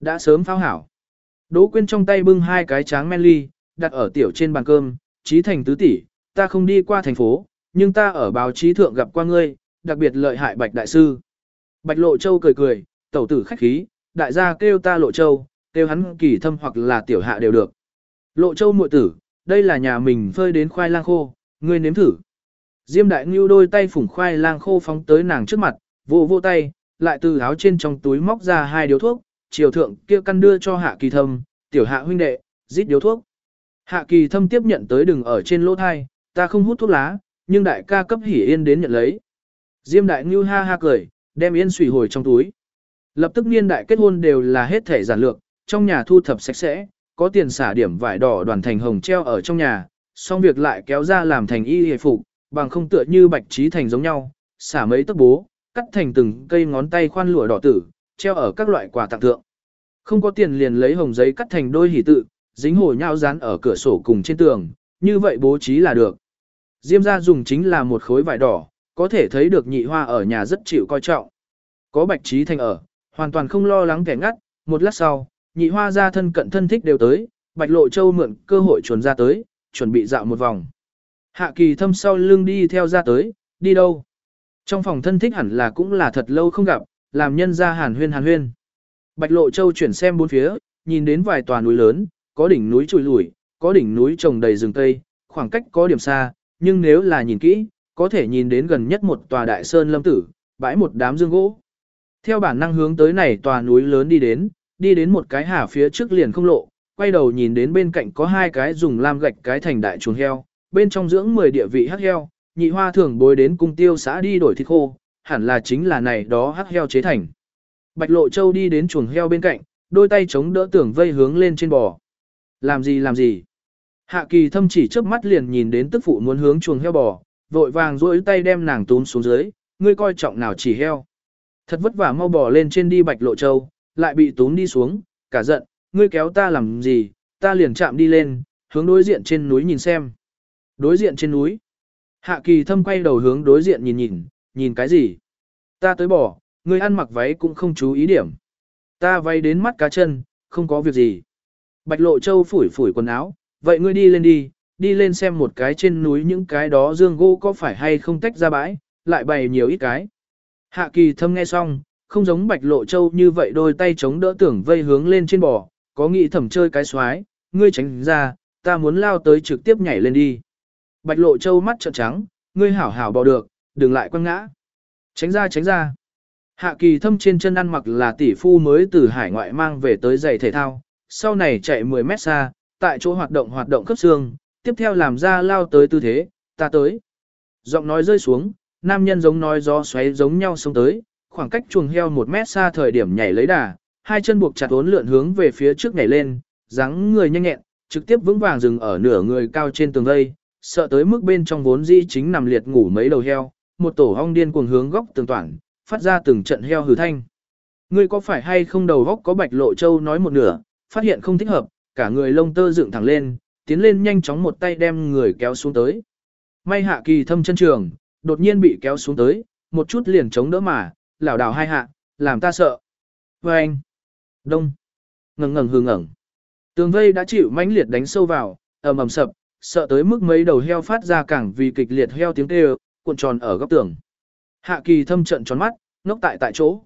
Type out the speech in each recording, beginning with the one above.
Đã sớm phao hảo. Đỗ Quyên trong tay bưng hai cái tráng men ly, đặt ở tiểu trên bàn cơm, trí thành tứ tỷ, ta không đi qua thành phố, nhưng ta ở báo chí thượng gặp qua ngươi, đặc biệt lợi hại Bạch Đại Sư. Bạch Lộ Châu cười cười, tẩu tử khách khí, đại gia kêu ta Lộ Châu, kêu hắn kỳ thâm hoặc là tiểu hạ đều được. Lộ Châu muội tử, đây là nhà mình phơi đến khoai lang khô, ngươi nếm thử. Diêm đại ngưu đôi tay phủng khoai lang khô phóng tới nàng trước mặt, vô vô tay, lại từ áo trên trong túi móc ra hai điếu thuốc, chiều thượng kia căn đưa cho hạ kỳ thâm, tiểu hạ huynh đệ, rít điếu thuốc. Hạ kỳ thâm tiếp nhận tới đừng ở trên lỗ thai, ta không hút thuốc lá, nhưng đại ca cấp hỉ yên đến nhận lấy. Diêm đại ngưu ha ha cười, đem yên sủy hồi trong túi. Lập tức niên đại kết hôn đều là hết thể giản lược, trong nhà thu thập sạch sẽ, có tiền xả điểm vải đỏ đoàn thành hồng treo ở trong nhà, xong việc lại kéo ra làm thành y hề phục, bằng không tựa như bạch trí thành giống nhau, xả mấy tấc bố, cắt thành từng cây ngón tay khoan lụa đỏ tử, treo ở các loại quà tặng thượng. Không có tiền liền lấy hồng giấy cắt thành đôi hỷ tự, dính hồ nhau dán ở cửa sổ cùng trên tường, như vậy bố trí là được. Diêm gia dùng chính là một khối vải đỏ, có thể thấy được nhị hoa ở nhà rất chịu coi trọng. Có bạch trí thành ở, hoàn toàn không lo lắng kẻ ngắt, một lát sau, nhị hoa ra thân cận thân thích đều tới, bạch lộ châu mượn cơ hội chuồn ra tới, chuẩn bị dạo một vòng. Hạ kỳ thâm sau lưng đi theo ra tới, đi đâu? Trong phòng thân thích hẳn là cũng là thật lâu không gặp, làm nhân ra hàn huyên hàn huyên. Bạch lộ châu chuyển xem bốn phía, nhìn đến vài tòa núi lớn, có đỉnh núi trùi lủi, có đỉnh núi trồng đầy rừng cây, khoảng cách có điểm xa, nhưng nếu là nhìn kỹ, có thể nhìn đến gần nhất một tòa đại sơn lâm tử, bãi một đám dương gỗ. Theo bản năng hướng tới này tòa núi lớn đi đến, đi đến một cái hà phía trước liền không lộ, quay đầu nhìn đến bên cạnh có hai cái dùng lam gạch cái thành đại chuồng heo, bên trong dưỡng 10 địa vị hắc heo, nhị hoa thường bối đến cung tiêu xã đi đổi thịt khô, hẳn là chính là này đó hắc heo chế thành. Bạch Lộ Châu đi đến chuồng heo bên cạnh, đôi tay chống đỡ tưởng vây hướng lên trên bò. Làm gì làm gì? Hạ kỳ thâm chỉ chớp mắt liền nhìn đến tức phụ muốn hướng chuồng heo bò, vội vàng duỗi tay đem nàng túm xuống dưới, ngươi coi trọng nào chỉ heo. Thật vất vả mau bò lên trên đi Bạch Lộ Châu, lại bị túm đi xuống, cả giận, ngươi kéo ta làm gì, ta liền chạm đi lên, hướng đối diện trên núi nhìn xem. Đối diện trên núi. Hạ kỳ thâm quay đầu hướng đối diện nhìn nhìn, nhìn cái gì? Ta tới bỏ, ngươi ăn mặc váy cũng không chú ý điểm. Ta váy đến mắt cá chân, không có việc gì. Bạch lộ châu phủi phủi quần áo, vậy ngươi đi lên đi, đi lên xem một cái trên núi những cái đó dương gỗ có phải hay không tách ra bãi, lại bày nhiều ít cái. Hạ kỳ thâm nghe xong, không giống bạch lộ châu như vậy đôi tay chống đỡ tưởng vây hướng lên trên bò, có nghĩ thẩm chơi cái xoái, ngươi tránh ra, ta muốn lao tới trực tiếp nhảy lên đi. Bạch lộ châu mắt trợn trắng, ngươi hảo hảo bò được, đừng lại quăng ngã. Tránh ra tránh ra. Hạ kỳ thâm trên chân ăn mặc là tỷ phu mới từ hải ngoại mang về tới giày thể thao, sau này chạy 10 mét xa, tại chỗ hoạt động hoạt động cấp xương, tiếp theo làm ra lao tới tư thế, ta tới. Giọng nói rơi xuống, nam nhân giống nói gió xoáy giống nhau xông tới, khoảng cách chuồng heo một mét xa thời điểm nhảy lấy đà, hai chân buộc chặt uốn lượn hướng về phía trước nhảy lên, dáng người nhanh nhẹn, trực tiếp vững vàng dừng ở nửa người cao trên tường dây, sợ tới mức bên trong vốn dĩ chính nằm liệt ngủ mấy đầu heo, một tổ hong điên cuồng hướng góc tường toàn, phát ra từng trận heo hừ thanh. Ngươi có phải hay không đầu góc có bạch lộ châu nói một nửa, phát hiện không thích hợp, cả người lông tơ dựng thẳng lên, tiến lên nhanh chóng một tay đem người kéo xuống tới. May hạ kỳ thâm chân trường, đột nhiên bị kéo xuống tới, một chút liền chống đỡ mà, lảo đảo hai hạ, làm ta sợ. Và anh, đông, ngẩng ngẩng hừ ngẩng. Tường vây đã chịu mãnh liệt đánh sâu vào, ầm ầm sập, sợ tới mức mấy đầu heo phát ra càng vì kịch liệt heo tiếng kêu, cuộn tròn ở góc tường. Hạ kỳ thâm trận tròn mắt, ngốc tại tại chỗ.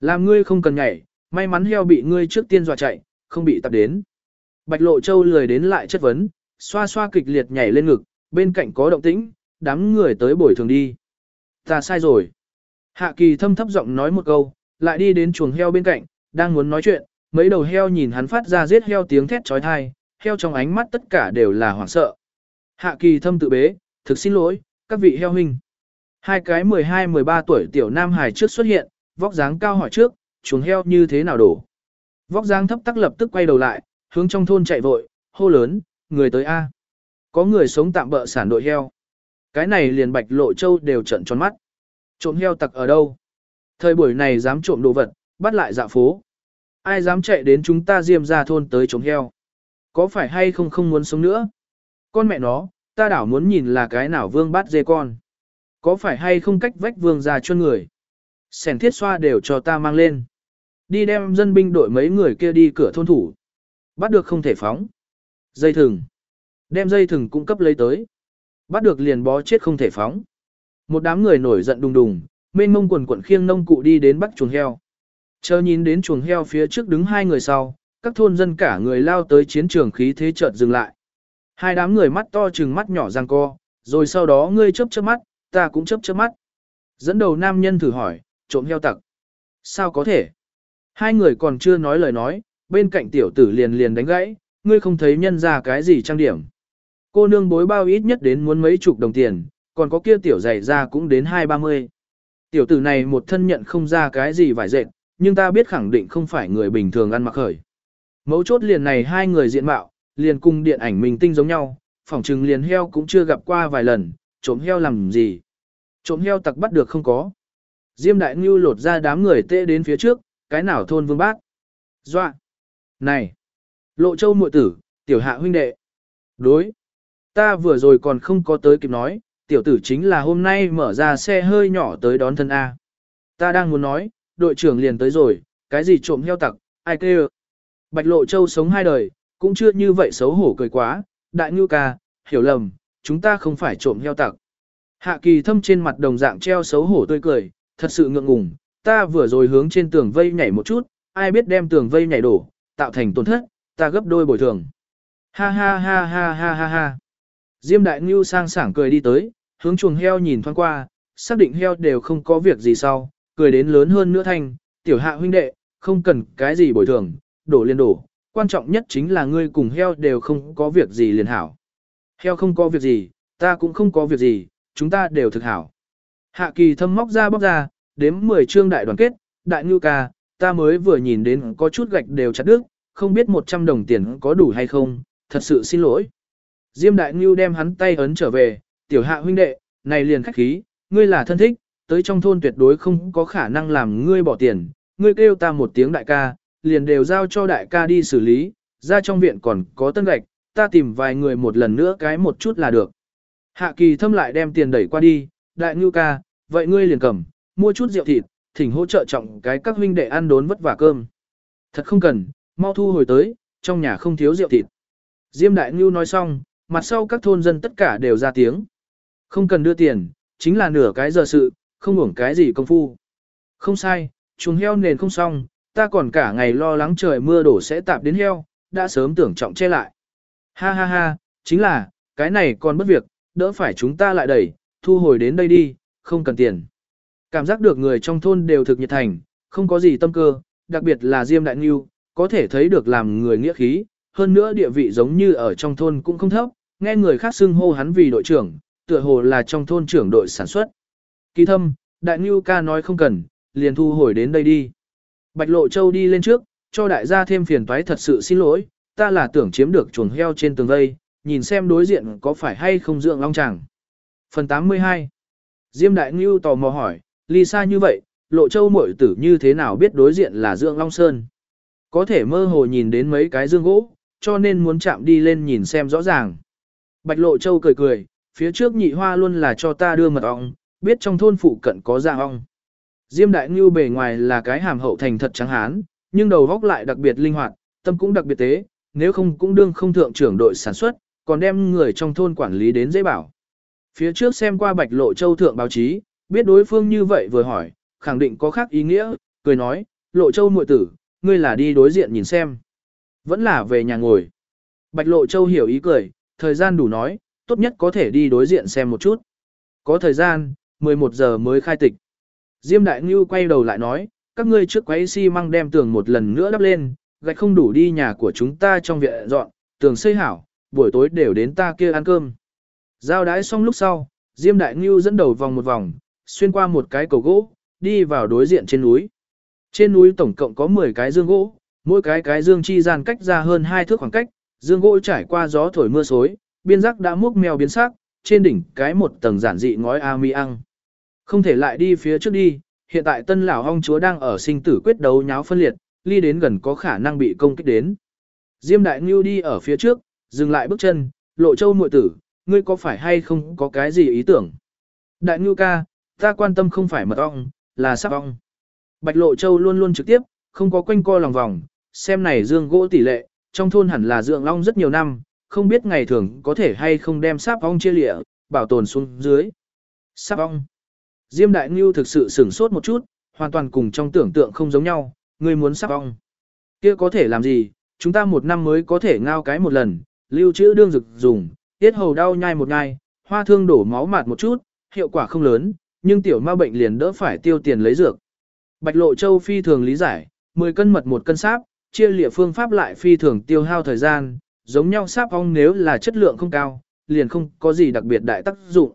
Làm ngươi không cần nhảy, may mắn heo bị ngươi trước tiên dọa chạy, không bị tập đến. Bạch lộ châu lười đến lại chất vấn, xoa xoa kịch liệt nhảy lên ngực, bên cạnh có động tĩnh, đám người tới bồi thường đi. Ta sai rồi. Hạ kỳ thâm thấp giọng nói một câu, lại đi đến chuồng heo bên cạnh, đang muốn nói chuyện, mấy đầu heo nhìn hắn phát ra giết heo tiếng thét trói thai, heo trong ánh mắt tất cả đều là hoảng sợ. Hạ kỳ thâm tự bế, thực xin lỗi, các vị heo hình, Hai cái 12-13 tuổi tiểu nam hài trước xuất hiện, vóc dáng cao hỏi trước, chuồng heo như thế nào đổ. Vóc dáng thấp tắc lập tức quay đầu lại, hướng trong thôn chạy vội, hô lớn, người tới A. Có người sống tạm bỡ sản đội heo. Cái này liền bạch lộ châu đều trận tròn mắt. Trộm heo tặc ở đâu? Thời buổi này dám trộm đồ vật, bắt lại dạ phố. Ai dám chạy đến chúng ta diêm ra thôn tới trộm heo? Có phải hay không không muốn sống nữa? Con mẹ nó, ta đảo muốn nhìn là cái nào vương bắt dê con. Có phải hay không cách vách vương ra cho người? Sẻn thiết xoa đều cho ta mang lên. Đi đem dân binh đội mấy người kia đi cửa thôn thủ. Bắt được không thể phóng. Dây thừng. Đem dây thừng cung cấp lấy tới. Bắt được liền bó chết không thể phóng. Một đám người nổi giận đùng đùng, mênh mông quần quận khiêng nông cụ đi đến bắt chuồng heo. Chờ nhìn đến chuồng heo phía trước đứng hai người sau, các thôn dân cả người lao tới chiến trường khí thế chợt dừng lại. Hai đám người mắt to trừng mắt nhỏ răng co, rồi sau đó ngươi chớp chớp mắt, ta cũng chớp chớp mắt. Dẫn đầu nam nhân thử hỏi, trộm heo tặc. Sao có thể? Hai người còn chưa nói lời nói, bên cạnh tiểu tử liền liền đánh gãy, ngươi không thấy nhân ra cái gì trang điểm. Cô nương bối bao ít nhất đến muốn mấy chục đồng tiền, còn có kia tiểu dày ra cũng đến hai ba mươi. Tiểu tử này một thân nhận không ra cái gì vải dệt, nhưng ta biết khẳng định không phải người bình thường ăn mặc khởi. Mấu chốt liền này hai người diện mạo, liền cùng điện ảnh mình tinh giống nhau, phỏng trừng liền heo cũng chưa gặp qua vài lần, trộm heo làm gì. Trộm heo tặc bắt được không có. Diêm đại ngưu lột ra đám người tê đến phía trước, cái nào thôn vương bác. Doa! Này! Lộ châu muội tử, tiểu hạ huynh đệ. Đối! Ta vừa rồi còn không có tới kịp nói, tiểu tử chính là hôm nay mở ra xe hơi nhỏ tới đón thân A. Ta đang muốn nói, đội trưởng liền tới rồi, cái gì trộm heo tặc, ai kêu. Bạch lộ châu sống hai đời, cũng chưa như vậy xấu hổ cười quá, đại ngưu ca, hiểu lầm, chúng ta không phải trộm heo tặc. Hạ kỳ thâm trên mặt đồng dạng treo xấu hổ tươi cười, thật sự ngượng ngùng, ta vừa rồi hướng trên tường vây nhảy một chút, ai biết đem tường vây nhảy đổ, tạo thành tổn thất, ta gấp đôi bồi thường. Ha ha ha ha ha ha ha. Diêm đại ngưu sang sảng cười đi tới, hướng chuồng heo nhìn thoáng qua, xác định heo đều không có việc gì sau, cười đến lớn hơn nữa thanh, tiểu hạ huynh đệ, không cần cái gì bồi thường, đổ liền đổ, quan trọng nhất chính là ngươi cùng heo đều không có việc gì liền hảo. Heo không có việc gì, ta cũng không có việc gì, chúng ta đều thực hảo. Hạ kỳ thâm móc ra bóc ra, đếm 10 chương đại đoàn kết, đại ngư ca, ta mới vừa nhìn đến có chút gạch đều chặt đứt, không biết 100 đồng tiền có đủ hay không, thật sự xin lỗi. Diêm đại ngưu đem hắn tay ấn trở về, tiểu hạ huynh đệ, này liền khách khí, ngươi là thân thích, tới trong thôn tuyệt đối không có khả năng làm ngươi bỏ tiền, ngươi kêu ta một tiếng đại ca, liền đều giao cho đại ca đi xử lý, ra trong viện còn có tân gạch, ta tìm vài người một lần nữa cái một chút là được. Hạ kỳ thâm lại đem tiền đẩy qua đi, đại ngưu ca, vậy ngươi liền cầm, mua chút rượu thịt, thỉnh hỗ trợ trọng cái các huynh đệ ăn đốn vất vả cơm. Thật không cần, mau thu hồi tới, trong nhà không thiếu rượu thịt. Diêm đại ngưu nói xong, mặt sau các thôn dân tất cả đều ra tiếng. Không cần đưa tiền, chính là nửa cái giờ sự, không hưởng cái gì công phu. Không sai, chuồng heo nền không xong, ta còn cả ngày lo lắng trời mưa đổ sẽ tạp đến heo, đã sớm tưởng trọng che lại. Ha ha ha, chính là, cái này còn bất việc, đỡ phải chúng ta lại đẩy, thu hồi đến đây đi, không cần tiền. Cảm giác được người trong thôn đều thực nhiệt thành, không có gì tâm cơ, đặc biệt là Diêm Đại Nghiêu, có thể thấy được làm người nghĩa khí, hơn nữa địa vị giống như ở trong thôn cũng không thấp, nghe người khác xưng hô hắn vì đội trưởng, tựa hồ là trong thôn trưởng đội sản xuất. Kỳ thâm, Đại Nghiêu ca nói không cần, liền thu hồi đến đây đi. Bạch Lộ Châu đi lên trước, cho đại gia thêm phiền toái thật sự xin lỗi, ta là tưởng chiếm được chuồng heo trên tường vây, nhìn xem đối diện có phải hay không dưỡng long chẳng. Phần 82 Diêm Đại Ngưu tò mò hỏi, ly xa như vậy, Lộ Châu muội tử như thế nào biết đối diện là dưỡng long sơn? Có thể mơ hồ nhìn đến mấy cái dương gỗ, cho nên muốn chạm đi lên nhìn xem rõ ràng. Bạch Lộ Châu cười cười, phía trước nhị hoa luôn là cho ta đưa mật ong, biết trong thôn phụ cận có dạ ong. Diêm Đại Ngưu bề ngoài là cái hàm hậu thành thật trắng hán, nhưng đầu góc lại đặc biệt linh hoạt, tâm cũng đặc biệt tế, nếu không cũng đương không thượng trưởng đội sản xuất, còn đem người trong thôn quản lý đến dễ bảo. Phía trước xem qua Bạch Lộ Châu thượng báo chí, biết đối phương như vậy vừa hỏi, khẳng định có khác ý nghĩa, cười nói, Lộ Châu muội tử, ngươi là đi đối diện nhìn xem. Vẫn là về nhà ngồi. Bạch Lộ Châu hiểu ý cười, thời gian đủ nói, tốt nhất có thể đi đối diện xem một chút. Có thời gian, 11 giờ mới khai tịch. Diêm Đại Ngưu quay đầu lại nói, các ngươi trước quấy xi si măng đem tường một lần nữa đắp lên, gạch không đủ đi nhà của chúng ta trong viện dọn, tường xây hảo, buổi tối đều đến ta kia ăn cơm. Giao đái xong lúc sau, Diêm Đại Ngưu dẫn đầu vòng một vòng, xuyên qua một cái cầu gỗ, đi vào đối diện trên núi. Trên núi tổng cộng có 10 cái dương gỗ, mỗi cái cái dương chi gian cách ra hơn 2 thước khoảng cách, dương gỗ trải qua gió thổi mưa xối, biên giác đã múc mèo biến sắc, trên đỉnh cái một tầng giản dị ngói a mi ăn. Không thể lại đi phía trước đi, hiện tại tân lão hong chúa đang ở sinh tử quyết đấu nháo phân liệt, ly đến gần có khả năng bị công kích đến. Diêm đại ngưu đi ở phía trước, dừng lại bước chân, lộ châu muội tử, ngươi có phải hay không có cái gì ý tưởng? Đại ngưu ca, ta quan tâm không phải mật ong, là sắp ong. Bạch lộ châu luôn luôn trực tiếp, không có quanh co lòng vòng, xem này dương gỗ tỷ lệ, trong thôn hẳn là dưỡng long rất nhiều năm, không biết ngày thường có thể hay không đem sáp ong chia lịa, bảo tồn xuống dưới. Sáp ong. Diêm Đại Ngưu thực sự sửng sốt một chút, hoàn toàn cùng trong tưởng tượng không giống nhau, người muốn sắp ong. kia có thể làm gì, chúng ta một năm mới có thể ngao cái một lần, lưu trữ đương dực dùng, tiết hầu đau nhai một ngày, hoa thương đổ máu mạt một chút, hiệu quả không lớn, nhưng tiểu ma bệnh liền đỡ phải tiêu tiền lấy dược. Bạch Lộ Châu phi thường lý giải, 10 cân mật một cân sáp, chia lịa phương pháp lại phi thường tiêu hao thời gian, giống nhau sáp ong nếu là chất lượng không cao, liền không có gì đặc biệt đại tác dụng.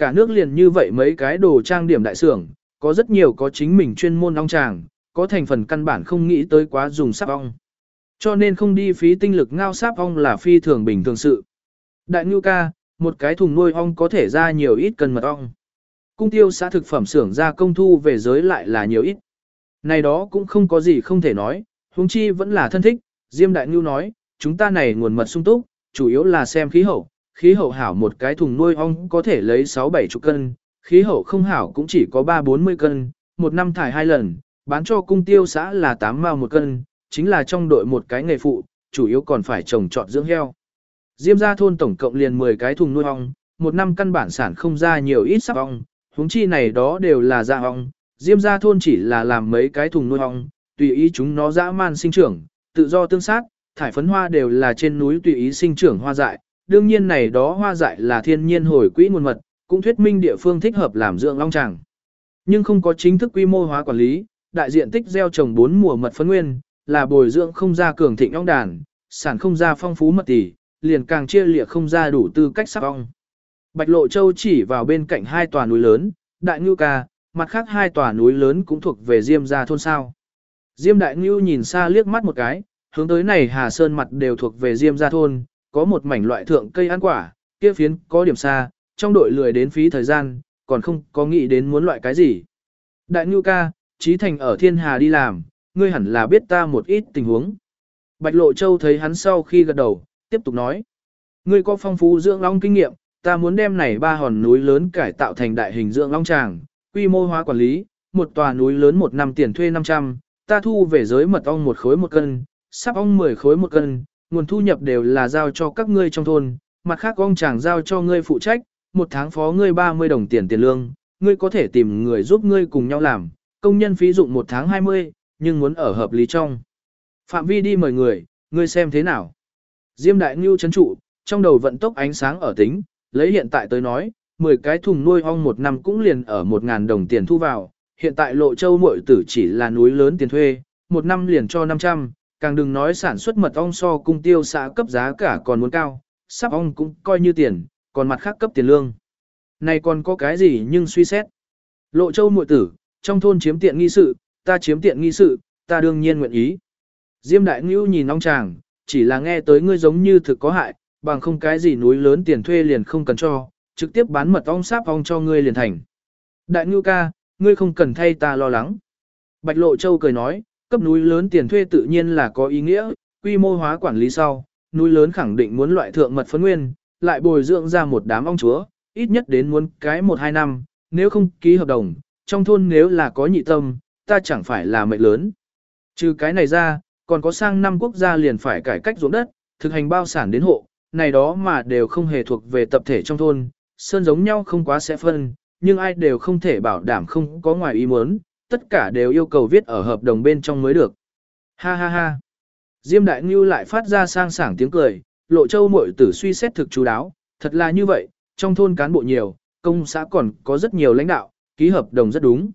Cả nước liền như vậy mấy cái đồ trang điểm đại xưởng, có rất nhiều có chính mình chuyên môn ong tràng, có thành phần căn bản không nghĩ tới quá dùng sáp ong. Cho nên không đi phí tinh lực ngao sáp ong là phi thường bình thường sự. Đại ngưu ca, một cái thùng nuôi ong có thể ra nhiều ít cân mật ong. Cung tiêu xã thực phẩm xưởng ra công thu về giới lại là nhiều ít. Này đó cũng không có gì không thể nói, huống chi vẫn là thân thích, Diêm Đại Ngưu nói, chúng ta này nguồn mật sung túc, chủ yếu là xem khí hậu, khí hậu hảo một cái thùng nuôi ong có thể lấy 6-7 chục cân, khí hậu không hảo cũng chỉ có 3-40 cân, một năm thải hai lần, bán cho cung tiêu xã là 8 mao một cân, chính là trong đội một cái nghề phụ, chủ yếu còn phải trồng trọt dưỡng heo. Diêm gia thôn tổng cộng liền 10 cái thùng nuôi ong, một năm căn bản sản không ra nhiều ít sắp ong, huống chi này đó đều là da ong. Diêm gia thôn chỉ là làm mấy cái thùng nuôi ong, tùy ý chúng nó dã man sinh trưởng, tự do tương sát, thải phấn hoa đều là trên núi tùy ý sinh trưởng hoa dại. Đương nhiên này đó hoa dại là thiên nhiên hồi quỹ nguồn mật, cũng thuyết minh địa phương thích hợp làm dưỡng long tràng. Nhưng không có chính thức quy mô hóa quản lý, đại diện tích gieo trồng bốn mùa mật phấn nguyên, là bồi dưỡng không ra cường thịnh ong đàn, sản không ra phong phú mật tỷ, liền càng chia liệt không ra đủ tư cách sắc ong. Bạch Lộ Châu chỉ vào bên cạnh hai tòa núi lớn, Đại Ngưu Ca, mặt khác hai tòa núi lớn cũng thuộc về Diêm gia thôn sao. Diêm Đại Ngưu nhìn xa liếc mắt một cái, hướng tới này Hà Sơn mặt đều thuộc về Diêm gia thôn, có một mảnh loại thượng cây ăn quả, kia phiến có điểm xa, trong đội lười đến phí thời gian, còn không có nghĩ đến muốn loại cái gì. Đại Ngưu Ca, Trí Thành ở Thiên Hà đi làm, ngươi hẳn là biết ta một ít tình huống. Bạch Lộ Châu thấy hắn sau khi gật đầu, tiếp tục nói. Ngươi có phong phú dưỡng long kinh nghiệm, ta muốn đem này ba hòn núi lớn cải tạo thành đại hình dưỡng long tràng, quy mô hóa quản lý, một tòa núi lớn một năm tiền thuê 500, ta thu về giới mật ong một khối một cân, sắp ong 10 khối một cân, nguồn thu nhập đều là giao cho các ngươi trong thôn, mặt khác ong chàng giao cho ngươi phụ trách, một tháng phó ngươi 30 đồng tiền tiền lương, ngươi có thể tìm người giúp ngươi cùng nhau làm, công nhân phí dụng một tháng 20, nhưng muốn ở hợp lý trong. Phạm vi đi mời người, ngươi xem thế nào. Diêm đại ngưu chấn trụ, trong đầu vận tốc ánh sáng ở tính, lấy hiện tại tới nói, 10 cái thùng nuôi ong một năm cũng liền ở 1.000 đồng tiền thu vào, hiện tại lộ châu mội tử chỉ là núi lớn tiền thuê, một năm liền cho 500, càng đừng nói sản xuất mật ong so cung tiêu xã cấp giá cả còn muốn cao, sắp ong cũng coi như tiền, còn mặt khác cấp tiền lương. Này còn có cái gì nhưng suy xét. Lộ châu muội tử, trong thôn chiếm tiện nghi sự, ta chiếm tiện nghi sự, ta đương nhiên nguyện ý. Diêm đại ngưu nhìn ong chàng, chỉ là nghe tới ngươi giống như thực có hại, bằng không cái gì núi lớn tiền thuê liền không cần cho, trực tiếp bán mật ong sáp ong cho ngươi liền thành. Đại ngưu ca, ngươi không cần thay ta lo lắng. Bạch Lộ Châu cười nói, cấp núi lớn tiền thuê tự nhiên là có ý nghĩa, quy mô hóa quản lý sau, núi lớn khẳng định muốn loại thượng mật phấn nguyên, lại bồi dưỡng ra một đám ong chúa, ít nhất đến muốn cái một hai năm, nếu không ký hợp đồng, trong thôn nếu là có nhị tâm, ta chẳng phải là mệnh lớn. Trừ cái này ra, còn có sang năm quốc gia liền phải cải cách ruộng đất, thực hành bao sản đến hộ, này đó mà đều không hề thuộc về tập thể trong thôn, sơn giống nhau không quá sẽ phân, nhưng ai đều không thể bảo đảm không có ngoài ý muốn, tất cả đều yêu cầu viết ở hợp đồng bên trong mới được. Ha ha ha. Diêm Đại Ngưu lại phát ra sang sảng tiếng cười, lộ châu muội tử suy xét thực chú đáo, thật là như vậy, trong thôn cán bộ nhiều, công xã còn có rất nhiều lãnh đạo, ký hợp đồng rất đúng.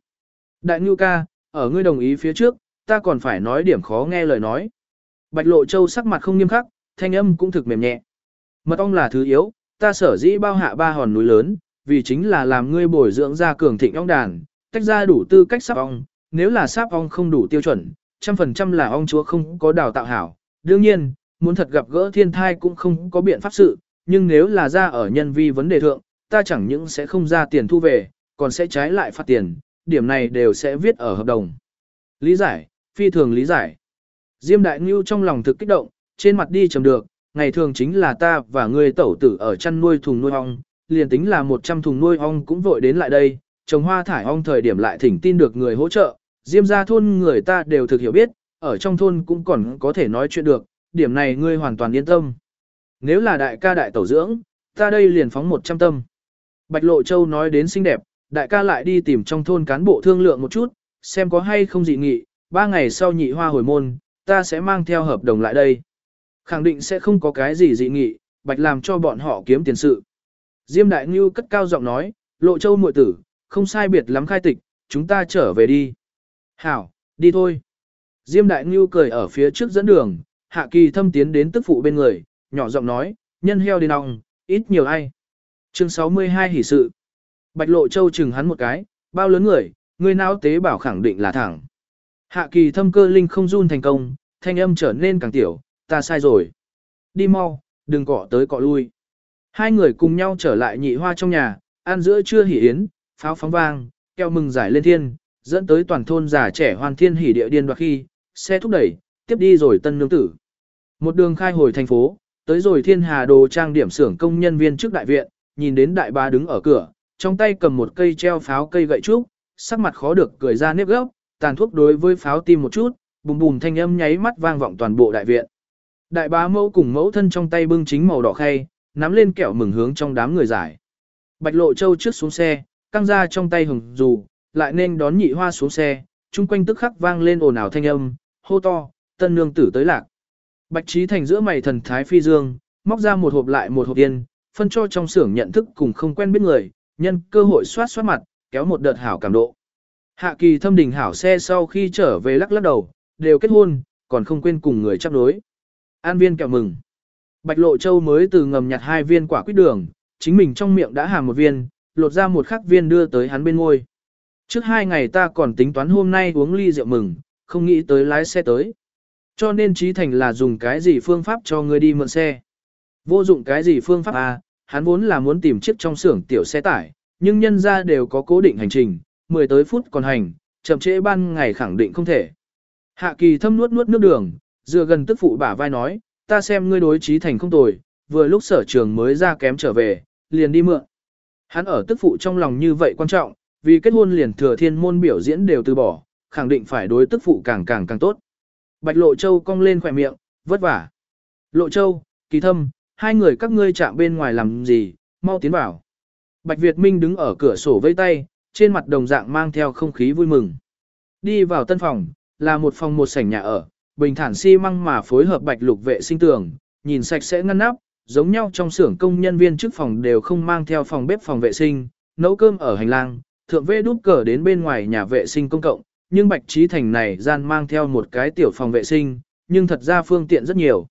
Đại Ngưu ca, ở ngươi đồng ý phía trước, ta còn phải nói điểm khó nghe lời nói. Bạch Lộ Châu sắc mặt không nghiêm khắc, thanh âm cũng thực mềm nhẹ. Mật ong là thứ yếu, ta sở dĩ bao hạ ba hòn núi lớn, vì chính là làm ngươi bồi dưỡng ra cường thịnh ong đàn, tách ra đủ tư cách sáp ong, nếu là sáp ong không đủ tiêu chuẩn, trăm phần trăm là ong chúa không có đào tạo hảo. Đương nhiên, muốn thật gặp gỡ thiên thai cũng không có biện pháp sự, nhưng nếu là ra ở nhân vi vấn đề thượng, ta chẳng những sẽ không ra tiền thu về, còn sẽ trái lại phát tiền, điểm này đều sẽ viết ở hợp đồng. Lý giải, phi thường lý giải. Diêm Đại Ngưu trong lòng thực kích động, trên mặt đi chầm được, ngày thường chính là ta và ngươi tẩu tử ở chăn nuôi thùng nuôi ong, liền tính là 100 thùng nuôi ong cũng vội đến lại đây, trồng hoa thải ong thời điểm lại thỉnh tin được người hỗ trợ, Diêm gia thôn người ta đều thực hiểu biết, ở trong thôn cũng còn có thể nói chuyện được, điểm này ngươi hoàn toàn yên tâm. Nếu là đại ca đại tẩu dưỡng, ta đây liền phóng 100 tâm. Bạch Lộ Châu nói đến xinh đẹp, đại ca lại đi tìm trong thôn cán bộ thương lượng một chút, xem có hay không dị nghị, ba ngày sau nhị hoa hồi môn, ta sẽ mang theo hợp đồng lại đây. Khẳng định sẽ không có cái gì dị nghị, bạch làm cho bọn họ kiếm tiền sự. Diêm Đại Ngưu cất cao giọng nói, Lộ Châu muội tử, không sai biệt lắm khai tịch, chúng ta trở về đi. Hảo, đi thôi. Diêm Đại Ngưu cười ở phía trước dẫn đường, Hạ Kỳ thâm tiến đến tức phụ bên người, nhỏ giọng nói, nhân heo đi nòng, ít nhiều ai. Chương 62 hỷ sự. Bạch Lộ Châu chừng hắn một cái, bao lớn người, người não tế bảo khẳng định là thẳng. Hạ Kỳ thâm cơ linh không run thành công, thanh âm trở nên càng tiểu, ta sai rồi. Đi mau, đừng cọ tới cọ lui. Hai người cùng nhau trở lại nhị hoa trong nhà, ăn giữa trưa hỉ yến, pháo phóng vang, keo mừng giải lên thiên, dẫn tới toàn thôn già trẻ hoàn thiên hỉ địa điên đoạt khi, xe thúc đẩy, tiếp đi rồi tân nương tử. Một đường khai hồi thành phố, tới rồi thiên hà đồ trang điểm xưởng công nhân viên trước đại viện, nhìn đến đại bá đứng ở cửa, trong tay cầm một cây treo pháo cây gậy trúc, sắc mặt khó được cười ra nếp gốc, tàn thuốc đối với pháo tim một chút, bùm bùm thanh âm nháy mắt vang vọng toàn bộ đại viện. Đại bá mẫu cùng mẫu thân trong tay bưng chính màu đỏ khay, nắm lên kẹo mừng hướng trong đám người giải. Bạch lộ châu trước xuống xe, căng ra trong tay hừng dù, lại nên đón nhị hoa xuống xe, chung quanh tức khắc vang lên ồn ào thanh âm, hô to, tân nương tử tới lạc. Bạch trí thành giữa mày thần thái phi dương, móc ra một hộp lại một hộp yên, phân cho trong xưởng nhận thức cùng không quen biết người, nhân cơ hội soát soát mặt, kéo một đợt hảo cảm độ. Hạ kỳ thâm đình hảo xe sau khi trở về lắc lắc đầu, đều kết hôn, còn không quên cùng người chấp đối. An viên kẹo mừng. Bạch Lộ Châu mới từ ngầm nhặt hai viên quả quýt đường, chính mình trong miệng đã hàm một viên, lột ra một khắc viên đưa tới hắn bên ngôi. Trước hai ngày ta còn tính toán hôm nay uống ly rượu mừng, không nghĩ tới lái xe tới. Cho nên Trí Thành là dùng cái gì phương pháp cho người đi mượn xe. Vô dụng cái gì phương pháp à, hắn vốn là muốn tìm chiếc trong xưởng tiểu xe tải, nhưng nhân ra đều có cố định hành trình, 10 tới phút còn hành, chậm trễ ban ngày khẳng định không thể. Hạ kỳ thâm nuốt nuốt nước đường, dựa gần tức phụ bả vai nói, ta xem ngươi đối trí thành không tồi, vừa lúc sở trường mới ra kém trở về, liền đi mượn. Hắn ở tức phụ trong lòng như vậy quan trọng, vì kết hôn liền thừa thiên môn biểu diễn đều từ bỏ, khẳng định phải đối tức phụ càng càng càng tốt. Bạch Lộ Châu cong lên khỏe miệng, vất vả. Lộ Châu, kỳ thâm, hai người các ngươi chạm bên ngoài làm gì, mau tiến vào. Bạch Việt Minh đứng ở cửa sổ vây tay, trên mặt đồng dạng mang theo không khí vui mừng. Đi vào tân phòng, là một phòng một sảnh nhà ở, bình thản xi măng mà phối hợp bạch lục vệ sinh tường, nhìn sạch sẽ ngăn nắp, giống nhau trong xưởng công nhân viên trước phòng đều không mang theo phòng bếp phòng vệ sinh, nấu cơm ở hành lang, thượng vê đút cờ đến bên ngoài nhà vệ sinh công cộng, nhưng bạch trí thành này gian mang theo một cái tiểu phòng vệ sinh, nhưng thật ra phương tiện rất nhiều.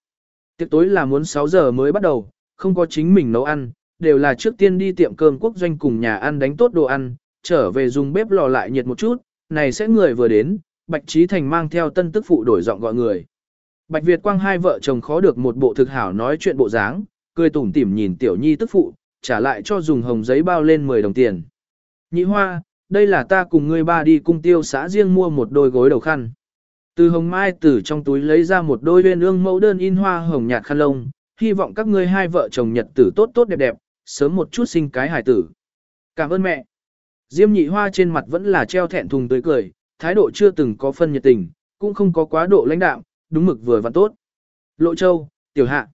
Tiệc tối là muốn 6 giờ mới bắt đầu, không có chính mình nấu ăn, đều là trước tiên đi tiệm cơm quốc doanh cùng nhà ăn đánh tốt đồ ăn, trở về dùng bếp lò lại nhiệt một chút, này sẽ người vừa đến, Bạch Trí Thành mang theo tân tức phụ đổi giọng gọi người. Bạch Việt Quang hai vợ chồng khó được một bộ thực hảo nói chuyện bộ dáng, cười tủm tỉm nhìn tiểu nhi tức phụ, trả lại cho dùng hồng giấy bao lên 10 đồng tiền. Nhị hoa, đây là ta cùng ngươi ba đi cung tiêu xã riêng mua một đôi gối đầu khăn. Từ hồng mai từ trong túi lấy ra một đôi viên ương mẫu đơn in hoa hồng nhạt khăn lông, hy vọng các ngươi hai vợ chồng nhật tử tốt tốt đẹp đẹp, sớm một chút sinh cái hài tử. Cảm ơn mẹ. Diêm nhị hoa trên mặt vẫn là treo thẹn thùng tươi cười, thái độ chưa từng có phân nhiệt tình, cũng không có quá độ lãnh đạm, đúng mực vừa và tốt. Lộ châu, tiểu hạ.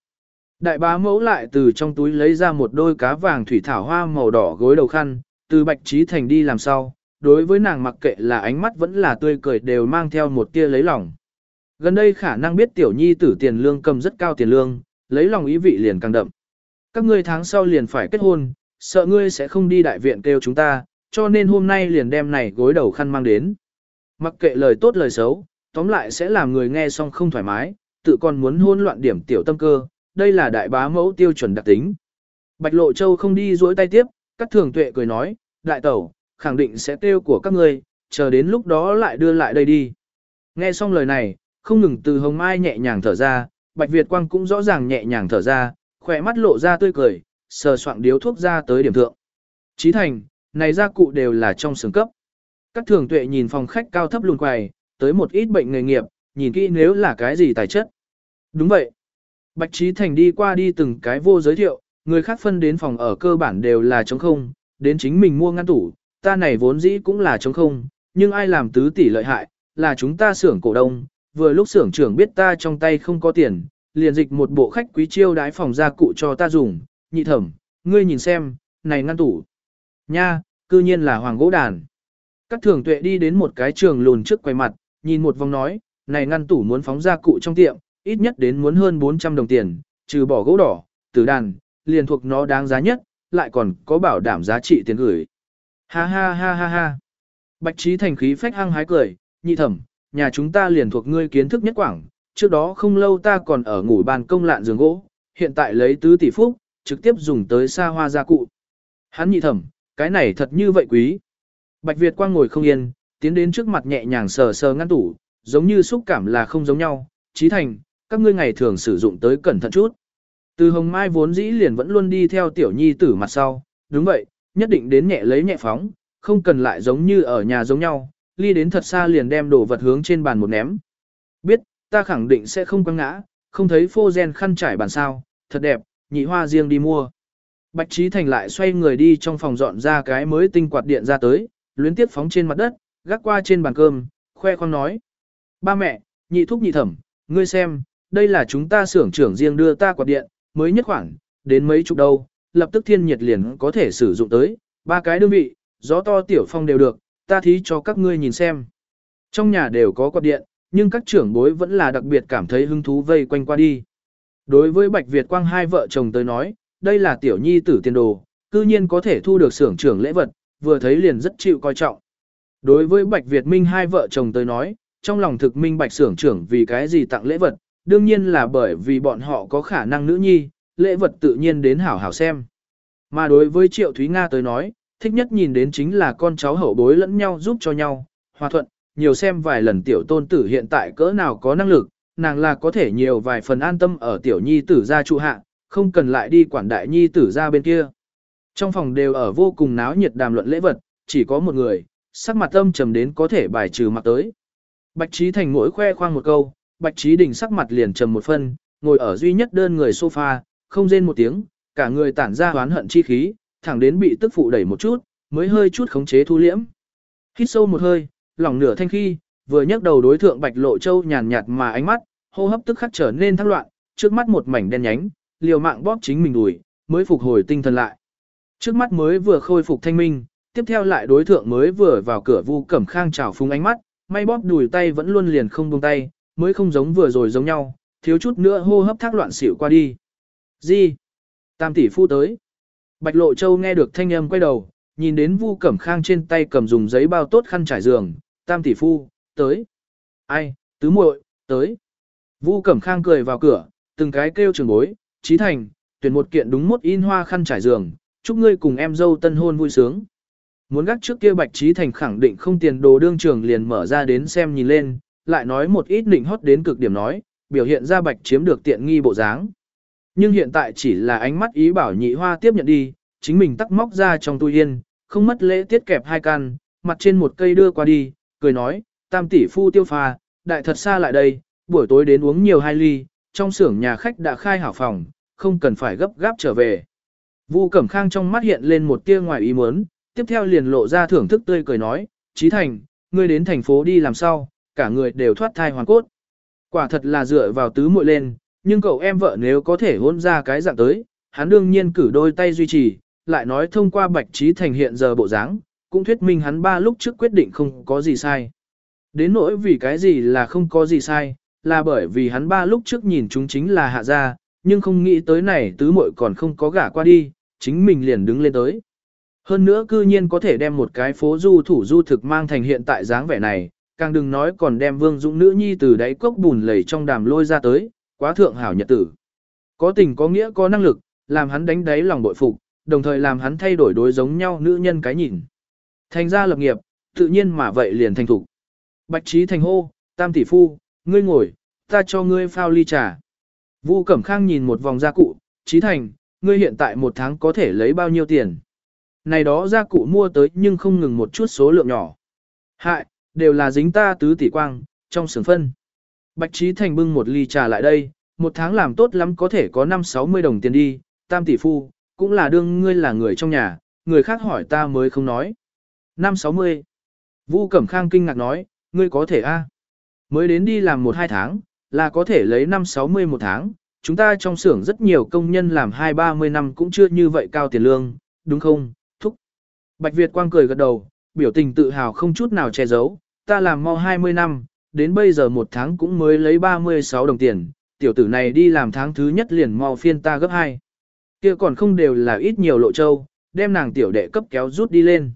Đại bá mẫu lại từ trong túi lấy ra một đôi cá vàng thủy thảo hoa màu đỏ gối đầu khăn, từ bạch trí thành đi làm sau. đối với nàng mặc kệ là ánh mắt vẫn là tươi cười đều mang theo một tia lấy lòng. Gần đây khả năng biết tiểu nhi tử tiền lương cầm rất cao tiền lương, lấy lòng ý vị liền càng đậm. Các ngươi tháng sau liền phải kết hôn, sợ ngươi sẽ không đi đại viện kêu chúng ta, cho nên hôm nay liền đem này gối đầu khăn mang đến. Mặc kệ lời tốt lời xấu, tóm lại sẽ làm người nghe xong không thoải mái, tự còn muốn hôn loạn điểm tiểu tâm cơ, đây là đại bá mẫu tiêu chuẩn đặc tính. Bạch Lộ Châu không đi duỗi tay tiếp, các thường tuệ cười nói, đại tẩu, khẳng định sẽ tiêu của các ngươi, chờ đến lúc đó lại đưa lại đây đi. Nghe xong lời này, không ngừng từ hồng mai nhẹ nhàng thở ra, Bạch Việt Quang cũng rõ ràng nhẹ nhàng thở ra, khỏe mắt lộ ra tươi cười, sờ soạn điếu thuốc ra tới điểm thượng. Chí thành, này gia cụ đều là trong sướng cấp. Các thường tuệ nhìn phòng khách cao thấp lùn quầy, tới một ít bệnh nghề nghiệp, nhìn kỹ nếu là cái gì tài chất. Đúng vậy. Bạch Trí Thành đi qua đi từng cái vô giới thiệu, người khác phân đến phòng ở cơ bản đều là trống không, đến chính mình mua ngăn tủ, ta này vốn dĩ cũng là trống không, nhưng ai làm tứ tỷ lợi hại, là chúng ta xưởng cổ đông, vừa lúc xưởng trưởng biết ta trong tay không có tiền, liền dịch một bộ khách quý chiêu đái phòng gia cụ cho ta dùng, nhị thẩm, ngươi nhìn xem, này ngăn tủ. Nha, cư nhiên là hoàng gỗ đàn. Các thường tuệ đi đến một cái trường lùn trước quay mặt, nhìn một vòng nói, này ngăn tủ muốn phóng ra cụ trong tiệm, ít nhất đến muốn hơn 400 đồng tiền, trừ bỏ gỗ đỏ, tử đàn, liền thuộc nó đáng giá nhất, lại còn có bảo đảm giá trị tiền gửi. Ha ha ha ha ha. Bạch trí thành khí phách hăng hái cười, nhị thẩm, nhà chúng ta liền thuộc ngươi kiến thức nhất quảng, trước đó không lâu ta còn ở ngủ bàn công lạn giường gỗ, hiện tại lấy tứ tỷ phúc, trực tiếp dùng tới xa hoa gia cụ. Hắn nhị thẩm, cái này thật như vậy quý. Bạch Việt Quang ngồi không yên, tiến đến trước mặt nhẹ nhàng sờ sờ ngăn tủ, giống như xúc cảm là không giống nhau. Chí thành, các ngươi ngày thường sử dụng tới cẩn thận chút. Từ hồng mai vốn dĩ liền vẫn luôn đi theo tiểu nhi tử mặt sau, đúng vậy, nhất định đến nhẹ lấy nhẹ phóng, không cần lại giống như ở nhà giống nhau, ly đến thật xa liền đem đồ vật hướng trên bàn một ném. Biết, ta khẳng định sẽ không quăng ngã, không thấy phô gen khăn trải bàn sao, thật đẹp, nhị hoa riêng đi mua. Bạch Trí Thành lại xoay người đi trong phòng dọn ra cái mới tinh quạt điện ra tới, luyến tiếp phóng trên mặt đất, gác qua trên bàn cơm, khoe khoang nói. Ba mẹ, nhị thúc nhị thẩm, ngươi xem, đây là chúng ta xưởng trưởng riêng đưa ta quạt điện, mới nhất khoảng, đến mấy chục đâu, lập tức thiên nhiệt liền có thể sử dụng tới, ba cái đơn vị, gió to tiểu phong đều được, ta thí cho các ngươi nhìn xem. Trong nhà đều có quạt điện, nhưng các trưởng bối vẫn là đặc biệt cảm thấy hứng thú vây quanh qua đi. Đối với Bạch Việt Quang hai vợ chồng tới nói, đây là tiểu nhi tử tiền đồ, cư nhiên có thể thu được xưởng trưởng lễ vật, vừa thấy liền rất chịu coi trọng. Đối với Bạch Việt Minh hai vợ chồng tới nói, trong lòng thực minh Bạch xưởng trưởng vì cái gì tặng lễ vật, đương nhiên là bởi vì bọn họ có khả năng nữ nhi, lễ vật tự nhiên đến hảo hảo xem. Mà đối với Triệu Thúy Nga tới nói, thích nhất nhìn đến chính là con cháu hậu bối lẫn nhau giúp cho nhau, hòa thuận, nhiều xem vài lần tiểu tôn tử hiện tại cỡ nào có năng lực, nàng là có thể nhiều vài phần an tâm ở tiểu nhi tử gia trụ hạ, không cần lại đi quản đại nhi tử gia bên kia. Trong phòng đều ở vô cùng náo nhiệt đàm luận lễ vật, chỉ có một người, sắc mặt âm trầm đến có thể bài trừ mặt tới. Bạch Trí Thành mỗi khoe khoang một câu, Bạch Trí Đình sắc mặt liền trầm một phân, ngồi ở duy nhất đơn người sofa, không rên một tiếng, cả người tản ra oán hận chi khí, thẳng đến bị tức phụ đẩy một chút, mới hơi chút khống chế thu liễm. Hít sâu một hơi, lỏng nửa thanh khi, vừa nhấc đầu đối thượng Bạch Lộ Châu nhàn nhạt mà ánh mắt, hô hấp tức khắc trở nên thăng loạn, trước mắt một mảnh đen nhánh, liều mạng bóp chính mình đùi, mới phục hồi tinh thần lại. Trước mắt mới vừa khôi phục thanh minh, tiếp theo lại đối thượng mới vừa vào cửa Vu Cẩm Khang chào phúng ánh mắt, may bóp đùi tay vẫn luôn liền không buông tay, mới không giống vừa rồi giống nhau, thiếu chút nữa hô hấp thác loạn xỉu qua đi. Gì? Tam tỷ phu tới. Bạch Lộ Châu nghe được thanh âm quay đầu, nhìn đến Vu Cẩm Khang trên tay cầm dùng giấy bao tốt khăn trải giường, Tam tỷ phu, tới. Ai, tứ muội, tới. Vu Cẩm Khang cười vào cửa, từng cái kêu trường bối, Trí Thành, tuyển một kiện đúng mốt in hoa khăn trải giường, chúc ngươi cùng em dâu tân hôn vui sướng. Muốn gác trước kia Bạch Trí Thành khẳng định không tiền đồ đương trường liền mở ra đến xem nhìn lên, lại nói một ít định hót đến cực điểm nói, biểu hiện ra Bạch chiếm được tiện nghi bộ dáng. Nhưng hiện tại chỉ là ánh mắt ý bảo nhị hoa tiếp nhận đi, chính mình tắc móc ra trong túi yên, không mất lễ tiết kẹp hai căn, mặt trên một cây đưa qua đi, cười nói, tam tỷ phu tiêu pha, đại thật xa lại đây, buổi tối đến uống nhiều hai ly, trong xưởng nhà khách đã khai hảo phòng, không cần phải gấp gáp trở về. Vu Cẩm Khang trong mắt hiện lên một tia ngoài ý muốn, tiếp theo liền lộ ra thưởng thức tươi cười nói, Trí Thành, ngươi đến thành phố đi làm sao, cả người đều thoát thai hoàn cốt. Quả thật là dựa vào tứ muội lên, nhưng cậu em vợ nếu có thể hôn ra cái dạng tới, hắn đương nhiên cử đôi tay duy trì, lại nói thông qua Bạch Trí Thành hiện giờ bộ dáng, cũng thuyết minh hắn ba lúc trước quyết định không có gì sai. Đến nỗi vì cái gì là không có gì sai, là bởi vì hắn ba lúc trước nhìn chúng chính là hạ gia, nhưng không nghĩ tới này tứ muội còn không có gả qua đi, chính mình liền đứng lên tới. Hơn nữa cư nhiên có thể đem một cái phố du thủ du thực mang thành hiện tại dáng vẻ này, càng đừng nói còn đem vương dũng nữ nhi từ đáy cốc bùn lầy trong đàm lôi ra tới, quá thượng hảo nhật tử. Có tình có nghĩa có năng lực, làm hắn đánh đáy lòng bội phục, đồng thời làm hắn thay đổi đối giống nhau nữ nhân cái nhìn. Thành ra lập nghiệp, tự nhiên mà vậy liền thành thủ. Bạch trí thành hô, tam tỷ phu, ngươi ngồi, ta cho ngươi phao ly trà. Vu Cẩm Khang nhìn một vòng gia cụ, trí thành, ngươi hiện tại một tháng có thể lấy bao nhiêu tiền. Này đó gia cụ mua tới nhưng không ngừng một chút số lượng nhỏ. Hại, đều là dính ta tứ tỷ quang, trong sưởng phân. Bạch Trí Thành bưng một ly trà lại đây, một tháng làm tốt lắm có thể có 5-60 đồng tiền đi, tam tỷ phu, cũng là đương ngươi là người trong nhà, người khác hỏi ta mới không nói. 5-60. Vu Cẩm Khang kinh ngạc nói, ngươi có thể a? Mới đến đi làm 1-2 tháng, là có thể lấy 5-60 một tháng, chúng ta trong xưởng rất nhiều công nhân làm 2-30 năm cũng chưa như vậy cao tiền lương, đúng không. Bạch Việt Quang cười gật đầu, biểu tình tự hào không chút nào che giấu, ta làm mau 20 năm, đến bây giờ một tháng cũng mới lấy 36 đồng tiền, tiểu tử này đi làm tháng thứ nhất liền mau phiên ta gấp 2. kia còn không đều là ít nhiều lộ châu, đem nàng tiểu đệ cấp kéo rút đi lên.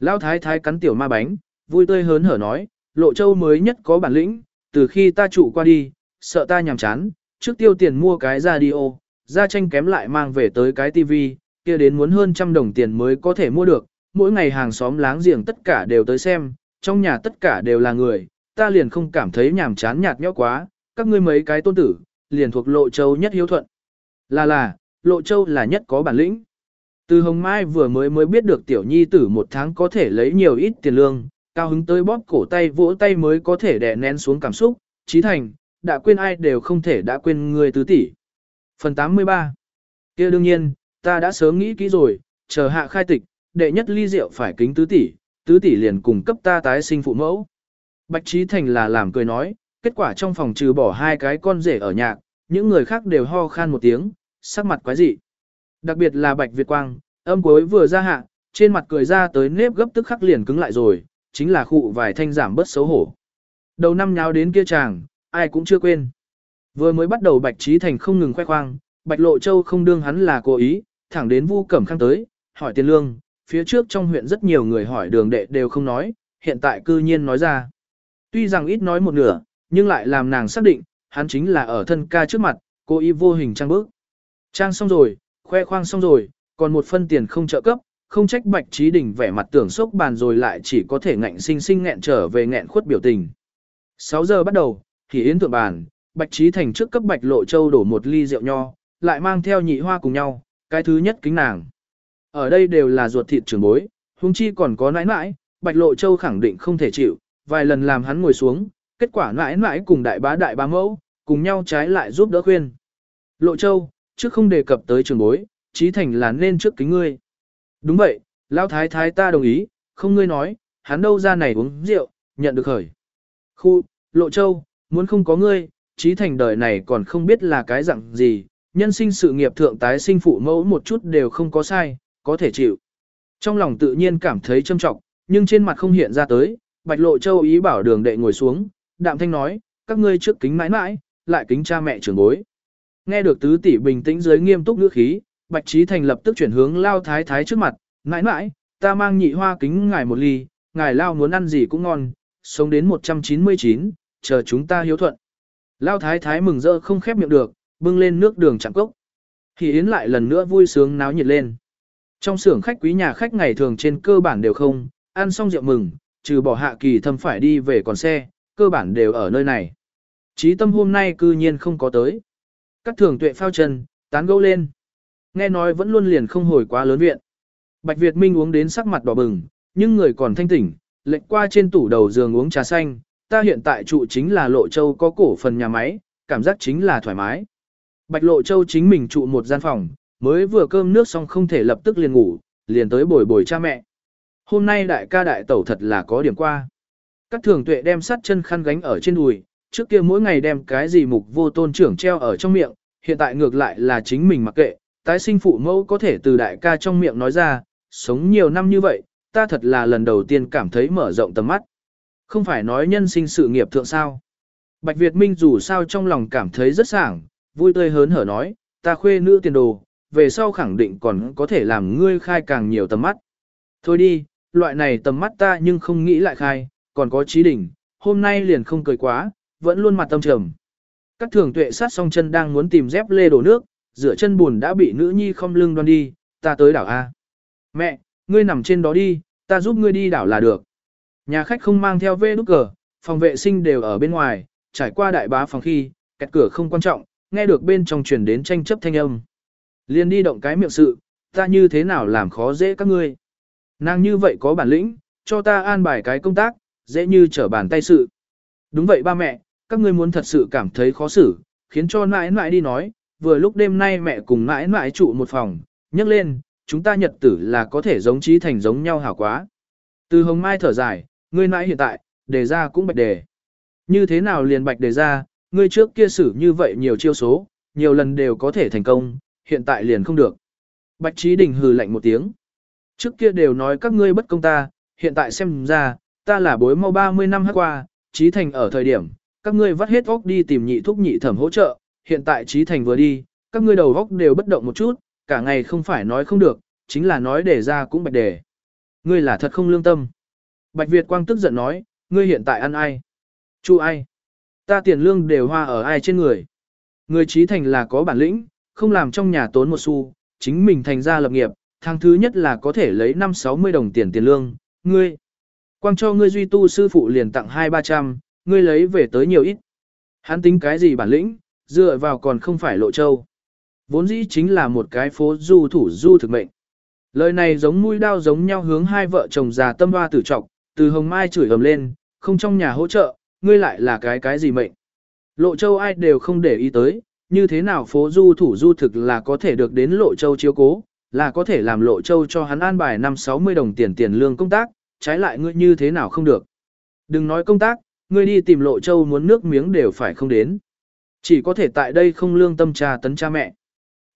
Lão thái thái cắn tiểu ma bánh, vui tươi hớn hở nói, lộ châu mới nhất có bản lĩnh, từ khi ta trụ qua đi, sợ ta nhàm chán, trước tiêu tiền mua cái radio, ra tranh kém lại mang về tới cái tivi, kia đến muốn hơn trăm đồng tiền mới có thể mua được, mỗi ngày hàng xóm láng giềng tất cả đều tới xem, trong nhà tất cả đều là người, ta liền không cảm thấy nhàm chán nhạt nhẽo quá, các ngươi mấy cái tôn tử, liền thuộc lộ châu nhất hiếu thuận. Là là, lộ châu là nhất có bản lĩnh. Từ Hồng Mai vừa mới mới biết được tiểu nhi tử một tháng có thể lấy nhiều ít tiền lương, cao hứng tới bóp cổ tay vỗ tay mới có thể đè nén xuống cảm xúc, trí thành, đã quên ai đều không thể đã quên người tứ tỷ. Phần 83 kia đương nhiên, ta đã sớm nghĩ kỹ rồi, chờ hạ khai tịch, đệ nhất ly rượu phải kính tứ tỷ, tứ tỷ liền cùng cấp ta tái sinh phụ mẫu. Bạch Trí Thành là làm cười nói, kết quả trong phòng trừ bỏ hai cái con rể ở nhạc, những người khác đều ho khan một tiếng, sắc mặt quái dị. Đặc biệt là Bạch Việt Quang, âm cuối vừa ra hạ, trên mặt cười ra tới nếp gấp tức khắc liền cứng lại rồi, chính là khụ vài thanh giảm bớt xấu hổ. Đầu năm nháo đến kia chàng, ai cũng chưa quên. Vừa mới bắt đầu Bạch Trí Thành không ngừng khoe khoang, Bạch Lộ Châu không đương hắn là cố ý, thẳng đến Vu Cẩm Khang tới, hỏi tiền lương, phía trước trong huyện rất nhiều người hỏi đường đệ đều không nói, hiện tại cư nhiên nói ra. Tuy rằng ít nói một nửa, nhưng lại làm nàng xác định, hắn chính là ở thân ca trước mặt, cô y vô hình trang bước. Trang xong rồi, khoe khoang xong rồi, còn một phân tiền không trợ cấp, không trách Bạch Trí Đình vẻ mặt tưởng sốc bàn rồi lại chỉ có thể ngạnh sinh sinh nghẹn trở về nghẹn khuất biểu tình. 6 giờ bắt đầu, thì yến thượng bàn, Bạch Trí Thành trước cấp Bạch Lộ Châu đổ một ly rượu nho, lại mang theo nhị hoa cùng nhau, cái thứ nhất kính nàng. Ở đây đều là ruột thịt trường bối, huống chi còn có nãi nãi, Bạch Lộ Châu khẳng định không thể chịu, vài lần làm hắn ngồi xuống, kết quả nãi nãi cùng đại bá đại bá mẫu, cùng nhau trái lại giúp đỡ khuyên. Lộ Châu, trước không đề cập tới trường bối, Trí Thành là nên trước kính ngươi. Đúng vậy, Lão Thái Thái ta đồng ý, không ngươi nói, hắn đâu ra này uống rượu, nhận được khởi. Khu, Lộ Châu, muốn không có ngươi, Trí Thành đời này còn không biết là cái dạng gì, nhân sinh sự nghiệp thượng tái sinh phụ mẫu một chút đều không có sai, có thể chịu. Trong lòng tự nhiên cảm thấy châm trọng, nhưng trên mặt không hiện ra tới, Bạch Lộ Châu ý bảo đường đệ ngồi xuống, đạm thanh nói, các ngươi trước kính mãi mãi, lại kính cha mẹ trưởng bối. Nghe được tứ tỷ bình tĩnh dưới nghiêm túc ngữ khí, Bạch Trí Thành lập tức chuyển hướng lao thái thái trước mặt, mãi mãi, ta mang nhị hoa kính ngài một ly, ngài lao muốn ăn gì cũng ngon, sống đến 199, chờ chúng ta hiếu thuận. Lao thái thái mừng rỡ không khép miệng được, bưng lên nước đường chạm cốc. Thì Yến lại lần nữa vui sướng náo nhiệt lên. Trong xưởng khách quý nhà khách ngày thường trên cơ bản đều không, ăn xong rượu mừng, trừ bỏ hạ kỳ thâm phải đi về còn xe, cơ bản đều ở nơi này. Chí tâm hôm nay cư nhiên không có tới. Các thường tuệ phao chân, tán gẫu lên. Nghe nói vẫn luôn liền không hồi quá lớn viện. Bạch Việt Minh uống đến sắc mặt đỏ bừng, nhưng người còn thanh tỉnh, lệnh qua trên tủ đầu giường uống trà xanh. Ta hiện tại trụ chính là Lộ Châu có cổ phần nhà máy, cảm giác chính là thoải mái. Bạch Lộ Châu chính mình trụ một gian phòng, mới vừa cơm nước xong không thể lập tức liền ngủ, liền tới bồi bồi cha mẹ. Hôm nay đại ca đại tẩu thật là có điểm qua. Các thường tuệ đem sắt chân khăn gánh ở trên đùi, trước kia mỗi ngày đem cái gì mục vô tôn trưởng treo ở trong miệng, hiện tại ngược lại là chính mình mặc kệ, tái sinh phụ mẫu có thể từ đại ca trong miệng nói ra, sống nhiều năm như vậy, ta thật là lần đầu tiên cảm thấy mở rộng tầm mắt. Không phải nói nhân sinh sự nghiệp thượng sao. Bạch Việt Minh dù sao trong lòng cảm thấy rất sảng, vui tươi hớn hở nói, ta khuê nữ tiền đồ, về sau khẳng định còn có thể làm ngươi khai càng nhiều tầm mắt. Thôi đi, loại này tầm mắt ta nhưng không nghĩ lại khai, còn có trí đỉnh, hôm nay liền không cười quá, vẫn luôn mặt tâm trầm. Các thường tuệ sát song chân đang muốn tìm dép lê đổ nước, rửa chân buồn đã bị nữ nhi không lưng đoan đi, ta tới đảo A. Mẹ, ngươi nằm trên đó đi, ta giúp ngươi đi đảo là được. Nhà khách không mang theo vê nút cờ, phòng vệ sinh đều ở bên ngoài, trải qua đại bá phòng khi, kẹt cửa không quan trọng, nghe được bên trong truyền đến tranh chấp thanh âm. Liên đi động cái miệng sự, ta như thế nào làm khó dễ các ngươi. Nàng như vậy có bản lĩnh, cho ta an bài cái công tác, dễ như trở bàn tay sự. Đúng vậy ba mẹ, các ngươi muốn thật sự cảm thấy khó xử, khiến cho nãi nãi đi nói, vừa lúc đêm nay mẹ cùng nãi nãi trụ một phòng, nhấc lên, chúng ta nhật tử là có thể giống trí thành giống nhau hảo quá. Từ hồng mai thở dài, ngươi nãi hiện tại, đề ra cũng bạch đề. Như thế nào liền bạch đề ra, ngươi trước kia xử như vậy nhiều chiêu số, nhiều lần đều có thể thành công, hiện tại liền không được. Bạch Trí Đình hừ lạnh một tiếng. Trước kia đều nói các ngươi bất công ta, hiện tại xem ra, ta là bối mau 30 năm hát qua, Trí Thành ở thời điểm, các ngươi vắt hết óc đi tìm nhị thúc nhị thẩm hỗ trợ, hiện tại Trí Thành vừa đi, các ngươi đầu óc đều bất động một chút, cả ngày không phải nói không được, chính là nói để ra cũng bạch đề. Ngươi là thật không lương tâm. Bạch Việt Quang tức giận nói, ngươi hiện tại ăn ai? Chu ai? Ta tiền lương đều hoa ở ai trên người? Người trí thành là có bản lĩnh, không làm trong nhà tốn một xu, chính mình thành ra lập nghiệp, Tháng thứ nhất là có thể lấy 5-60 đồng tiền tiền lương, ngươi. Quang cho ngươi duy tu sư phụ liền tặng 2-300, ngươi lấy về tới nhiều ít. Hắn tính cái gì bản lĩnh, dựa vào còn không phải lộ châu. Vốn dĩ chính là một cái phố du thủ du thực mệnh. Lời này giống mũi đao giống nhau hướng hai vợ chồng già tâm hoa tử trọc, từ hồng mai chửi ầm lên, không trong nhà hỗ trợ, ngươi lại là cái cái gì mệnh. Lộ châu ai đều không để ý tới, như thế nào phố du thủ du thực là có thể được đến lộ châu chiếu cố, là có thể làm lộ châu cho hắn an bài năm 60 đồng tiền tiền lương công tác, trái lại ngươi như thế nào không được. Đừng nói công tác, ngươi đi tìm lộ châu muốn nước miếng đều phải không đến. Chỉ có thể tại đây không lương tâm cha tấn cha mẹ.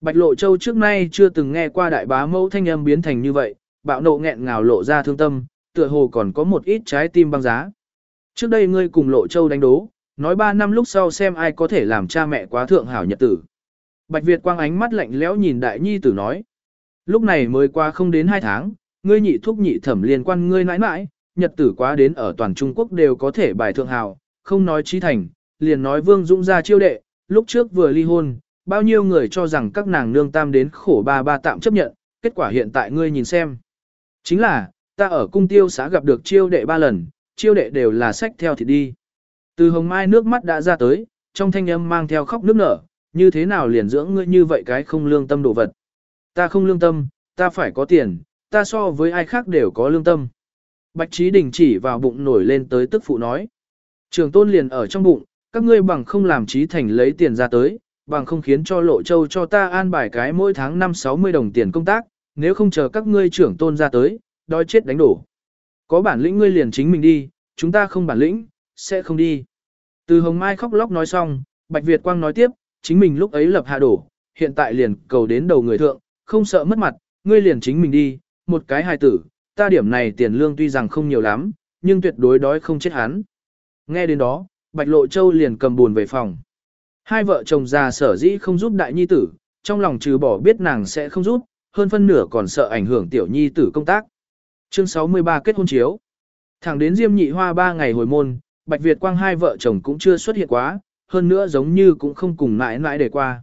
Bạch Lộ Châu trước nay chưa từng nghe qua đại bá mẫu thanh âm biến thành như vậy, bạo nộ nghẹn ngào lộ ra thương tâm, tựa hồ còn có một ít trái tim băng giá. Trước đây ngươi cùng Lộ Châu đánh đố, nói ba năm lúc sau xem ai có thể làm cha mẹ quá thượng hảo nhật tử. Bạch Việt quang ánh mắt lạnh lẽo nhìn đại nhi tử nói. Lúc này mới qua không đến hai tháng, ngươi nhị thúc nhị thẩm liên quan ngươi nãi nãi, nhật tử quá đến ở toàn Trung Quốc đều có thể bài thượng hảo, không nói trí thành, liền nói Vương Dũng ra chiêu đệ, lúc trước vừa ly hôn, bao nhiêu người cho rằng các nàng nương tam đến khổ ba ba tạm chấp nhận, kết quả hiện tại ngươi nhìn xem. Chính là, ta ở cung tiêu xã gặp được chiêu đệ ba lần, chiêu đệ đều là sách theo thì đi. Từ hồng mai nước mắt đã ra tới, trong thanh âm mang theo khóc nước nở, như thế nào liền dưỡng ngươi như vậy cái không lương tâm đồ vật. Ta không lương tâm, ta phải có tiền, ta so với ai khác đều có lương tâm. Bạch Trí Đình chỉ vào bụng nổi lên tới tức phụ nói. Trường tôn liền ở trong bụng, các ngươi bằng không làm Trí Thành lấy tiền ra tới, bằng không khiến cho lộ châu cho ta an bài cái mỗi tháng 5-60 đồng tiền công tác, nếu không chờ các ngươi trưởng tôn ra tới, đói chết đánh đổ. Có bản lĩnh ngươi liền chính mình đi, chúng ta không bản lĩnh, sẽ không đi. Từ Hồng Mai khóc lóc nói xong, Bạch Việt Quang nói tiếp, chính mình lúc ấy lập hạ đổ, hiện tại liền cầu đến đầu người thượng, không sợ mất mặt, ngươi liền chính mình đi, một cái hài tử, ta điểm này tiền lương tuy rằng không nhiều lắm, nhưng tuyệt đối đói không chết hắn. Nghe đến đó, Bạch Lộ Châu liền cầm buồn về phòng. Hai vợ chồng già sở dĩ không giúp đại nhi tử, trong lòng trừ bỏ biết nàng sẽ không giúp, hơn phân nửa còn sợ ảnh hưởng tiểu nhi tử công tác. Chương 63 kết hôn chiếu. Thẳng đến Diêm Nhị Hoa ba ngày hồi môn, Bạch Việt Quang hai vợ chồng cũng chưa xuất hiện quá, hơn nữa giống như cũng không cùng mãi mãi để qua.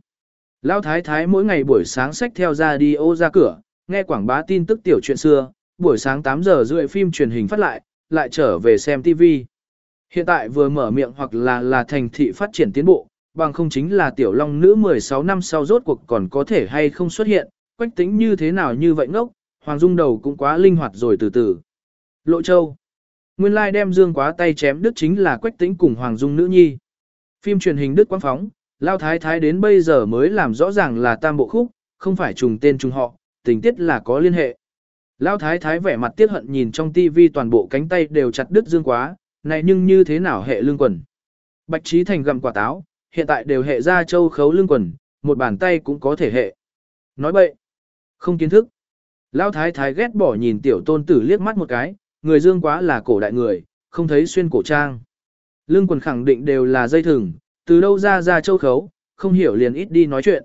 Lão Thái Thái mỗi ngày buổi sáng xách theo ra đi ô ra cửa, nghe quảng bá tin tức tiểu chuyện xưa, buổi sáng 8 giờ rưỡi phim truyền hình phát lại, lại trở về xem TV. Hiện tại vừa mở miệng hoặc là là thành thị phát triển tiến bộ, bằng không chính là tiểu long nữ 16 năm sau rốt cuộc còn có thể hay không xuất hiện, quách tính như thế nào như vậy ngốc, Hoàng Dung đầu cũng quá linh hoạt rồi từ từ. Lộ Châu Nguyên lai đem dương quá tay chém đứt chính là quách tĩnh cùng Hoàng Dung nữ nhi. Phim truyền hình Đức Quang Phóng, Lao Thái Thái đến bây giờ mới làm rõ ràng là tam bộ khúc, không phải trùng tên trùng họ, tình tiết là có liên hệ. Lao Thái Thái vẻ mặt tiếc hận nhìn trong tivi toàn bộ cánh tay đều chặt đứt dương quá, này nhưng như thế nào hệ lương quần. Bạch Trí Thành gặm quả táo, hiện tại đều hệ ra châu khấu lương quần, một bàn tay cũng có thể hệ. Nói bậy, không kiến thức. Lão thái thái ghét bỏ nhìn tiểu tôn tử liếc mắt một cái, người dương quá là cổ đại người, không thấy xuyên cổ trang. Lưng quần khẳng định đều là dây thừng, từ đâu ra ra châu khấu, không hiểu liền ít đi nói chuyện.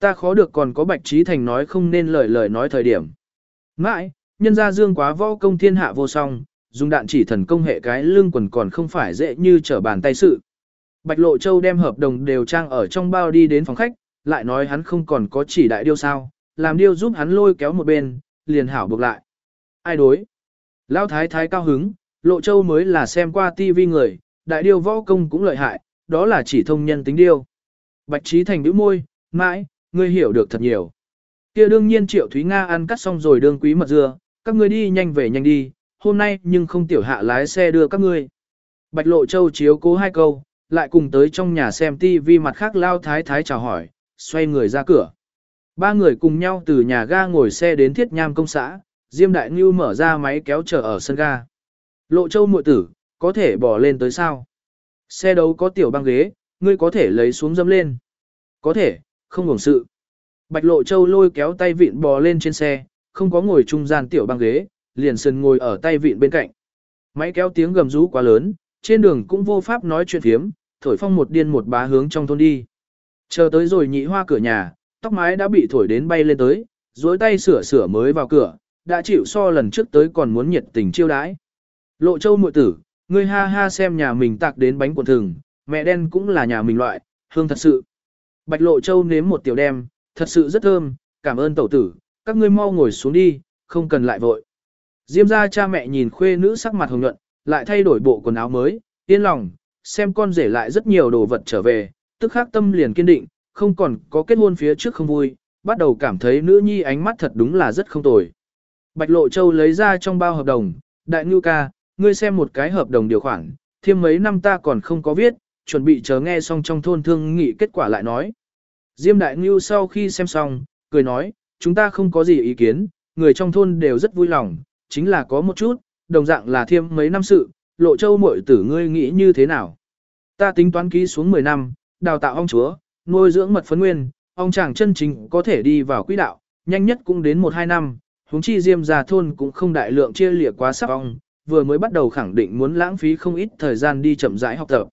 Ta khó được còn có bạch trí thành nói không nên lời lời nói thời điểm. Mãi, nhân ra dương quá võ công thiên hạ vô song, dùng đạn chỉ thần công hệ cái lưng quần còn không phải dễ như trở bàn tay sự. Bạch Lộ Châu đem hợp đồng đều trang ở trong bao đi đến phòng khách, lại nói hắn không còn có chỉ đại điêu sao, làm điêu giúp hắn lôi kéo một bên, liền hảo buộc lại. Ai đối? Lão thái thái cao hứng, Lộ Châu mới là xem qua tivi người, đại điêu võ công cũng lợi hại, đó là chỉ thông nhân tính điêu. Bạch Trí Thành bĩu môi, mãi, ngươi hiểu được thật nhiều. Kia đương nhiên Triệu Thúy Nga ăn cắt xong rồi đương quý mật dưa, các ngươi đi nhanh về nhanh đi, hôm nay nhưng không tiểu hạ lái xe đưa các ngươi. Bạch Lộ Châu chiếu cố hai câu, lại cùng tới trong nhà xem tivi mặt khác lao thái thái chào hỏi, xoay người ra cửa. Ba người cùng nhau từ nhà ga ngồi xe đến thiết nham công xã, Diêm Đại Ngưu mở ra máy kéo chờ ở sân ga. Lộ châu muội tử, có thể bỏ lên tới sao? Xe đấu có tiểu băng ghế, ngươi có thể lấy xuống dâm lên. Có thể, không hưởng sự. Bạch lộ châu lôi kéo tay vịn bò lên trên xe, không có ngồi trung gian tiểu băng ghế, liền sần ngồi ở tay vịn bên cạnh. Máy kéo tiếng gầm rú quá lớn, trên đường cũng vô pháp nói chuyện phiếm, thổi phong một điên một bá hướng trong thôn đi. Chờ tới rồi nhị hoa cửa nhà, tóc mái đã bị thổi đến bay lên tới, duỗi tay sửa sửa mới vào cửa, đã chịu so lần trước tới còn muốn nhiệt tình chiêu đãi. Lộ châu muội tử, ngươi ha ha xem nhà mình tạc đến bánh cuộn thừng, mẹ đen cũng là nhà mình loại, hương thật sự. Bạch lộ châu nếm một tiểu đem, thật sự rất thơm, cảm ơn tẩu tử, các ngươi mau ngồi xuống đi, không cần lại vội. Diêm ra cha mẹ nhìn khuê nữ sắc mặt hồng nhuận, lại thay đổi bộ quần áo mới, yên lòng, xem con rể lại rất nhiều đồ vật trở về, tức khắc tâm liền kiên định, không còn có kết hôn phía trước không vui, bắt đầu cảm thấy nữ nhi ánh mắt thật đúng là rất không tồi. Bạch Lộ Châu lấy ra trong bao hợp đồng, đại ngưu ca, ngươi xem một cái hợp đồng điều khoản, thêm mấy năm ta còn không có viết, chuẩn bị chờ nghe xong trong thôn thương nghị kết quả lại nói. Diêm đại ngưu sau khi xem xong, cười nói, chúng ta không có gì ý kiến, người trong thôn đều rất vui lòng, chính là có một chút, đồng dạng là thêm mấy năm sự, lộ châu muội tử ngươi nghĩ như thế nào. Ta tính toán ký xuống 10 năm, đào tạo ông chúa, nuôi dưỡng mật phấn nguyên, ông chàng chân chính có thể đi vào quỹ đạo, nhanh nhất cũng đến 1-2 năm, huống chi diêm già thôn cũng không đại lượng chia lịa quá sắp ong, vừa mới bắt đầu khẳng định muốn lãng phí không ít thời gian đi chậm rãi học tập.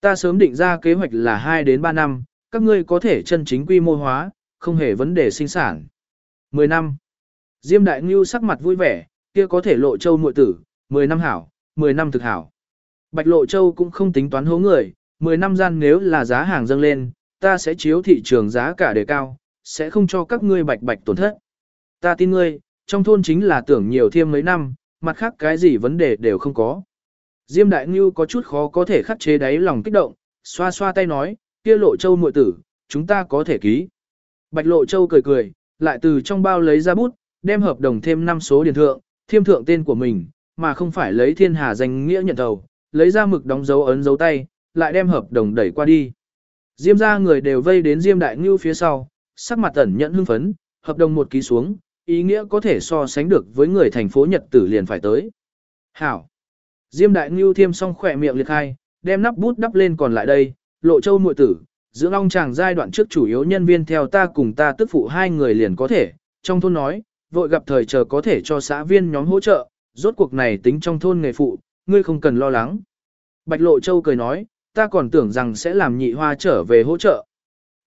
Ta sớm định ra kế hoạch là 2 đến 3 năm, các ngươi có thể chân chính quy mô hóa, không hề vấn đề sinh sản. 10 năm. Diêm Đại Ngưu sắc mặt vui vẻ, kia có thể lộ châu muội tử, 10 năm hảo, 10 năm thực hảo. Bạch lộ châu cũng không tính toán hố người, 10 năm gian nếu là giá hàng dâng lên, ta sẽ chiếu thị trường giá cả đề cao, sẽ không cho các ngươi bạch bạch tổn thất. Ta tin ngươi, trong thôn chính là tưởng nhiều thêm mấy năm, mặt khác cái gì vấn đề đều không có. Diêm Đại Ngưu có chút khó có thể khắc chế đáy lòng kích động, xoa xoa tay nói, kia lộ châu muội tử, chúng ta có thể ký. Bạch lộ châu cười cười, lại từ trong bao lấy ra bút, đem hợp đồng thêm 5 số điền thượng, thiêm thượng tên của mình, mà không phải lấy thiên hà danh nghĩa nhận thầu, lấy ra mực đóng dấu ấn dấu tay, lại đem hợp đồng đẩy qua đi. Diêm ra người đều vây đến Diêm Đại Ngưu phía sau, sắc mặt ẩn nhận hưng phấn, hợp đồng một ký xuống, ý nghĩa có thể so sánh được với người thành phố Nhật tử liền phải tới. Hảo. Diêm Đại Ngưu thiêm xong khỏe miệng liệt khai, đem nắp bút đắp lên còn lại đây, lộ châu muội tử, dưỡng long chàng giai đoạn trước chủ yếu nhân viên theo ta cùng ta tức phụ hai người liền có thể, trong thôn nói, vội gặp thời chờ có thể cho xã viên nhóm hỗ trợ, rốt cuộc này tính trong thôn nghề phụ, ngươi không cần lo lắng. Bạch Lộ Châu cười nói, ta còn tưởng rằng sẽ làm nhị hoa trở về hỗ trợ.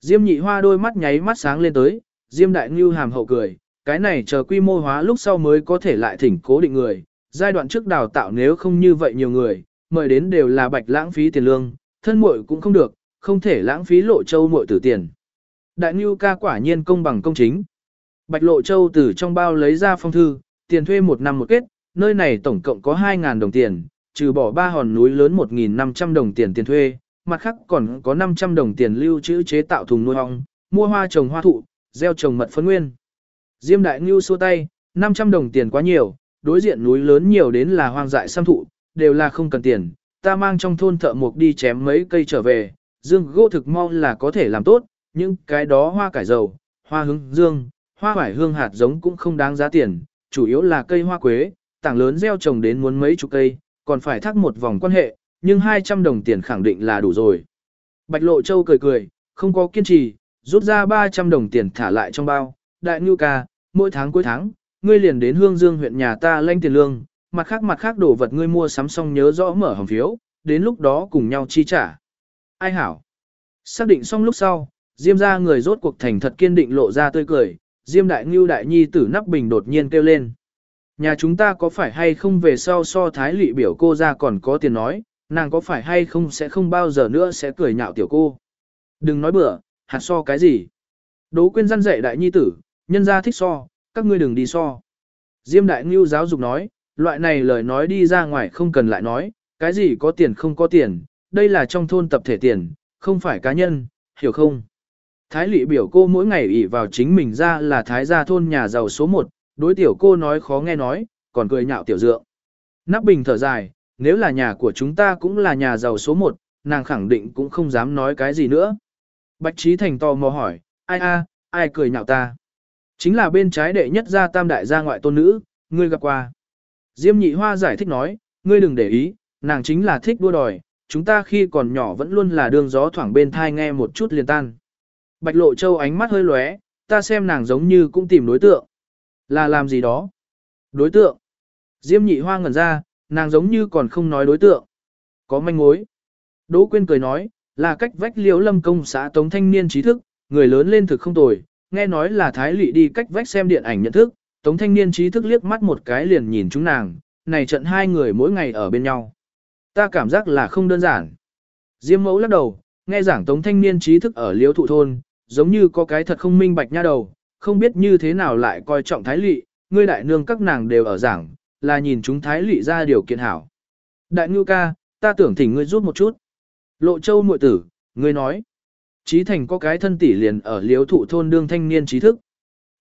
Diêm nhị hoa đôi mắt nháy mắt sáng lên tới, Diêm đại ngưu hàm hậu cười, cái này chờ quy mô hóa lúc sau mới có thể lại thỉnh cố định người, giai đoạn trước đào tạo nếu không như vậy nhiều người, mời đến đều là bạch lãng phí tiền lương, thân muội cũng không được, không thể lãng phí lộ châu muội tử tiền. Đại ngưu ca quả nhiên công bằng công chính. Bạch lộ châu từ trong bao lấy ra phong thư, tiền thuê một năm một kết, nơi này tổng cộng có 2.000 đồng tiền, trừ bỏ ba hòn núi lớn 1.500 đồng tiền tiền thuê, mặt khác còn có 500 đồng tiền lưu trữ chế tạo thùng nuôi ong, mua hoa trồng hoa thụ, gieo trồng mật phấn nguyên. Diêm đại ngưu xua tay, 500 đồng tiền quá nhiều, đối diện núi lớn nhiều đến là hoang dại sam thụ, đều là không cần tiền, ta mang trong thôn thợ mộc đi chém mấy cây trở về, dương gỗ thực mau là có thể làm tốt, nhưng cái đó hoa cải dầu, hoa hướng dương, hoa vải hương hạt giống cũng không đáng giá tiền, chủ yếu là cây hoa quế, tảng lớn gieo trồng đến muốn mấy chục cây, còn phải thắc một vòng quan hệ, nhưng 200 đồng tiền khẳng định là đủ rồi. Bạch Lộ Châu cười cười, không có kiên trì, rút ra 300 đồng tiền thả lại trong bao, đại ngưu ca, mỗi tháng cuối tháng, ngươi liền đến Hương Dương huyện nhà ta lãnh tiền lương, mặt khác mặt khác đồ vật ngươi mua sắm xong nhớ rõ mở hòm phiếu, đến lúc đó cùng nhau chi trả. Ai hảo? Xác định xong lúc sau, Diêm ra người rốt cuộc thành thật kiên định lộ ra tươi cười, Diêm đại ngưu đại nhi tử nắp bình đột nhiên kêu lên. Nhà chúng ta có phải hay không về sau so thái lị biểu cô ra còn có tiền nói, nàng có phải hay không sẽ không bao giờ nữa sẽ cười nhạo tiểu cô. Đừng nói bừa, hạt so cái gì. Đố quyên răn dạy đại nhi tử, nhân gia thích so, các ngươi đừng đi so. Diêm đại ngưu giáo dục nói, loại này lời nói đi ra ngoài không cần lại nói, cái gì có tiền không có tiền, đây là trong thôn tập thể tiền, không phải cá nhân, hiểu không? Thái lị biểu cô mỗi ngày ỷ vào chính mình ra là thái gia thôn nhà giàu số 1, đối tiểu cô nói khó nghe nói, còn cười nhạo tiểu dượng. Nắp bình thở dài, nếu là nhà của chúng ta cũng là nhà giàu số 1, nàng khẳng định cũng không dám nói cái gì nữa. Bạch Trí Thành to mò hỏi, ai a, ai cười nhạo ta? Chính là bên trái đệ nhất gia tam đại gia ngoại tôn nữ, ngươi gặp qua. Diêm nhị hoa giải thích nói, ngươi đừng để ý, nàng chính là thích đua đòi, chúng ta khi còn nhỏ vẫn luôn là đường gió thoảng bên thai nghe một chút liền tan. Bạch Lộ Châu ánh mắt hơi lóe, ta xem nàng giống như cũng tìm đối tượng. Là làm gì đó? Đối tượng. Diêm nhị hoa ngẩn ra, nàng giống như còn không nói đối tượng. Có manh mối. Đỗ Quyên cười nói, là cách vách liễu lâm công xã tống thanh niên trí thức, người lớn lên thực không tồi, nghe nói là Thái Lị đi cách vách xem điện ảnh nhận thức, tống thanh niên trí thức liếc mắt một cái liền nhìn chúng nàng, này trận hai người mỗi ngày ở bên nhau. Ta cảm giác là không đơn giản. Diêm mẫu lắc đầu, nghe giảng tống thanh niên trí thức ở liếu thụ thôn, giống như có cái thật không minh bạch nha đầu, không biết như thế nào lại coi trọng Thái Lị, ngươi đại nương các nàng đều ở giảng, là nhìn chúng Thái Lị ra điều kiện hảo. Đại ngưu ca, ta tưởng thỉnh ngươi giúp một chút. Lộ châu muội tử, ngươi nói. Trí thành có cái thân tỷ liền ở liếu thụ thôn đương thanh niên trí thức.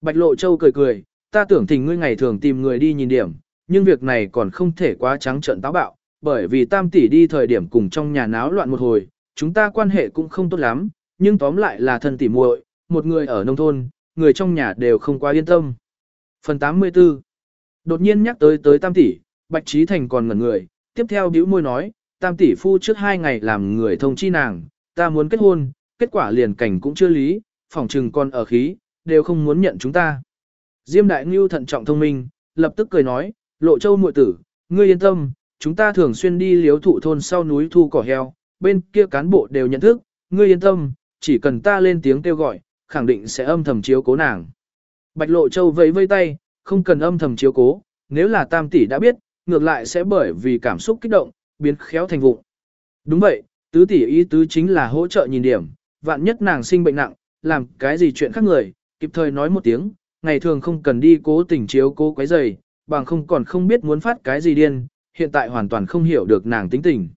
Bạch lộ châu cười cười, ta tưởng thỉnh ngươi ngày thường tìm người đi nhìn điểm, nhưng việc này còn không thể quá trắng trợn táo bạo, bởi vì tam tỷ đi thời điểm cùng trong nhà náo loạn một hồi, chúng ta quan hệ cũng không tốt lắm, nhưng tóm lại là thân tỷ muội, một người ở nông thôn, người trong nhà đều không quá yên tâm. Phần 84 Đột nhiên nhắc tới tới tam tỷ, Bạch Trí Thành còn ngẩn người, tiếp theo bĩu môi nói, tam tỷ phu trước hai ngày làm người thông chi nàng, ta muốn kết hôn, kết quả liền cảnh cũng chưa lý, phỏng trừng còn ở khí, đều không muốn nhận chúng ta. Diêm Đại Ngưu thận trọng thông minh, lập tức cười nói, lộ châu muội tử, ngươi yên tâm, chúng ta thường xuyên đi liếu thụ thôn sau núi thu cỏ heo, bên kia cán bộ đều nhận thức, ngươi yên tâm, chỉ cần ta lên tiếng kêu gọi, khẳng định sẽ âm thầm chiếu cố nàng. Bạch lộ châu vẫy vây tay, không cần âm thầm chiếu cố, nếu là tam tỷ đã biết, ngược lại sẽ bởi vì cảm xúc kích động, biến khéo thành vụ. Đúng vậy, tứ tỷ ý tứ chính là hỗ trợ nhìn điểm, vạn nhất nàng sinh bệnh nặng, làm cái gì chuyện khác người, kịp thời nói một tiếng, ngày thường không cần đi cố tình chiếu cố quấy giày, bằng không còn không biết muốn phát cái gì điên, hiện tại hoàn toàn không hiểu được nàng tính tình.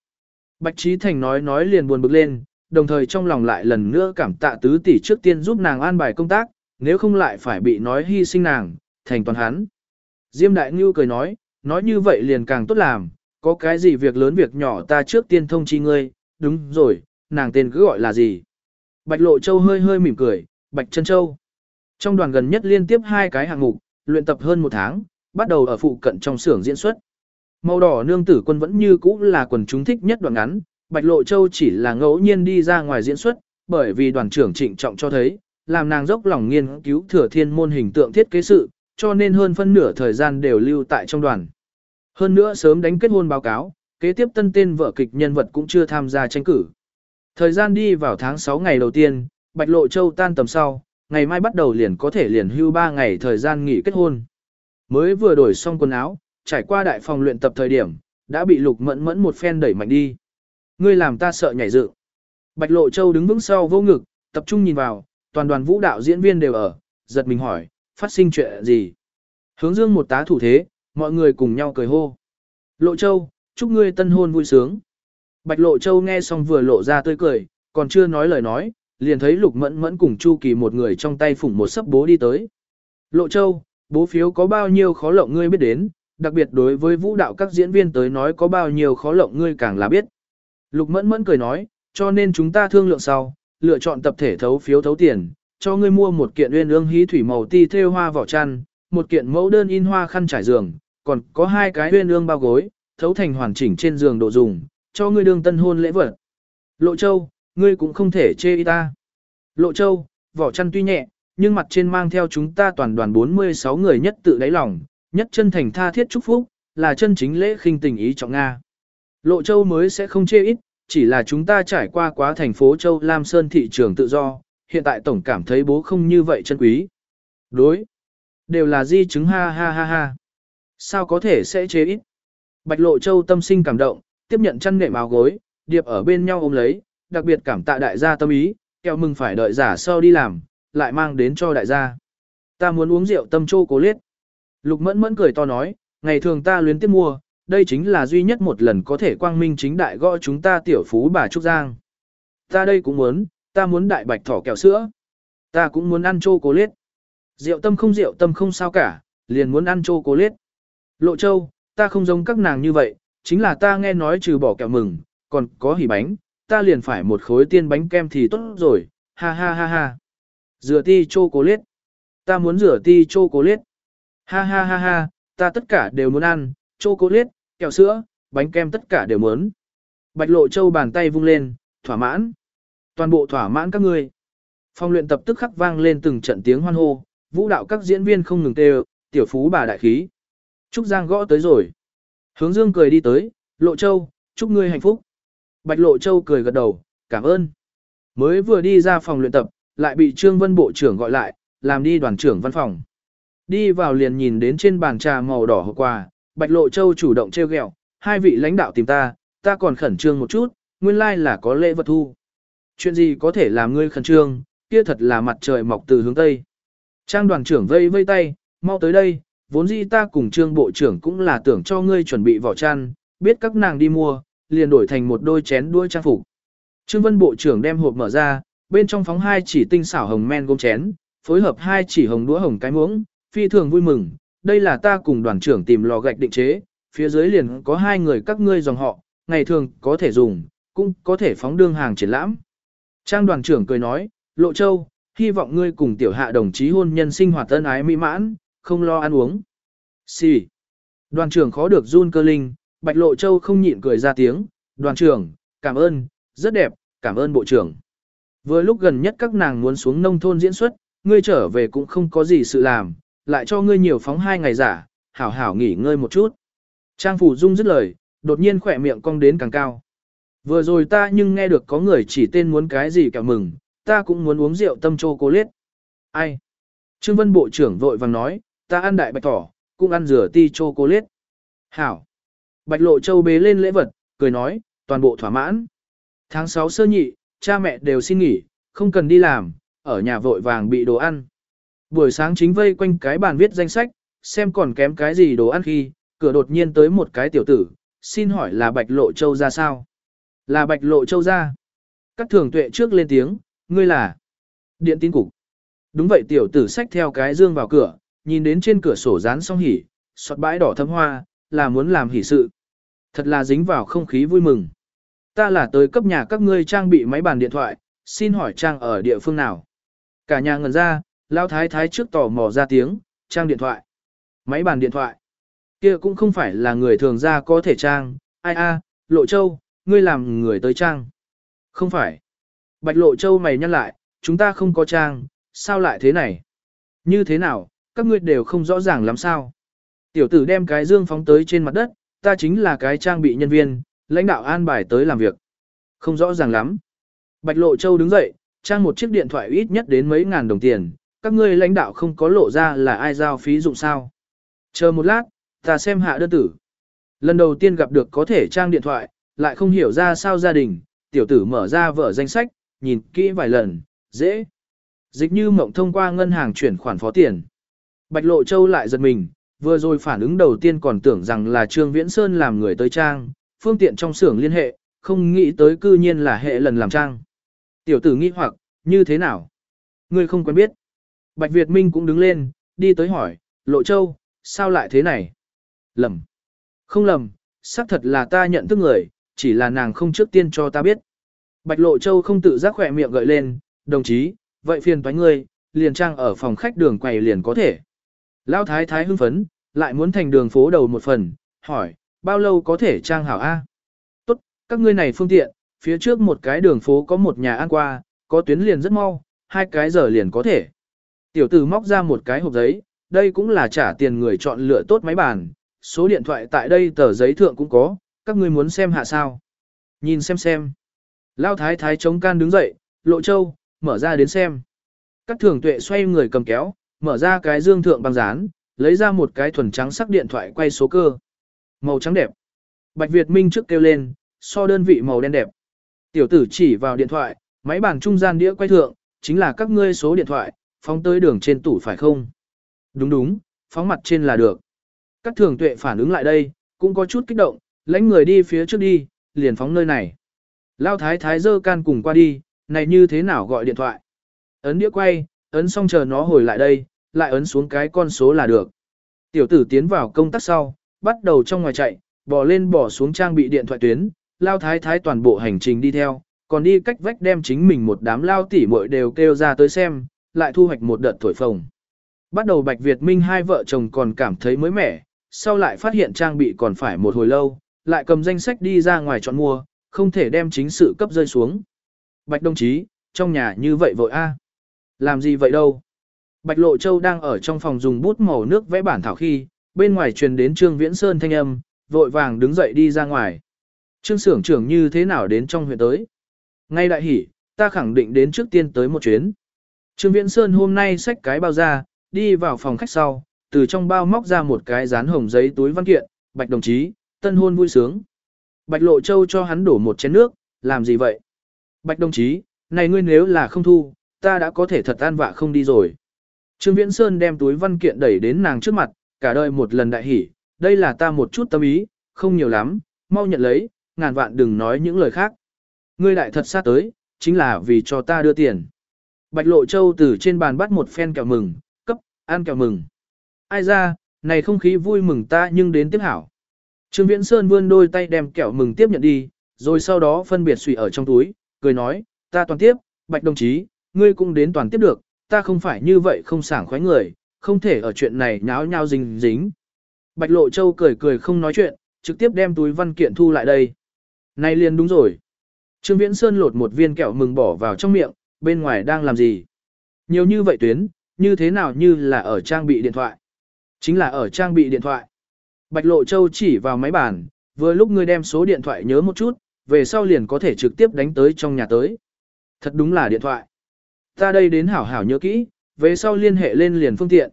Bạch Trí Thành nói nói liền buồn bực lên, đồng thời trong lòng lại lần nữa cảm tạ tứ tỷ trước tiên giúp nàng an bài công tác, nếu không lại phải bị nói hy sinh nàng, thành toàn hắn. Diêm Đại Ngưu cười nói, nói như vậy liền càng tốt làm, có cái gì việc lớn việc nhỏ ta trước tiên thông chi ngươi, đúng rồi, nàng tên cứ gọi là gì. Bạch Lộ Châu hơi hơi mỉm cười, Bạch Trân Châu. Trong đoàn gần nhất liên tiếp hai cái hạng mục, luyện tập hơn một tháng, bắt đầu ở phụ cận trong xưởng diễn xuất. Màu đỏ nương tử quân vẫn như cũ là quần chúng thích nhất đoạn ngắn, Bạch Lộ Châu chỉ là ngẫu nhiên đi ra ngoài diễn xuất, bởi vì đoàn trưởng trịnh trọng cho thấy, làm nàng dốc lòng nghiên cứu thừa thiên môn hình tượng thiết kế sự, cho nên hơn phân nửa thời gian đều lưu tại trong đoàn. Hơn nữa sớm đánh kết hôn báo cáo, kế tiếp tân tên vợ kịch nhân vật cũng chưa tham gia tranh cử. Thời gian đi vào tháng 6 ngày đầu tiên, Bạch Lộ Châu tan tầm sau, ngày mai bắt đầu liền có thể liền hưu 3 ngày thời gian nghỉ kết hôn. Mới vừa đổi xong quần áo, trải qua đại phòng luyện tập thời điểm, đã bị lục mẫn mẫn một phen đẩy mạnh đi. Ngươi làm ta sợ nhảy dựng. Bạch Lộ Châu đứng vững sau vô ngực, tập trung nhìn vào, toàn đoàn vũ đạo diễn viên đều ở, giật mình hỏi, phát sinh chuyện gì? Hướng dương một tá thủ thế, mọi người cùng nhau cười hô. Lộ Châu, chúc ngươi tân hôn vui sướng. Bạch Lộ Châu nghe xong vừa lộ ra tươi cười, còn chưa nói lời nói, liền thấy Lục Mẫn Mẫn cùng Chu Kỳ một người trong tay phủng một sấp bố đi tới. Lộ Châu, bố phiếu có bao nhiêu khó lộng ngươi biết đến, đặc biệt đối với vũ đạo các diễn viên tới nói có bao nhiêu khó lộng ngươi càng là biết. Lục Mẫn Mẫn cười nói, cho nên chúng ta thương lượng sau, lựa chọn tập thể thấu phiếu thấu tiền, cho ngươi mua một kiện uyên ương hí thủy màu ti thêu hoa vỏ chăn, một kiện mẫu đơn in hoa khăn trải giường, còn có hai cái uyên ương bao gối, thấu thành hoàn chỉnh trên giường đồ dùng, cho ngươi đương tân hôn lễ vật. Lộ Châu, ngươi cũng không thể chê y ta. Lộ Châu, vỏ chăn tuy nhẹ, nhưng mặt trên mang theo chúng ta toàn đoàn 46 người nhất tự đáy lòng, nhất chân thành tha thiết chúc phúc, là chân chính lễ khinh tình ý trọng Nga. Lộ Châu mới sẽ không chê ít, chỉ là chúng ta trải qua quá thành phố Châu Lam Sơn thị trường tự do, hiện tại tổng cảm thấy bố không như vậy chân quý. Đối. Đều là di chứng ha ha ha ha. Sao có thể sẽ chế ít? Bạch Lộ Châu tâm sinh cảm động, tiếp nhận chăn nệm áo gối, điệp ở bên nhau ôm lấy, đặc biệt cảm tạ đại gia tâm ý, kẹo mừng phải đợi giả sau đi làm, lại mang đến cho đại gia. Ta muốn uống rượu tâm chô cố liết. Lục mẫn mẫn cười to nói, ngày thường ta luyến tiếp mua, đây chính là duy nhất một lần có thể quang minh chính đại gõ chúng ta tiểu phú bà Trúc Giang. Ta đây cũng muốn, ta muốn đại bạch thỏ kẹo sữa. Ta cũng muốn ăn chô cố liết. Rượu tâm không rượu tâm không sao cả, liền muốn ăn chô cố liết. Lộ châu, ta không giống các nàng như vậy, chính là ta nghe nói trừ bỏ kẹo mừng, còn có hỉ bánh, ta liền phải một khối tiên bánh kem thì tốt rồi, ha ha ha ha. Rửa ti chô cố liết. Ta muốn rửa ti chô cố liết. Ha ha ha ha, ta tất cả đều muốn ăn, chô cố liết, kẹo sữa, bánh kem tất cả đều muốn. Bạch Lộ Châu bàn tay vung lên, thỏa mãn. Toàn bộ thỏa mãn các ngươi. Phong luyện tập tức khắc vang lên từng trận tiếng hoan hô, vũ đạo các diễn viên không ngừng tê tiểu phú bà đại khí. Trúc Giang gõ tới rồi. Hướng Dương cười đi tới, Lộ Châu, chúc ngươi hạnh phúc. Bạch Lộ Châu cười gật đầu, cảm ơn. Mới vừa đi ra phòng luyện tập, lại bị Trương Vân Bộ trưởng gọi lại, làm đi đoàn trưởng văn phòng. Đi vào liền nhìn đến trên bàn trà màu đỏ hộp quà, Bạch Lộ Châu chủ động treo ghẹo, hai vị lãnh đạo tìm ta, ta còn khẩn trương một chút, nguyên lai like là có lễ vật thu. Chuyện gì có thể làm ngươi khẩn trương, kia thật là mặt trời mọc từ hướng Tây. Trang đoàn trưởng vây vây tay, mau tới đây, vốn dĩ ta cùng trương bộ trưởng cũng là tưởng cho ngươi chuẩn bị vỏ chăn, biết các nàng đi mua, liền đổi thành một đôi chén đuôi trang phục. Trương Vân bộ trưởng đem hộp mở ra, bên trong phóng hai chỉ tinh xảo hồng men gôm chén, phối hợp hai chỉ hồng đũa hồng cái muỗng, phi thường vui mừng, đây là ta cùng đoàn trưởng tìm lò gạch định chế, phía dưới liền có hai người các ngươi dòng họ, ngày thường có thể dùng, cũng có thể phóng đương hàng triển lãm. Trang đoàn trưởng cười nói, Lộ Châu, hy vọng ngươi cùng tiểu hạ đồng chí hôn nhân sinh hoạt tân ái mỹ mãn, không lo ăn uống. Xì. Đoàn trưởng khó được run cơ linh, Bạch Lộ Châu không nhịn cười ra tiếng, đoàn trưởng, cảm ơn, rất đẹp, cảm ơn bộ trưởng. Vừa lúc gần nhất các nàng muốn xuống nông thôn diễn xuất, ngươi trở về cũng không có gì sự làm, lại cho ngươi nhiều phóng hai ngày giả, hảo hảo nghỉ ngơi một chút. Trang Phủ Dung dứt lời, đột nhiên khỏe miệng cong đến càng cao. Vừa rồi ta nhưng nghe được có người chỉ tên muốn cái gì cả mừng, ta cũng muốn uống rượu tâm chô cô liết. Ai? Trương Vân Bộ trưởng vội vàng nói, ta ăn đại bạch thỏ, cũng ăn rửa ti chocolate. Hảo. Bạch Lộ Châu bế lên lễ vật, cười nói, toàn bộ thỏa mãn. Tháng 6 sơ nhị, cha mẹ đều xin nghỉ, không cần đi làm, ở nhà vội vàng bị đồ ăn. Buổi sáng chính vây quanh cái bàn viết danh sách, xem còn kém cái gì đồ ăn khi, cửa đột nhiên tới một cái tiểu tử, xin hỏi là Bạch Lộ Châu ra sao? Là Bạch Lộ Châu ra. Các thường tuệ trước lên tiếng, ngươi là điện tín cục. Đúng vậy tiểu tử xách theo cái dương vào cửa, nhìn đến trên cửa sổ dán xong hỉ, xót bãi đỏ thấm hoa, là muốn làm hỉ sự. Thật là dính vào không khí vui mừng. Ta là tới cấp nhà các ngươi trang bị máy bàn điện thoại, xin hỏi trang ở địa phương nào. Cả nhà ngần ra, lao thái thái trước tò mò ra tiếng, trang điện thoại. Máy bàn điện thoại. kia cũng không phải là người thường ra có thể trang, ai a, lộ châu, ngươi làm người tới trang. Không phải. Bạch lộ châu mày nhăn lại, chúng ta không có trang, sao lại thế này? Như thế nào, các ngươi đều không rõ ràng lắm sao? Tiểu tử đem cái dương phóng tới trên mặt đất, ta chính là cái trang bị nhân viên, lãnh đạo an bài tới làm việc. Không rõ ràng lắm. Bạch lộ châu đứng dậy, trang một chiếc điện thoại ít nhất đến mấy ngàn đồng tiền, các ngươi lãnh đạo không có lộ ra là ai giao phí dụng sao. Chờ một lát, ta xem hạ đơn tử. Lần đầu tiên gặp được có thể trang điện thoại, lại không hiểu ra sao gia đình, tiểu tử mở ra vở danh sách, nhìn kỹ vài lần, dễ. Dịch như mộng thông qua ngân hàng chuyển khoản phó tiền. Bạch Lộ Châu lại giật mình, vừa rồi phản ứng đầu tiên còn tưởng rằng là Trương Viễn Sơn làm người tới trang, phương tiện trong xưởng liên hệ, không nghĩ tới cư nhiên là hệ lần làm trang. Tiểu tử nghi hoặc, như thế nào? Ngươi không quen biết. Bạch Việt Minh cũng đứng lên, đi tới hỏi, Lộ Châu, sao lại thế này? Lầm. Không lầm, xác thật là ta nhận thức người, chỉ là nàng không trước tiên cho ta biết. Bạch Lộ Châu không tự giác khỏe miệng gợi lên, đồng chí, vậy phiền toái ngươi, liền trang ở phòng khách đường quầy liền có thể. Lão thái thái hưng phấn, lại muốn thành đường phố đầu một phần, hỏi, bao lâu có thể trang hảo A? Tốt, các ngươi này phương tiện, phía trước một cái đường phố có một nhà ăn qua, có tuyến liền rất mau, hai cái giờ liền có thể. Tiểu tử móc ra một cái hộp giấy, đây cũng là trả tiền người chọn lựa tốt máy bàn, số điện thoại tại đây tờ giấy thượng cũng có, các ngươi muốn xem hạ sao. Nhìn xem xem. Lao thái thái chống can đứng dậy, lộ châu, mở ra đến xem. Các thường tuệ xoay người cầm kéo, mở ra cái dương thượng băng dán, lấy ra một cái thuần trắng sắc điện thoại quay số cơ. Màu trắng đẹp. Bạch Việt Minh trước kêu lên, so đơn vị màu đen đẹp. Tiểu tử chỉ vào điện thoại, máy bàn trung gian đĩa quay thượng, chính là các ngươi số điện thoại, phóng tới đường trên tủ phải không? Đúng đúng, phóng mặt trên là được. Các thường tuệ phản ứng lại đây, cũng có chút kích động, lãnh người đi phía trước đi, liền phóng nơi này. Lao thái thái dơ can cùng qua đi, này như thế nào gọi điện thoại. Ấn đĩa quay, ấn xong chờ nó hồi lại đây, lại ấn xuống cái con số là được. Tiểu tử tiến vào công tác sau, bắt đầu trong ngoài chạy, bỏ lên bỏ xuống trang bị điện thoại tuyến, lao thái thái toàn bộ hành trình đi theo, còn đi cách vách đem chính mình một đám lao tỉ muội đều kêu ra tới xem, lại thu hoạch một đợt thổi phồng. Bắt đầu Bạch Việt Minh hai vợ chồng còn cảm thấy mới mẻ, sau lại phát hiện trang bị còn phải một hồi lâu, lại cầm danh sách đi ra ngoài chọn mua, không thể đem chính sự cấp rơi xuống. Bạch đồng chí, trong nhà như vậy vội a Làm gì vậy đâu? Bạch Lộ Châu đang ở trong phòng dùng bút màu nước vẽ bản thảo khi, bên ngoài truyền đến Trương Viễn Sơn thanh âm, vội vàng đứng dậy đi ra ngoài. Trương xưởng trưởng như thế nào đến trong huyện tới? Ngay đại hỉ, ta khẳng định đến trước tiên tới một chuyến. Trương Viễn Sơn hôm nay xách cái bao ra, đi vào phòng khách sau, từ trong bao móc ra một cái dán hồng giấy túi văn kiện, Bạch đồng chí, tân hôn vui sướng. Bạch Lộ Châu cho hắn đổ một chén nước, làm gì vậy? Bạch đồng chí, này ngươi nếu là không thu, ta đã có thể thật an vạ không đi rồi. Trương Viễn Sơn đem túi văn kiện đẩy đến nàng trước mặt, cả đời một lần đại hỉ, đây là ta một chút tâm ý, không nhiều lắm, mau nhận lấy, ngàn vạn đừng nói những lời khác. Ngươi đại thật sát tới, chính là vì cho ta đưa tiền. Bạch Lộ Châu từ trên bàn bắt một phen kẹo mừng, cấp, ăn kẹo mừng. Ai ra, này không khí vui mừng ta nhưng đến tiếp hảo. Trương Viễn Sơn vươn đôi tay đem kẹo mừng tiếp nhận đi, rồi sau đó phân biệt sủy ở trong túi, cười nói, ta toàn tiếp, Bạch đồng chí, ngươi cũng đến toàn tiếp được, ta không phải như vậy không sảng khoái người, không thể ở chuyện này nháo nhao dính dính. Bạch Lộ Châu cười cười không nói chuyện, trực tiếp đem túi văn kiện thu lại đây. Này liền đúng rồi. Trương Viễn Sơn lột một viên kẹo mừng bỏ vào trong miệng, bên ngoài đang làm gì? Nhiều như vậy tuyến, như thế nào như là ở trang bị điện thoại? Chính là ở trang bị điện thoại. Bạch Lộ Châu chỉ vào máy bàn, vừa lúc ngươi đem số điện thoại nhớ một chút, về sau liền có thể trực tiếp đánh tới trong nhà tới. Thật đúng là điện thoại. Ta đây đến hảo hảo nhớ kỹ, về sau liên hệ lên liền phương tiện.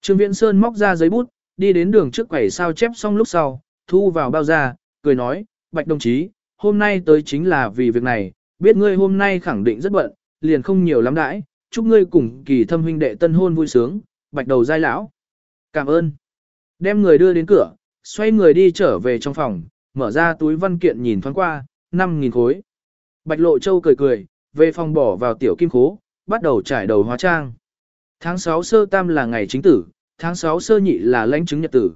Trương Viễn Sơn móc ra giấy bút, đi đến đường trước quầy sao chép xong lúc sau, thu vào bao ra, cười nói, Bạch đồng chí, hôm nay tới chính là vì việc này, biết ngươi hôm nay khẳng định rất bận, liền không nhiều lắm đãi, chúc ngươi cùng kỳ thâm huynh đệ tân hôn vui sướng, Bạch đầu giai lão. Cảm ơn. Đem người đưa đến cửa, xoay người đi trở về trong phòng, mở ra túi văn kiện nhìn thoáng qua, 5.000 khối. Bạch Lộ Châu cười cười, về phòng bỏ vào tiểu kim khố, bắt đầu trải đầu hóa trang. Tháng 6 sơ tam là ngày chính tử, tháng 6 sơ nhị là lãnh chứng nhật tử.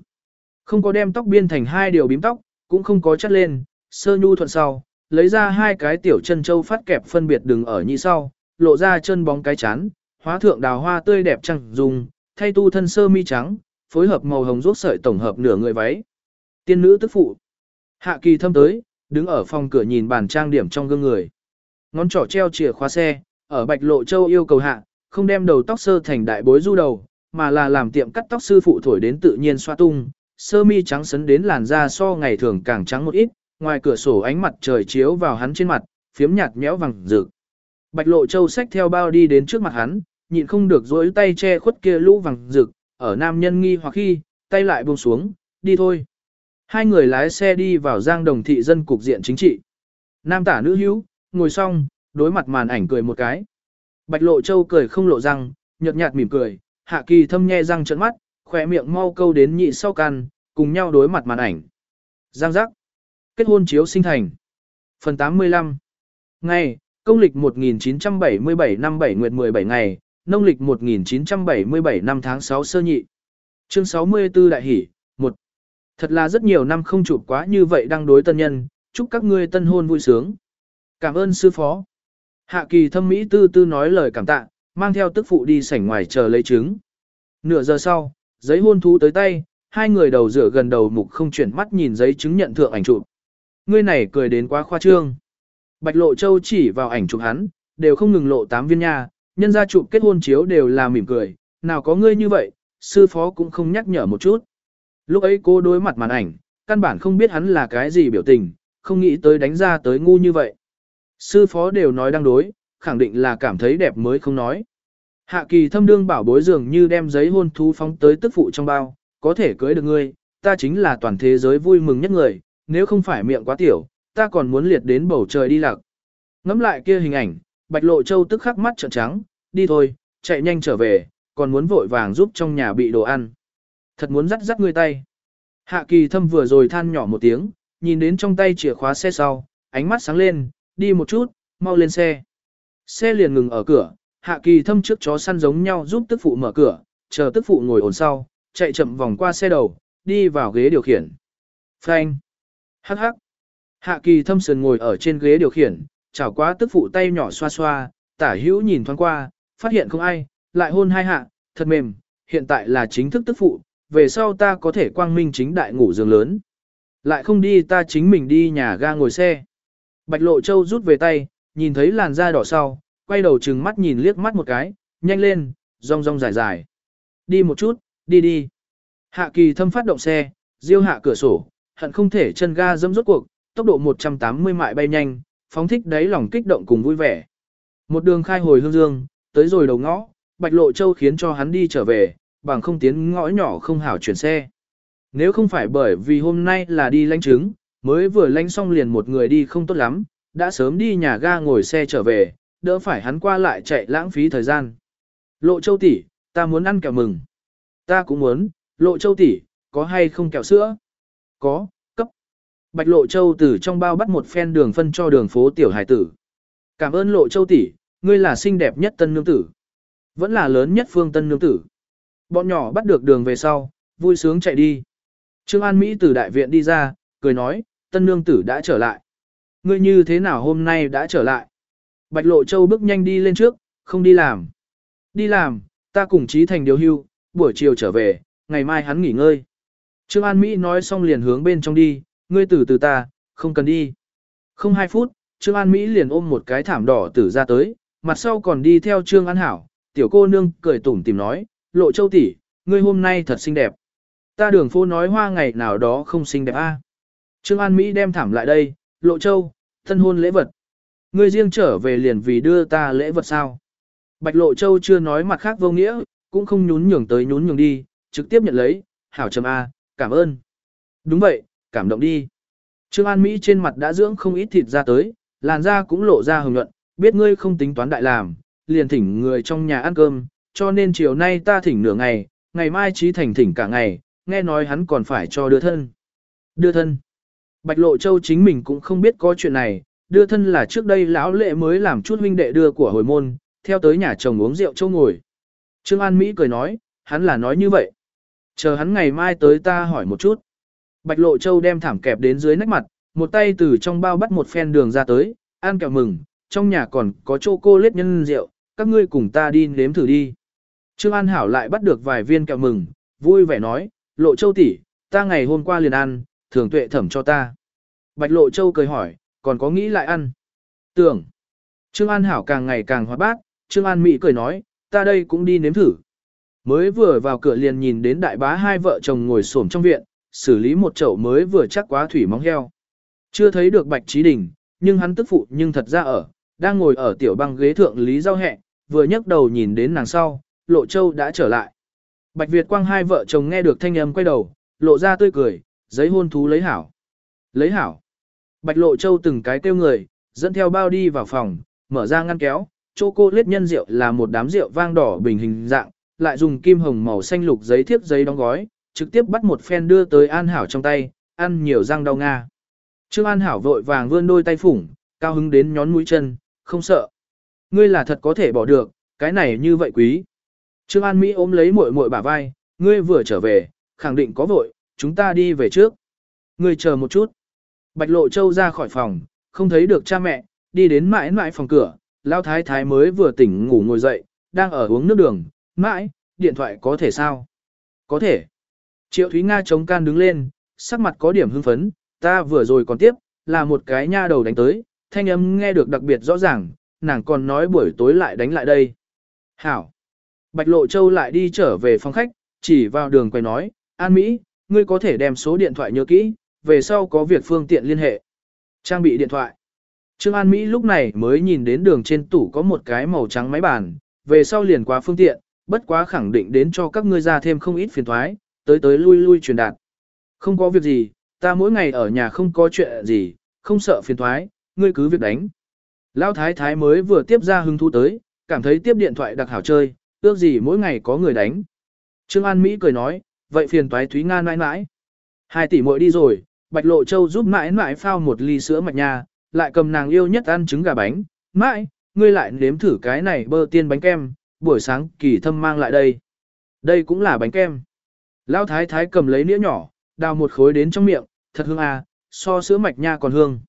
Không có đem tóc biên thành hai điều bím tóc, cũng không có chắt lên, sơ nhu thuận sau, lấy ra hai cái tiểu chân châu phát kẹp phân biệt đường ở nhị sau, lộ ra chân bóng cái chán, hóa thượng đào hoa tươi đẹp trăng dùng, thay tu thân sơ mi trắng, phối hợp màu hồng rốt sợi tổng hợp nửa người váy. Tiên nữ tức phụ. Hạ kỳ thâm tới, đứng ở phòng cửa nhìn bàn trang điểm trong gương người. Ngón trỏ treo chìa khóa xe, ở Bạch Lộ Châu yêu cầu hạ, không đem đầu tóc sơ thành đại bối du đầu, mà là làm tiệm cắt tóc sư phụ thổi đến tự nhiên xoa tung, sơ mi trắng sấn đến làn da so ngày thường càng trắng một ít, ngoài cửa sổ ánh mặt trời chiếu vào hắn trên mặt, phiếm nhạt méo vàng rực. Bạch Lộ Châu xách theo bao đi đến trước mặt hắn, nhịn không được dối tay che khuất kia lũ vàng rực, ở nam nhân nghi hoặc khi, tay lại buông xuống, đi thôi. Hai người lái xe đi vào giang đồng thị dân cục diện chính trị. Nam tả nữ hữu, ngồi xong, đối mặt màn ảnh cười một cái. Bạch Lộ Châu cười không lộ răng, nhợt nhạt mỉm cười, Hạ Kỳ thâm nhe răng trợn mắt, khỏe miệng mau câu đến nhị sau can, cùng nhau đối mặt màn ảnh. Giang giác. Kết hôn chiếu sinh thành. Phần 85. Ngày, công lịch 1977 năm 7 nguyệt 17 ngày, nông lịch 1977 năm tháng 6 sơ nhị. Chương 64 đại hỷ, 1. Thật là rất nhiều năm không chụp quá như vậy đang đối tân nhân, chúc các ngươi tân hôn vui sướng. Cảm ơn sư phó. Hạ kỳ thâm mỹ tư tư nói lời cảm tạ, mang theo tức phụ đi sảnh ngoài chờ lấy trứng. Nửa giờ sau, giấy hôn thú tới tay, hai người đầu rửa gần đầu mục không chuyển mắt nhìn giấy chứng nhận thượng ảnh chụp. Ngươi này cười đến quá khoa trương. Bạch Lộ Châu chỉ vào ảnh chụp hắn, đều không ngừng lộ tám viên nha, nhân gia chụp kết hôn chiếu đều là mỉm cười, nào có ngươi như vậy, sư phó cũng không nhắc nhở một chút. Lúc ấy cô đối mặt màn ảnh, căn bản không biết hắn là cái gì biểu tình, không nghĩ tới đánh ra tới ngu như vậy. Sư phó đều nói đang đối, khẳng định là cảm thấy đẹp mới không nói. Hạ kỳ thâm đương bảo bối dường như đem giấy hôn thú phóng tới tức phụ trong bao, có thể cưới được ngươi, ta chính là toàn thế giới vui mừng nhất người, nếu không phải miệng quá tiểu, ta còn muốn liệt đến bầu trời đi lạc. Ngắm lại kia hình ảnh, Bạch Lộ Châu tức khắc mắt trợn trắng, đi thôi, chạy nhanh trở về, còn muốn vội vàng giúp trong nhà bị đồ ăn. Thật muốn dắt dắt ngươi tay. Hạ kỳ thâm vừa rồi than nhỏ một tiếng, nhìn đến trong tay chìa khóa xe sau, ánh mắt sáng lên, đi một chút, mau lên xe. Xe liền ngừng ở cửa, hạ kỳ thâm trước chó săn giống nhau giúp tức phụ mở cửa, chờ tức phụ ngồi ổn sau, chạy chậm vòng qua xe đầu, đi vào ghế điều khiển. Phanh. Hắc hắc. Hạ kỳ thâm sườn ngồi ở trên ghế điều khiển, chảo quá tức phụ tay nhỏ xoa xoa, tả hữu nhìn thoáng qua, phát hiện không ai, lại hôn hai hạ, thật mềm, hiện tại là chính thức tức phụ, về sau ta có thể quang minh chính đại ngủ giường lớn. lại không đi ta chính mình đi nhà ga ngồi xe. Bạch Lộ Châu rút về tay, nhìn thấy làn da đỏ sau, quay đầu trừng mắt nhìn liếc mắt một cái, nhanh lên, rong rong dài dài. Đi một chút, đi đi. Hạ kỳ thâm phát động xe, diêu hạ cửa sổ, hận không thể chân ga dâm rốt cuộc, tốc độ 180 mại bay nhanh, phóng thích đáy lòng kích động cùng vui vẻ. Một đường khai hồi hương dương, tới rồi đầu ngõ, Bạch Lộ Châu khiến cho hắn đi trở về, bằng không tiến ngõ nhỏ không hảo chuyển xe. Nếu không phải bởi vì hôm nay là đi lãnh chứng, mới vừa lanh xong liền một người đi không tốt lắm, đã sớm đi nhà ga ngồi xe trở về, đỡ phải hắn qua lại chạy lãng phí thời gian. Lộ Châu tỷ, ta muốn ăn kẹo mừng. Ta cũng muốn, Lộ Châu tỷ, có hay không kẹo sữa? Có, cấp. Bạch Lộ Châu từ trong bao bắt một phen đường phân cho đường phố tiểu hải tử. Cảm ơn Lộ Châu tỷ, ngươi là xinh đẹp nhất tân nương tử. Vẫn là lớn nhất phương tân nương tử. Bọn nhỏ bắt được đường về sau, vui sướng chạy đi. Trương An Mỹ từ đại viện đi ra, cười nói, tân nương tử đã trở lại. Ngươi như thế nào hôm nay đã trở lại? Bạch Lộ Châu bước nhanh đi lên trước, không đi làm. Đi làm, ta cùng Trí Thành điều hưu, buổi chiều trở về, ngày mai hắn nghỉ ngơi. Trương An Mỹ nói xong liền hướng bên trong đi, ngươi tử từ ta, không cần đi. Không hai phút, Trương An Mỹ liền ôm một cái thảm đỏ tử ra tới, mặt sau còn đi theo Trương An Hảo, tiểu cô nương cười tủm tìm nói, lộ châu tỷ, ngươi hôm nay thật xinh đẹp. Ta đường phố nói hoa ngày nào đó không xinh đẹp a. Trương An Mỹ đem thảm lại đây, lộ châu, thân hôn lễ vật. Ngươi riêng trở về liền vì đưa ta lễ vật sao. Bạch lộ châu chưa nói mặt khác vô nghĩa, cũng không nhún nhường tới nhún nhường đi, trực tiếp nhận lấy, hảo trầm a, cảm ơn. Đúng vậy, cảm động đi. Trương An Mỹ trên mặt đã dưỡng không ít thịt ra tới, làn da cũng lộ ra hồng nhuận, biết ngươi không tính toán đại làm, liền thỉnh người trong nhà ăn cơm, cho nên chiều nay ta thỉnh nửa ngày, ngày mai trí thành thỉnh cả ngày, nghe nói hắn còn phải cho đưa thân. Đưa thân. Bạch Lộ Châu chính mình cũng không biết có chuyện này, đưa thân là trước đây lão lệ mới làm chút huynh đệ đưa của hồi môn, theo tới nhà chồng uống rượu châu ngồi. Trương An Mỹ cười nói, hắn là nói như vậy. Chờ hắn ngày mai tới ta hỏi một chút. Bạch Lộ Châu đem thảm kẹp đến dưới nách mặt, một tay từ trong bao bắt một phen đường ra tới, ăn kẹo mừng, trong nhà còn có chô cô lết nhân rượu, các ngươi cùng ta đi nếm thử đi. Trương An Hảo lại bắt được vài viên kẹo mừng, vui vẻ nói, Lộ Châu tỷ, ta ngày hôm qua liền ăn, thường tuệ thẩm cho ta. Bạch Lộ Châu cười hỏi, còn có nghĩ lại ăn? Tưởng. Trương An Hảo càng ngày càng hóa bát, Trương An Mỹ cười nói, ta đây cũng đi nếm thử. Mới vừa vào cửa liền nhìn đến đại bá hai vợ chồng ngồi xổm trong viện, xử lý một chậu mới vừa chắc quá thủy móng heo. Chưa thấy được Bạch Trí Đình, nhưng hắn tức phụ nhưng thật ra ở, đang ngồi ở tiểu băng ghế thượng Lý Giao Hẹ, vừa nhấc đầu nhìn đến nàng sau, Lộ Châu đã trở lại. Bạch Việt Quang hai vợ chồng nghe được thanh âm quay đầu, lộ ra tươi cười, giấy hôn thú lấy hảo. Lấy hảo. Bạch Lộ Châu từng cái kêu người, dẫn theo bao đi vào phòng, mở ra ngăn kéo, chô cô lết nhân rượu là một đám rượu vang đỏ bình hình dạng, lại dùng kim hồng màu xanh lục giấy thiếp giấy đóng gói, trực tiếp bắt một phen đưa tới An Hảo trong tay, ăn nhiều răng đau nga. Trương An Hảo vội vàng vươn đôi tay phủng, cao hứng đến nhón mũi chân, không sợ. Ngươi là thật có thể bỏ được, cái này như vậy quý. Trương An Mỹ ôm lấy muội muội bả vai, ngươi vừa trở về, khẳng định có vội, chúng ta đi về trước. người chờ một chút. Bạch Lộ Châu ra khỏi phòng, không thấy được cha mẹ, đi đến mãi mãi phòng cửa, Lão Thái Thái mới vừa tỉnh ngủ ngồi dậy, đang ở uống nước đường, mãi, điện thoại có thể sao? Có thể. Triệu Thúy Nga chống can đứng lên, sắc mặt có điểm hưng phấn, ta vừa rồi còn tiếp, là một cái nha đầu đánh tới, thanh âm nghe được đặc biệt rõ ràng, nàng còn nói buổi tối lại đánh lại đây. Hảo. Bạch Lộ Châu lại đi trở về phòng khách, chỉ vào đường quay nói, An Mỹ, ngươi có thể đem số điện thoại nhớ kỹ, về sau có việc phương tiện liên hệ. Trang bị điện thoại. Trương An Mỹ lúc này mới nhìn đến đường trên tủ có một cái màu trắng máy bàn, về sau liền qua phương tiện, bất quá khẳng định đến cho các ngươi ra thêm không ít phiền thoái, tới tới lui lui truyền đạt. Không có việc gì, ta mỗi ngày ở nhà không có chuyện gì, không sợ phiền thoái, ngươi cứ việc đánh. Lão thái thái mới vừa tiếp ra hứng thú tới, cảm thấy tiếp điện thoại đặc hảo chơi, ước gì mỗi ngày có người đánh. Trương An Mỹ cười nói, vậy phiền toái Thúy Nga mãi mãi. Hai tỷ muội đi rồi, Bạch Lộ Châu giúp mãi mãi phao một ly sữa mạch nha, lại cầm nàng yêu nhất ăn trứng gà bánh. Mãi, ngươi lại nếm thử cái này bơ tiên bánh kem, buổi sáng kỳ thâm mang lại đây. Đây cũng là bánh kem. Lão thái thái cầm lấy nĩa nhỏ, đào một khối đến trong miệng, thật hương à, so sữa mạch nha còn hương.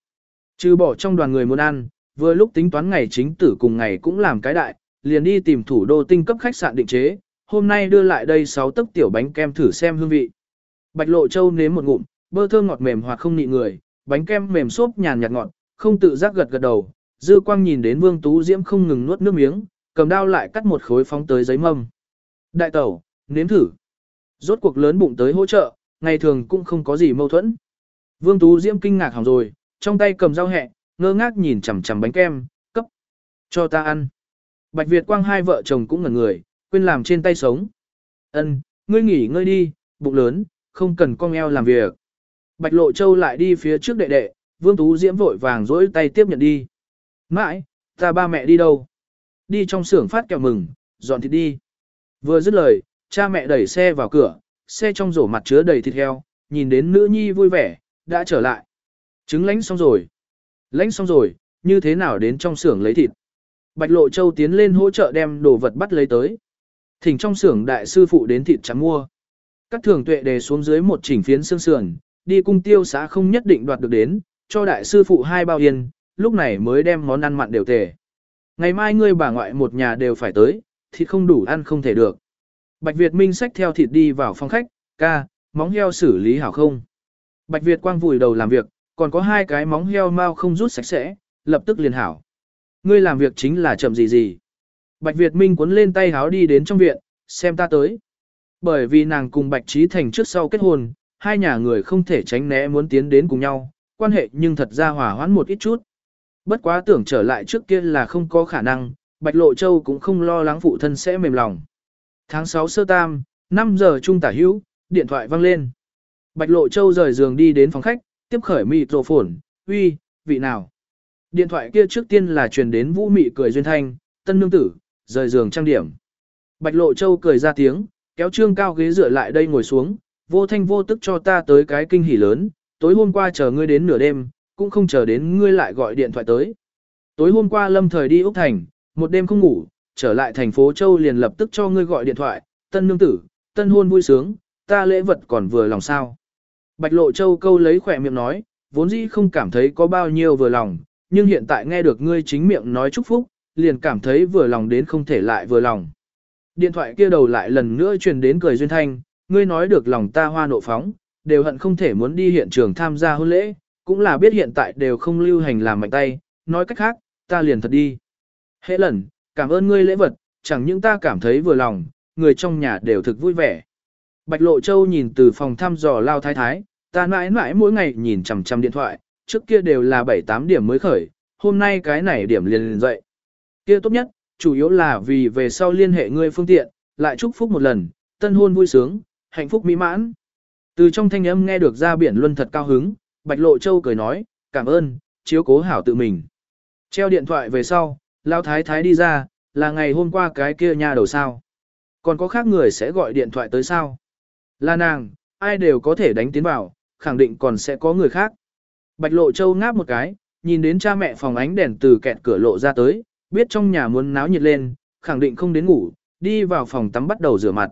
Trừ bỏ trong đoàn người muốn ăn, vừa lúc tính toán ngày chính tử cùng ngày cũng làm cái đại, liền đi tìm thủ đô tinh cấp khách sạn định chế, hôm nay đưa lại đây 6 tấc tiểu bánh kem thử xem hương vị. Bạch Lộ Châu nếm một ngụm, bơ thơm ngọt mềm hoặc không nị người, bánh kem mềm xốp nhàn nhạt ngọt, không tự giác gật gật đầu. Dư quang nhìn đến Vương Tú Diễm không ngừng nuốt nước miếng, cầm dao lại cắt một khối phóng tới giấy mâm. Đại tẩu, nếm thử. Rốt cuộc lớn bụng tới hỗ trợ, ngày thường cũng không có gì mâu thuẫn. Vương Tú Diễm kinh ngạc hỏng rồi, trong tay cầm dao hẹ, ngơ ngác nhìn chằm chằm bánh kem, cấp. Cho ta ăn. Bạch Việt Quang hai vợ chồng cũng ngẩn người, quên làm trên tay sống. Ân, ngươi nghỉ ngơi đi, bụng lớn, không cần cong eo làm việc. Bạch Lộ Châu lại đi phía trước đệ đệ, Vương Tú Diễm vội vàng dỗi tay tiếp nhận đi. Mãi, ta ba mẹ đi đâu? Đi trong xưởng phát kẹo mừng, dọn thịt đi. Vừa dứt lời, cha mẹ đẩy xe vào cửa, xe trong rổ mặt chứa đầy thịt heo, nhìn đến nữ nhi vui vẻ, đã trở lại. Trứng lánh xong rồi. Lánh xong rồi, như thế nào đến trong xưởng lấy thịt? Bạch Lộ Châu tiến lên hỗ trợ đem đồ vật bắt lấy tới. Thỉnh trong xưởng đại sư phụ đến thịt trắng mua. Các thường tuệ đề xuống dưới một chỉnh phiến xương sườn, đi cung tiêu xã không nhất định đoạt được đến, cho đại sư phụ hai bao yên, lúc này mới đem món ăn mặn đều tề. Ngày mai ngươi bà ngoại một nhà đều phải tới, thịt không đủ ăn không thể được. Bạch Việt Minh xách theo thịt đi vào phòng khách, ca, móng heo xử lý hảo không. Bạch Việt quang vùi đầu làm việc, còn có hai cái móng heo mau không rút sạch sẽ, lập tức liền hảo. Ngươi làm việc chính là chậm gì gì. Bạch Việt Minh cuốn lên tay háo đi đến trong viện, xem ta tới. Bởi vì nàng cùng Bạch Trí Thành trước sau kết hôn, hai nhà người không thể tránh né muốn tiến đến cùng nhau, quan hệ nhưng thật ra hòa hoãn một ít chút. Bất quá tưởng trở lại trước kia là không có khả năng, Bạch Lộ Châu cũng không lo lắng phụ thân sẽ mềm lòng. Tháng 6 sơ tam, 5 giờ trung tả hữu, điện thoại vang lên. Bạch Lộ Châu rời giường đi đến phòng khách, tiếp khởi mịt rồ phổn, uy, vị nào. Điện thoại kia trước tiên là truyền đến vũ mị cười duyên thanh, tân nương tử, rời giường trang điểm. Bạch Lộ Châu cười ra tiếng, kéo trương cao ghế dựa lại đây ngồi xuống, vô thanh vô tức cho ta tới cái kinh hỉ lớn, tối hôm qua chờ ngươi đến nửa đêm, cũng không chờ đến ngươi lại gọi điện thoại tới. Tối hôm qua lâm thời đi Úc Thành, một đêm không ngủ, trở lại thành phố Châu liền lập tức cho ngươi gọi điện thoại, tân nương tử, tân hôn vui sướng, ta lễ vật còn vừa lòng sao. Bạch Lộ Châu câu lấy khỏe miệng nói, vốn dĩ không cảm thấy có bao nhiêu vừa lòng, nhưng hiện tại nghe được ngươi chính miệng nói chúc phúc, liền cảm thấy vừa lòng đến không thể lại vừa lòng. Điện thoại kia đầu lại lần nữa truyền đến cười duyên thanh, ngươi nói được lòng ta hoa nộ phóng, đều hận không thể muốn đi hiện trường tham gia hôn lễ, cũng là biết hiện tại đều không lưu hành làm mạnh tay, nói cách khác, ta liền thật đi. Hệ lần, cảm ơn ngươi lễ vật, chẳng những ta cảm thấy vừa lòng, người trong nhà đều thực vui vẻ. Bạch Lộ Châu nhìn từ phòng thăm dò lao thái thái, ta mãi mãi mỗi ngày nhìn chằm chằm điện thoại, trước kia đều là 7-8 điểm mới khởi, hôm nay cái này điểm liền liền dậy. Kia tốt nhất, chủ yếu là vì về sau liên hệ ngươi phương tiện, lại chúc phúc một lần, tân hôn vui sướng, hạnh phúc mỹ mãn. Từ trong thanh âm nghe được ra biển luân thật cao hứng, Bạch Lộ Châu cười nói, cảm ơn, chiếu cố hảo tự mình. Treo điện thoại về sau, Lao Thái Thái đi ra, là ngày hôm qua cái kia nhà đầu sao. Còn có khác người sẽ gọi điện thoại tới sao? Là nàng, ai đều có thể đánh tiến vào, khẳng định còn sẽ có người khác. Bạch Lộ Châu ngáp một cái, nhìn đến cha mẹ phòng ánh đèn từ kẹt cửa lộ ra tới, biết trong nhà muốn náo nhiệt lên, khẳng định không đến ngủ, đi vào phòng tắm bắt đầu rửa mặt.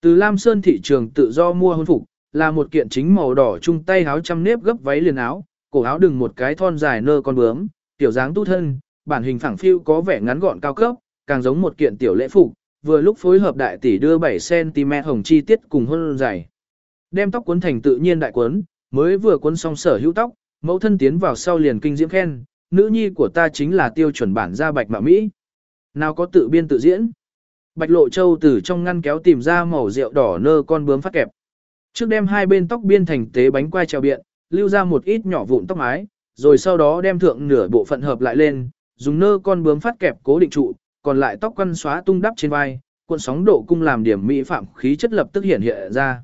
Từ Lam Sơn thị trường tự do mua hôn phục, là một kiện chính màu đỏ chung tay áo trăm nếp gấp váy liền áo, cổ áo đừng một cái thon dài nơ con bướm, tiểu dáng tu thân, bản hình phẳng phiu có vẻ ngắn gọn cao cấp, càng giống một kiện tiểu lễ phục, vừa lúc phối hợp đại tỷ đưa 7cm hồng chi tiết cùng hôn dài. Đem tóc cuốn thành tự nhiên đại cuốn, mới vừa cuốn xong sở hữu tóc, mẫu thân tiến vào sau liền kinh diễm khen, nữ nhi của ta chính là tiêu chuẩn bản gia bạch mạ Mỹ. Nào có tự biên tự diễn. Bạch lộ châu từ trong ngăn kéo tìm ra màu rượu đỏ nơ con bướm phát kẹp. Trước đem hai bên tóc biên thành tế bánh quai treo biện, lưu ra một ít nhỏ vụn tóc mái, rồi sau đó đem thượng nửa bộ phận hợp lại lên, dùng nơ con bướm phát kẹp cố định trụ, còn lại tóc quăn xóa tung đắp trên vai, cuộn sóng độ cung làm điểm mỹ phạm khí chất lập tức hiện hiện ra.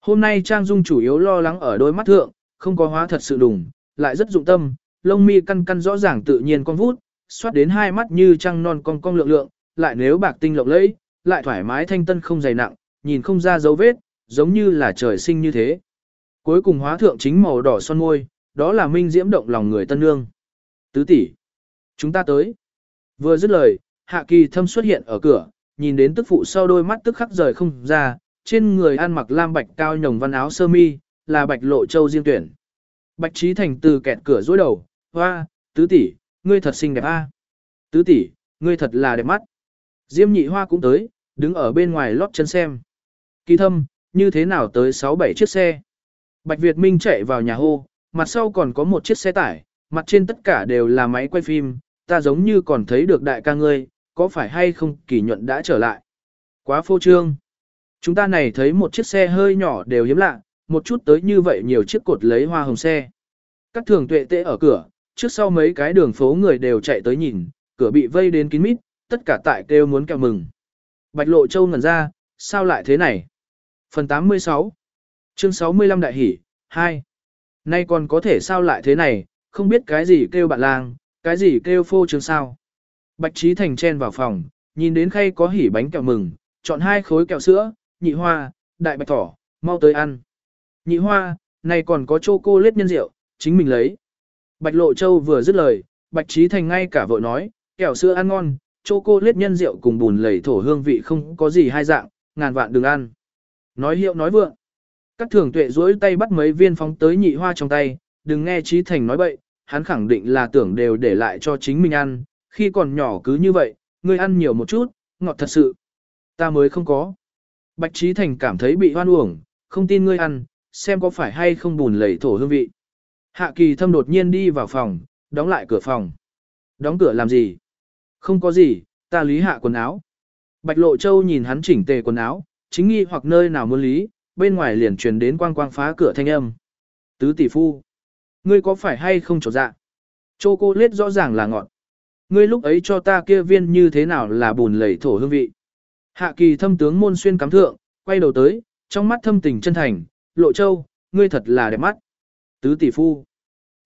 Hôm nay Trang Dung chủ yếu lo lắng ở đôi mắt thượng, không có hóa thật sự đùng, lại rất dụng tâm, lông mi căn căn rõ ràng tự nhiên con vút, xoát đến hai mắt như trăng non cong cong lượng lượng, lại nếu bạc tinh lộng lẫy, lại thoải mái thanh tân không dày nặng, nhìn không ra dấu vết, giống như là trời sinh như thế. Cuối cùng hóa thượng chính màu đỏ son môi, đó là minh diễm động lòng người tân nương. Tứ tỷ, chúng ta tới. Vừa dứt lời, Hạ Kỳ Thâm xuất hiện ở cửa, nhìn đến tức phụ sau đôi mắt tức khắc rời không ra, trên người ăn mặc lam bạch cao nhồng văn áo sơ mi, là bạch lộ châu riêng tuyển. Bạch Trí Thành từ kẹt cửa dối đầu, hoa, tứ tỷ, ngươi thật xinh đẹp a. Tứ tỷ, ngươi thật là đẹp mắt. Diêm nhị hoa cũng tới, đứng ở bên ngoài lót chân xem. Kỳ thâm, như thế nào tới 6-7 chiếc xe. Bạch Việt Minh chạy vào nhà hô, mặt sau còn có một chiếc xe tải, mặt trên tất cả đều là máy quay phim, ta giống như còn thấy được đại ca ngươi, có phải hay không kỳ nhuận đã trở lại. Quá phô trương. Chúng ta này thấy một chiếc xe hơi nhỏ đều hiếm lạ, một chút tới như vậy nhiều chiếc cột lấy hoa hồng xe. Các thường tuệ tệ ở cửa, trước sau mấy cái đường phố người đều chạy tới nhìn, cửa bị vây đến kín mít, tất cả tại kêu muốn kẹo mừng. Bạch Lộ Châu ngẩn ra, sao lại thế này? Phần 86 Chương 65 Đại Hỷ 2 Nay còn có thể sao lại thế này, không biết cái gì kêu bạn lang, cái gì kêu phô trương sao. Bạch Trí Thành chen vào phòng, nhìn đến khay có hỉ bánh kẹo mừng, chọn hai khối kẹo sữa, nhị hoa, đại bạch thỏ, mau tới ăn. Nhị hoa, này còn có chô cô lết nhân rượu, chính mình lấy. Bạch Lộ Châu vừa dứt lời, Bạch Trí Thành ngay cả vội nói, kẹo sữa ăn ngon, chô cô lết nhân rượu cùng bùn lầy thổ hương vị không có gì hai dạng, ngàn vạn đừng ăn. Nói hiệu nói vượng. Các thường tuệ duỗi tay bắt mấy viên phóng tới nhị hoa trong tay, đừng nghe Trí Thành nói bậy, hắn khẳng định là tưởng đều để lại cho chính mình ăn, khi còn nhỏ cứ như vậy, ngươi ăn nhiều một chút, ngọt thật sự. Ta mới không có. Bạch Trí Thành cảm thấy bị hoan uổng, không tin ngươi ăn, xem có phải hay không bùn lầy thổ hương vị. Hạ kỳ thâm đột nhiên đi vào phòng, đóng lại cửa phòng. Đóng cửa làm gì? Không có gì, ta lý hạ quần áo. Bạch Lộ Châu nhìn hắn chỉnh tề quần áo, chính nghi hoặc nơi nào muốn lý, bên ngoài liền truyền đến quang quang phá cửa thanh âm. Tứ tỷ phu, ngươi có phải hay không trột dạ? Chô cô lết rõ ràng là ngọt. Ngươi lúc ấy cho ta kia viên như thế nào là bùn lầy thổ hương vị. Hạ kỳ thâm tướng môn xuyên cắm thượng, quay đầu tới, trong mắt thâm tình chân thành, lộ châu, ngươi thật là đẹp mắt. Tứ tỷ phu,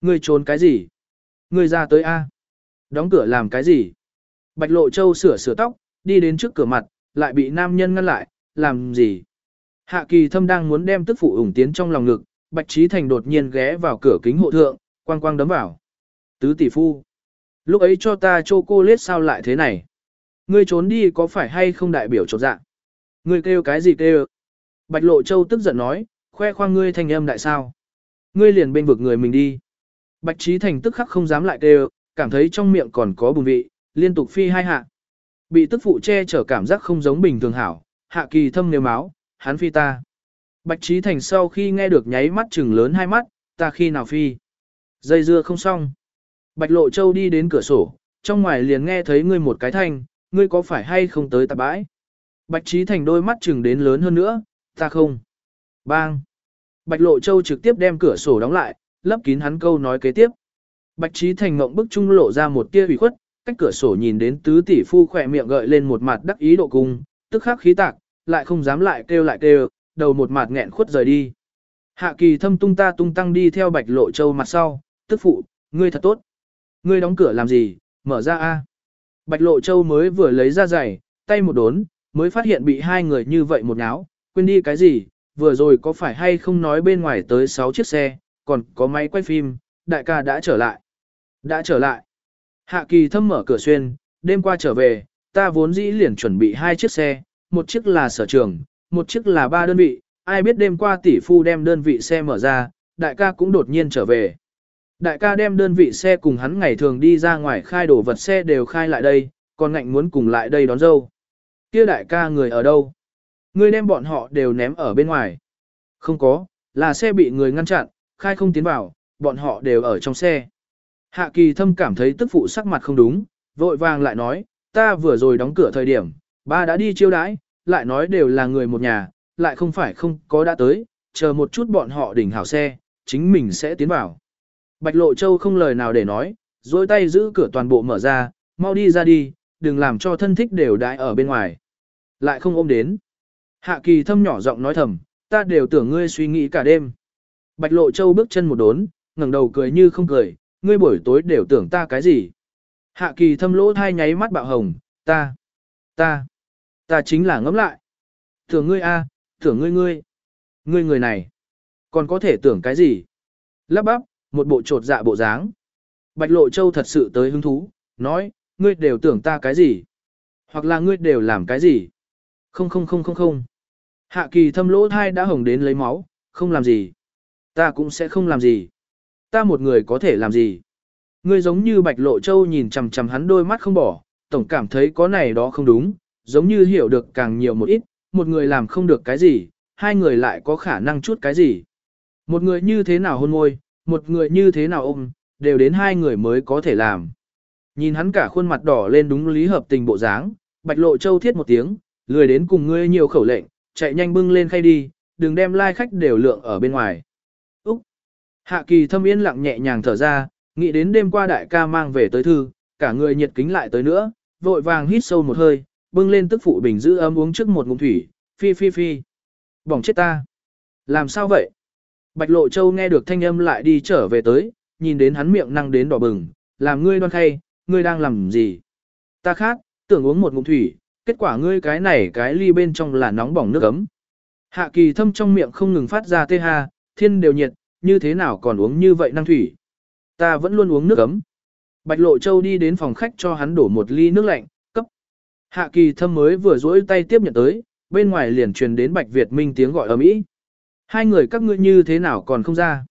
ngươi trốn cái gì? Ngươi ra tới A. Đóng cửa làm cái gì? Bạch lộ châu sửa sửa tóc, đi đến trước cửa mặt, lại bị nam nhân ngăn lại, làm gì? Hạ kỳ thâm đang muốn đem tức phụ ủng tiến trong lòng ngực, bạch trí thành đột nhiên ghé vào cửa kính hộ thượng, quang quang đấm vào. Tứ tỷ phu. Lúc ấy cho ta chô cô lết sao lại thế này? Ngươi trốn đi có phải hay không đại biểu chột dạ? Ngươi kêu cái gì kêu? Bạch Lộ Châu tức giận nói, khoe khoang ngươi thành âm đại sao? Ngươi liền bên vực người mình đi. Bạch Trí Thành tức khắc không dám lại kêu, cảm thấy trong miệng còn có bùn vị, liên tục phi hai hạ. Bị tức phụ che chở cảm giác không giống bình thường hảo, hạ kỳ thâm nếu máu, hắn phi ta. Bạch Trí Thành sau khi nghe được nháy mắt chừng lớn hai mắt, ta khi nào phi. Dây dưa không xong. Bạch Lộ Châu đi đến cửa sổ, trong ngoài liền nghe thấy ngươi một cái thanh, ngươi có phải hay không tới tạp bãi? Bạch Trí Thành đôi mắt chừng đến lớn hơn nữa, ta không. Bang! Bạch Lộ Châu trực tiếp đem cửa sổ đóng lại, lấp kín hắn câu nói kế tiếp. Bạch Trí Thành ngậm bức trung lộ ra một tia ủy khuất, cách cửa sổ nhìn đến tứ tỷ phu khỏe miệng gợi lên một mặt đắc ý độ cung, tức khắc khí tạc, lại không dám lại kêu lại kêu, đầu một mặt nghẹn khuất rời đi. Hạ kỳ thâm tung ta tung tăng đi theo Bạch Lộ Châu mặt sau, tức phụ, ngươi thật tốt. Ngươi đóng cửa làm gì, mở ra a. Bạch Lộ Châu mới vừa lấy ra giày, tay một đốn, mới phát hiện bị hai người như vậy một náo, quên đi cái gì, vừa rồi có phải hay không nói bên ngoài tới 6 chiếc xe, còn có máy quay phim, đại ca đã trở lại. Đã trở lại. Hạ kỳ thâm mở cửa xuyên, đêm qua trở về, ta vốn dĩ liền chuẩn bị hai chiếc xe, một chiếc là sở trường, một chiếc là ba đơn vị, ai biết đêm qua tỷ phu đem đơn vị xe mở ra, đại ca cũng đột nhiên trở về. Đại ca đem đơn vị xe cùng hắn ngày thường đi ra ngoài khai đổ vật xe đều khai lại đây, còn ngạnh muốn cùng lại đây đón dâu. Kia đại ca người ở đâu? Ngươi đem bọn họ đều ném ở bên ngoài. Không có, là xe bị người ngăn chặn, khai không tiến vào, bọn họ đều ở trong xe. Hạ kỳ thâm cảm thấy tức phụ sắc mặt không đúng, vội vàng lại nói, ta vừa rồi đóng cửa thời điểm, ba đã đi chiêu đãi, lại nói đều là người một nhà, lại không phải không có đã tới, chờ một chút bọn họ đỉnh hảo xe, chính mình sẽ tiến vào. Bạch Lộ Châu không lời nào để nói, dối tay giữ cửa toàn bộ mở ra, mau đi ra đi, đừng làm cho thân thích đều đãi ở bên ngoài. Lại không ôm đến. Hạ kỳ thâm nhỏ giọng nói thầm, ta đều tưởng ngươi suy nghĩ cả đêm. Bạch Lộ Châu bước chân một đốn, ngẩng đầu cười như không cười, ngươi buổi tối đều tưởng ta cái gì. Hạ kỳ thâm lỗ thai nháy mắt bạo hồng, ta, ta, ta chính là ngẫm lại. Tưởng ngươi a, tưởng ngươi ngươi, ngươi người này, còn có thể tưởng cái gì? Lắp bắp, một bộ trột dạ bộ dáng. Bạch Lộ Châu thật sự tới hứng thú, nói, ngươi đều tưởng ta cái gì? Hoặc là ngươi đều làm cái gì? Không không không không không. Hạ kỳ thâm lỗ thai đã hồng đến lấy máu, không làm gì. Ta cũng sẽ không làm gì. Ta một người có thể làm gì. Ngươi giống như Bạch Lộ Châu nhìn chằm chằm hắn đôi mắt không bỏ, tổng cảm thấy có này đó không đúng, giống như hiểu được càng nhiều một ít, một người làm không được cái gì, hai người lại có khả năng chút cái gì. Một người như thế nào hôn môi, một người như thế nào ôm, đều đến hai người mới có thể làm. Nhìn hắn cả khuôn mặt đỏ lên đúng lý hợp tình bộ dáng, bạch lộ châu thiết một tiếng, lười đến cùng ngươi nhiều khẩu lệnh, chạy nhanh bưng lên khay đi, đừng đem lai like khách đều lượng ở bên ngoài. Úc! Hạ kỳ thâm yên lặng nhẹ nhàng thở ra, nghĩ đến đêm qua đại ca mang về tới thư, cả người nhiệt kính lại tới nữa, vội vàng hít sâu một hơi, bưng lên tức phụ bình giữ ấm uống trước một ngụm thủy, phi phi phi. Bỏng chết ta! Làm sao vậy? Bạch Lộ Châu nghe được thanh âm lại đi trở về tới, nhìn đến hắn miệng năng đến đỏ bừng, làm ngươi đoan khay, ngươi đang làm gì? Ta khát tưởng uống một ngụm thủy, kết quả ngươi cái này cái ly bên trong là nóng bỏng nước ấm. Hạ kỳ thâm trong miệng không ngừng phát ra tê ha, thiên đều nhiệt, như thế nào còn uống như vậy năng thủy? Ta vẫn luôn uống nước ấm. Bạch Lộ Châu đi đến phòng khách cho hắn đổ một ly nước lạnh, cấp. Hạ kỳ thâm mới vừa duỗi tay tiếp nhận tới, bên ngoài liền truyền đến Bạch Việt Minh tiếng gọi ở mỹ. Hai người các ngươi như thế nào còn không ra?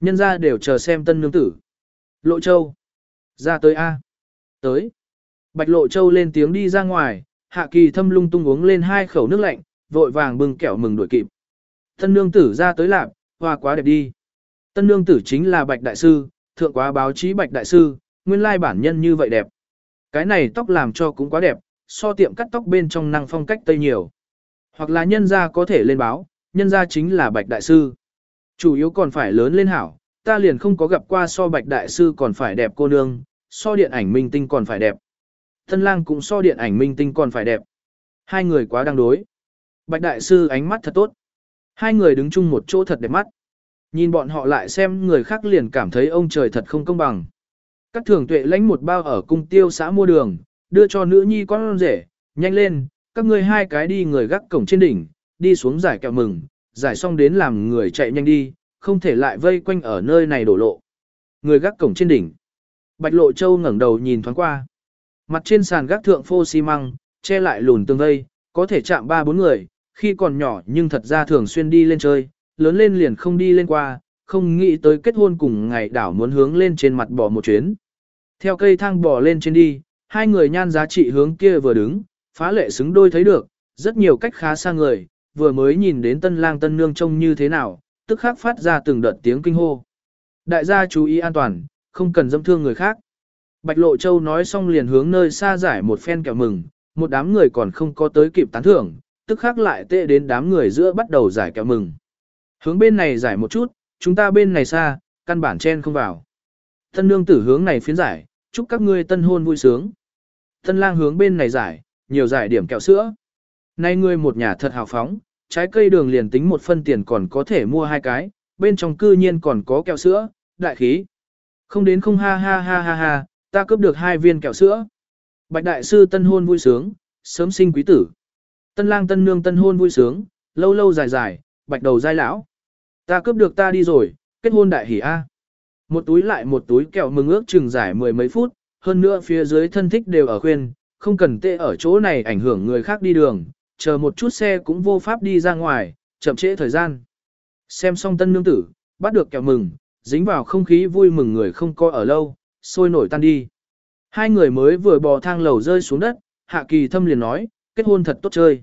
Nhân ra đều chờ xem tân nương tử. Lộ Châu. Ra tới A. Tới. Bạch Lộ Châu lên tiếng đi ra ngoài, Hạ Kỳ thâm lung tung uống lên hai khẩu nước lạnh, vội vàng bưng kẹo mừng đuổi kịp. Tân nương tử ra tới lạp, hoa quá đẹp đi. Tân nương tử chính là Bạch Đại Sư, thượng quá báo chí Bạch Đại Sư, nguyên lai bản nhân như vậy đẹp. Cái này tóc làm cho cũng quá đẹp, so tiệm cắt tóc bên trong năng phong cách tây nhiều. Hoặc là nhân gia có thể lên báo, nhân gia chính là Bạch Đại Sư. Chủ yếu còn phải lớn lên hảo, ta liền không có gặp qua so Bạch Đại Sư còn phải đẹp cô nương, so điện ảnh minh tinh còn phải đẹp. Thân lang cũng so điện ảnh minh tinh còn phải đẹp. Hai người quá đang đối. Bạch Đại Sư ánh mắt thật tốt. Hai người đứng chung một chỗ thật đẹp mắt. Nhìn bọn họ lại xem người khác liền cảm thấy ông trời thật không công bằng. Các thường tuệ lãnh một bao ở cung tiêu xã mua đường, đưa cho nữ nhi con rể, nhanh lên, các ngươi hai cái đi người gác cổng trên đỉnh, đi xuống giải kẹo mừng, giải xong đến làm người chạy nhanh đi, không thể lại vây quanh ở nơi này đổ lộ. Người gác cổng trên đỉnh. Bạch Lộ Châu ngẩng đầu nhìn thoáng qua. Mặt trên sàn gác thượng phô xi măng, che lại lùn tương vây, có thể chạm ba bốn người, khi còn nhỏ nhưng thật ra thường xuyên đi lên chơi, lớn lên liền không đi lên qua, không nghĩ tới kết hôn cùng ngày đảo muốn hướng lên trên mặt bỏ một chuyến. Theo cây thang bò lên trên đi, hai người nhan giá trị hướng kia vừa đứng, phá lệ xứng đôi thấy được, rất nhiều cách khá xa người, vừa mới nhìn đến tân lang tân nương trông như thế nào, tức khắc phát ra từng đợt tiếng kinh hô. Đại gia chú ý an toàn, không cần dâm thương người khác. Bạch Lộ Châu nói xong liền hướng nơi xa giải một phen kẹo mừng, một đám người còn không có tới kịp tán thưởng, tức khắc lại tệ đến đám người giữa bắt đầu giải kẹo mừng. Hướng bên này giải một chút, chúng ta bên này xa, căn bản chen không vào. Tân nương tử hướng này phiến giải, chúc các ngươi tân hôn vui sướng. Tân lang hướng bên này giải, nhiều giải điểm kẹo sữa. Nay ngươi một nhà thật hào phóng, trái cây đường liền tính một phân tiền còn có thể mua hai cái, bên trong cư nhiên còn có kẹo sữa, đại khí. Không đến không ha ha ha ha ha, ta cướp được hai viên kẹo sữa. Bạch đại sư tân hôn vui sướng, sớm sinh quý tử. Tân lang tân nương tân hôn vui sướng, lâu lâu dài dài, bạch đầu dai lão. Ta cướp được ta đi rồi, kết hôn đại hỉ A. Một túi lại một túi kẹo mừng ước chừng giải mười mấy phút, hơn nữa phía dưới thân thích đều ở khuyên, không cần tệ ở chỗ này ảnh hưởng người khác đi đường, chờ một chút xe cũng vô pháp đi ra ngoài, chậm trễ thời gian. Xem xong tân nương tử, bắt được kẹo mừng, dính vào không khí vui mừng người không coi ở lâu, sôi nổi tan đi. Hai người mới vừa bò thang lầu rơi xuống đất, Hạ Kỳ Thâm liền nói, kết hôn thật tốt chơi.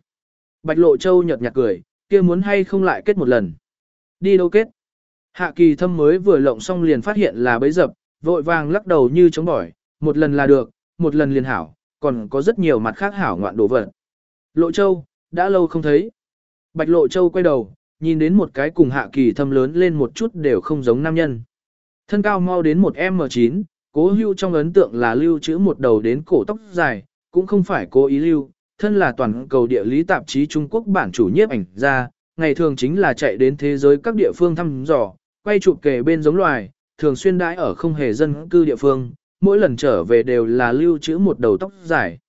Bạch Lộ Châu nhợt nhạt cười, kia muốn hay không lại kết một lần. Đi đâu kết? Hạ Kỳ Thâm mới vừa lộng xong liền phát hiện là bấy dập, vội vàng lắc đầu như chống bỏi, một lần là được, một lần liền hảo, còn có rất nhiều mặt khác hảo ngoạn đồ vật. Lộ Châu, đã lâu không thấy. Bạch Lộ Châu quay đầu, nhìn đến một cái cùng Hạ Kỳ Thâm lớn lên một chút đều không giống nam nhân. Thân cao mau đến một M9, cố hưu trong ấn tượng là lưu trữ một đầu đến cổ tóc dài, cũng không phải cố ý lưu, thân là toàn cầu địa lý tạp chí Trung Quốc bản chủ nhiếp ảnh ra, ngày thường chính là chạy đến thế giới các địa phương thăm dò, quay chụp kề bên giống loài, thường xuyên đãi ở không hề dân cư địa phương, mỗi lần trở về đều là lưu trữ một đầu tóc dài.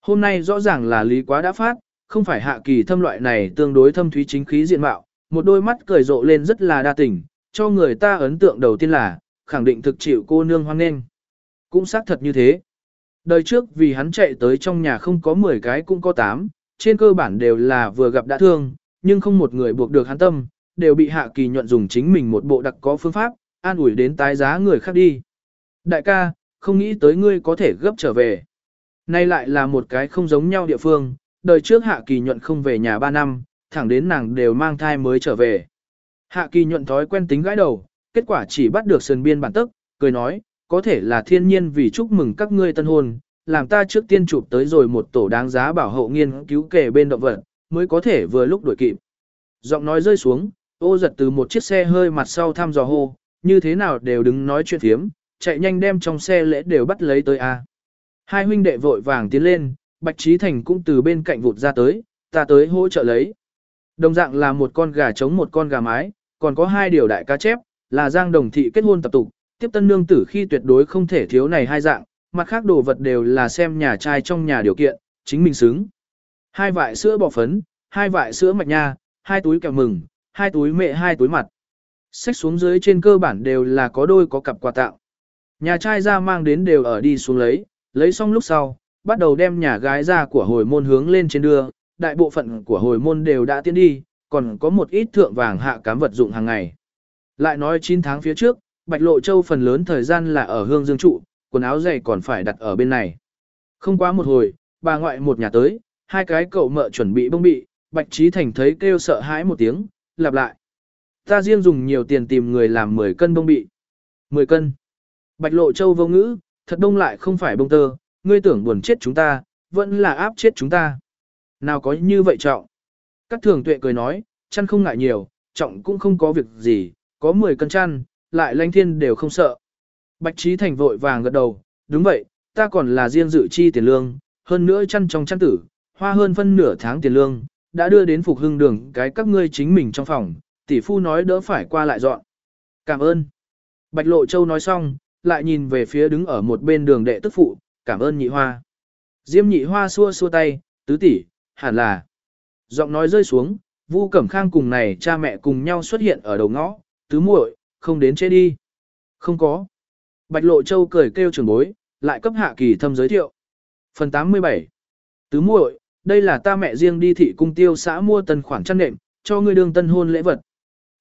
Hôm nay rõ ràng là lý quá đã phát, không phải hạ kỳ thâm loại này tương đối thâm thúy chính khí diện mạo, một đôi mắt cười rộ lên rất là đa tình, cho người ta ấn tượng đầu tiên là, khẳng định thực chịu cô nương hoan nghênh. Cũng xác thật như thế. Đời trước vì hắn chạy tới trong nhà không có 10 cái cũng có 8, trên cơ bản đều là vừa gặp đã thương, nhưng không một người buộc được hắn tâm, đều bị hạ kỳ nhuận dùng chính mình một bộ đặc có phương pháp, an ủi đến tái giá người khác đi. Đại ca, không nghĩ tới ngươi có thể gấp trở về. Nay lại là một cái không giống nhau địa phương, đời trước hạ kỳ nhuận không về nhà 3 năm, thẳng đến nàng đều mang thai mới trở về. Hạ kỳ nhuận thói quen tính gãi đầu, kết quả chỉ bắt được sườn biên bản tức, cười nói, có thể là thiên nhiên vì chúc mừng các ngươi tân hôn, làm ta trước tiên chụp tới rồi một tổ đáng giá bảo hộ nghiên cứu kể bên động vật, mới có thể vừa lúc đuổi kịp. Giọng nói rơi xuống, ô giật từ một chiếc xe hơi mặt sau thăm dò hô, như thế nào đều đứng nói chuyện thiếm, chạy nhanh đem trong xe lễ đều bắt lấy tới a. Hai huynh đệ vội vàng tiến lên, Bạch Trí Thành cũng từ bên cạnh vụt ra tới, ta tới hỗ trợ lấy. Đồng dạng là một con gà trống một con gà mái, còn có hai điều đại cá chép, là giang đồng thị kết hôn tập tục, tiếp tân nương tử khi tuyệt đối không thể thiếu này hai dạng, mặt khác đồ vật đều là xem nhà trai trong nhà điều kiện, chính mình xứng. Hai vại sữa bò phấn, hai vại sữa mạch nha, hai túi kẹo mừng, hai túi mẹ hai túi mặt. Xách xuống dưới trên cơ bản đều là có đôi có cặp quà tạo. Nhà trai ra mang đến đều ở đi xuống lấy, lấy xong lúc sau, bắt đầu đem nhà gái ra của hồi môn hướng lên trên đưa, đại bộ phận của hồi môn đều đã tiến đi, còn có một ít thượng vàng hạ cám vật dụng hàng ngày. Lại nói 9 tháng phía trước, Bạch Lộ Châu phần lớn thời gian là ở hương dương trụ, quần áo dày còn phải đặt ở bên này. Không quá một hồi, bà ngoại một nhà tới, hai cái cậu mợ chuẩn bị bông bị, Bạch Trí Thành thấy kêu sợ hãi một tiếng, lặp lại. Ta riêng dùng nhiều tiền tìm người làm 10 cân bông bị. 10 cân. Bạch Lộ Châu vô ngữ, thật đông lại không phải bông tơ, ngươi tưởng buồn chết chúng ta, vẫn là áp chết chúng ta. Nào có như vậy trọng. Các thường tuệ cười nói, chăn không ngại nhiều, trọng cũng không có việc gì, có 10 cân chăn, lại lãnh thiên đều không sợ. Bạch Trí Thành vội vàng gật đầu, đúng vậy, ta còn là riêng dự chi tiền lương, hơn nữa chăn trong chăn tử, hoa hơn phân nửa tháng tiền lương, đã đưa đến phục hưng đường cái các ngươi chính mình trong phòng, tỷ phu nói đỡ phải qua lại dọn. Cảm ơn. Bạch Lộ Châu nói xong, lại nhìn về phía đứng ở một bên đường đệ tức phụ, cảm ơn nhị hoa. Diêm nhị hoa xua xua tay, tứ tỷ, hẳn là. Giọng nói rơi xuống, Vu Cẩm Khang cùng này cha mẹ cùng nhau xuất hiện ở đầu ngõ, tứ muội, không đến chết đi. Không có. Bạch Lộ Châu cười kêu trường bối, lại cấp hạ kỳ thâm giới thiệu. Phần 87 Tứ muội, đây là ta mẹ riêng đi thị cung tiêu xã mua tân khoản chăn nệm, cho ngươi đương tân hôn lễ vật.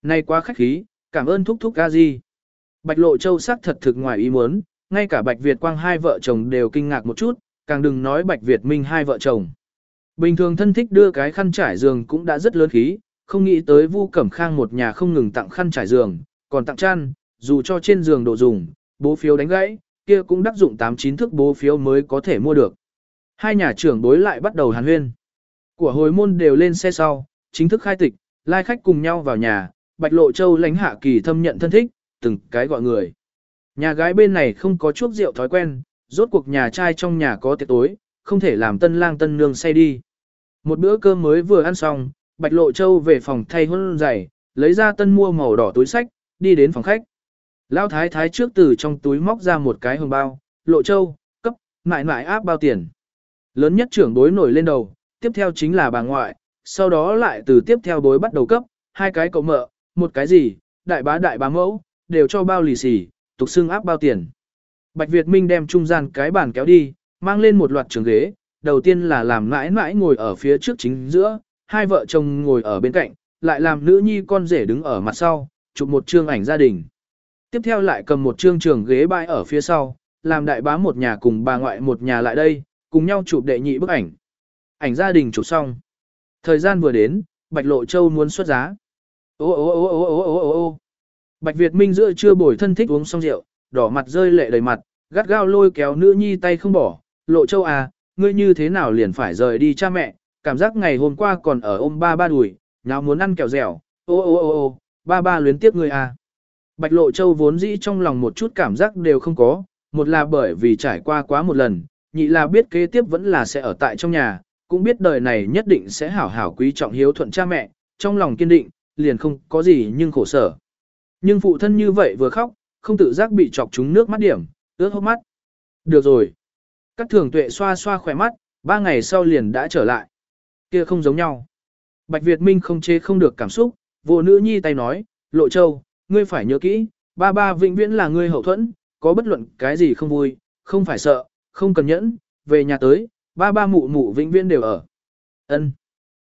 Này quá khách khí, cảm ơn thúc thúc ca gì. Bạch Lộ Châu sắc thật thực ngoài ý muốn, ngay cả Bạch Việt Quang hai vợ chồng đều kinh ngạc một chút, càng đừng nói Bạch Việt Minh hai vợ chồng. Bình thường thân thích đưa cái khăn trải giường cũng đã rất lớn khí, không nghĩ tới Vu Cẩm Khang một nhà không ngừng tặng khăn trải giường, còn tặng chăn, dù cho trên giường đồ dùng, bố phiếu đánh gãy, kia cũng đắc dụng 89 thước bố phiếu mới có thể mua được. Hai nhà trưởng đối lại bắt đầu hàn huyên. Của hồi môn đều lên xe sau, chính thức khai tịch, lai khách cùng nhau vào nhà, Bạch Lộ Châu lãnh hạ kỳ thâm nhận thân thích, từng cái gọi người. Nhà gái bên này không có chuốc rượu thói quen, rốt cuộc nhà trai trong nhà có tiệc tối, không thể làm tân lang tân nương say đi. Một bữa cơm mới vừa ăn xong, Bạch Lộ Châu về phòng thay hôn giày, lấy ra tân mua màu đỏ túi sách, đi đến phòng khách. Lão thái thái trước từ trong túi móc ra một cái hồng bao, Lộ Châu, cấp, mại mại áp bao tiền. Lớn nhất trưởng bối nổi lên đầu, tiếp theo chính là bà ngoại, sau đó lại từ tiếp theo bối bắt đầu cấp, hai cái cậu mợ, một cái gì, đại bá đại bá mẫu, đều cho bao lì xì, tục xưng áp bao tiền. Bạch Việt Minh đem trung gian cái bàn kéo đi, mang lên một loạt trường ghế, đầu tiên là làm mãi mãi ngồi ở phía trước chính giữa, hai vợ chồng ngồi ở bên cạnh, lại làm nữ nhi con rể đứng ở mặt sau, chụp một chương ảnh gia đình. Tiếp theo lại cầm một chương trường ghế bãi ở phía sau, làm đại bá một nhà cùng bà ngoại một nhà lại đây, cùng nhau chụp đệ nhị bức ảnh. Ảnh gia đình chụp xong. Thời gian vừa đến, Bạch Lộ Châu muốn xuất giá. Ô ô ô ô ô ô ô ô Bạch Việt Minh giữa chưa bồi thân thích uống xong rượu, đỏ mặt rơi lệ đầy mặt, gắt gao lôi kéo nữ nhi tay không bỏ. Lộ Châu à, ngươi như thế nào liền phải rời đi cha mẹ, cảm giác ngày hôm qua còn ở ôm ba ba đùi, nào muốn ăn kẹo dẻo, ô ô ô ô, ba ba luyến tiếp ngươi à. Bạch Lộ Châu vốn dĩ trong lòng một chút cảm giác đều không có, một là bởi vì trải qua quá một lần, nhị là biết kế tiếp vẫn là sẽ ở tại trong nhà, cũng biết đời này nhất định sẽ hảo hảo quý trọng hiếu thuận cha mẹ, trong lòng kiên định, liền không có gì nhưng khổ sở. Nhưng phụ thân như vậy vừa khóc, không tự giác bị chọc trúng nước mắt điểm, ướt hốc mắt. Được rồi. Các thường tuệ xoa xoa khỏe mắt, ba ngày sau liền đã trở lại. Kia không giống nhau. Bạch Việt Minh không chế không được cảm xúc, vô nữ nhi tay nói, Lộ Châu, ngươi phải nhớ kỹ, ba ba vĩnh viễn là ngươi hậu thuẫn, có bất luận cái gì không vui, không phải sợ, không cần nhẫn, về nhà tới, ba ba mụ mụ vĩnh viễn đều ở. Ân.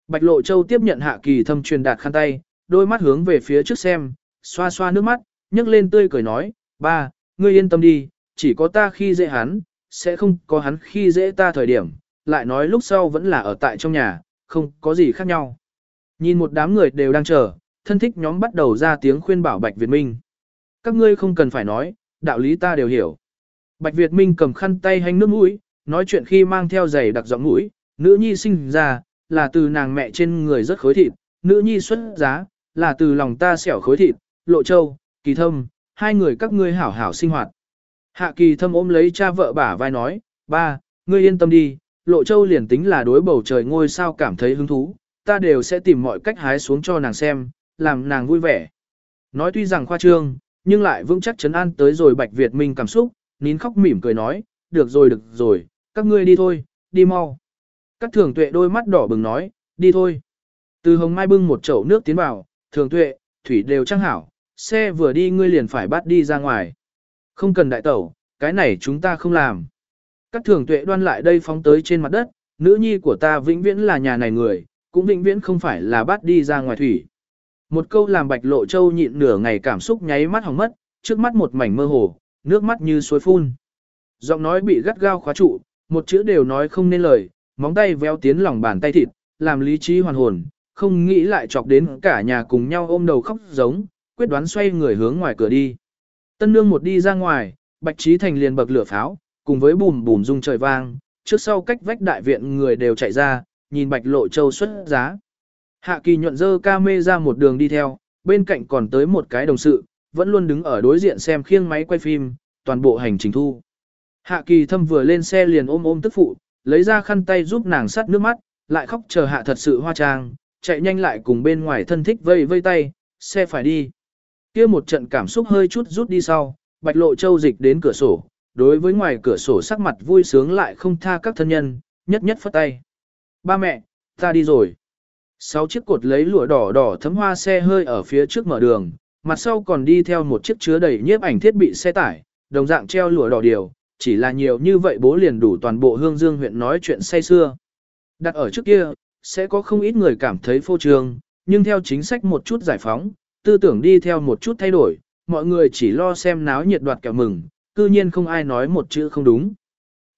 Bạch Lộ Châu tiếp nhận hạ kỳ thâm truyền đạt khăn tay, đôi mắt hướng về phía trước xem, xoa xoa nước mắt, nhấc lên tươi cười nói, ba, ngươi yên tâm đi, chỉ có ta khi dễ hắn, sẽ không có hắn khi dễ ta thời điểm, lại nói lúc sau vẫn là ở tại trong nhà, không có gì khác nhau. Nhìn một đám người đều đang chờ, thân thích nhóm bắt đầu ra tiếng khuyên bảo Bạch Việt Minh. Các ngươi không cần phải nói, đạo lý ta đều hiểu. Bạch Việt Minh cầm khăn tay hành nước mũi, nói chuyện khi mang theo giày đặc giọng mũi, nữ nhi sinh ra, là từ nàng mẹ trên người rất khối thịt, nữ nhi xuất giá, là từ lòng ta xẻo khối thịt, lộ châu, kỳ thâm, hai người các ngươi hảo hảo sinh hoạt. Hạ kỳ thâm ôm lấy cha vợ bả vai nói, ba, ngươi yên tâm đi, lộ châu liền tính là đối bầu trời ngôi sao cảm thấy hứng thú, ta đều sẽ tìm mọi cách hái xuống cho nàng xem, làm nàng vui vẻ. Nói tuy rằng khoa trương, nhưng lại vững chắc chấn an tới rồi Bạch Việt Minh cảm xúc, nín khóc mỉm cười nói, được rồi được rồi, các ngươi đi thôi, đi mau. Các thường tuệ đôi mắt đỏ bừng nói, đi thôi. Từ hồng mai bưng một chậu nước tiến vào, thường tuệ, thủy đều trang hảo, xe vừa đi ngươi liền phải bắt đi ra ngoài. Không cần đại tẩu, cái này chúng ta không làm. Các thường tuệ đoan lại đây phóng tới trên mặt đất, nữ nhi của ta vĩnh viễn là nhà này người, cũng vĩnh viễn không phải là bắt đi ra ngoài thủy. Một câu làm bạch lộ châu nhịn nửa ngày cảm xúc nháy mắt hỏng mất, trước mắt một mảnh mơ hồ, nước mắt như suối phun. Giọng nói bị gắt gao khóa trụ, một chữ đều nói không nên lời, móng tay véo tiến lòng bàn tay thịt, làm lý trí hoàn hồn, không nghĩ lại chọc đến cả nhà cùng nhau ôm đầu khóc giống, quyết đoán xoay người hướng ngoài cửa đi. Tân nương một đi ra ngoài, Bạch Trí Thành liền bậc lửa pháo, cùng với bùm bùm rung trời vang, trước sau cách vách đại viện người đều chạy ra, nhìn Bạch Lộ Châu xuất giá. Hạ Kỳ nhuận dơ ca mê ra một đường đi theo, bên cạnh còn tới một cái đồng sự, vẫn luôn đứng ở đối diện xem khiêng máy quay phim, toàn bộ hành trình thu. Hạ Kỳ thâm vừa lên xe liền ôm ôm tức phụ, lấy ra khăn tay giúp nàng sắt nước mắt, lại khóc chờ hạ thật sự hoa trang, chạy nhanh lại cùng bên ngoài thân thích vây vây tay, xe phải đi. kia một trận cảm xúc hơi chút rút đi sau, bạch lộ châu dịch đến cửa sổ, đối với ngoài cửa sổ sắc mặt vui sướng lại không tha các thân nhân, nhất nhất phất tay. Ba mẹ, ta đi rồi. Sáu chiếc cột lấy lụa đỏ đỏ thấm hoa xe hơi ở phía trước mở đường, mặt sau còn đi theo một chiếc chứa đầy nhiếp ảnh thiết bị xe tải, đồng dạng treo lụa đỏ điều, chỉ là nhiều như vậy bố liền đủ toàn bộ hương dương huyện nói chuyện say xưa. Đặt ở trước kia, sẽ có không ít người cảm thấy phô trương, nhưng theo chính sách một chút giải phóng, tư tưởng đi theo một chút thay đổi, mọi người chỉ lo xem náo nhiệt đoạt kẹo mừng, cư nhiên không ai nói một chữ không đúng.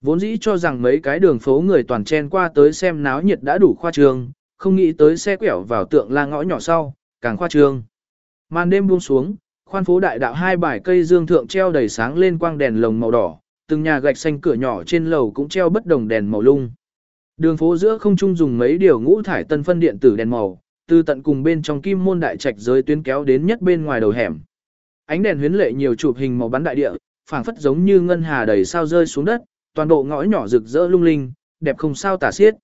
Vốn dĩ cho rằng mấy cái đường phố người toàn chen qua tới xem náo nhiệt đã đủ khoa trương, không nghĩ tới xe quẹo vào tượng la ngõ nhỏ sau, càng khoa trương. Màn đêm buông xuống, khoan phố đại đạo hai bài cây dương thượng treo đầy sáng lên quang đèn lồng màu đỏ, từng nhà gạch xanh cửa nhỏ trên lầu cũng treo bất đồng đèn màu lung. Đường phố giữa không trung dùng mấy điều ngũ thải tân phân điện tử đèn màu, từ tận cùng bên trong kim môn đại trạch giới tuyến kéo đến nhất bên ngoài đầu hẻm. Ánh đèn huyến lệ nhiều chụp hình màu bắn đại địa, phảng phất giống như ngân hà đầy sao rơi xuống đất, toàn bộ ngõ nhỏ rực rỡ lung linh, đẹp không sao tả xiết.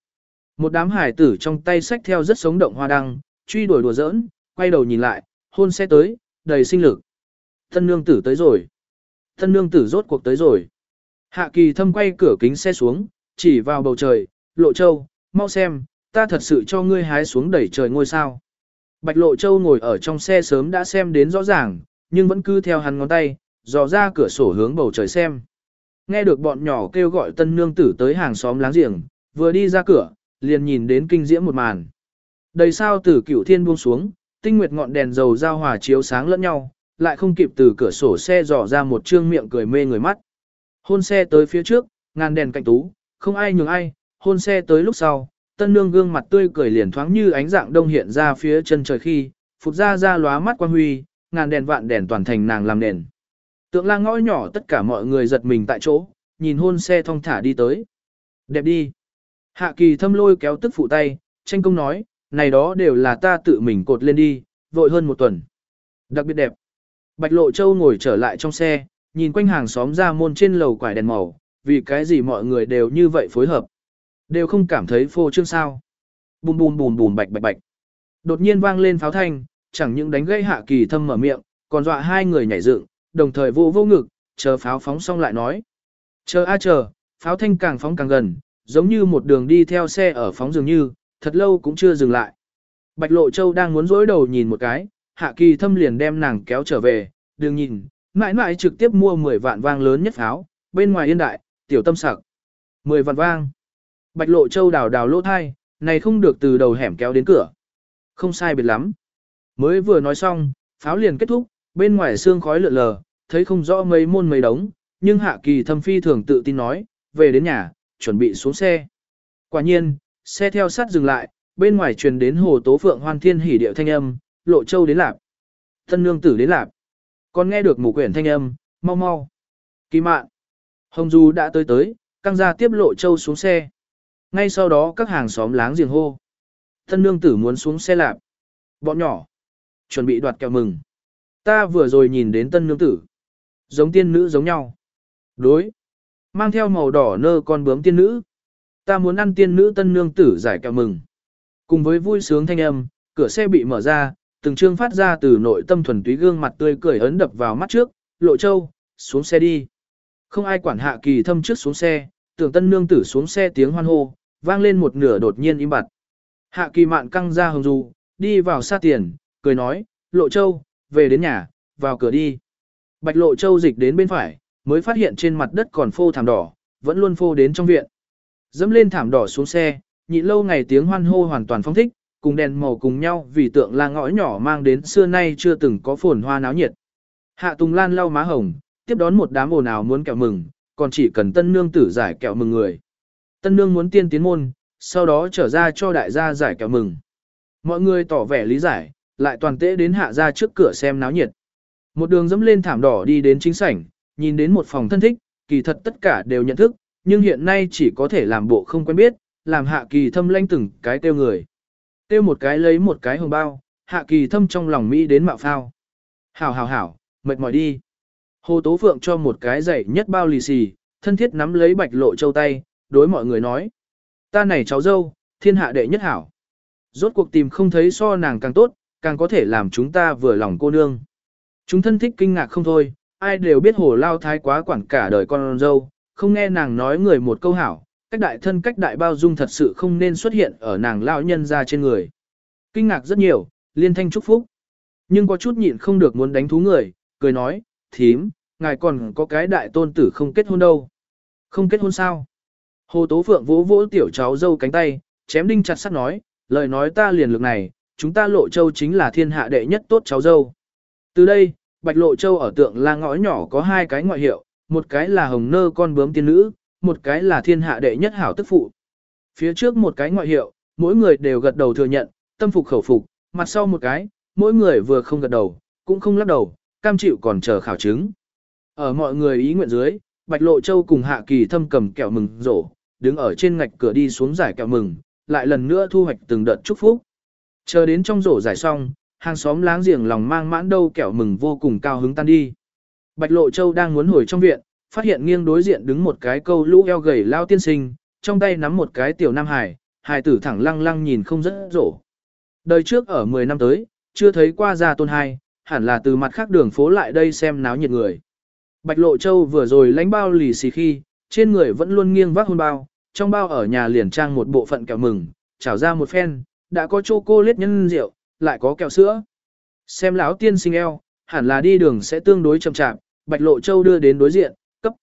Một đám hải tử trong tay sách theo rất sống động hoa đăng, truy đuổi đùa giỡn, quay đầu nhìn lại, hôn xe tới, đầy sinh lực. Thân nương tử tới rồi. Thân nương tử rốt cuộc tới rồi. Hạ kỳ thâm quay cửa kính xe xuống, chỉ vào bầu trời, lộ châu, mau xem, ta thật sự cho ngươi hái xuống đẩy trời ngôi sao. Bạch lộ châu ngồi ở trong xe sớm đã xem đến rõ ràng, nhưng vẫn cứ theo hắn ngón tay, dò ra cửa sổ hướng bầu trời xem. Nghe được bọn nhỏ kêu gọi tân nương tử tới hàng xóm láng giềng, vừa đi ra cửa, liền nhìn đến kinh diễm một màn. Đầy sao từ cửu thiên buông xuống, tinh nguyệt ngọn đèn dầu giao hòa chiếu sáng lẫn nhau, lại không kịp từ cửa sổ xe dò ra một trương miệng cười mê người mắt. Hôn xe tới phía trước, ngàn đèn cạnh tú, không ai nhường ai, hôn xe tới lúc sau, tân nương gương mặt tươi cười liền thoáng như ánh dạng đông hiện ra phía chân trời khi, phục ra ra lóa mắt quan huy, ngàn đèn vạn đèn toàn thành nàng làm nền. Tượng la ngõ nhỏ tất cả mọi người giật mình tại chỗ, nhìn hôn xe thong thả đi tới. Đẹp đi. Hạ kỳ thâm lôi kéo tức phụ tay, tranh công nói, này đó đều là ta tự mình cột lên đi, vội hơn một tuần. Đặc biệt đẹp. Bạch Lộ Châu ngồi trở lại trong xe, nhìn quanh hàng xóm ra môn trên lầu quải đèn màu, vì cái gì mọi người đều như vậy phối hợp. Đều không cảm thấy phô trương sao. Bùm bùm bùm bùm bạch bạch bạch. Đột nhiên vang lên pháo thanh, chẳng những đánh gây hạ kỳ thâm mở miệng, còn dọa hai người nhảy dựng, đồng thời vô vô ngực, chờ pháo phóng xong lại nói. Chờ a chờ, pháo thanh càng phóng càng gần, giống như một đường đi theo xe ở phóng dường như, thật lâu cũng chưa dừng lại. Bạch Lộ Châu đang muốn dối đầu nhìn một cái, Hạ Kỳ Thâm liền đem nàng kéo trở về, đừng nhìn, mãi mãi trực tiếp mua 10 vạn vang lớn nhất pháo, bên ngoài yên đại, tiểu tâm sặc. 10 vạn vang. Bạch Lộ Châu đào đào lỗ thai, này không được từ đầu hẻm kéo đến cửa. Không sai biệt lắm. Mới vừa nói xong, pháo liền kết thúc, bên ngoài xương khói lượn lờ, thấy không rõ mấy môn mấy đống, nhưng Hạ Kỳ Thâm phi thường tự tin nói, về đến nhà, chuẩn bị xuống xe. Quả nhiên, xe theo sát dừng lại, bên ngoài truyền đến hồ tố phượng hoan thiên hỉ điệu thanh âm, lộ châu đến lạp. thân nương tử đến lạp. Còn nghe được mù quyển thanh âm, mau mau. Kỳ mạn. Hồng Du đã tới tới, căng ra tiếp lộ châu xuống xe. Ngay sau đó các hàng xóm láng giềng hô. thân nương tử muốn xuống xe lạp. Bọn nhỏ. Chuẩn bị đoạt kẹo mừng. Ta vừa rồi nhìn đến tân nương tử. Giống tiên nữ giống nhau. Đối. Mang theo màu đỏ nơ con bướm tiên nữ. Ta muốn ăn tiên nữ tân nương tử giải kẹo mừng. Cùng với vui sướng thanh âm, cửa xe bị mở ra, từng chương phát ra từ nội tâm thuần túy gương mặt tươi cười ấn đập vào mắt trước, lộ châu, xuống xe đi. Không ai quản hạ kỳ thâm trước xuống xe, tưởng tân nương tử xuống xe tiếng hoan hô, vang lên một nửa đột nhiên im bặt. Hạ kỳ mạn căng ra hồng dù, đi vào xa tiền, cười nói, lộ châu, về đến nhà, vào cửa đi. Bạch lộ châu dịch đến bên phải, mới phát hiện trên mặt đất còn phô thảm đỏ, vẫn luôn phô đến trong viện. Dẫm lên thảm đỏ xuống xe, nhịn lâu ngày tiếng hoan hô hoàn toàn phong thích, cùng đèn màu cùng nhau vì tượng là ngõ nhỏ mang đến xưa nay chưa từng có phồn hoa náo nhiệt. Hạ Tùng Lan lau má hồng, tiếp đón một đám ồn ào muốn kẹo mừng, còn chỉ cần tân nương tử giải kẹo mừng người. Tân nương muốn tiên tiến môn, sau đó trở ra cho đại gia giải kẹo mừng. Mọi người tỏ vẻ lý giải, lại toàn tễ đến hạ ra trước cửa xem náo nhiệt. Một đường dẫm lên thảm đỏ đi đến chính sảnh, nhìn đến một phòng thân thích, kỳ thật tất cả đều nhận thức, nhưng hiện nay chỉ có thể làm bộ không quen biết, làm hạ kỳ thâm lanh từng cái tiêu người. Tiêu một cái lấy một cái hồng bao, hạ kỳ thâm trong lòng Mỹ đến mạo phao. Hảo hảo hảo, mệt mỏi đi. Hồ Tố Phượng cho một cái dạy nhất bao lì xì, thân thiết nắm lấy bạch lộ châu tay, đối mọi người nói. Ta này cháu dâu, thiên hạ đệ nhất hảo. Rốt cuộc tìm không thấy so nàng càng tốt, càng có thể làm chúng ta vừa lòng cô nương. Chúng thân thích kinh ngạc không thôi, ai đều biết hồ lao thái quá quản cả đời con dâu, không nghe nàng nói người một câu hảo, cách đại thân cách đại bao dung thật sự không nên xuất hiện ở nàng lao nhân ra trên người. Kinh ngạc rất nhiều, liên thanh chúc phúc. Nhưng có chút nhịn không được muốn đánh thú người, cười nói, thím, ngài còn có cái đại tôn tử không kết hôn đâu. Không kết hôn sao? Hồ Tố Phượng vỗ vỗ tiểu cháu dâu cánh tay, chém đinh chặt sắt nói, lời nói ta liền lực này, chúng ta lộ châu chính là thiên hạ đệ nhất tốt cháu dâu. Từ đây, Bạch Lộ Châu ở tượng la ngõ nhỏ có hai cái ngoại hiệu, một cái là hồng nơ con bướm tiên nữ, một cái là thiên hạ đệ nhất hảo tức phụ. Phía trước một cái ngoại hiệu, mỗi người đều gật đầu thừa nhận, tâm phục khẩu phục, mặt sau một cái, mỗi người vừa không gật đầu, cũng không lắc đầu, cam chịu còn chờ khảo chứng. Ở mọi người ý nguyện dưới, Bạch Lộ Châu cùng Hạ Kỳ thâm cầm kẹo mừng rổ, đứng ở trên ngạch cửa đi xuống giải kẹo mừng, lại lần nữa thu hoạch từng đợt chúc phúc. Chờ đến trong rổ giải xong, hàng xóm láng giềng lòng mang mãn đâu kẹo mừng vô cùng cao hứng tan đi. Bạch Lộ Châu đang muốn hồi trong viện, phát hiện nghiêng đối diện đứng một cái câu lũ eo gầy lao tiên sinh, trong tay nắm một cái tiểu nam hải, hải tử thẳng lăng lăng nhìn không rất rổ. Đời trước ở 10 năm tới, chưa thấy qua ra tôn hai, hẳn là từ mặt khác đường phố lại đây xem náo nhiệt người. Bạch Lộ Châu vừa rồi lánh bao lì xì khi, trên người vẫn luôn nghiêng vác hôn bao, trong bao ở nhà liền trang một bộ phận kẹo mừng, trảo ra một phen, đã có chocolate nhân rượu, lại có kẹo sữa. Xem lão tiên sinh eo, hẳn là đi đường sẽ tương đối chậm chạp, Bạch Lộ Châu đưa đến đối diện, cấp.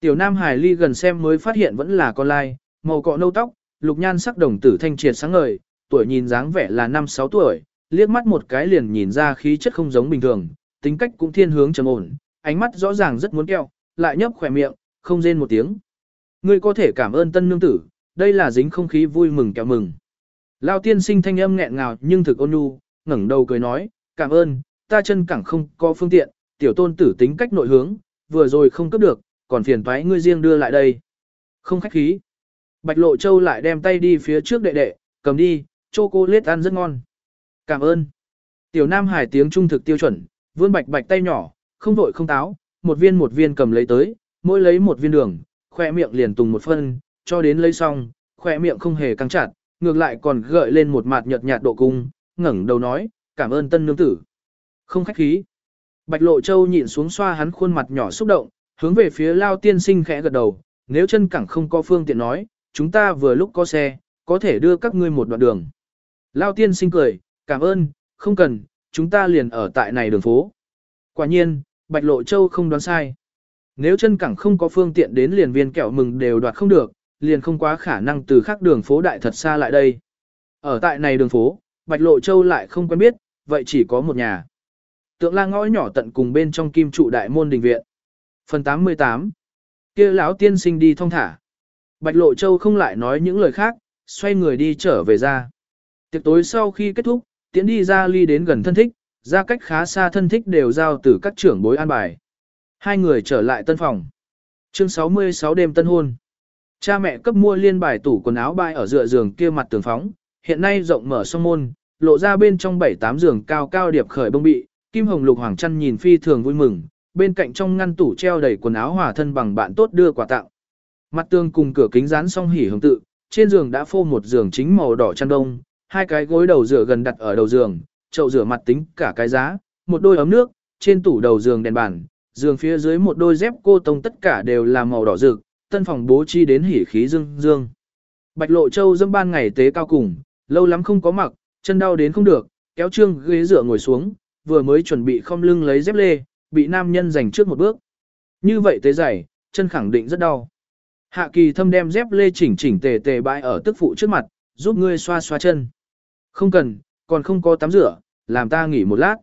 Tiểu Nam Hải ly gần xem mới phát hiện vẫn là con lai, màu cọ nâu tóc, lục nhan sắc đồng tử thanh triệt sáng ngời, tuổi nhìn dáng vẻ là 5-6 tuổi, liếc mắt một cái liền nhìn ra khí chất không giống bình thường, tính cách cũng thiên hướng trầm ổn, ánh mắt rõ ràng rất muốn keo, lại nhấp khỏe miệng, không rên một tiếng. Ngươi có thể cảm ơn tân nương tử, đây là dính không khí vui mừng kẹo mừng. Lao tiên sinh thanh âm nghẹn ngào nhưng thực ôn nhu, ngẩng đầu cười nói, cảm ơn, ta chân cẳng không có phương tiện, tiểu tôn tử tính cách nội hướng, vừa rồi không cướp được, còn phiền toái ngươi riêng đưa lại đây. Không khách khí. Bạch Lộ Châu lại đem tay đi phía trước đệ đệ, cầm đi, cô chocolate ăn rất ngon. Cảm ơn. Tiểu Nam Hải tiếng trung thực tiêu chuẩn, vươn bạch bạch tay nhỏ, không vội không táo, một viên một viên cầm lấy tới, mỗi lấy một viên đường, khoe miệng liền tùng một phân, cho đến lấy xong, khoe miệng không hề căng chặt, ngược lại còn gợi lên một mặt nhợt nhạt độ cung, ngẩng đầu nói, cảm ơn tân nương tử. Không khách khí. Bạch Lộ Châu nhìn xuống xoa hắn khuôn mặt nhỏ xúc động, hướng về phía Lao tiên sinh khẽ gật đầu, nếu chân cẳng không có phương tiện nói, chúng ta vừa lúc có xe, có thể đưa các ngươi một đoạn đường. Lao tiên sinh cười, cảm ơn, không cần, chúng ta liền ở tại này đường phố. Quả nhiên, Bạch Lộ Châu không đoán sai. Nếu chân cẳng không có phương tiện đến liền viên kẹo mừng đều đoạt không được, liền không quá khả năng từ khác đường phố đại thật xa lại đây. Ở tại này đường phố, Bạch Lộ Châu lại không quen biết, vậy chỉ có một nhà. Tượng la ngõ nhỏ tận cùng bên trong kim trụ đại môn đình viện. Phần 88 kia lão tiên sinh đi thong thả. Bạch Lộ Châu không lại nói những lời khác, xoay người đi trở về ra. Tiệc tối sau khi kết thúc, tiễn đi ra ly đến gần thân thích, ra cách khá xa thân thích đều giao từ các trưởng bối an bài. Hai người trở lại tân phòng. Chương 66 đêm tân hôn. Cha mẹ cấp mua liên bài tủ quần áo bay ở dựa giường kia mặt tường phóng, hiện nay rộng mở song môn, lộ ra bên trong bảy tám giường cao cao điệp khởi bông bị, kim hồng lục hoàng chăn nhìn phi thường vui mừng, bên cạnh trong ngăn tủ treo đầy quần áo hòa thân bằng bạn tốt đưa quà tặng. Mặt tường cùng cửa kính dán song hỉ hồng tự, trên giường đã phô một giường chính màu đỏ chăn đông, hai cái gối đầu rửa gần đặt ở đầu giường, chậu rửa mặt tính cả cái giá, một đôi ấm nước, trên tủ đầu giường đèn bàn, giường phía dưới một đôi dép cô tông tất cả đều là màu đỏ rực, tân phòng bố chi đến hỉ khí dương dương. Bạch Lộ Châu dâm ban ngày tế cao cùng, lâu lắm không có mặc, chân đau đến không được, kéo trương ghế dựa ngồi xuống, vừa mới chuẩn bị không lưng lấy dép lê, bị nam nhân giành trước một bước. Như vậy tế giày, chân khẳng định rất đau. Hạ kỳ thâm đem dép lê chỉnh chỉnh tề tề bãi ở tức phụ trước mặt, giúp ngươi xoa xoa chân. Không cần, còn không có tắm rửa, làm ta nghỉ một lát.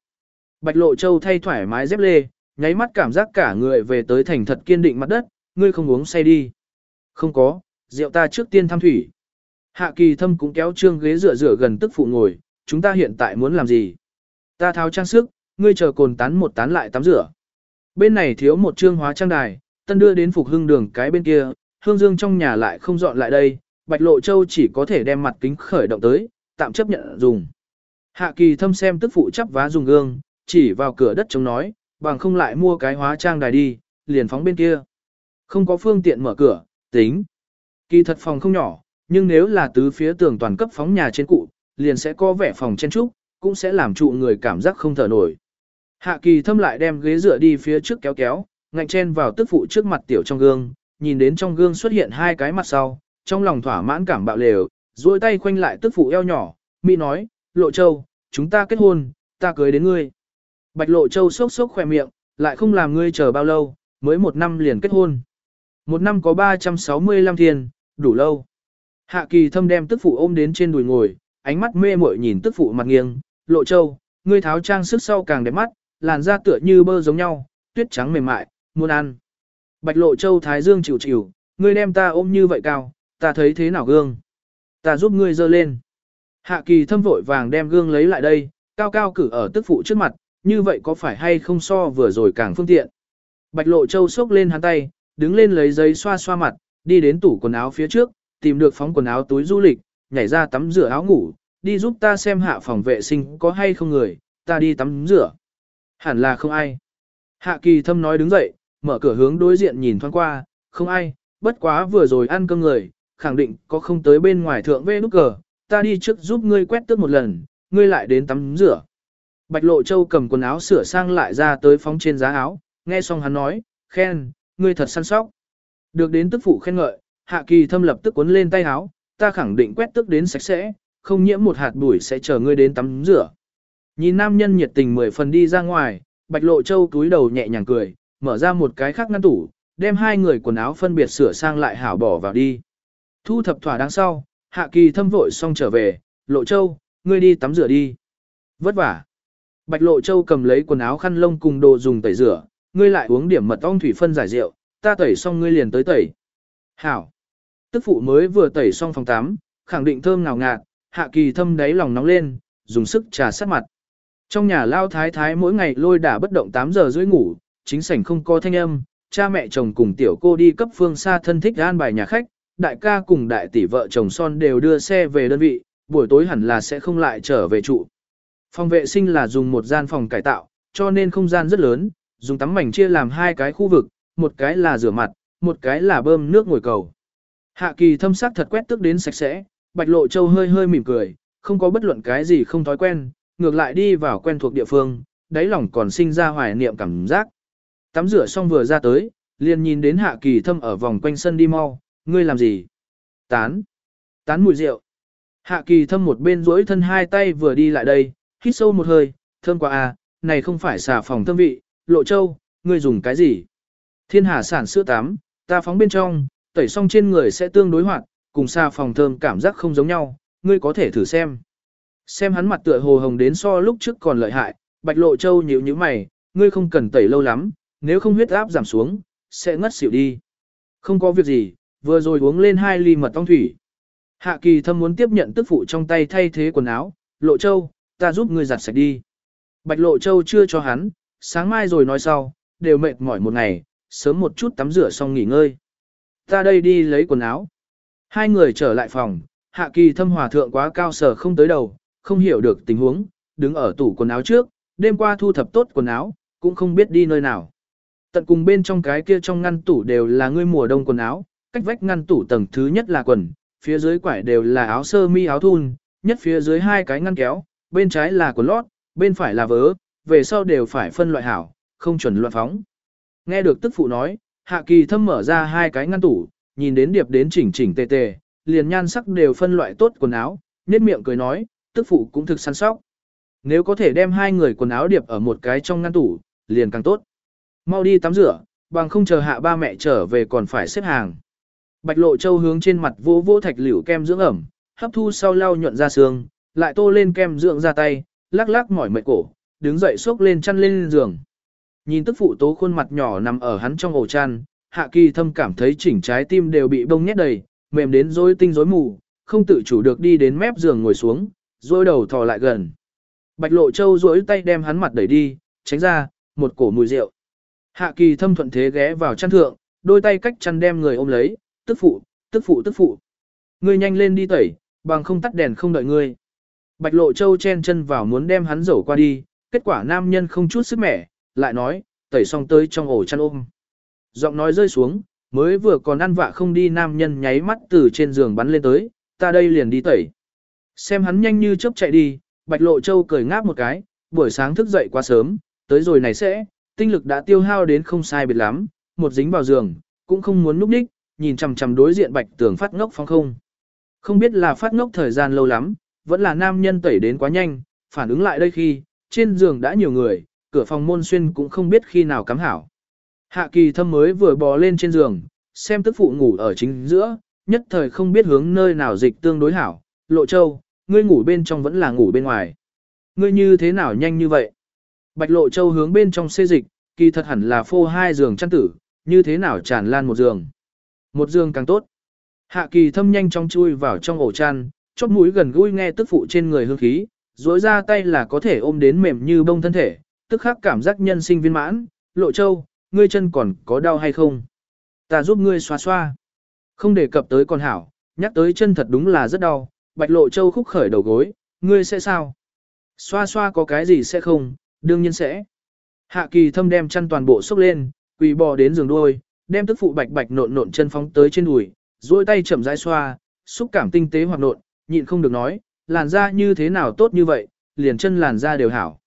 Bạch Lộ Châu thay thoải mái dép lê, nháy mắt cảm giác cả người về tới thành thật kiên định mặt đất, ngươi không uống say đi. Không có, rượu ta trước tiên thăm thủy. Hạ kỳ thâm cũng kéo trương ghế rửa rửa gần tức phụ ngồi, chúng ta hiện tại muốn làm gì? Ta tháo trang sức, ngươi chờ cồn tán một tán lại tắm rửa. Bên này thiếu một trương hóa trang đài, tân đưa đến phục hưng đường cái bên kia, hương dương trong nhà lại không dọn lại đây, bạch lộ châu chỉ có thể đem mặt kính khởi động tới, tạm chấp nhận dùng. Hạ kỳ thâm xem tức phụ chắp vá dùng gương, chỉ vào cửa đất chống nói, bằng không lại mua cái hóa trang đài đi, liền phóng bên kia. Không có phương tiện mở cửa, tính. Kỳ thật phòng không nhỏ, nhưng nếu là tứ phía tường toàn cấp phóng nhà trên cụ, liền sẽ có vẻ phòng chen trúc, cũng sẽ làm trụ người cảm giác không thở nổi. Hạ kỳ thâm lại đem ghế dựa đi phía trước kéo kéo, ngạnh chen vào tức phụ trước mặt tiểu trong gương, nhìn đến trong gương xuất hiện hai cái mặt sau, trong lòng thỏa mãn cảm bạo lều, duỗi tay khoanh lại tức phụ eo nhỏ, mi nói, lộ châu, chúng ta kết hôn, ta cưới đến ngươi. Bạch lộ châu sốc sốc khỏe miệng, lại không làm ngươi chờ bao lâu, mới một năm liền kết hôn. Một năm có 365 thiên, đủ lâu. Hạ kỳ thâm đem tức phụ ôm đến trên đùi ngồi, ánh mắt mê muội nhìn tức phụ mặt nghiêng, lộ châu, ngươi tháo trang sức sau càng đẹp mắt, làn da tựa như bơ giống nhau, tuyết trắng mềm mại, muốn ăn. Bạch lộ châu thái dương chịu chịu, ngươi đem ta ôm như vậy cao, ta thấy thế nào gương. Ta giúp ngươi dơ lên. Hạ kỳ thâm vội vàng đem gương lấy lại đây, cao cao cử ở tức phụ trước mặt, như vậy có phải hay không so vừa rồi càng phương tiện. Bạch lộ châu xốc lên hắn tay, đứng lên lấy giấy xoa xoa mặt, đi đến tủ quần áo phía trước, tìm được phóng quần áo túi du lịch, nhảy ra tắm rửa áo ngủ, đi giúp ta xem hạ phòng vệ sinh có hay không người, ta đi tắm rửa. Hẳn là không ai. Hạ kỳ thâm nói đứng dậy, mở cửa hướng đối diện nhìn thoáng qua, không ai, bất quá vừa rồi ăn cơm người, khẳng định có không tới bên ngoài thượng vê nút cờ, ta đi trước giúp ngươi quét tước một lần, ngươi lại đến tắm rửa. Bạch Lộ Châu cầm quần áo sửa sang lại ra tới phóng trên giá áo, nghe xong hắn nói, khen, ngươi thật săn sóc. Được đến tức phụ khen ngợi, Hạ Kỳ thâm lập tức cuốn lên tay áo, ta khẳng định quét tước đến sạch sẽ, không nhiễm một hạt bụi sẽ chờ ngươi đến tắm rửa. Nhìn nam nhân nhiệt tình mười phần đi ra ngoài, Bạch Lộ Châu túi đầu nhẹ nhàng cười, mở ra một cái khác ngăn tủ, đem hai người quần áo phân biệt sửa sang lại hảo bỏ vào đi. Thu thập thỏa đáng sau, Hạ Kỳ thâm vội xong trở về, Lộ Châu, ngươi đi tắm rửa đi. Vất vả. Bạch Lộ Châu cầm lấy quần áo khăn lông cùng đồ dùng tẩy rửa, ngươi lại uống điểm mật ong thủy phân giải rượu, ta tẩy xong ngươi liền tới tẩy. Hảo. Tức phụ mới vừa tẩy xong phòng tắm, khẳng định thơm ngào ngạt, Hạ Kỳ thâm đáy lòng nóng lên, dùng sức trà sát mặt. Trong nhà lao thái thái mỗi ngày lôi đả bất động 8 giờ rưỡi ngủ, chính sảnh không có thanh âm, cha mẹ chồng cùng tiểu cô đi cấp phương xa thân thích an bài nhà khách, đại ca cùng đại tỷ vợ chồng son đều đưa xe về đơn vị, buổi tối hẳn là sẽ không lại trở về trụ. Phòng vệ sinh là dùng một gian phòng cải tạo, cho nên không gian rất lớn, dùng tắm mảnh chia làm hai cái khu vực, một cái là rửa mặt, một cái là bơm nước ngồi cầu. Hạ kỳ thâm sắc thật quét tức đến sạch sẽ, bạch lộ châu hơi hơi mỉm cười, không có bất luận cái gì không thói quen, ngược lại đi vào quen thuộc địa phương, đáy lòng còn sinh ra hoài niệm cảm giác. Tắm rửa xong vừa ra tới, liền nhìn đến hạ kỳ thâm ở vòng quanh sân đi mau, ngươi làm gì? Tán. Tán mùi rượu. Hạ kỳ thâm một bên duỗi thân hai tay vừa đi lại đây, hít sâu một hơi, thơm quá à, này không phải xà phòng thơm vị, lộ châu, ngươi dùng cái gì? Thiên hà sản sữa tắm, ta phóng bên trong, tẩy xong trên người sẽ tương đối hoạt, cùng xa phòng thơm cảm giác không giống nhau, ngươi có thể thử xem. Xem hắn mặt tựa hồ hồng đến so lúc trước còn lợi hại, bạch lộ châu nhíu nhíu mày, ngươi không cần tẩy lâu lắm, nếu không huyết áp giảm xuống, sẽ ngất xỉu đi. Không có việc gì, vừa rồi uống lên hai ly mật ong thủy. Hạ kỳ thâm muốn tiếp nhận tức phụ trong tay thay thế quần áo, lộ châu, ta giúp ngươi giặt sạch đi. Bạch Lộ Châu chưa cho hắn, sáng mai rồi nói sau, đều mệt mỏi một ngày, sớm một chút tắm rửa xong nghỉ ngơi. Ta đây đi lấy quần áo. Hai người trở lại phòng, Hạ Kỳ thâm hòa thượng quá cao sở không tới đầu, không hiểu được tình huống, đứng ở tủ quần áo trước, đêm qua thu thập tốt quần áo, cũng không biết đi nơi nào. Tận cùng bên trong cái kia trong ngăn tủ đều là ngươi mùa đông quần áo, cách vách ngăn tủ tầng thứ nhất là quần, phía dưới quải đều là áo sơ mi áo thun, nhất phía dưới hai cái ngăn kéo, bên trái là quần lót, bên phải là vớ, về sau đều phải phân loại hảo, không chuẩn loạn phóng. Nghe được tức phụ nói, Hạ Kỳ thâm mở ra hai cái ngăn tủ, nhìn đến điệp đến chỉnh chỉnh tề tề, liền nhan sắc đều phân loại tốt quần áo, nét miệng cười nói, tức phụ cũng thực săn sóc. Nếu có thể đem hai người quần áo điệp ở một cái trong ngăn tủ, liền càng tốt. Mau đi tắm rửa, bằng không chờ hạ ba mẹ trở về còn phải xếp hàng. Bạch lộ châu hướng trên mặt vô vô thạch liễu kem dưỡng ẩm, hấp thu sau lau nhuận ra xương, lại tô lên kem dưỡng ra tay, lắc lắc mỏi mệt cổ, đứng dậy xốc lên chăn lên giường. Nhìn tức phụ tố khuôn mặt nhỏ nằm ở hắn trong ổ chăn, hạ kỳ thâm cảm thấy chỉnh trái tim đều bị bông nhét đầy, mềm đến rối tinh rối mù, không tự chủ được đi đến mép giường ngồi xuống, rối đầu thò lại gần. Bạch lộ châu rối tay đem hắn mặt đẩy đi, tránh ra, một cổ mùi rượu. Hạ kỳ thâm thuận thế ghé vào chăn thượng, đôi tay cách chăn đem người ôm lấy, tức phụ, tức phụ tức phụ. Ngươi nhanh lên đi tẩy, bằng không tắt đèn không đợi ngươi. Bạch lộ châu chen chân vào muốn đem hắn rổ qua đi, kết quả nam nhân không chút sức mẻ, lại nói, tẩy xong tới trong ổ chăn ôm. Giọng nói rơi xuống, mới vừa còn ăn vạ không đi nam nhân nháy mắt từ trên giường bắn lên tới, ta đây liền đi tẩy. Xem hắn nhanh như chớp chạy đi, bạch lộ châu cười ngáp một cái, buổi sáng thức dậy quá sớm, tới rồi này sẽ, tinh lực đã tiêu hao đến không sai biệt lắm, một dính vào giường, cũng không muốn núp đích, nhìn chằm chằm đối diện bạch tường phát ngốc phong không. Không biết là phát ngốc thời gian lâu lắm, vẫn là nam nhân tẩy đến quá nhanh, phản ứng lại đây khi, trên giường đã nhiều người, cửa phòng môn xuyên cũng không biết khi nào cắm hảo. Hạ kỳ thâm mới vừa bò lên trên giường, xem tức phụ ngủ ở chính giữa, nhất thời không biết hướng nơi nào dịch tương đối hảo. Lộ châu, ngươi ngủ bên trong vẫn là ngủ bên ngoài. Ngươi như thế nào nhanh như vậy? Bạch lộ châu hướng bên trong xê dịch, kỳ thật hẳn là phô hai giường chăn tử, như thế nào tràn lan một giường. Một giường càng tốt. Hạ kỳ thâm nhanh trong chui vào trong ổ chăn, chóp mũi gần gũi nghe tức phụ trên người hương khí, dối ra tay là có thể ôm đến mềm như bông thân thể, tức khắc cảm giác nhân sinh viên mãn, lộ châu, ngươi chân còn có đau hay không? Ta giúp ngươi xoa xoa. Không đề cập tới con hảo, nhắc tới chân thật đúng là rất đau, bạch lộ châu khúc khởi đầu gối, ngươi sẽ sao? Xoa xoa có cái gì sẽ không, đương nhiên sẽ. Hạ kỳ thâm đem chân toàn bộ xúc lên, quỳ bò đến giường đuôi, đem tức phụ bạch bạch nộn nộn chân phóng tới trên đùi, duỗi tay chậm rãi xoa, xúc cảm tinh tế hoặc nộn, nhịn không được nói, làn da như thế nào tốt như vậy, liền chân làn da đều hảo.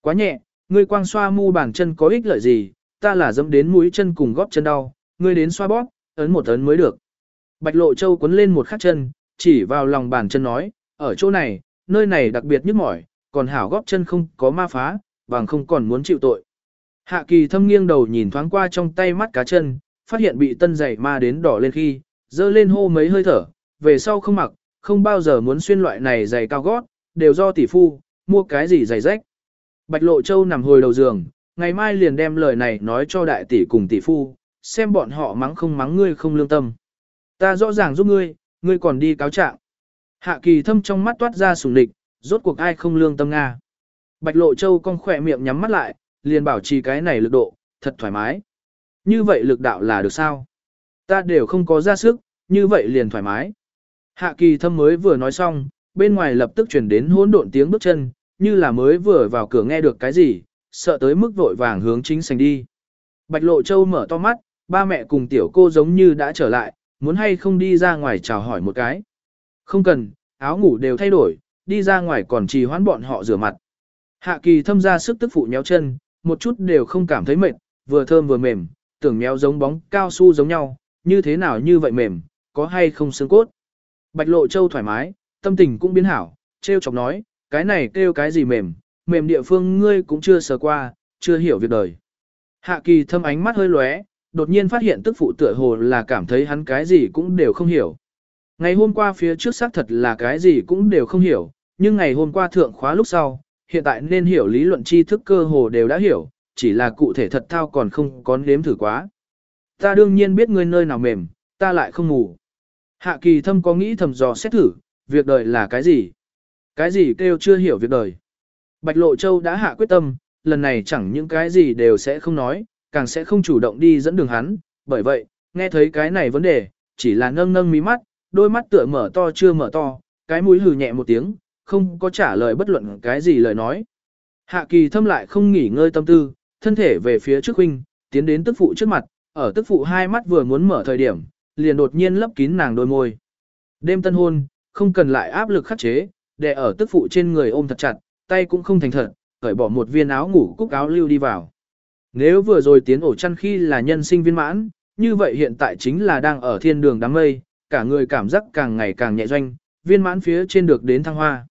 Quá nhẹ, ngươi quang xoa mu bàn chân có ích lợi gì, ta là dẫm đến mũi chân cùng góp chân đau, ngươi đến xoa bóp, ấn một ấn mới được. Bạch Lộ Châu quấn lên một khắc chân, chỉ vào lòng bàn chân nói, ở chỗ này, nơi này đặc biệt nhức mỏi, còn hảo góp chân không có ma phá, bằng không còn muốn chịu tội. Hạ kỳ thâm nghiêng đầu nhìn thoáng qua trong tay mắt cá chân, phát hiện bị tân giày ma đến đỏ lên khi, dơ lên hô mấy hơi thở, về sau không mặc, không bao giờ muốn xuyên loại này giày cao gót, đều do tỷ phu, mua cái gì giày rách. Bạch Lộ Châu nằm hồi đầu giường, ngày mai liền đem lời này nói cho đại tỷ cùng tỷ phu, xem bọn họ mắng không mắng ngươi không lương tâm. Ta rõ ràng giúp ngươi, ngươi còn đi cáo trạng. Hạ kỳ thâm trong mắt toát ra sùng địch, rốt cuộc ai không lương tâm Nga. Bạch Lộ Châu con khỏe miệng nhắm mắt lại, liền bảo trì cái này lực độ, thật thoải mái. Như vậy lực đạo là được sao? Ta đều không có ra sức, như vậy liền thoải mái. Hạ kỳ thâm mới vừa nói xong, bên ngoài lập tức chuyển đến hỗn độn tiếng bước chân, như là mới vừa vào cửa nghe được cái gì, sợ tới mức vội vàng hướng chính sành đi. Bạch Lộ Châu mở to mắt, ba mẹ cùng tiểu cô giống như đã trở lại, muốn hay không đi ra ngoài chào hỏi một cái. Không cần, áo ngủ đều thay đổi, đi ra ngoài còn trì hoãn bọn họ rửa mặt. Hạ kỳ thâm ra sức tức phụ nhéo chân, một chút đều không cảm thấy mệt, vừa thơm vừa mềm, tưởng nhéo giống bóng cao su giống nhau, như thế nào như vậy mềm, có hay không xương cốt. Bạch Lộ Châu thoải mái, tâm tình cũng biến hảo, treo chọc nói, cái này kêu cái gì mềm, mềm địa phương ngươi cũng chưa sờ qua, chưa hiểu việc đời. Hạ kỳ thâm ánh mắt hơi lóe, đột nhiên phát hiện tức phụ tựa hồ là cảm thấy hắn cái gì cũng đều không hiểu. Ngày hôm qua phía trước xác thật là cái gì cũng đều không hiểu, nhưng ngày hôm qua thượng khóa lúc sau, hiện tại nên hiểu lý luận tri thức cơ hồ đều đã hiểu, chỉ là cụ thể thật thao còn không có nếm thử quá. Ta đương nhiên biết ngươi nơi nào mềm, ta lại không ngủ. Hạ kỳ thâm có nghĩ thầm dò xét thử, việc đời là cái gì? Cái gì kêu chưa hiểu việc đời? Bạch Lộ Châu đã hạ quyết tâm, lần này chẳng những cái gì đều sẽ không nói, càng sẽ không chủ động đi dẫn đường hắn, bởi vậy, nghe thấy cái này vấn đề, chỉ là nâng nâng mí mắt, đôi mắt tựa mở to chưa mở to, cái mũi hừ nhẹ một tiếng, không có trả lời bất luận cái gì lời nói. Hạ kỳ thâm lại không nghỉ ngơi tâm tư, thân thể về phía trước huynh, tiến đến tức phụ trước mặt, ở tức phụ hai mắt vừa muốn mở thời điểm, liền đột nhiên lấp kín nàng đôi môi. Đêm tân hôn, không cần lại áp lực khắc chế, để ở tức phụ trên người ôm thật chặt, tay cũng không thành thật, cởi bỏ một viên áo ngủ cúc áo lưu đi vào. Nếu vừa rồi tiến ổ chăn khi là nhân sinh viên mãn, như vậy hiện tại chính là đang ở thiên đường đám mây, cả người cảm giác càng ngày càng nhẹ doanh, viên mãn phía trên được đến thăng hoa.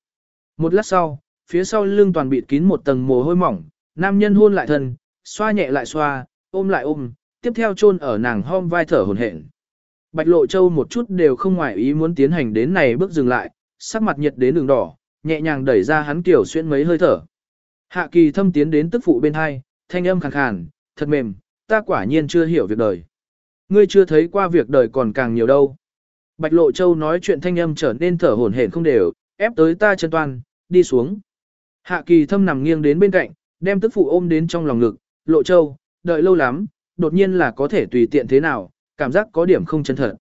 Một lát sau, phía sau lưng toàn bị kín một tầng mồ hôi mỏng, nam nhân hôn lại thân, xoa nhẹ lại xoa, ôm lại ôm, tiếp theo chôn ở nàng hom vai thở hồn hển. Bạch Lộ Châu một chút đều không ngoại ý muốn tiến hành đến này bước dừng lại, sắc mặt nhiệt đến đường đỏ, nhẹ nhàng đẩy ra hắn tiểu xuyên mấy hơi thở. Hạ kỳ thâm tiến đến tức phụ bên hai, thanh âm khàn khàn, thật mềm, ta quả nhiên chưa hiểu việc đời. Ngươi chưa thấy qua việc đời còn càng nhiều đâu. Bạch Lộ Châu nói chuyện thanh âm trở nên thở hổn hển không đều, ép tới ta chân toàn, đi xuống. Hạ kỳ thâm nằm nghiêng đến bên cạnh, đem tức phụ ôm đến trong lòng ngực, Lộ Châu, đợi lâu lắm, đột nhiên là có thể tùy tiện thế nào, cảm giác có điểm không chân thật.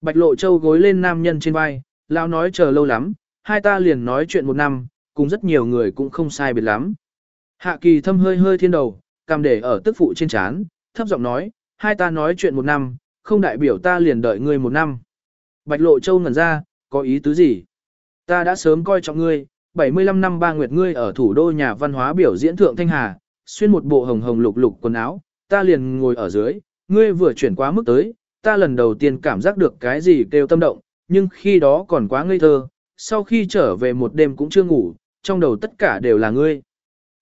Bạch Lộ Châu gối lên nam nhân trên vai, lão nói chờ lâu lắm, hai ta liền nói chuyện một năm, cùng rất nhiều người cũng không sai biệt lắm. Hạ kỳ thâm hơi hơi thiên đầu, cầm để ở tức phụ trên chán, thấp giọng nói, hai ta nói chuyện một năm, không đại biểu ta liền đợi ngươi một năm. Bạch Lộ Châu ngẩn ra, có ý tứ gì? Ta đã sớm coi trọng ngươi, 75 năm ba nguyệt ngươi ở thủ đô nhà văn hóa biểu diễn thượng Thanh Hà, xuyên một bộ hồng hồng lục lục quần áo, ta liền ngồi ở dưới, ngươi vừa chuyển quá mức tới, ta lần đầu tiên cảm giác được cái gì kêu tâm động, nhưng khi đó còn quá ngây thơ, sau khi trở về một đêm cũng chưa ngủ, trong đầu tất cả đều là ngươi.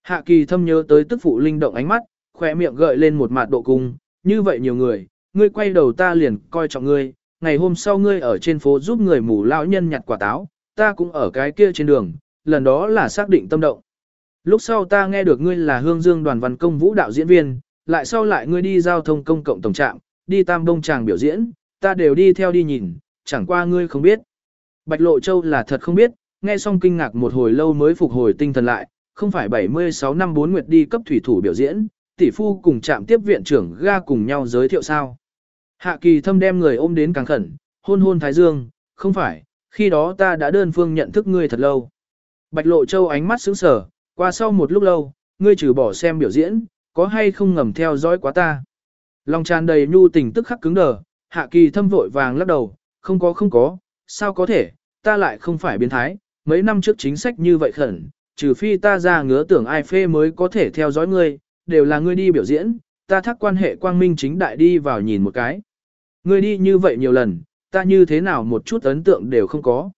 Hạ kỳ thâm nhớ tới tức phụ linh động ánh mắt, khỏe miệng gợi lên một mặt độ cung, như vậy nhiều người, ngươi quay đầu ta liền coi trọng ngươi, ngày hôm sau ngươi ở trên phố giúp người mù lão nhân nhặt quả táo, ta cũng ở cái kia trên đường, lần đó là xác định tâm động. Lúc sau ta nghe được ngươi là hương dương đoàn văn công vũ đạo diễn viên, lại sau lại ngươi đi giao thông công cộng tổng trạm, đi tam đông tràng biểu diễn, ta đều đi theo đi nhìn, chẳng qua ngươi không biết. Bạch Lộ Châu là thật không biết, nghe xong kinh ngạc một hồi lâu mới phục hồi tinh thần lại, không phải 76 năm 4 nguyệt đi cấp thủy thủ biểu diễn, tỷ phu cùng trạm tiếp viện trưởng ga cùng nhau giới thiệu sao. Hạ kỳ thâm đem người ôm đến càng khẩn, hôn hôn thái dương, không phải, khi đó ta đã đơn phương nhận thức ngươi thật lâu. Bạch Lộ Châu ánh mắt sững sờ, qua sau một lúc lâu, ngươi trừ bỏ xem biểu diễn, có hay không ngầm theo dõi quá ta. Lòng tràn đầy nhu tình tức khắc cứng đờ, hạ kỳ thâm vội vàng lắc đầu, không có không có, sao có thể, ta lại không phải biến thái, mấy năm trước chính sách như vậy khẩn, trừ phi ta ra ngứa tưởng ai phê mới có thể theo dõi ngươi, đều là ngươi đi biểu diễn, ta thắc quan hệ quang minh chính đại đi vào nhìn một cái. Ngươi đi như vậy nhiều lần, ta như thế nào một chút ấn tượng đều không có.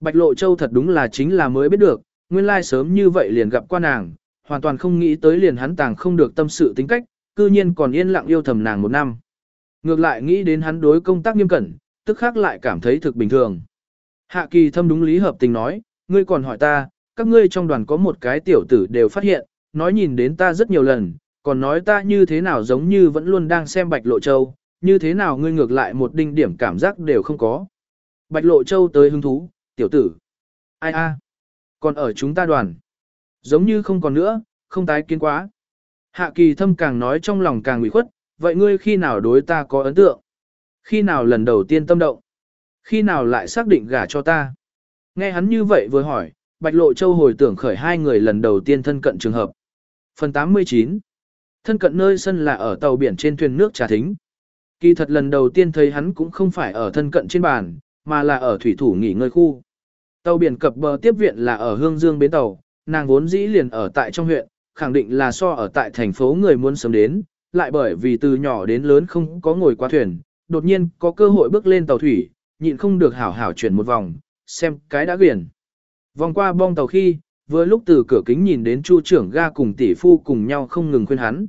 Bạch Lộ Châu thật đúng là chính là mới biết được, nguyên lai sớm như vậy liền gặp qua nàng, hoàn toàn không nghĩ tới liền hắn tàng không được tâm sự tính cách, cư nhiên còn yên lặng yêu thầm nàng một năm. Ngược lại nghĩ đến hắn đối công tác nghiêm cẩn, tức khác lại cảm thấy thực bình thường. Hạ kỳ thâm đúng lý hợp tình nói, ngươi còn hỏi ta, các ngươi trong đoàn có một cái tiểu tử đều phát hiện, nói nhìn đến ta rất nhiều lần, còn nói ta như thế nào giống như vẫn luôn đang xem bạch lộ châu, như thế nào ngươi ngược lại một đinh điểm cảm giác đều không có. Bạch lộ châu tới hứng thú, tiểu tử. Ai a? Còn ở chúng ta đoàn. Giống như không còn nữa, không tái kiến quá. Hạ kỳ thâm càng nói trong lòng càng ủy khuất, vậy ngươi khi nào đối ta có ấn tượng? Khi nào lần đầu tiên tâm động? Khi nào lại xác định gả cho ta? Nghe hắn như vậy vừa hỏi, Bạch Lộ Châu hồi tưởng khởi hai người lần đầu tiên thân cận trường hợp. Phần 89 Thân cận nơi sân là ở tàu biển trên thuyền nước trà thính. Kỳ thật lần đầu tiên thấy hắn cũng không phải ở thân cận trên bàn, mà là ở thủy thủ nghỉ ngơi khu. Tàu biển cập bờ tiếp viện là ở Hương Dương bến tàu, nàng vốn dĩ liền ở tại trong huyện, khẳng định là so ở tại thành phố người muốn sớm đến, lại bởi vì từ nhỏ đến lớn không có ngồi qua thuyền, đột nhiên có cơ hội bước lên tàu thủy, nhịn không được hảo hảo chuyển một vòng, xem cái đã quyển. Vòng qua bong tàu khi, vừa lúc từ cửa kính nhìn đến chu trưởng ga cùng tỷ phu cùng nhau không ngừng khuyên hắn.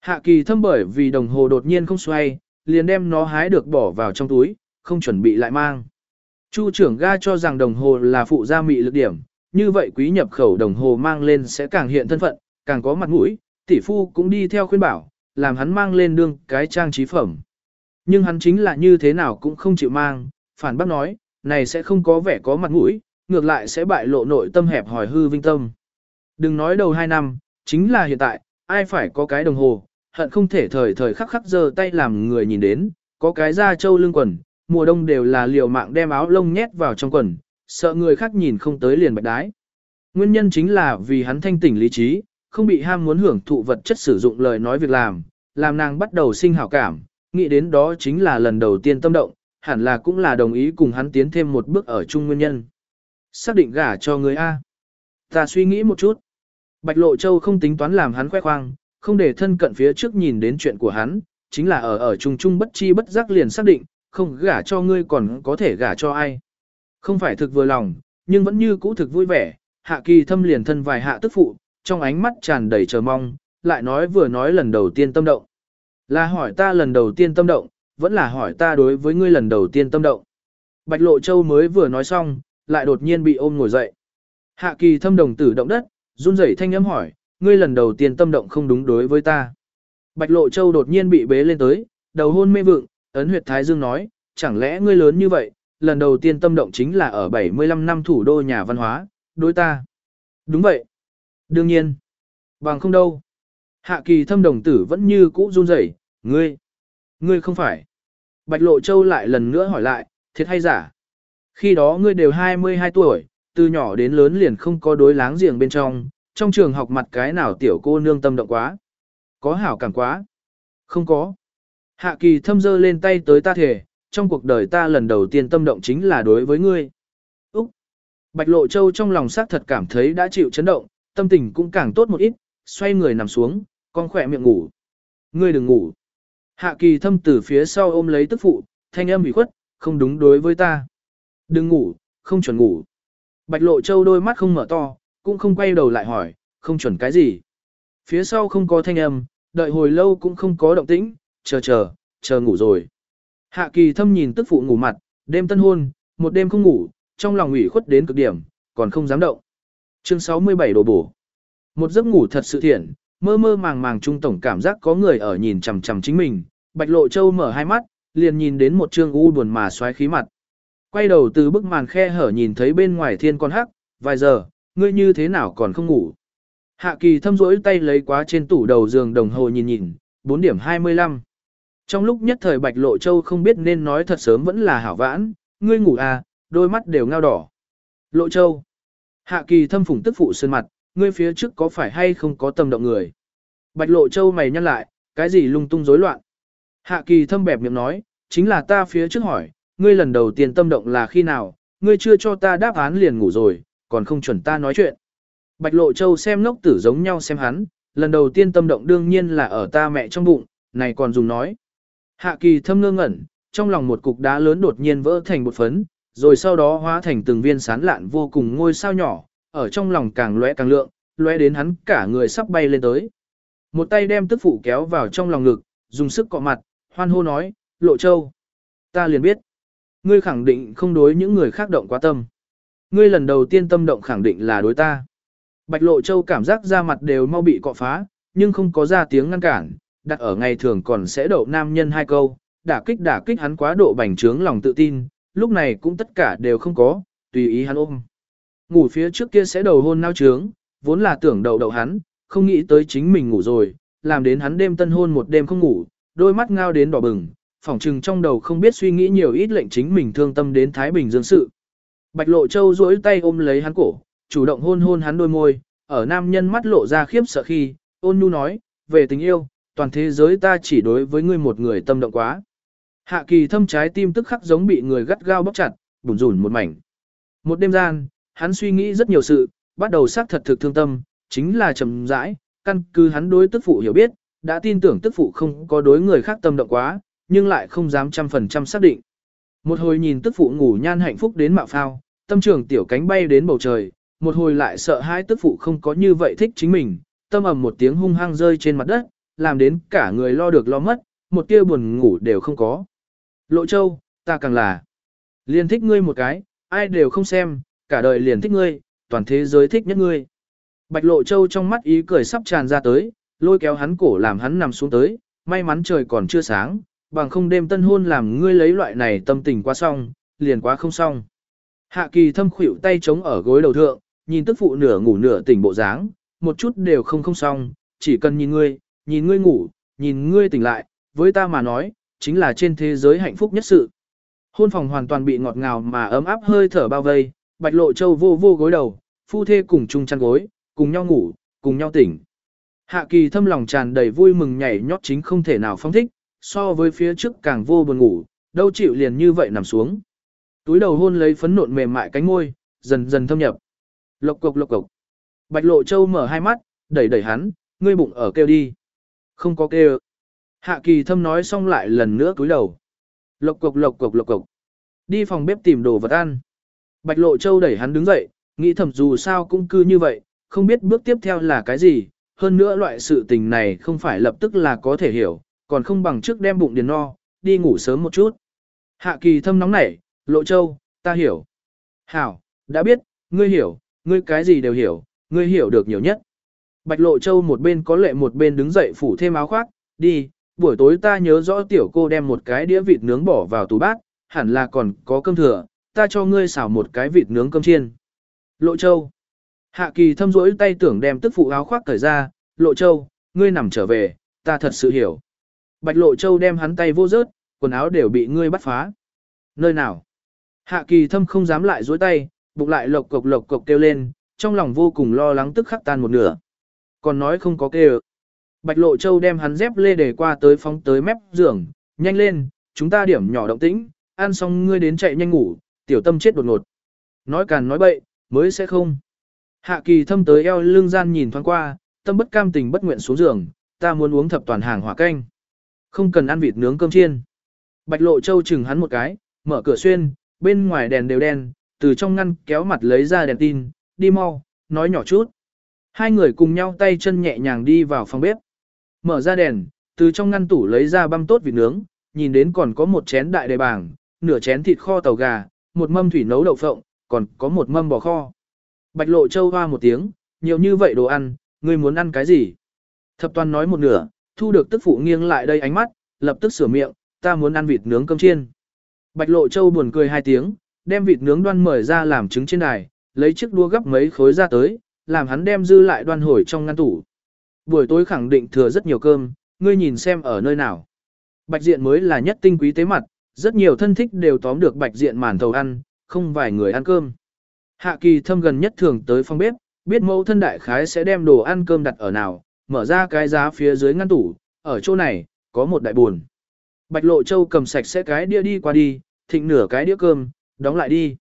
Hạ kỳ thâm bởi vì đồng hồ đột nhiên không xoay, liền đem nó hái được bỏ vào trong túi, không chuẩn bị lại mang. Chu trưởng ga cho rằng đồng hồ là phụ gia mị lực điểm, như vậy quý nhập khẩu đồng hồ mang lên sẽ càng hiện thân phận, càng có mặt mũi, tỷ phu cũng đi theo khuyên bảo, làm hắn mang lên đương cái trang trí phẩm. Nhưng hắn chính là như thế nào cũng không chịu mang, phản bác nói, này sẽ không có vẻ có mặt mũi, ngược lại sẽ bại lộ nội tâm hẹp hỏi hư vinh tâm. Đừng nói đầu hai năm, chính là hiện tại, ai phải có cái đồng hồ, hận không thể thời thời khắc khắc giơ tay làm người nhìn đến, có cái da trâu lưng quần, mùa đông đều là liều mạng đem áo lông nhét vào trong quần, sợ người khác nhìn không tới liền bạch đái. Nguyên nhân chính là vì hắn thanh tỉnh lý trí, không bị ham muốn hưởng thụ vật chất sử dụng lời nói việc làm, làm nàng bắt đầu sinh hảo cảm, nghĩ đến đó chính là lần đầu tiên tâm động, hẳn là cũng là đồng ý cùng hắn tiến thêm một bước ở chung nguyên nhân. Xác định gả cho người A. Ta suy nghĩ một chút. Bạch Lộ Châu không tính toán làm hắn khoe khoang, không để thân cận phía trước nhìn đến chuyện của hắn, chính là ở ở chung chung bất chi bất giác liền xác định, không gả cho ngươi còn có thể gả cho ai. Không phải thực vừa lòng, nhưng vẫn như cũ thực vui vẻ, hạ kỳ thâm liền thân vài hạ tức phụ, trong ánh mắt tràn đầy chờ mong, lại nói vừa nói lần đầu tiên tâm động. Là hỏi ta lần đầu tiên tâm động, vẫn là hỏi ta đối với ngươi lần đầu tiên tâm động. Bạch Lộ Châu mới vừa nói xong, lại đột nhiên bị ôm ngồi dậy. Hạ kỳ thâm đồng tử động đất, run rẩy thanh âm hỏi, ngươi lần đầu tiên tâm động không đúng đối với ta. Bạch Lộ Châu đột nhiên bị bế lên tới, đầu hôn mê vượng, ấn huyệt thái dương nói, chẳng lẽ ngươi lớn như vậy, lần đầu tiên tâm động chính là ở 75 năm thủ đô nhà văn hóa, đối ta. Đúng vậy. Đương nhiên. Bằng không đâu. Hạ kỳ thâm đồng tử vẫn như cũ run rẩy, ngươi. Ngươi không phải. Bạch Lộ Châu lại lần nữa hỏi lại, thiệt hay giả? Khi đó ngươi đều 22 tuổi, từ nhỏ đến lớn liền không có đối láng giềng bên trong, trong trường học mặt cái nào tiểu cô nương tâm động quá. Có hảo cảm quá. Không có. Hạ kỳ thâm dơ lên tay tới ta thể, trong cuộc đời ta lần đầu tiên tâm động chính là đối với ngươi. Úc! Bạch Lộ Châu trong lòng xác thật cảm thấy đã chịu chấn động, tâm tình cũng càng tốt một ít, xoay người nằm xuống, con khỏe miệng ngủ. Ngươi đừng ngủ. Hạ kỳ thâm từ phía sau ôm lấy tức phụ, thanh âm bị khuất, không đúng đối với ta. Đừng ngủ, không chuẩn ngủ. Bạch Lộ Châu đôi mắt không mở to, cũng không quay đầu lại hỏi, không chuẩn cái gì. Phía sau không có thanh âm, đợi hồi lâu cũng không có động tĩnh, chờ chờ, chờ ngủ rồi. Hạ kỳ thâm nhìn tức phụ ngủ mặt, đêm tân hôn, một đêm không ngủ, trong lòng ủy khuất đến cực điểm, còn không dám động. Chương 67 đồ bổ. Một giấc ngủ thật sự thiện, mơ mơ màng màng trung tổng cảm giác có người ở nhìn chằm chằm chính mình. Bạch Lộ Châu mở hai mắt, liền nhìn đến một trương u buồn mà xoáy khí mặt. Quay đầu từ bức màn khe hở nhìn thấy bên ngoài thiên con hắc, vài giờ, ngươi như thế nào còn không ngủ. Hạ kỳ thâm rỗi tay lấy quá trên tủ đầu giường đồng hồ nhìn nhìn, 4 điểm 25. Trong lúc nhất thời Bạch Lộ Châu không biết nên nói thật sớm vẫn là hảo vãn, ngươi ngủ à, đôi mắt đều ngao đỏ. Lộ Châu. Hạ kỳ thâm phủng tức phụ sơn mặt, ngươi phía trước có phải hay không có tâm động người. Bạch Lộ Châu mày nhăn lại, cái gì lung tung rối loạn. Hạ kỳ thâm bẹp miệng nói, chính là ta phía trước hỏi, ngươi lần đầu tiên tâm động là khi nào, ngươi chưa cho ta đáp án liền ngủ rồi, còn không chuẩn ta nói chuyện. Bạch Lộ Châu xem ngốc tử giống nhau xem hắn, lần đầu tiên tâm động đương nhiên là ở ta mẹ trong bụng, này còn dùng nói. Hạ kỳ thâm ngơ ngẩn, trong lòng một cục đá lớn đột nhiên vỡ thành một phấn, rồi sau đó hóa thành từng viên sán lạn vô cùng ngôi sao nhỏ, ở trong lòng càng lóe càng lượng, lóe đến hắn cả người sắp bay lên tới. Một tay đem tức phụ kéo vào trong lòng ngực, dùng sức cọ mặt, hoan hô nói, Lộ Châu. Ta liền biết, ngươi khẳng định không đối những người khác động quá tâm. Ngươi lần đầu tiên tâm động khẳng định là đối ta. Bạch Lộ Châu cảm giác da mặt đều mau bị cọ phá, nhưng không có ra tiếng ngăn cản, đặt ở ngày thường còn sẽ đậu nam nhân hai câu, đả kích đả kích hắn quá độ bành trướng lòng tự tin, lúc này cũng tất cả đều không có, tùy ý hắn ôm. Ngủ phía trước kia sẽ đầu hôn nao trướng, vốn là tưởng đầu đậu hắn, không nghĩ tới chính mình ngủ rồi, làm đến hắn đêm tân hôn một đêm không ngủ, đôi mắt ngao đến đỏ bừng, phỏng trừng trong đầu không biết suy nghĩ nhiều ít lệnh chính mình thương tâm đến Thái Bình Dương sự. Bạch Lộ Châu duỗi tay ôm lấy hắn cổ, chủ động hôn hôn hắn đôi môi, ở nam nhân mắt lộ ra khiếp sợ khi, ôn nhu nói, về tình yêu, toàn thế giới ta chỉ đối với ngươi một người tâm động quá. Hạ kỳ thâm trái tim tức khắc giống bị người gắt gao bóp chặt, bùn rủn một mảnh. Một đêm gian, hắn suy nghĩ rất nhiều sự, bắt đầu xác thật thực thương tâm, chính là trầm rãi, căn cứ hắn đối tức phụ hiểu biết, đã tin tưởng tức phụ không có đối người khác tâm động quá, nhưng lại không dám trăm phần trăm xác định. Một hồi nhìn tức phụ ngủ nhan hạnh phúc đến mạo phao, tâm trường tiểu cánh bay đến bầu trời, một hồi lại sợ hai tức phụ không có như vậy thích chính mình, tâm ầm một tiếng hung hăng rơi trên mặt đất, làm đến cả người lo được lo mất, một tia buồn ngủ đều không có. Lộ châu, ta càng là liền thích ngươi một cái, ai đều không xem, cả đời liền thích ngươi, toàn thế giới thích nhất ngươi. Bạch lộ châu trong mắt ý cười sắp tràn ra tới, lôi kéo hắn cổ làm hắn nằm xuống tới, may mắn trời còn chưa sáng, bằng không đêm tân hôn làm ngươi lấy loại này tâm tình quá xong, liền quá không xong. Hạ kỳ thâm khuỷu tay chống ở gối đầu thượng, nhìn tức phụ nửa ngủ nửa tỉnh bộ dáng, một chút đều không không xong, chỉ cần nhìn ngươi, nhìn ngươi ngủ, nhìn ngươi tỉnh lại, với ta mà nói, chính là trên thế giới hạnh phúc nhất sự. Hôn phòng hoàn toàn bị ngọt ngào mà ấm áp hơi thở bao vây, bạch lộ châu vô vô gối đầu, phu thê cùng chung chăn gối, cùng nhau ngủ, cùng nhau tỉnh. Hạ kỳ thâm lòng tràn đầy vui mừng nhảy nhót chính không thể nào phong thích, so với phía trước càng vô buồn ngủ, đâu chịu liền như vậy nằm xuống. Túi đầu hôn lấy phấn nộn mềm mại cánh môi, dần dần thâm nhập. Lộc cục lộc cục. Bạch lộ châu mở hai mắt, đẩy đẩy hắn, ngươi bụng ở kêu đi. Không có kêu. Hạ kỳ thâm nói xong lại lần nữa cúi đầu. Lộc cục lộc cục lộc cục. Đi phòng bếp tìm đồ vật ăn. Bạch lộ châu đẩy hắn đứng dậy, nghĩ thầm dù sao cũng cư như vậy, không biết bước tiếp theo là cái gì, hơn nữa loại sự tình này không phải lập tức là có thể hiểu, còn không bằng trước đem bụng điền no, đi ngủ sớm một chút. Hạ kỳ thâm nóng nảy, lộ châu, ta hiểu. Hảo, đã biết, ngươi hiểu, ngươi cái gì đều hiểu, ngươi hiểu được nhiều nhất. Bạch lộ châu một bên có lệ một bên đứng dậy phủ thêm áo khoác, đi, buổi tối ta nhớ rõ tiểu cô đem một cái đĩa vịt nướng bỏ vào tủ bát, hẳn là còn có cơm thừa, ta cho ngươi xào một cái vịt nướng cơm chiên. Lộ châu. Hạ kỳ thâm rỗi tay tưởng đem tức phụ áo khoác cởi ra, lộ châu, ngươi nằm trở về, ta thật sự hiểu. Bạch lộ châu đem hắn tay vô rớt, quần áo đều bị ngươi bắt phá. Nơi nào? Hạ kỳ thâm không dám lại dối tay, bụng lại lộc cộc lộc cộc kêu lên, trong lòng vô cùng lo lắng tức khắc tan một nửa. Còn nói không có kêu. Bạch lộ châu đem hắn dép lê để qua tới phóng tới mép giường, nhanh lên, chúng ta điểm nhỏ động tĩnh, ăn xong ngươi đến chạy nhanh ngủ, tiểu tâm chết đột ngột. Nói càn nói bậy, mới sẽ không. Hạ kỳ thâm tới eo lưng gian nhìn thoáng qua, tâm bất cam tình bất nguyện xuống giường, ta muốn uống thập toàn hàng hỏa canh. Không cần ăn vịt nướng cơm chiên. Bạch lộ châu chừng hắn một cái, mở cửa xuyên, bên ngoài đèn đều đen, từ trong ngăn kéo mặt lấy ra đèn tin, đi mau, nói nhỏ chút. Hai người cùng nhau tay chân nhẹ nhàng đi vào phòng bếp. Mở ra đèn, từ trong ngăn tủ lấy ra băm tốt vịt nướng, nhìn đến còn có một chén đại đề bảng, nửa chén thịt kho tàu gà, một mâm thủy nấu đậu phộng, còn có một mâm bò kho. Bạch lộ châu hoa một tiếng, nhiều như vậy đồ ăn, ngươi muốn ăn cái gì? Thập toàn nói một nửa, thu được tức phụ nghiêng lại đây ánh mắt, lập tức sửa miệng, ta muốn ăn vịt nướng cơm chiên. Bạch lộ châu buồn cười hai tiếng, đem vịt nướng đoan mời ra làm trứng trên đài, lấy chiếc đua gấp mấy khối ra tới, làm hắn đem dư lại đoan hồi trong ngăn tủ. Buổi tối khẳng định thừa rất nhiều cơm, ngươi nhìn xem ở nơi nào. Bạch diện mới là nhất tinh quý tế mặt, rất nhiều thân thích đều tóm được bạch diện màn thầu ăn, không vài người ăn cơm. Hạ kỳ thâm gần nhất thường tới phòng bếp, biết mẫu thân đại khái sẽ đem đồ ăn cơm đặt ở nào, mở ra cái giá phía dưới ngăn tủ, ở chỗ này, có một đại buồn. Bạch lộ châu cầm sạch sẽ cái đĩa đi qua đi, thịnh nửa cái đĩa cơm, đóng lại đi.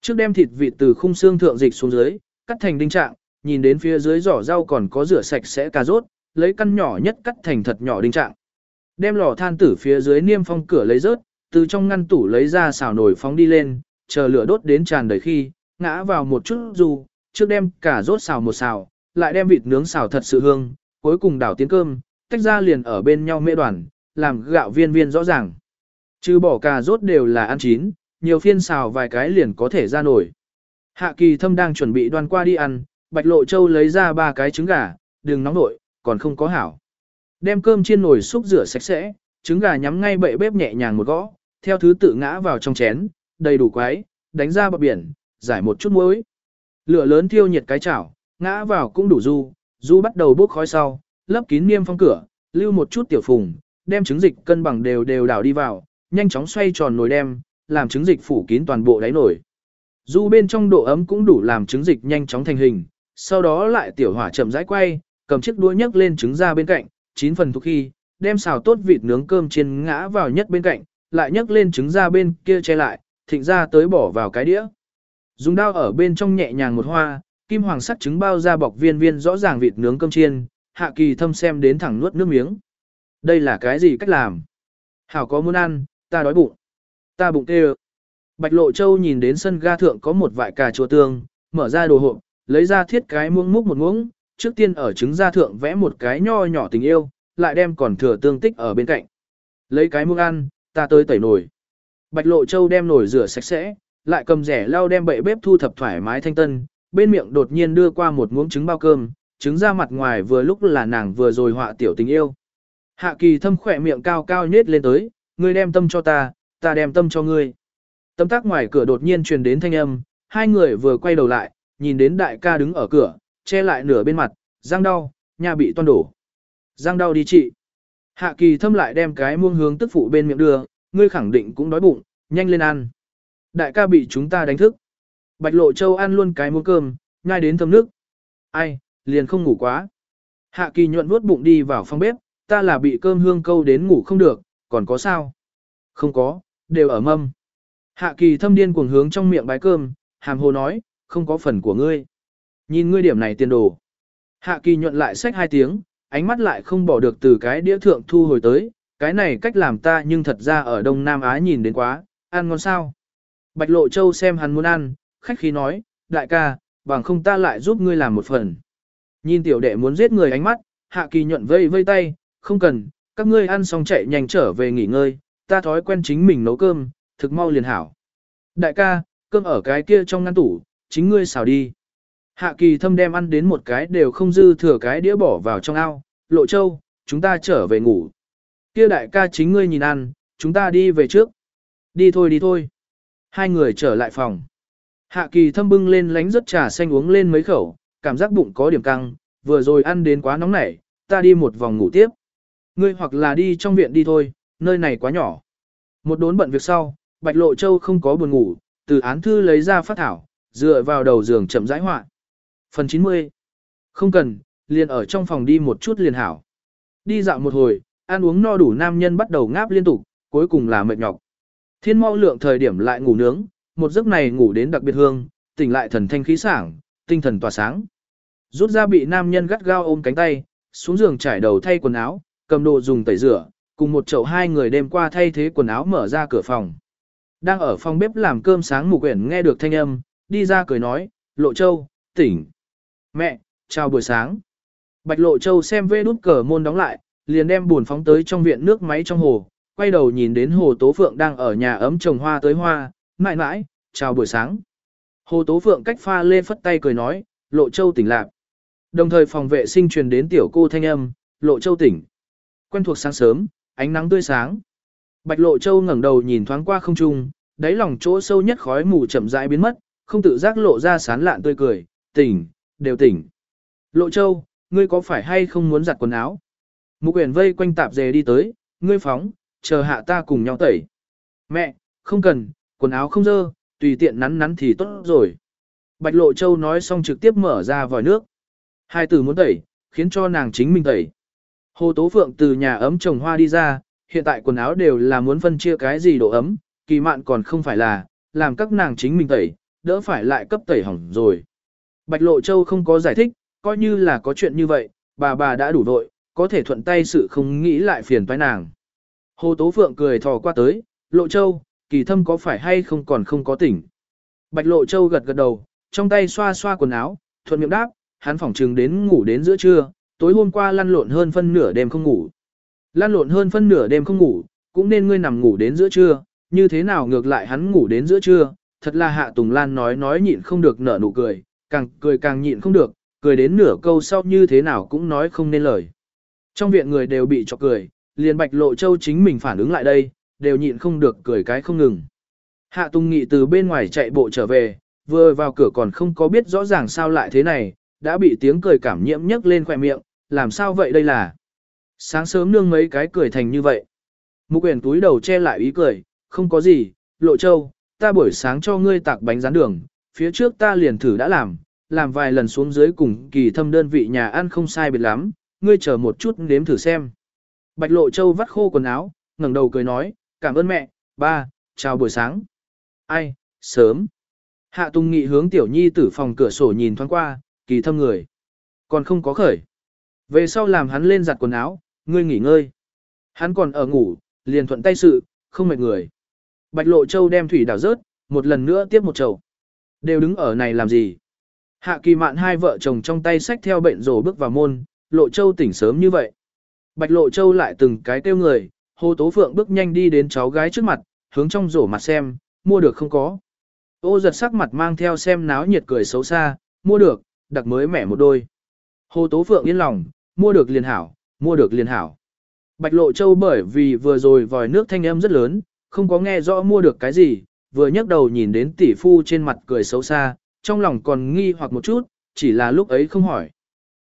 Trước đem thịt vịt từ khung xương thượng dịch xuống dưới, cắt thành đinh trạng, nhìn đến phía dưới giỏ rau còn có rửa sạch sẽ cà rốt, lấy căn nhỏ nhất cắt thành thật nhỏ đinh trạng. Đem lò than tử phía dưới niêm phong cửa lấy rớt, từ trong ngăn tủ lấy ra xào nồi phóng đi lên, chờ lửa đốt đến tràn đầy khi, ngã vào một chút dù, trước đem cà rốt xào một xào, lại đem vịt nướng xào thật sự hương, cuối cùng đảo tiến cơm, tách ra liền ở bên nhau mê đoàn, làm gạo viên viên rõ ràng. Trừ bỏ cà rốt đều là ăn chín, nhiều phiên xào vài cái liền có thể ra nổi. Hạ kỳ thâm đang chuẩn bị đoan qua đi ăn, bạch lộ châu lấy ra ba cái trứng gà, đừng nóng nổi, còn không có hảo. Đem cơm chiên nồi xúc rửa sạch sẽ, trứng gà nhắm ngay bệ bếp nhẹ nhàng một gõ, theo thứ tự ngã vào trong chén, đầy đủ quái, đánh ra bọc biển, giải một chút muối. Lửa lớn thiêu nhiệt cái chảo, ngã vào cũng đủ du, du bắt đầu bốc khói sau, lấp kín niêm phong cửa, lưu một chút tiểu phùng, đem trứng dịch cân bằng đều đều đảo đi vào, nhanh chóng xoay tròn nồi đem, làm trứng dịch phủ kín toàn bộ đáy nồi. Du bên trong độ ấm cũng đủ làm trứng dịch nhanh chóng thành hình, sau đó lại tiểu hỏa chậm rãi quay, cầm chiếc đũa nhấc lên trứng ra bên cạnh, chín phần thuộc khi, đem xào tốt vịt nướng cơm chiên ngã vào nhất bên cạnh, lại nhấc lên trứng ra bên kia che lại, thịnh ra tới bỏ vào cái đĩa. Dùng dao ở bên trong nhẹ nhàng một hoa, kim hoàng sắt trứng bao ra bọc viên viên rõ ràng vịt nướng cơm chiên, hạ kỳ thâm xem đến thẳng nuốt nước miếng. Đây là cái gì cách làm? Hảo có muốn ăn, ta đói bụng. Ta bụng tê Bạch Lộ Châu nhìn đến sân ga thượng có một vại cà chua tương, mở ra đồ hộp, lấy ra thiết cái muỗng múc một muỗng, trước tiên ở trứng ra thượng vẽ một cái nho nhỏ tình yêu, lại đem còn thừa tương tích ở bên cạnh. Lấy cái muỗng ăn, ta tới tẩy nồi. Bạch Lộ Châu đem nồi rửa sạch sẽ, lại cầm rẻ lau đem bậy bếp thu thập thoải mái thanh tân, bên miệng đột nhiên đưa qua một muỗng trứng bao cơm, trứng ra mặt ngoài vừa lúc là nàng vừa rồi họa tiểu tình yêu. Hạ kỳ thâm khỏe miệng cao cao nhếch lên tới, ngươi đem tâm cho ta, ta đem tâm cho ngươi. Tâm tác ngoài cửa đột nhiên truyền đến thanh âm, hai người vừa quay đầu lại, nhìn đến đại ca đứng ở cửa, che lại nửa bên mặt, Giang đau, nhà bị toan đổ. Giang đau đi chị, Hạ kỳ thâm lại đem cái muông hướng tức phụ bên miệng đưa, ngươi khẳng định cũng đói bụng, nhanh lên ăn. Đại ca bị chúng ta đánh thức. Bạch lộ châu ăn luôn cái muông cơm, nhai đến thâm nước. Ai, liền không ngủ quá. Hạ kỳ nhuận vuốt bụng đi vào phòng bếp, ta là bị cơm hương câu đến ngủ không được, còn có sao? Không có, đều ở mâm. Hạ kỳ thâm điên cuồng hướng trong miệng bái cơm, hàm hồ nói, không có phần của ngươi. Nhìn ngươi điểm này tiền đồ. Hạ kỳ nhuận lại sách hai tiếng, ánh mắt lại không bỏ được từ cái đĩa thượng thu hồi tới, cái này cách làm ta nhưng thật ra ở Đông Nam Á nhìn đến quá, ăn ngon sao. Bạch Lộ Châu xem hắn muốn ăn, khách khí nói, đại ca, bằng không ta lại giúp ngươi làm một phần. Nhìn tiểu đệ muốn giết người ánh mắt, hạ kỳ nhuận vây vây tay, không cần, các ngươi ăn xong chạy nhanh trở về nghỉ ngơi, ta thói quen chính mình nấu cơm, thực mau liền hảo. Đại ca, cơm ở cái kia trong ngăn tủ, chính ngươi xào đi. Hạ kỳ thâm đem ăn đến một cái đều không dư thừa cái đĩa bỏ vào trong ao, lộ châu, chúng ta trở về ngủ. Kia đại ca chính ngươi nhìn ăn, chúng ta đi về trước. Đi thôi đi thôi. Hai người trở lại phòng. Hạ kỳ thâm bưng lên lánh rất trà xanh uống lên mấy khẩu, cảm giác bụng có điểm căng, vừa rồi ăn đến quá nóng nảy, ta đi một vòng ngủ tiếp. Ngươi hoặc là đi trong viện đi thôi, nơi này quá nhỏ. Một đốn bận việc sau, Bạch Lộ Châu không có buồn ngủ, từ án thư lấy ra phát thảo, dựa vào đầu giường chậm rãi họa. Phần 90. Không cần, liền ở trong phòng đi một chút liền hảo. Đi dạo một hồi, ăn uống no đủ nam nhân bắt đầu ngáp liên tục, cuối cùng là mệt nhọc. Thiên mau lượng thời điểm lại ngủ nướng, một giấc này ngủ đến đặc biệt hương, tỉnh lại thần thanh khí sảng, tinh thần tỏa sáng. Rút ra bị nam nhân gắt gao ôm cánh tay, xuống giường trải đầu thay quần áo, cầm đồ dùng tẩy rửa, cùng một chậu hai người đêm qua thay thế quần áo mở ra cửa phòng. Đang ở phòng bếp làm cơm sáng mục quyển nghe được thanh âm, đi ra cười nói, Lộ Châu, tỉnh. Mẹ, chào buổi sáng. Bạch Lộ Châu xem vê đút cờ môn đóng lại, liền đem buồn phóng tới trong viện nước máy trong hồ, quay đầu nhìn đến Hồ Tố Phượng đang ở nhà ấm trồng hoa tới hoa, mãi mãi, chào buổi sáng. Hồ Tố Phượng cách pha lê phất tay cười nói, Lộ Châu tỉnh lạc. Đồng thời phòng vệ sinh truyền đến tiểu cô thanh âm, Lộ Châu tỉnh. Quen thuộc sáng sớm, ánh nắng tươi sáng. Bạch Lộ Châu ngẩng đầu nhìn thoáng qua không trung, đáy lòng chỗ sâu nhất khói mù chậm rãi biến mất, không tự giác lộ ra sán lạn tươi cười, tỉnh, đều tỉnh. Lộ Châu, ngươi có phải hay không muốn giặt quần áo? Mục quyền vây quanh tạp dề đi tới, ngươi phóng, chờ hạ ta cùng nhau tẩy. Mẹ, không cần, quần áo không dơ, tùy tiện nắn nắn thì tốt rồi. Bạch Lộ Châu nói xong trực tiếp mở ra vòi nước. Hai tử muốn tẩy, khiến cho nàng chính mình tẩy. Hồ Tố Phượng từ nhà ấm trồng hoa đi ra, hiện tại quần áo đều là muốn phân chia cái gì độ ấm, kỳ mạn còn không phải là, làm các nàng chính mình tẩy, đỡ phải lại cấp tẩy hỏng rồi. Bạch Lộ Châu không có giải thích, coi như là có chuyện như vậy, bà bà đã đủ vội, có thể thuận tay sự không nghĩ lại phiền toái nàng. Hồ Tố Phượng cười thò qua tới, Lộ Châu, kỳ thâm có phải hay không còn không có tỉnh. Bạch Lộ Châu gật gật đầu, trong tay xoa xoa quần áo, thuận miệng đáp, hắn phỏng trừng đến ngủ đến giữa trưa, tối hôm qua lăn lộn hơn phân nửa đêm không ngủ. Lăn lộn hơn phân nửa đêm không ngủ, cũng nên ngươi nằm ngủ đến giữa trưa, như thế nào ngược lại hắn ngủ đến giữa trưa, thật là Hạ Tùng Lan nói nói nhịn không được nở nụ cười, càng cười càng nhịn không được, cười đến nửa câu sau như thế nào cũng nói không nên lời. Trong viện người đều bị chọc cười, liền Bạch Lộ Châu chính mình phản ứng lại đây, đều nhịn không được cười cái không ngừng. Hạ Tùng Nghị từ bên ngoài chạy bộ trở về, vừa vào cửa còn không có biết rõ ràng sao lại thế này, đã bị tiếng cười cảm nhiễm nhấc lên khỏe miệng, làm sao vậy đây là. Sáng sớm nương mấy cái cười thành như vậy. Mục quyền túi đầu che lại ý cười, không có gì, Lộ Châu, ta buổi sáng cho ngươi tạc bánh rán đường, phía trước ta liền thử đã làm, làm vài lần xuống dưới cùng kỳ thâm đơn vị nhà ăn không sai biệt lắm, ngươi chờ một chút nếm thử xem. Bạch Lộ Châu vắt khô quần áo, ngẩng đầu cười nói, cảm ơn mẹ, ba, chào buổi sáng. Ai, sớm. Hạ Tùng Nghị hướng Tiểu Nhi tử phòng cửa sổ nhìn thoáng qua, kỳ thâm người. Còn không có khởi. Về sau làm hắn lên giặt quần áo, ngươi nghỉ ngơi. Hắn còn ở ngủ, liền thuận tay sự, không mệt người. Bạch Lộ Châu đem thủy đảo rớt, một lần nữa tiếp một chậu. Đều đứng ở này làm gì? Hạ kỳ mạn hai vợ chồng trong tay sách theo bệnh rổ bước vào môn, Lộ Châu tỉnh sớm như vậy. Bạch Lộ Châu lại từng cái kêu người, Hồ Tố Phượng bước nhanh đi đến cháu gái trước mặt, hướng trong rổ mặt xem, mua được không có. Ô giật sắc mặt mang theo xem náo nhiệt cười xấu xa, mua được, đặc mới mẻ một đôi. Hồ Tố Phượng yên lòng, mua được liền hảo, mua được liền hảo. Bạch Lộ Châu bởi vì vừa rồi vòi nước thanh âm rất lớn, không có nghe rõ mua được cái gì, vừa nhấc đầu nhìn đến tỷ phu trên mặt cười xấu xa, trong lòng còn nghi hoặc một chút, chỉ là lúc ấy không hỏi.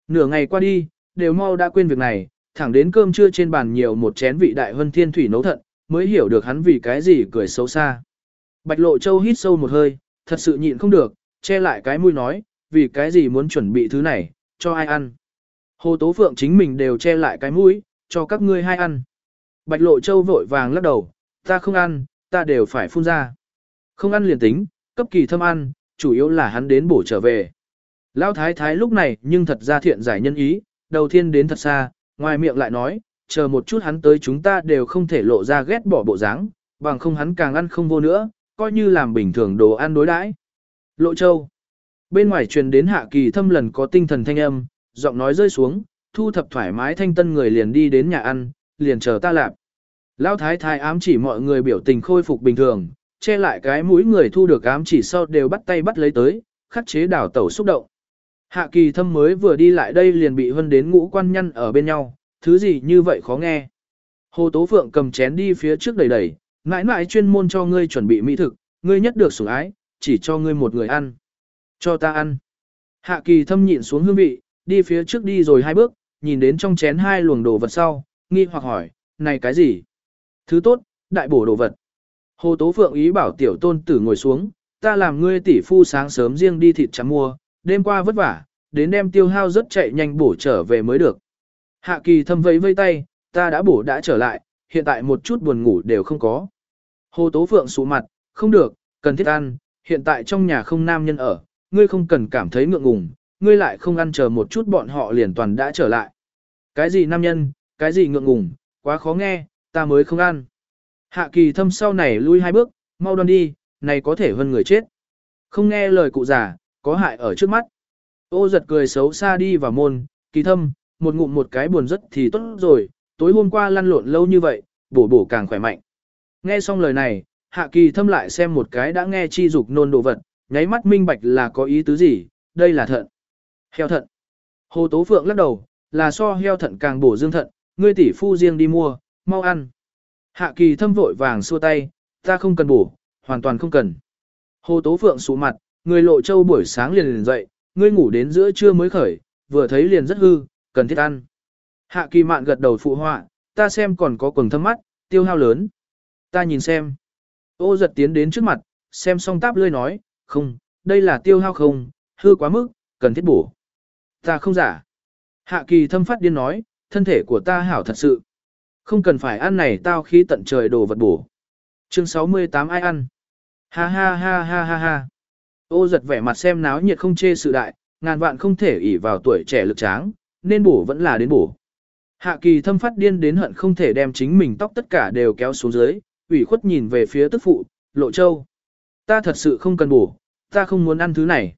Nửa ngày qua đi, đều mau đã quên việc này, thẳng đến cơm trưa trên bàn nhiều một chén vị đại hân thiên thủy nấu thận, mới hiểu được hắn vì cái gì cười xấu xa. Bạch Lộ Châu hít sâu một hơi, thật sự nhịn không được, che lại cái mũi nói, vì cái gì muốn chuẩn bị thứ này, cho ai ăn. Hồ Tố Phượng chính mình đều che lại cái mũi, cho các ngươi hai ăn. Bạch Lộ Châu vội vàng lắc đầu, ta không ăn, ta đều phải phun ra. Không ăn liền tính, cấp kỳ thâm ăn, chủ yếu là hắn đến bổ trở về. Lão thái thái lúc này nhưng thật ra thiện giải nhân ý, đầu tiên đến thật xa, ngoài miệng lại nói, chờ một chút hắn tới chúng ta đều không thể lộ ra ghét bỏ bộ dáng, bằng không hắn càng ăn không vô nữa, coi như làm bình thường đồ ăn đối đãi. Lộ Châu. Bên ngoài truyền đến hạ kỳ thâm lần có tinh thần thanh âm, giọng nói rơi xuống, thu thập thoải mái thanh tân người liền đi đến nhà ăn, liền chờ ta lạp. Lão thái thái ám chỉ mọi người biểu tình khôi phục bình thường, che lại cái mũi người thu được ám chỉ sau đều bắt tay bắt lấy tới, khắc chế đảo tẩu xúc động. Hạ kỳ thâm mới vừa đi lại đây liền bị hân đến ngũ quan nhân ở bên nhau, thứ gì như vậy khó nghe. Hồ Tố Phượng cầm chén đi phía trước đẩy đẩy, mãi mãi chuyên môn cho ngươi chuẩn bị mỹ thực, ngươi nhất được sủng ái, chỉ cho ngươi một người ăn. Cho ta ăn. Hạ kỳ thâm nhịn xuống hương vị, đi phía trước đi rồi hai bước, nhìn đến trong chén hai luồng đồ vật sau, nghi hoặc hỏi, này cái gì? Thứ tốt, đại bổ đồ vật. Hồ Tố Phượng ý bảo tiểu tôn tử ngồi xuống, ta làm ngươi tỷ phu sáng sớm riêng đi thịt chấm mua, đêm qua vất vả, đến đem tiêu hao rất chạy nhanh bổ trở về mới được. Hạ kỳ thâm vẫy vây tay, ta đã bổ đã trở lại, hiện tại một chút buồn ngủ đều không có. Hồ Tố Phượng sụ mặt, không được, cần thiết ăn, hiện tại trong nhà không nam nhân ở, ngươi không cần cảm thấy ngượng ngùng, ngươi lại không ăn chờ một chút bọn họ liền toàn đã trở lại. Cái gì nam nhân, cái gì ngượng ngùng, quá khó nghe, ta mới không ăn. Hạ kỳ thâm sau này lui hai bước, mau đoan đi, này có thể hơn người chết. Không nghe lời cụ già, có hại ở trước mắt. Ô giật cười xấu xa đi vào môn, kỳ thâm, một ngụm một cái buồn rất thì tốt rồi, tối hôm qua lăn lộn lâu như vậy, bổ bổ càng khỏe mạnh. Nghe xong lời này, hạ kỳ thâm lại xem một cái đã nghe chi dục nôn đồ vật, nháy mắt minh bạch là có ý tứ gì, đây là thận. Heo thận. Hồ Tố Phượng lắc đầu, là so heo thận càng bổ dương thận, ngươi tỷ phu riêng đi mua, mau ăn. Hạ kỳ thâm vội vàng xua tay, ta không cần bổ, hoàn toàn không cần. Hồ Tố Phượng sụ mặt, người lộ châu buổi sáng liền liền dậy, ngươi ngủ đến giữa trưa mới khởi, vừa thấy liền rất hư, cần thiết ăn. Hạ kỳ mạn gật đầu phụ họa, ta xem còn có quần thâm mắt, tiêu hao lớn. Ta nhìn xem. Ô giật tiến đến trước mặt, xem xong táp lươi nói, không, đây là tiêu hao không, hư quá mức, cần thiết bổ. Ta không giả. Hạ kỳ thâm phát điên nói, thân thể của ta hảo thật sự. Không cần phải ăn này tao khi tận trời đồ vật bổ. Chương 68 ai ăn? Ha ha ha ha ha ha. Ô giật vẻ mặt xem náo nhiệt không chê sự đại, ngàn vạn không thể ỷ vào tuổi trẻ lực tráng, nên bổ vẫn là đến bổ. Hạ kỳ thâm phát điên đến hận không thể đem chính mình tóc tất cả đều kéo xuống dưới, ủy khuất nhìn về phía tức phụ, lộ châu. Ta thật sự không cần bổ, ta không muốn ăn thứ này.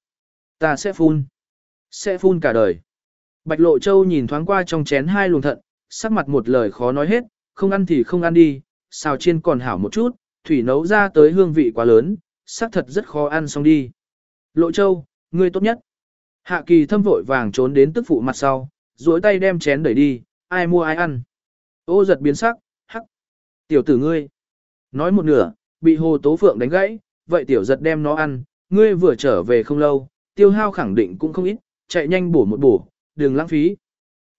Ta sẽ phun. Sẽ phun cả đời. Bạch lộ châu nhìn thoáng qua trong chén hai luồng thận, sắc mặt một lời khó nói hết, không ăn thì không ăn đi, xào chiên còn hảo một chút, thủy nấu ra tới hương vị quá lớn, sắc thật rất khó ăn xong đi. Lộ châu, ngươi tốt nhất. Hạ kỳ thâm vội vàng trốn đến tức phụ mặt sau, duỗi tay đem chén đẩy đi, ai mua ai ăn. Ô giật biến sắc, hắc. Tiểu tử ngươi. Nói một nửa, bị hồ tố phượng đánh gãy, vậy tiểu giật đem nó ăn, ngươi vừa trở về không lâu, tiêu hao khẳng định cũng không ít, chạy nhanh bổ một bổ, đừng lãng phí.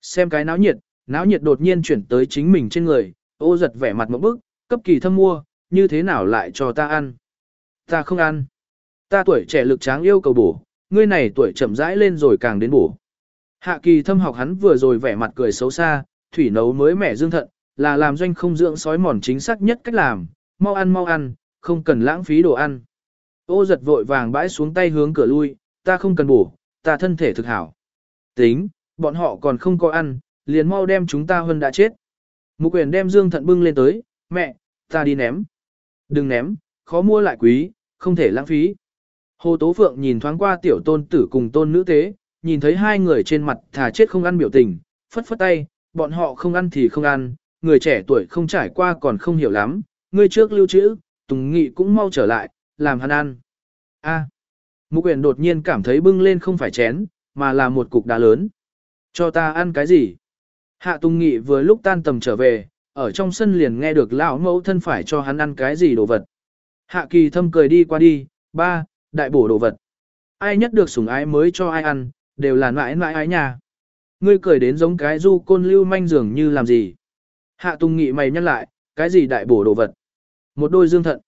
Xem cái náo nhiệt, náo nhiệt đột nhiên chuyển tới chính mình trên người, ô giật vẻ mặt một bức, cấp kỳ thâm mua, như thế nào lại cho ta ăn. Ta không ăn. Ta tuổi trẻ lực tráng yêu cầu bổ, ngươi này tuổi chậm rãi lên rồi càng đến bổ. Hạ kỳ thâm học hắn vừa rồi vẻ mặt cười xấu xa, thủy nấu mới mẻ dương thận, là làm doanh không dưỡng sói mòn chính xác nhất cách làm, mau ăn mau ăn, không cần lãng phí đồ ăn. Ô giật vội vàng bãi xuống tay hướng cửa lui, ta không cần bổ, ta thân thể thực hảo. Tính, bọn họ còn không có ăn, liền mau đem chúng ta hơn đã chết. Mục quyền đem dương thận bưng lên tới, mẹ, ta đi ném. Đừng ném, khó mua lại quý, không thể lãng phí. Hồ Tố Phượng nhìn thoáng qua tiểu tôn tử cùng tôn nữ tế, nhìn thấy hai người trên mặt thà chết không ăn biểu tình, phất phất tay, bọn họ không ăn thì không ăn, người trẻ tuổi không trải qua còn không hiểu lắm, người trước lưu trữ, Tùng Nghị cũng mau trở lại, làm hắn ăn. A. À. Mục quyền đột nhiên cảm thấy bưng lên không phải chén, mà là một cục đá lớn. Cho ta ăn cái gì? Hạ Tùng Nghị vừa lúc tan tầm trở về, ở trong sân liền nghe được lão mẫu thân phải cho hắn ăn cái gì đồ vật. Hạ Kỳ thâm cười đi qua đi, ba, đại bổ đồ vật. Ai nhất được sủng ái mới cho ai ăn, đều là mãi mãi ái nhà. ngươi cười đến giống cái du côn lưu manh dường như làm gì. Hạ Tùng Nghị mày nhắc lại, cái gì đại bổ đồ vật. Một đôi dương thận.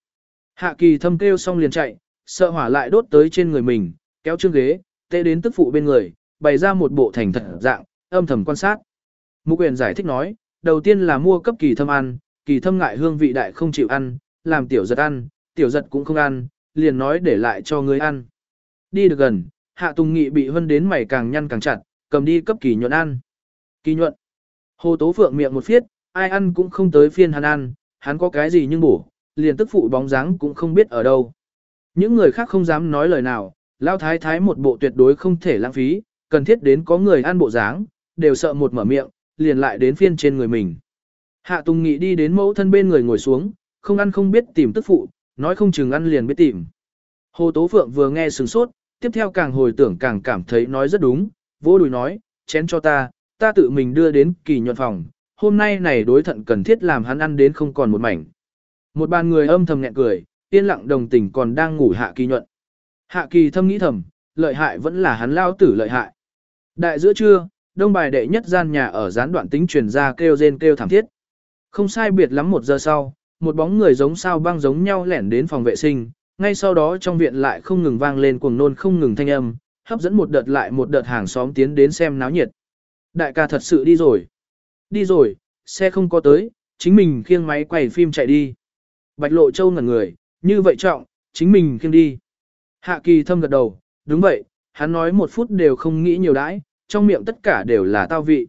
Hạ kỳ thâm kêu xong liền chạy, sợ hỏa lại đốt tới trên người mình, kéo chương ghế, tê đến tức phụ bên người, bày ra một bộ thành thật dạng, âm thầm quan sát. Mục quyền giải thích nói, đầu tiên là mua cấp kỳ thâm ăn, kỳ thâm ngại hương vị đại không chịu ăn, làm tiểu giật ăn, tiểu giật cũng không ăn, liền nói để lại cho người ăn. Đi được gần, hạ tùng nghị bị hân đến mày càng nhăn càng chặt, cầm đi cấp kỳ nhuận ăn. Kỳ nhuận. Hồ Tố Phượng miệng một phiết, ai ăn cũng không tới phiên hắn ăn, hắn có cái gì nhưng bổ, liền tức phụ bóng dáng cũng không biết ở đâu. Những người khác không dám nói lời nào, lao thái thái một bộ tuyệt đối không thể lãng phí, cần thiết đến có người ăn bộ dáng, đều sợ một mở miệng, liền lại đến phiên trên người mình. Hạ Tùng Nghị đi đến mẫu thân bên người ngồi xuống, không ăn không biết tìm tức phụ, nói không chừng ăn liền biết tìm. Hồ Tố Phượng vừa nghe sừng sốt, tiếp theo càng hồi tưởng càng cảm thấy nói rất đúng, vô đùi nói, chén cho ta, ta tự mình đưa đến kỳ nhuận phòng, hôm nay này đối thận cần thiết làm hắn ăn đến không còn một mảnh. Một bàn người âm thầm nhẹ cười, yên lặng đồng tình còn đang ngủ hạ kỳ nhuận. Hạ kỳ thâm nghĩ thầm, lợi hại vẫn là hắn lao tử lợi hại. Đại giữa trưa, đông bài đệ nhất gian nhà ở gián đoạn tính truyền ra kêu rên kêu thảm thiết. Không sai biệt lắm một giờ sau, một bóng người giống sao băng giống nhau lẻn đến phòng vệ sinh, ngay sau đó trong viện lại không ngừng vang lên cuồng nôn không ngừng thanh âm, hấp dẫn một đợt lại một đợt hàng xóm tiến đến xem náo nhiệt. Đại ca thật sự đi rồi. Đi rồi, xe không có tới, chính mình khiêng máy quay phim chạy đi. Bạch Lộ Châu ngẩn người, như vậy trọng, chính mình khiêng đi. Hạ kỳ thâm gật đầu, đúng vậy, hắn nói một phút đều không nghĩ nhiều đãi, trong miệng tất cả đều là tao vị.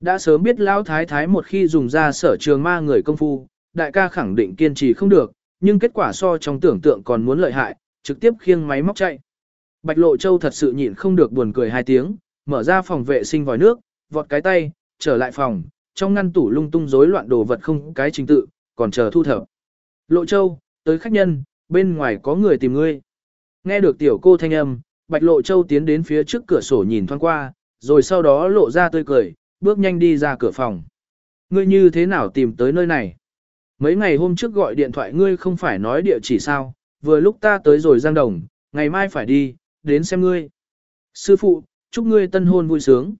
Đã sớm biết lão thái thái một khi dùng ra sở trường ma người công phu, đại ca khẳng định kiên trì không được, nhưng kết quả so trong tưởng tượng còn muốn lợi hại, trực tiếp khiêng máy móc chạy. Bạch Lộ Châu thật sự nhịn không được buồn cười hai tiếng, mở ra phòng vệ sinh vòi nước, vọt cái tay, trở lại phòng, trong ngăn tủ lung tung rối loạn đồ vật không cái trình tự, còn chờ thu thập. Lộ Châu, tới khách nhân, bên ngoài có người tìm ngươi. Nghe được tiểu cô thanh âm, Bạch Lộ Châu tiến đến phía trước cửa sổ nhìn thoáng qua, rồi sau đó lộ ra tươi cười, bước nhanh đi ra cửa phòng. Ngươi như thế nào tìm tới nơi này? Mấy ngày hôm trước gọi điện thoại ngươi không phải nói địa chỉ sao, vừa lúc ta tới rồi Giang Đồng, ngày mai phải đi, đến xem ngươi. Sư phụ, chúc ngươi tân hôn vui sướng.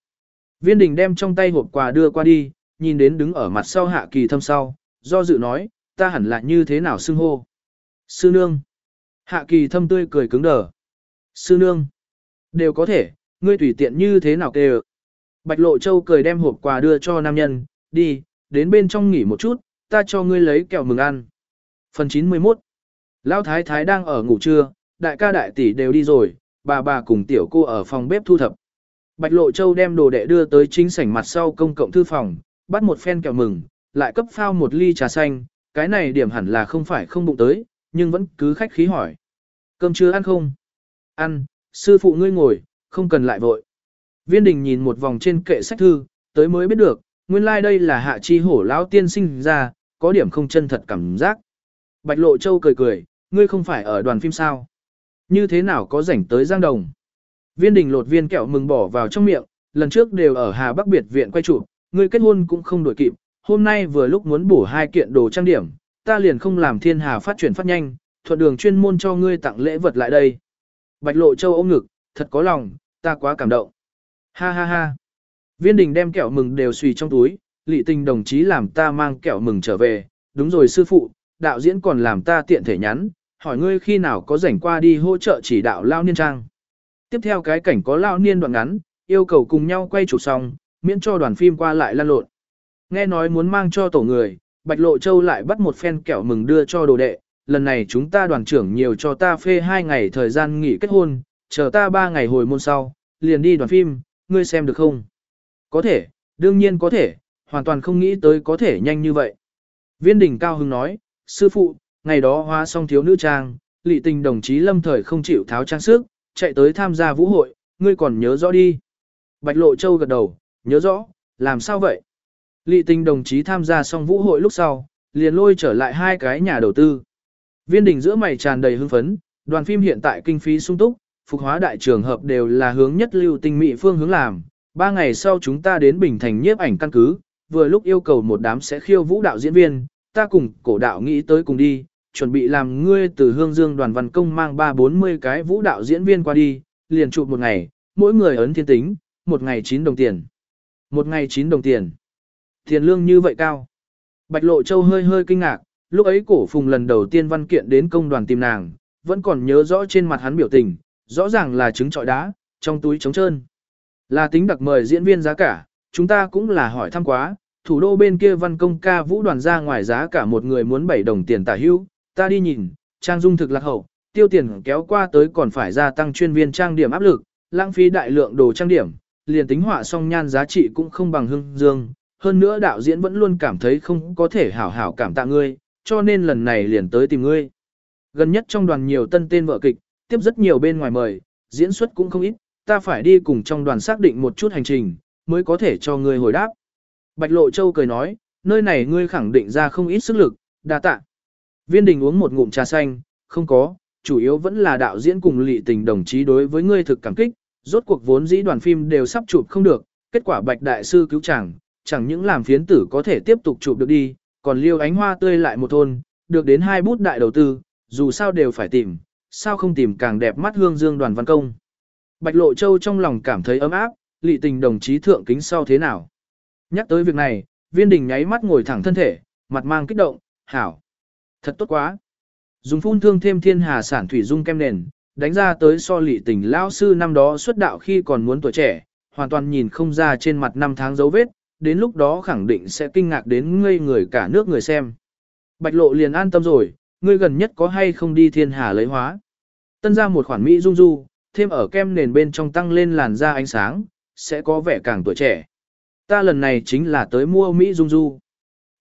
Viên đình đem trong tay hộp quà đưa qua đi, nhìn đến đứng ở mặt sau hạ kỳ thâm sau, do dự nói, ta hẳn là như thế nào xưng hô. Sư nương. Hạ kỳ thâm tươi cười cứng đờ. Sư nương. Đều có thể, ngươi tùy tiện như thế nào kêu. Bạch Lộ Châu cười đem hộp quà đưa cho nam nhân, đi, đến bên trong nghỉ một chút, ta cho ngươi lấy kẹo mừng ăn. Phần 91 Lão Thái Thái đang ở ngủ trưa, đại ca đại tỷ đều đi rồi, bà bà cùng tiểu cô ở phòng bếp thu thập. Bạch Lộ Châu đem đồ đệ đưa tới chính sảnh mặt sau công cộng thư phòng, bắt một phen kẹo mừng, lại cấp phao một ly trà xanh, cái này điểm hẳn là không phải không bụng tới, nhưng vẫn cứ khách khí hỏi. Cơm chưa ăn không? Ăn, sư phụ ngươi ngồi, không cần lại vội. Viên đình nhìn một vòng trên kệ sách thư, tới mới biết được, nguyên lai like đây là hạ chi hổ lão tiên sinh ra, có điểm không chân thật cảm giác. Bạch Lộ Châu cười cười, ngươi không phải ở đoàn phim sao? Như thế nào có rảnh tới Giang Đồng? Viên đình lột viên kẹo mừng bỏ vào trong miệng, lần trước đều ở Hà Bắc Biệt viện quay chụp, ngươi kết hôn cũng không đổi kịp, hôm nay vừa lúc muốn bổ hai kiện đồ trang điểm, ta liền không làm thiên hà phát triển phát nhanh, thuận đường chuyên môn cho ngươi tặng lễ vật lại đây. Bạch Lộ Châu ôm ngực, thật có lòng, ta quá cảm động. Ha ha ha. Viên đình đem kẹo mừng đều xùy trong túi, lị tình đồng chí làm ta mang kẹo mừng trở về, đúng rồi sư phụ, đạo diễn còn làm ta tiện thể nhắn, hỏi ngươi khi nào có rảnh qua đi hỗ trợ chỉ đạo lao niên trang. Tiếp theo cái cảnh có lao niên đoạn ngắn, yêu cầu cùng nhau quay chụp xong, miễn cho đoàn phim qua lại lan lộn. Nghe nói muốn mang cho tổ người, Bạch Lộ Châu lại bắt một phen kẹo mừng đưa cho đồ đệ, lần này chúng ta đoàn trưởng nhiều cho ta phê hai ngày thời gian nghỉ kết hôn, chờ ta ba ngày hồi môn sau, liền đi đoàn phim, ngươi xem được không? Có thể, đương nhiên có thể, hoàn toàn không nghĩ tới có thể nhanh như vậy. Viên đỉnh cao hưng nói, sư phụ, ngày đó hóa xong thiếu nữ trang, lị tình đồng chí lâm thời không chịu tháo trang sức, chạy tới tham gia vũ hội, ngươi còn nhớ rõ đi. Bạch Lộ Châu gật đầu, nhớ rõ, làm sao vậy? Lị tình đồng chí tham gia xong vũ hội lúc sau, liền lôi trở lại hai cái nhà đầu tư. Viên đỉnh giữa mày tràn đầy hưng phấn, đoàn phim hiện tại kinh phí sung túc, phục hóa đại trường hợp đều là hướng nhất lưu tinh mỹ phương hướng làm. Ba ngày sau chúng ta đến Bình Thành nhiếp ảnh căn cứ, vừa lúc yêu cầu một đám sẽ khiêu vũ đạo diễn viên, ta cùng cổ đạo nghĩ tới cùng đi, chuẩn bị làm ngươi từ hương dương đoàn văn công mang ba bốn mươi cái vũ đạo diễn viên qua đi, liền chụp một ngày, mỗi người ấn thiên tính, một ngày chín đồng tiền. Một ngày 9 đồng tiền. Tiền lương như vậy cao. Bạch Lộ Châu hơi hơi kinh ngạc, lúc ấy cổ phùng lần đầu tiên văn kiện đến công đoàn tìm nàng, vẫn còn nhớ rõ trên mặt hắn biểu tình, rõ ràng là trứng trọi đá, trong túi trống trơn. Là tính đặc mời diễn viên giá cả, chúng ta cũng là hỏi thăm quá, thủ đô bên kia văn công ca vũ đoàn ra ngoài giá cả một người muốn 7 đồng tiền tả hữu, ta đi nhìn, trang dung thực lạc hậu, tiêu tiền kéo qua tới còn phải gia tăng chuyên viên trang điểm áp lực, lãng phí đại lượng đồ trang điểm, liền tính họa song nhan giá trị cũng không bằng hưng dương. Hơn nữa đạo diễn vẫn luôn cảm thấy không có thể hảo hảo cảm tạ ngươi, cho nên lần này liền tới tìm ngươi. Gần nhất trong đoàn nhiều tân tên vợ kịch, tiếp rất nhiều bên ngoài mời, diễn xuất cũng không ít, ta phải đi cùng trong đoàn xác định một chút hành trình, mới có thể cho ngươi hồi đáp. Bạch Lộ Châu cười nói, nơi này ngươi khẳng định ra không ít sức lực, đa tạ. Viên đình uống một ngụm trà xanh, không có, chủ yếu vẫn là đạo diễn cùng lị tình đồng chí đối với ngươi thực cảm kích, rốt cuộc vốn dĩ đoàn phim đều sắp chụp không được, kết quả Bạch Đại Sư cứu chàng, chẳng những làm phiến tử có thể tiếp tục chụp được đi, còn liêu ánh hoa tươi lại một thôn, được đến hai bút đại đầu tư, dù sao đều phải tìm, sao không tìm càng đẹp mắt hương dương đoàn văn công. Bạch Lộ Châu trong lòng cảm thấy ấm áp, lị tình đồng chí thượng kính sau thế nào. Nhắc tới việc này, viên đình nháy mắt ngồi thẳng thân thể, mặt mang kích động, hảo. Thật tốt quá. Dùng phun thương thêm thiên hà sản thủy dung kem nền, đánh ra tới so lị tình lão sư năm đó xuất đạo khi còn muốn tuổi trẻ, hoàn toàn nhìn không ra trên mặt năm tháng dấu vết, đến lúc đó khẳng định sẽ kinh ngạc đến ngây người cả nước người xem. Bạch lộ liền an tâm rồi, ngươi gần nhất có hay không đi thiên hà lấy hóa. Tân ra một khoản Mỹ dung du, thêm ở kem nền bên trong tăng lên làn da ánh sáng, sẽ có vẻ càng tuổi trẻ. Ta lần này chính là tới mua Mỹ dung du.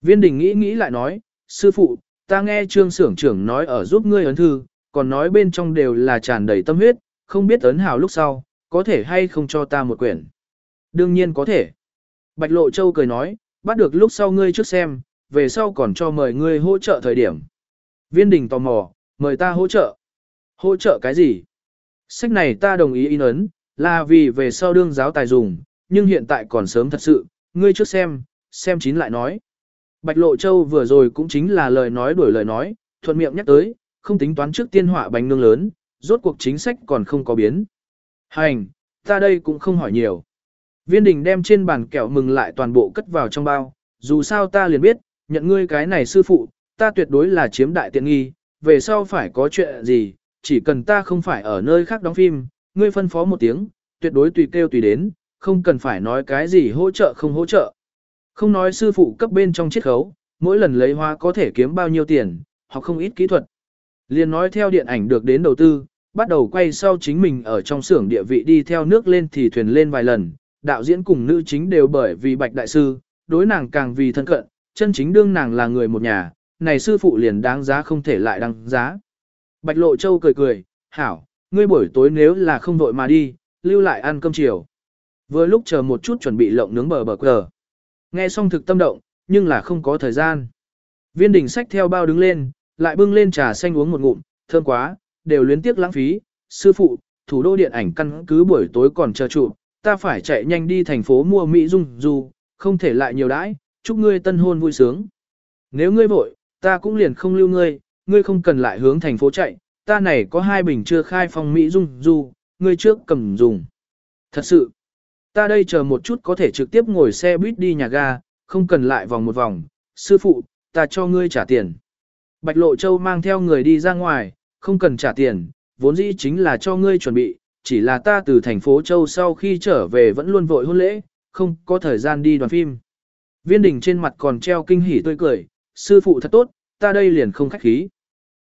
Viên đình nghĩ nghĩ lại nói, sư phụ, ta nghe trương sưởng trưởng nói ở giúp ngươi ấn thư, còn nói bên trong đều là tràn đầy tâm huyết, không biết ấn hào lúc sau, có thể hay không cho ta một quyển. Đương nhiên có thể. Bạch Lộ Châu cười nói, bắt được lúc sau ngươi trước xem, về sau còn cho mời ngươi hỗ trợ thời điểm. Viên đình tò mò, mời ta hỗ trợ. Hỗ trợ cái gì? Sách này ta đồng ý in ấn, là vì về sau đương giáo tài dùng, nhưng hiện tại còn sớm thật sự, ngươi trước xem, xem chín lại nói. Bạch Lộ Châu vừa rồi cũng chính là lời nói đuổi lời nói, thuận miệng nhắc tới, không tính toán trước tiên họa bánh nương lớn, rốt cuộc chính sách còn không có biến. Hành, ta đây cũng không hỏi nhiều. Viên đình đem trên bàn kẹo mừng lại toàn bộ cất vào trong bao, dù sao ta liền biết, nhận ngươi cái này sư phụ, ta tuyệt đối là chiếm đại tiện nghi, về sau phải có chuyện gì, chỉ cần ta không phải ở nơi khác đóng phim, ngươi phân phó một tiếng, tuyệt đối tùy kêu tùy đến, không cần phải nói cái gì hỗ trợ không hỗ trợ. Không nói sư phụ cấp bên trong chiết khấu, mỗi lần lấy hoa có thể kiếm bao nhiêu tiền, hoặc không ít kỹ thuật. Liên nói theo điện ảnh được đến đầu tư, bắt đầu quay sau chính mình ở trong xưởng địa vị đi theo nước lên thì thuyền lên vài lần, đạo diễn cùng nữ chính đều bởi vì bạch đại sư, đối nàng càng vì thân cận, chân chính đương nàng là người một nhà, này sư phụ liền đáng giá không thể lại đáng giá. Bạch Lộ Châu cười cười, hảo, ngươi buổi tối nếu là không vội mà đi, lưu lại ăn cơm chiều. Vừa lúc chờ một chút chuẩn bị lộng nướng bờ bờ cờ. Nghe xong thực tâm động, nhưng là không có thời gian. Viên đỉnh sách theo bao đứng lên, lại bưng lên trà xanh uống một ngụm, thơm quá, đều luyến tiếc lãng phí. Sư phụ, thủ đô điện ảnh căn cứ buổi tối còn chờ trụ, ta phải chạy nhanh đi thành phố mua Mỹ Dung dù, không thể lại nhiều đãi, chúc ngươi tân hôn vui sướng. Nếu ngươi vội, ta cũng liền không lưu ngươi, ngươi không cần lại hướng thành phố chạy, ta này có hai bình chưa khai phong Mỹ Dung du, ngươi trước cầm dùng. Thật sự, ta đây chờ một chút có thể trực tiếp ngồi xe buýt đi nhà ga, không cần lại vòng một vòng, sư phụ, ta cho ngươi trả tiền. Bạch Lộ Châu mang theo người đi ra ngoài, không cần trả tiền, vốn dĩ chính là cho ngươi chuẩn bị, chỉ là ta từ thành phố Châu sau khi trở về vẫn luôn vội hôn lễ, không có thời gian đi đoàn phim. Viên đình trên mặt còn treo kinh hỉ tươi cười, sư phụ thật tốt, ta đây liền không khách khí.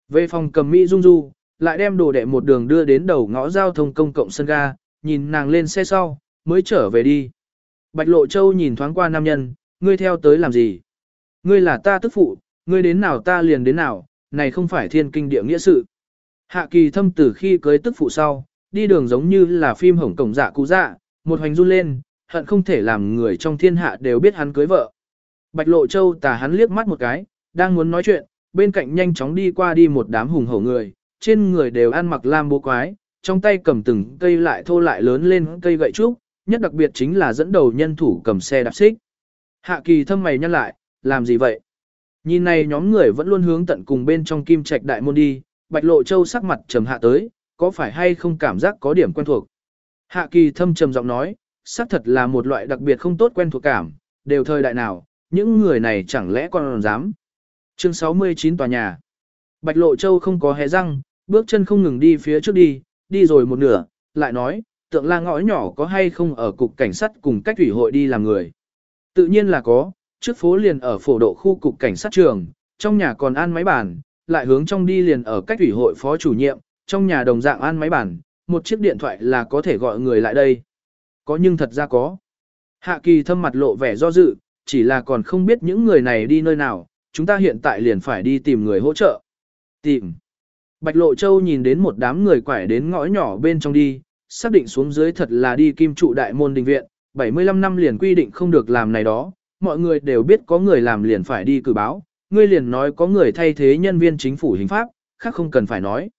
Về phòng cầm Mỹ Dung Du, lại đem đồ đệ một đường đưa đến đầu ngõ giao thông công cộng sân ga, nhìn nàng lên xe sau, mới trở về đi. Bạch Lộ Châu nhìn thoáng qua nam nhân, ngươi theo tới làm gì? Ngươi là ta tức phụ, ngươi đến nào ta liền đến nào, này không phải thiên kinh địa nghĩa sự. Hạ kỳ thâm tử khi cưới tức phụ sau, đi đường giống như là phim hổng cổng dạ cú dạ, một hoành run lên, hận không thể làm người trong thiên hạ đều biết hắn cưới vợ. Bạch Lộ Châu tà hắn liếc mắt một cái, đang muốn nói chuyện, bên cạnh nhanh chóng đi qua đi một đám hùng hổ người, trên người đều ăn mặc lam bố quái, trong tay cầm từng cây lại thô lại lớn lên cây gậy trúc, nhất đặc biệt chính là dẫn đầu nhân thủ cầm xe đạp xích. Hạ kỳ thâm mày nhăn lại, làm gì vậy? Nhìn này nhóm người vẫn luôn hướng tận cùng bên trong kim trạch đại môn đi, bạch lộ châu sắc mặt trầm hạ tới, có phải hay không cảm giác có điểm quen thuộc? Hạ kỳ thâm trầm giọng nói, xác thật là một loại đặc biệt không tốt quen thuộc cảm, đều thời đại nào, những người này chẳng lẽ còn dám. Chương 69 tòa nhà. Bạch Lộ Châu không có hé răng, bước chân không ngừng đi phía trước đi, đi rồi một nửa, lại nói, tượng la ngõ nhỏ có hay không ở cục cảnh sát cùng cách ủy hội đi làm người. Tự nhiên là có, trước phố liền ở phổ độ khu cục cảnh sát trường, trong nhà còn an máy bàn, lại hướng trong đi liền ở cách ủy hội phó chủ nhiệm, trong nhà đồng dạng an máy bàn, một chiếc điện thoại là có thể gọi người lại đây. Có nhưng thật ra có. Hạ kỳ thâm mặt lộ vẻ do dự, chỉ là còn không biết những người này đi nơi nào, chúng ta hiện tại liền phải đi tìm người hỗ trợ. Tìm. Bạch Lộ Châu nhìn đến một đám người quải đến ngõ nhỏ bên trong đi, xác định xuống dưới thật là đi kim trụ đại môn đình viện, 75 năm liền quy định không được làm này đó, mọi người đều biết có người làm liền phải đi cử báo, ngươi liền nói có người thay thế nhân viên chính phủ hình pháp, khác không cần phải nói.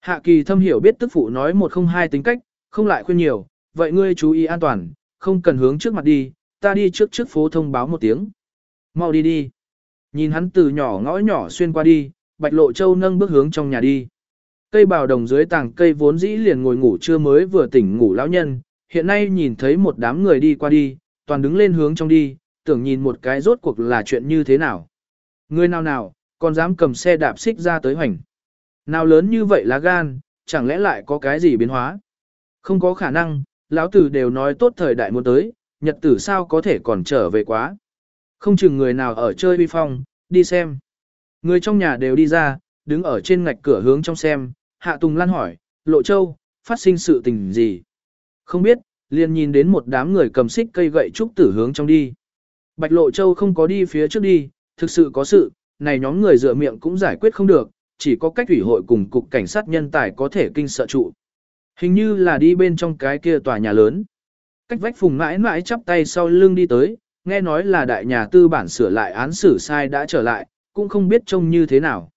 Hạ kỳ thâm hiểu biết tức phụ nói một không hai tính cách, không lại khuyên nhiều, vậy ngươi chú ý an toàn, không cần hướng trước mặt đi, ta đi trước trước phố thông báo một tiếng. Mau đi đi. Nhìn hắn từ nhỏ ngõ nhỏ xuyên qua đi, Bạch Lộ Châu nâng bước hướng trong nhà đi. Cây bào đồng dưới tàng cây vốn dĩ liền ngồi ngủ chưa mới vừa tỉnh ngủ lão nhân, hiện nay nhìn thấy một đám người đi qua đi, toàn đứng lên hướng trong đi, tưởng nhìn một cái rốt cuộc là chuyện như thế nào. Người nào nào, còn dám cầm xe đạp xích ra tới hoành. Nào lớn như vậy là gan, chẳng lẽ lại có cái gì biến hóa? Không có khả năng, lão tử đều nói tốt thời đại muốn tới, nhật tử sao có thể còn trở về quá. Không chừng người nào ở chơi bi phong, đi xem. Người trong nhà đều đi ra, đứng ở trên ngạch cửa hướng trong xem, Hạ Tùng Lan hỏi, Lộ Châu, phát sinh sự tình gì? Không biết, liền nhìn đến một đám người cầm xích cây gậy trúc tử hướng trong đi. Bạch Lộ Châu không có đi phía trước đi, thực sự có sự, này nhóm người dựa miệng cũng giải quyết không được, chỉ có cách ủy hội cùng cục cảnh sát nhân tài có thể kinh sợ trụ. Hình như là đi bên trong cái kia tòa nhà lớn. Cách vách phùng mãi mãi chắp tay sau lưng đi tới, nghe nói là đại nhà tư bản sửa lại án xử sai đã trở lại, cũng không biết trông như thế nào.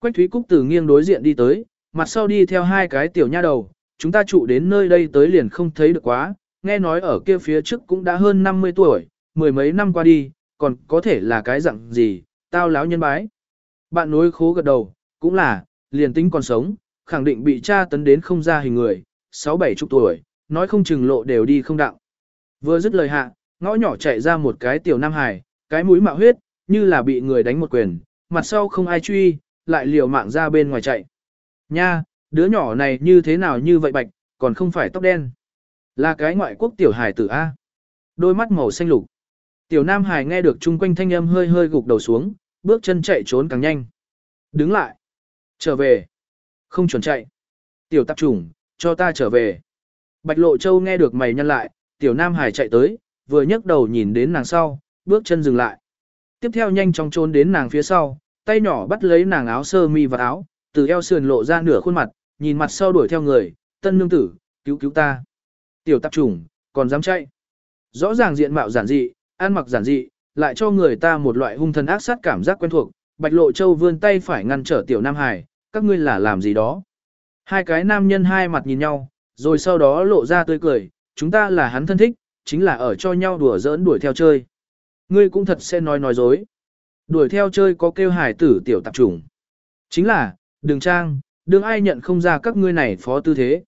Quách Thúy Cúc từ nghiêng đối diện đi tới, mặt sau đi theo hai cái tiểu nha đầu, chúng ta trụ đến nơi đây tới liền không thấy được quá, nghe nói ở kia phía trước cũng đã hơn 50 tuổi, mười mấy năm qua đi, còn có thể là cái dạng gì, tao láo nhân bái. Bạn nối khố gật đầu, cũng là, liền tính còn sống, khẳng định bị cha tấn đến không ra hình người, sáu bảy chục tuổi, nói không chừng lộ đều đi không đặng. Vừa dứt lời hạ, ngõ nhỏ chạy ra một cái tiểu nam hải, cái mũi mạo huyết, như là bị người đánh một quyền, mặt sau không ai truy, lại liều mạng ra bên ngoài chạy. Nha, đứa nhỏ này như thế nào như vậy bạch, còn không phải tóc đen. Là cái ngoại quốc tiểu hải tử A. Đôi mắt màu xanh lục. Tiểu nam hải nghe được chung quanh thanh âm hơi hơi gục đầu xuống, bước chân chạy trốn càng nhanh. Đứng lại. Trở về. Không chuẩn chạy. Tiểu tạp trùng, cho ta trở về. Bạch lộ châu nghe được mày nhăn lại, tiểu nam hải chạy tới, vừa nhấc đầu nhìn đến nàng sau, bước chân dừng lại. Tiếp theo nhanh chóng trốn đến nàng phía sau, tay nhỏ bắt lấy nàng áo sơ mi và áo, từ eo sườn lộ ra nửa khuôn mặt, nhìn mặt sau đuổi theo người, tân nương tử, cứu cứu ta. Tiểu tạp trùng, còn dám chạy. Rõ ràng diện mạo giản dị, ăn mặc giản dị, lại cho người ta một loại hung thần ác sát cảm giác quen thuộc. Bạch Lộ Châu vươn tay phải ngăn trở tiểu Nam Hải, các ngươi là làm gì đó. Hai cái nam nhân hai mặt nhìn nhau, rồi sau đó lộ ra tươi cười, chúng ta là hắn thân thích, chính là ở cho nhau đùa giỡn đuổi theo chơi. Ngươi cũng thật sẽ nói nói dối. Đuổi theo chơi có kêu hải tử tiểu tạp trùng. Chính là, đường trang, đừng ai nhận không ra các ngươi này phó tư thế.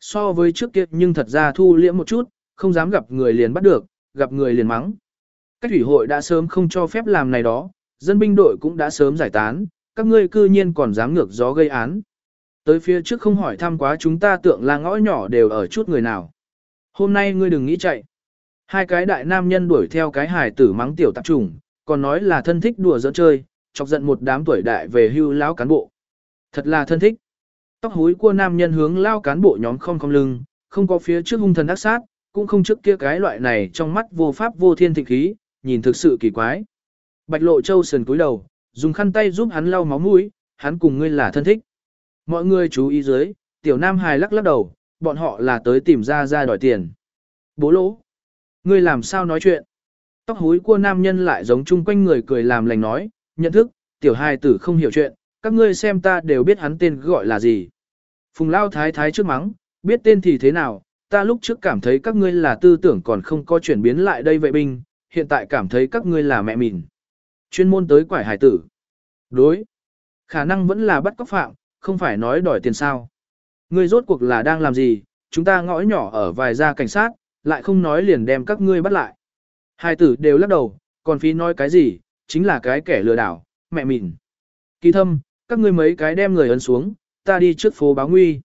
So với trước kia nhưng thật ra thu liễm một chút, không dám gặp người liền bắt được, gặp người liền mắng. Cách thủy hội đã sớm không cho phép làm này đó, dân binh đội cũng đã sớm giải tán, các ngươi cư nhiên còn dám ngược gió gây án. Tới phía trước không hỏi thăm quá chúng ta tượng là ngõ nhỏ đều ở chút người nào. Hôm nay ngươi đừng nghĩ chạy. Hai cái đại nam nhân đuổi theo cái hài tử mắng tiểu tạp trùng, còn nói là thân thích đùa giỡn chơi, chọc giận một đám tuổi đại về hưu lão cán bộ. Thật là thân thích. Tóc húi của nam nhân hướng lao cán bộ nhóm không không lưng, không có phía trước hung thần ác sát, cũng không trước kia cái loại này trong mắt vô pháp vô thiên thịnh khí, nhìn thực sự kỳ quái. Bạch lộ châu sườn cúi đầu, dùng khăn tay giúp hắn lau máu mũi, hắn cùng ngươi là thân thích. Mọi người chú ý dưới, tiểu nam hài lắc lắc đầu, bọn họ là tới tìm ra ra đòi tiền. Bố lỗ. Ngươi làm sao nói chuyện? Tóc húi của nam nhân lại giống chung quanh người cười làm lành nói, nhận thức, tiểu hài tử không hiểu chuyện, các ngươi xem ta đều biết hắn tên gọi là gì. Phùng lao thái thái trước mắng, biết tên thì thế nào, ta lúc trước cảm thấy các ngươi là tư tưởng còn không có chuyển biến lại đây vệ binh, hiện tại cảm thấy các ngươi là mẹ mình. Chuyên môn tới quải hải tử. Đối. Khả năng vẫn là bắt cóc phạm, không phải nói đòi tiền sao. Ngươi rốt cuộc là đang làm gì, chúng ta ngõ nhỏ ở vài gia cảnh sát, lại không nói liền đem các ngươi bắt lại. Hai tử đều lắc đầu, còn phí nói cái gì, chính là cái kẻ lừa đảo, mẹ mìn. Kỳ thâm, các ngươi mấy cái đem người ấn xuống, ta đi trước phố báo nguy.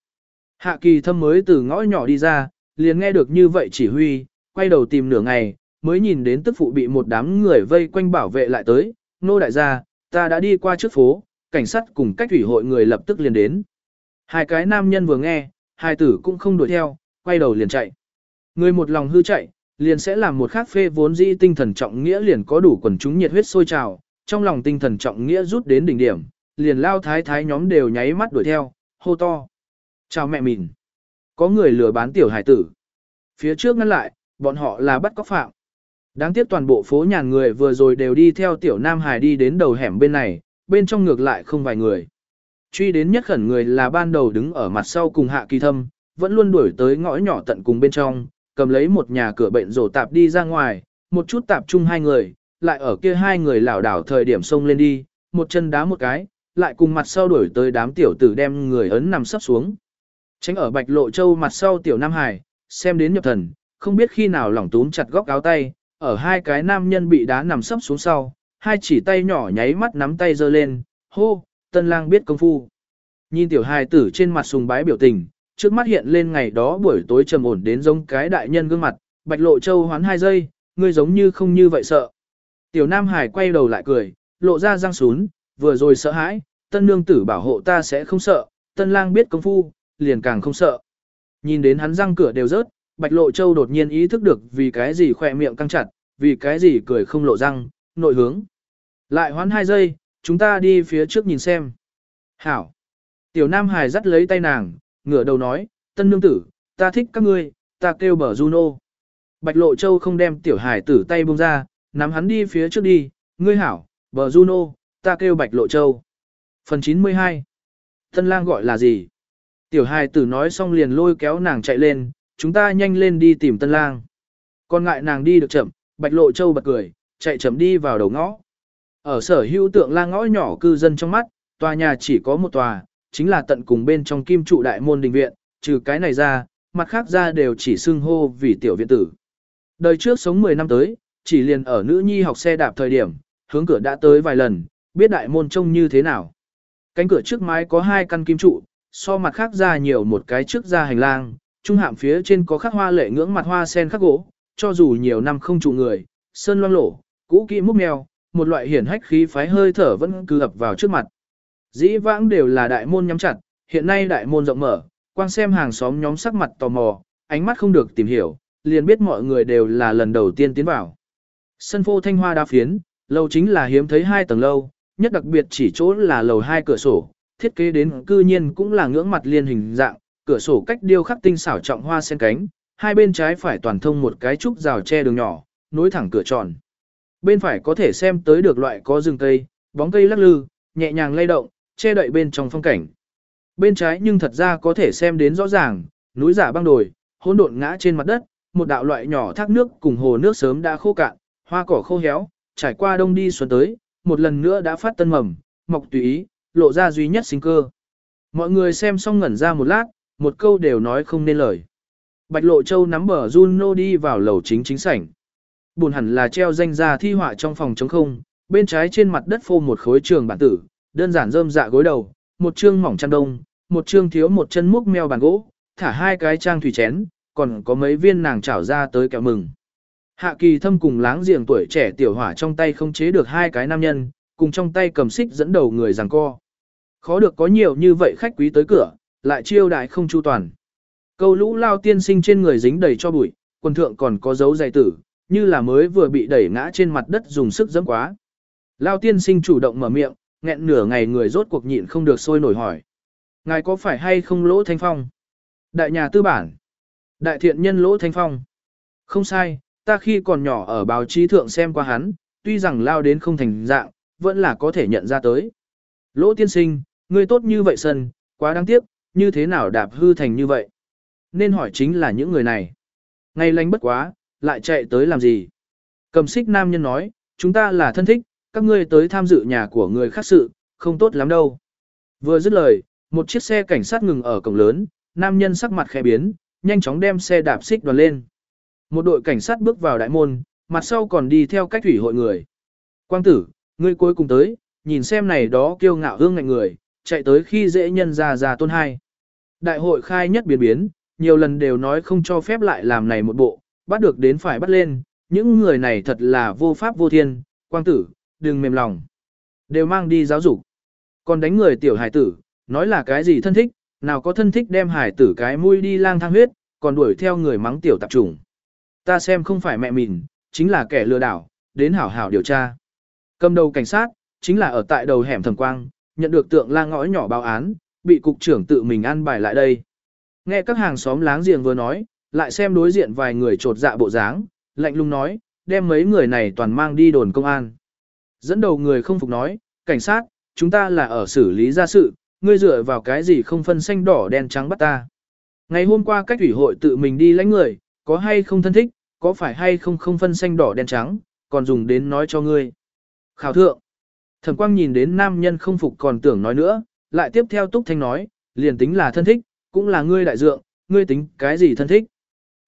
Hạ kỳ thâm mới từ ngõ nhỏ đi ra, liền nghe được như vậy chỉ huy, quay đầu tìm nửa ngày, mới nhìn đến tức phụ bị một đám người vây quanh bảo vệ lại tới, nô đại gia, ta đã đi qua trước phố, cảnh sát cùng cách ủy hội người lập tức liền đến. Hai cái nam nhân vừa nghe, hai tử cũng không đuổi theo, quay đầu liền chạy. Người một lòng hư chạy, liền sẽ làm một khác phê vốn dĩ tinh thần trọng nghĩa liền có đủ quần chúng nhiệt huyết sôi trào, trong lòng tinh thần trọng nghĩa rút đến đỉnh điểm, liền lao thái thái nhóm đều nháy mắt đuổi theo, hô to. Chào mẹ mình. Có người lừa bán tiểu hải tử. Phía trước ngăn lại, bọn họ là bắt cóc phạm. Đáng tiếc toàn bộ phố nhàn người vừa rồi đều đi theo tiểu nam hải đi đến đầu hẻm bên này, bên trong ngược lại không vài người. Truy đến nhất khẩn người là ban đầu đứng ở mặt sau cùng hạ kỳ thâm, vẫn luôn đuổi tới ngõ nhỏ tận cùng bên trong, cầm lấy một nhà cửa bệnh rổ tạp đi ra ngoài, một chút tạp chung hai người, lại ở kia hai người lảo đảo thời điểm xông lên đi, một chân đá một cái, lại cùng mặt sau đuổi tới đám tiểu tử đem người ấn nằm sắp xuống. Tránh ở bạch lộ châu mặt sau tiểu Nam Hải, xem đến nhập thần, không biết khi nào lỏng túm chặt góc áo tay, ở hai cái nam nhân bị đá nằm sấp xuống sau, hai chỉ tay nhỏ nháy mắt nắm tay giơ lên, hô, tân lang biết công phu. Nhìn tiểu hài tử trên mặt sùng bái biểu tình, trước mắt hiện lên ngày đó buổi tối trầm ổn đến giống cái đại nhân gương mặt, bạch lộ châu hoán hai giây, ngươi giống như không như vậy sợ. Tiểu nam hải quay đầu lại cười, lộ ra răng sún, vừa rồi sợ hãi, tân nương tử bảo hộ ta sẽ không sợ, tân lang biết công phu, liền càng không sợ. Nhìn đến hắn răng cửa đều rớt, bạch lộ châu đột nhiên ý thức được vì cái gì khỏe miệng căng chặt, vì cái gì cười không lộ răng, nội hướng. Lại hoán hai giây, chúng ta đi phía trước nhìn xem. Hảo. Tiểu Nam Hải dắt lấy tay nàng, ngửa đầu nói, tân nương tử, ta thích các ngươi, ta kêu bờ Juno. Bạch Lộ Châu không đem tiểu hải tử tay buông ra, nắm hắn đi phía trước đi, ngươi hảo, bờ Juno, ta kêu Bạch Lộ Châu. Phần 92 Tân lang gọi là gì? Tiểu hải tử nói xong liền lôi kéo nàng chạy lên, chúng ta nhanh lên đi tìm tân lang. Còn ngại nàng đi được chậm, Bạch Lộ Châu bật cười, chạy chậm đi vào đầu ngõ. Ở sở hữu tượng la ngõ nhỏ cư dân trong mắt, tòa nhà chỉ có một tòa, chính là tận cùng bên trong kim trụ đại môn đình viện, trừ cái này ra, mặt khác ra đều chỉ xưng hô vì tiểu viện tử. Đời trước sống 10 năm tới, chỉ liền ở nữ nhi học xe đạp thời điểm, hướng cửa đã tới vài lần, biết đại môn trông như thế nào. Cánh cửa trước mái có hai căn kim trụ, so mặt khác ra nhiều một cái trước ra hành lang, trung hạm phía trên có khắc hoa lệ ngưỡng mặt hoa sen khắc gỗ, cho dù nhiều năm không trụ người, sơn loang lổ, cũ kỹ múc mèo, một loại hiển hách khí phái hơi thở vẫn cứ ập vào trước mặt. Dĩ vãng đều là đại môn nhắm chặt, hiện nay đại môn rộng mở, quang xem hàng xóm nhóm sắc mặt tò mò, ánh mắt không được tìm hiểu, liền biết mọi người đều là lần đầu tiên tiến vào. Sân phô thanh hoa đa phiến, lầu chính là hiếm thấy hai tầng lâu, nhất đặc biệt chỉ chỗ là lầu hai cửa sổ, thiết kế đến cư nhiên cũng là ngưỡng mặt liên hình dạng, cửa sổ cách điêu khắc tinh xảo trọng hoa sen cánh, hai bên trái phải toàn thông một cái trúc rào che đường nhỏ, nối thẳng cửa tròn. Bên phải có thể xem tới được loại có rừng cây, bóng cây lắc lư, nhẹ nhàng lay động, che đậy bên trong phong cảnh. Bên trái nhưng thật ra có thể xem đến rõ ràng, núi giả băng đồi, hỗn độn ngã trên mặt đất, một đạo loại nhỏ thác nước cùng hồ nước sớm đã khô cạn, hoa cỏ khô héo, trải qua đông đi xuân tới, một lần nữa đã phát tân mầm, mọc tùy ý, lộ ra duy nhất sinh cơ. Mọi người xem xong ngẩn ra một lát, một câu đều nói không nên lời. Bạch Lộ Châu nắm bờ Juno đi vào lầu chính chính sảnh. Buồn hẳn là treo danh ra thi họa trong phòng trống không, bên trái trên mặt đất phô một khối trường bản tử, đơn giản rơm dạ gối đầu, một chương mỏng chăn đông, một chương thiếu một chân múc meo bàn gỗ, thả hai cái trang thủy chén, còn có mấy viên nàng chảo ra tới kẹo mừng. Hạ kỳ thâm cùng láng giềng tuổi trẻ tiểu hỏa trong tay không chế được hai cái nam nhân, cùng trong tay cầm xích dẫn đầu người giằng co. Khó được có nhiều như vậy khách quý tới cửa, lại chiêu đại không chu toàn. Câu lũ lao tiên sinh trên người dính đầy cho bụi, quần thượng còn có dấu dày tử, như là mới vừa bị đẩy ngã trên mặt đất dùng sức dẫm quá. Lao tiên sinh chủ động mở miệng, nghẹn nửa ngày người rốt cuộc nhịn không được sôi nổi hỏi. Ngài có phải hay không lỗ thanh phong? Đại nhà tư bản. Đại thiện nhân lỗ thanh phong. Không sai, ta khi còn nhỏ ở báo chí thượng xem qua hắn, tuy rằng lao đến không thành dạng, vẫn là có thể nhận ra tới. Lỗ tiên sinh, ngươi tốt như vậy sân, quá đáng tiếc, như thế nào đạp hư thành như vậy? Nên hỏi chính là những người này. Ngày lành bất quá, lại chạy tới làm gì? Cầm xích nam nhân nói, chúng ta là thân thích, các ngươi tới tham dự nhà của người khác sự, không tốt lắm đâu. Vừa dứt lời, một chiếc xe cảnh sát ngừng ở cổng lớn, nam nhân sắc mặt khẽ biến, nhanh chóng đem xe đạp xích đoàn lên. Một đội cảnh sát bước vào đại môn, mặt sau còn đi theo cách thủy hội người. Quang tử, ngươi cuối cùng tới, nhìn xem này đó kiêu ngạo hương ngạnh người, chạy tới khi dễ nhân ra ra tôn hai. Đại hội khai nhất biến biến, nhiều lần đều nói không cho phép lại làm này một bộ, bắt được đến phải bắt lên, những người này thật là vô pháp vô thiên, quang tử, đừng mềm lòng. Đều mang đi giáo dục. Còn đánh người tiểu hải tử, nói là cái gì thân thích, nào có thân thích đem hải tử cái mũi đi lang thang huyết, còn đuổi theo người mắng tiểu tạp trùng. Ta xem không phải mẹ mình, chính là kẻ lừa đảo, đến hảo hảo điều tra. Cầm đầu cảnh sát, chính là ở tại đầu hẻm thẩm quang, nhận được tượng lang ngõ nhỏ báo án, bị cục trưởng tự mình ăn bài lại đây. Nghe các hàng xóm láng giềng vừa nói, lại xem đối diện vài người trột dạ bộ dáng, lạnh lùng nói, đem mấy người này toàn mang đi đồn công an. Dẫn đầu người không phục nói, cảnh sát, chúng ta là ở xử lý gia sự, ngươi dựa vào cái gì không phân xanh đỏ đen trắng bắt ta. Ngày hôm qua cách ủy hội tự mình đi lãnh người, có hay không thân thích, có phải hay không không phân xanh đỏ đen trắng, còn dùng đến nói cho ngươi. Khảo thượng. Thẩm quang nhìn đến nam nhân không phục còn tưởng nói nữa, lại tiếp theo túc thanh nói, liền tính là thân thích, cũng là ngươi đại dượng, ngươi tính cái gì thân thích.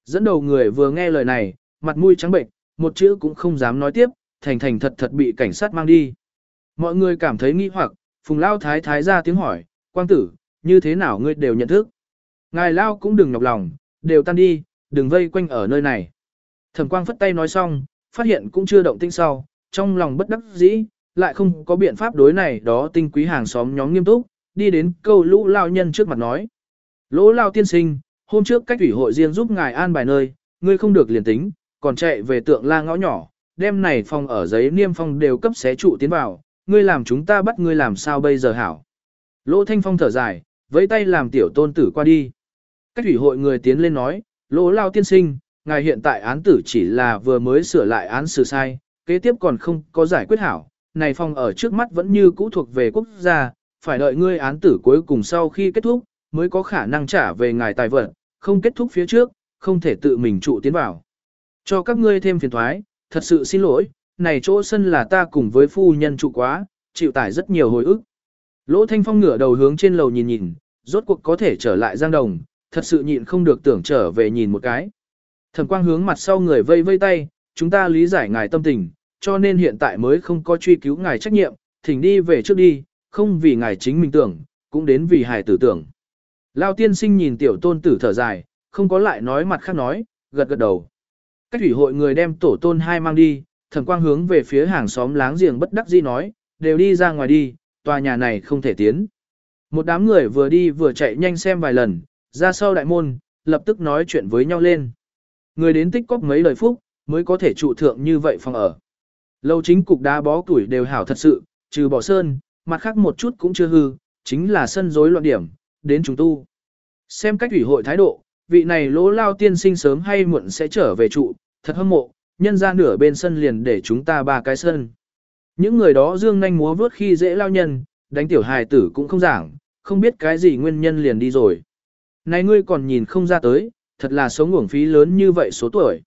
Dẫn đầu người vừa nghe lời này, mặt mũi trắng bệnh, một chữ cũng không dám nói tiếp, thành thành thật thật bị cảnh sát mang đi. Mọi người cảm thấy nghi hoặc, phùng lao thái thái ra tiếng hỏi, quang tử, như thế nào ngươi đều nhận thức. Ngài lao cũng đừng nhọc lòng, đều tan đi, đừng vây quanh ở nơi này. Thẩm quang phất tay nói xong, phát hiện cũng chưa động tinh sau, trong lòng bất đắc dĩ, lại không có biện pháp đối này đó tinh quý hàng xóm nhóm nghiêm túc, đi đến câu lũ lao nhân trước mặt nói. Lỗ lao tiên sinh, hôm trước cách ủy hội riêng giúp ngài an bài nơi, ngươi không được liền tính, còn chạy về tượng la ngõ nhỏ, Đêm này phòng ở giấy niêm phong đều cấp xé trụ tiến vào, ngươi làm chúng ta bắt ngươi làm sao bây giờ hảo. Lỗ thanh phong thở dài, với tay làm tiểu tôn tử qua đi. Cách ủy hội người tiến lên nói, lỗ lao tiên sinh, ngài hiện tại án tử chỉ là vừa mới sửa lại án xử sai, kế tiếp còn không có giải quyết hảo, này phòng ở trước mắt vẫn như cũ thuộc về quốc gia, phải đợi ngươi án tử cuối cùng sau khi kết thúc, mới có khả năng trả về ngài tài vật, không kết thúc phía trước, không thể tự mình trụ tiến vào. Cho các ngươi thêm phiền thoái, thật sự xin lỗi, này chỗ sân là ta cùng với phu nhân trụ quá, chịu tải rất nhiều hồi ức. Lỗ Thanh Phong ngửa đầu hướng trên lầu nhìn nhìn, rốt cuộc có thể trở lại Giang Đồng, thật sự nhịn không được tưởng trở về nhìn một cái. Thẩm Quang hướng mặt sau người vây vây tay, chúng ta lý giải ngài tâm tình, cho nên hiện tại mới không có truy cứu ngài trách nhiệm, thỉnh đi về trước đi, không vì ngài chính mình tưởng, cũng đến vì hài tử tưởng. Lao tiên sinh nhìn tiểu tôn tử thở dài, không có lại nói mặt khác nói, gật gật đầu. Cách thủy hội người đem tổ tôn hai mang đi, thẩm quang hướng về phía hàng xóm láng giềng bất đắc dĩ nói, đều đi ra ngoài đi, tòa nhà này không thể tiến. Một đám người vừa đi vừa chạy nhanh xem vài lần, ra sau đại môn, lập tức nói chuyện với nhau lên. Người đến tích cóp mấy lời phúc, mới có thể trụ thượng như vậy phòng ở. Lâu chính cục đá bó tuổi đều hảo thật sự, trừ bỏ sơn, mặt khác một chút cũng chưa hư, chính là sân rối loạn điểm, đến chúng tu. Xem cách ủy hội thái độ, vị này lỗ lao tiên sinh sớm hay muộn sẽ trở về trụ, thật hâm mộ, nhân ra nửa bên sân liền để chúng ta ba cái sân. Những người đó dương nhanh múa vớt khi dễ lao nhân, đánh tiểu hài tử cũng không giảng, không biết cái gì nguyên nhân liền đi rồi. Này ngươi còn nhìn không ra tới, thật là sống uổng phí lớn như vậy số tuổi.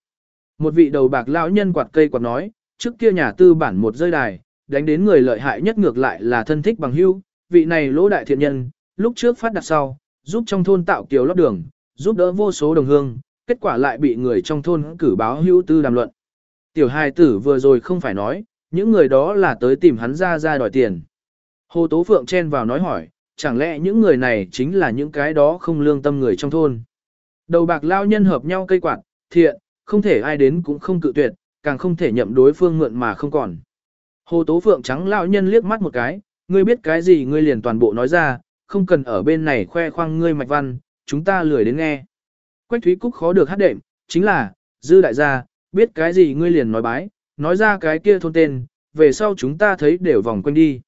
Một vị đầu bạc lão nhân quạt cây quạt nói, trước kia nhà tư bản một rơi đài, đánh đến người lợi hại nhất ngược lại là thân thích bằng hữu, vị này lỗ đại thiện nhân, lúc trước phát đặt sau, giúp trong thôn tạo kiều lót đường, giúp đỡ vô số đồng hương, kết quả lại bị người trong thôn cử báo hữu tư đàm luận. Tiểu hài tử vừa rồi không phải nói, những người đó là tới tìm hắn ra ra đòi tiền. Hồ Tố Phượng chen vào nói hỏi, chẳng lẽ những người này chính là những cái đó không lương tâm người trong thôn. Đầu bạc lao nhân hợp nhau cây quạt, thiện, không thể ai đến cũng không cự tuyệt, càng không thể nhậm đối phương mượn mà không còn. Hồ Tố Phượng trắng lao nhân liếc mắt một cái, ngươi biết cái gì ngươi liền toàn bộ nói ra, không cần ở bên này khoe khoang ngươi mạch văn, chúng ta lười đến nghe. Quách Thúy Cúc khó được hát đệm, chính là, dư đại gia, biết cái gì ngươi liền nói bái, nói ra cái kia thôn tên, về sau chúng ta thấy đều vòng quanh đi.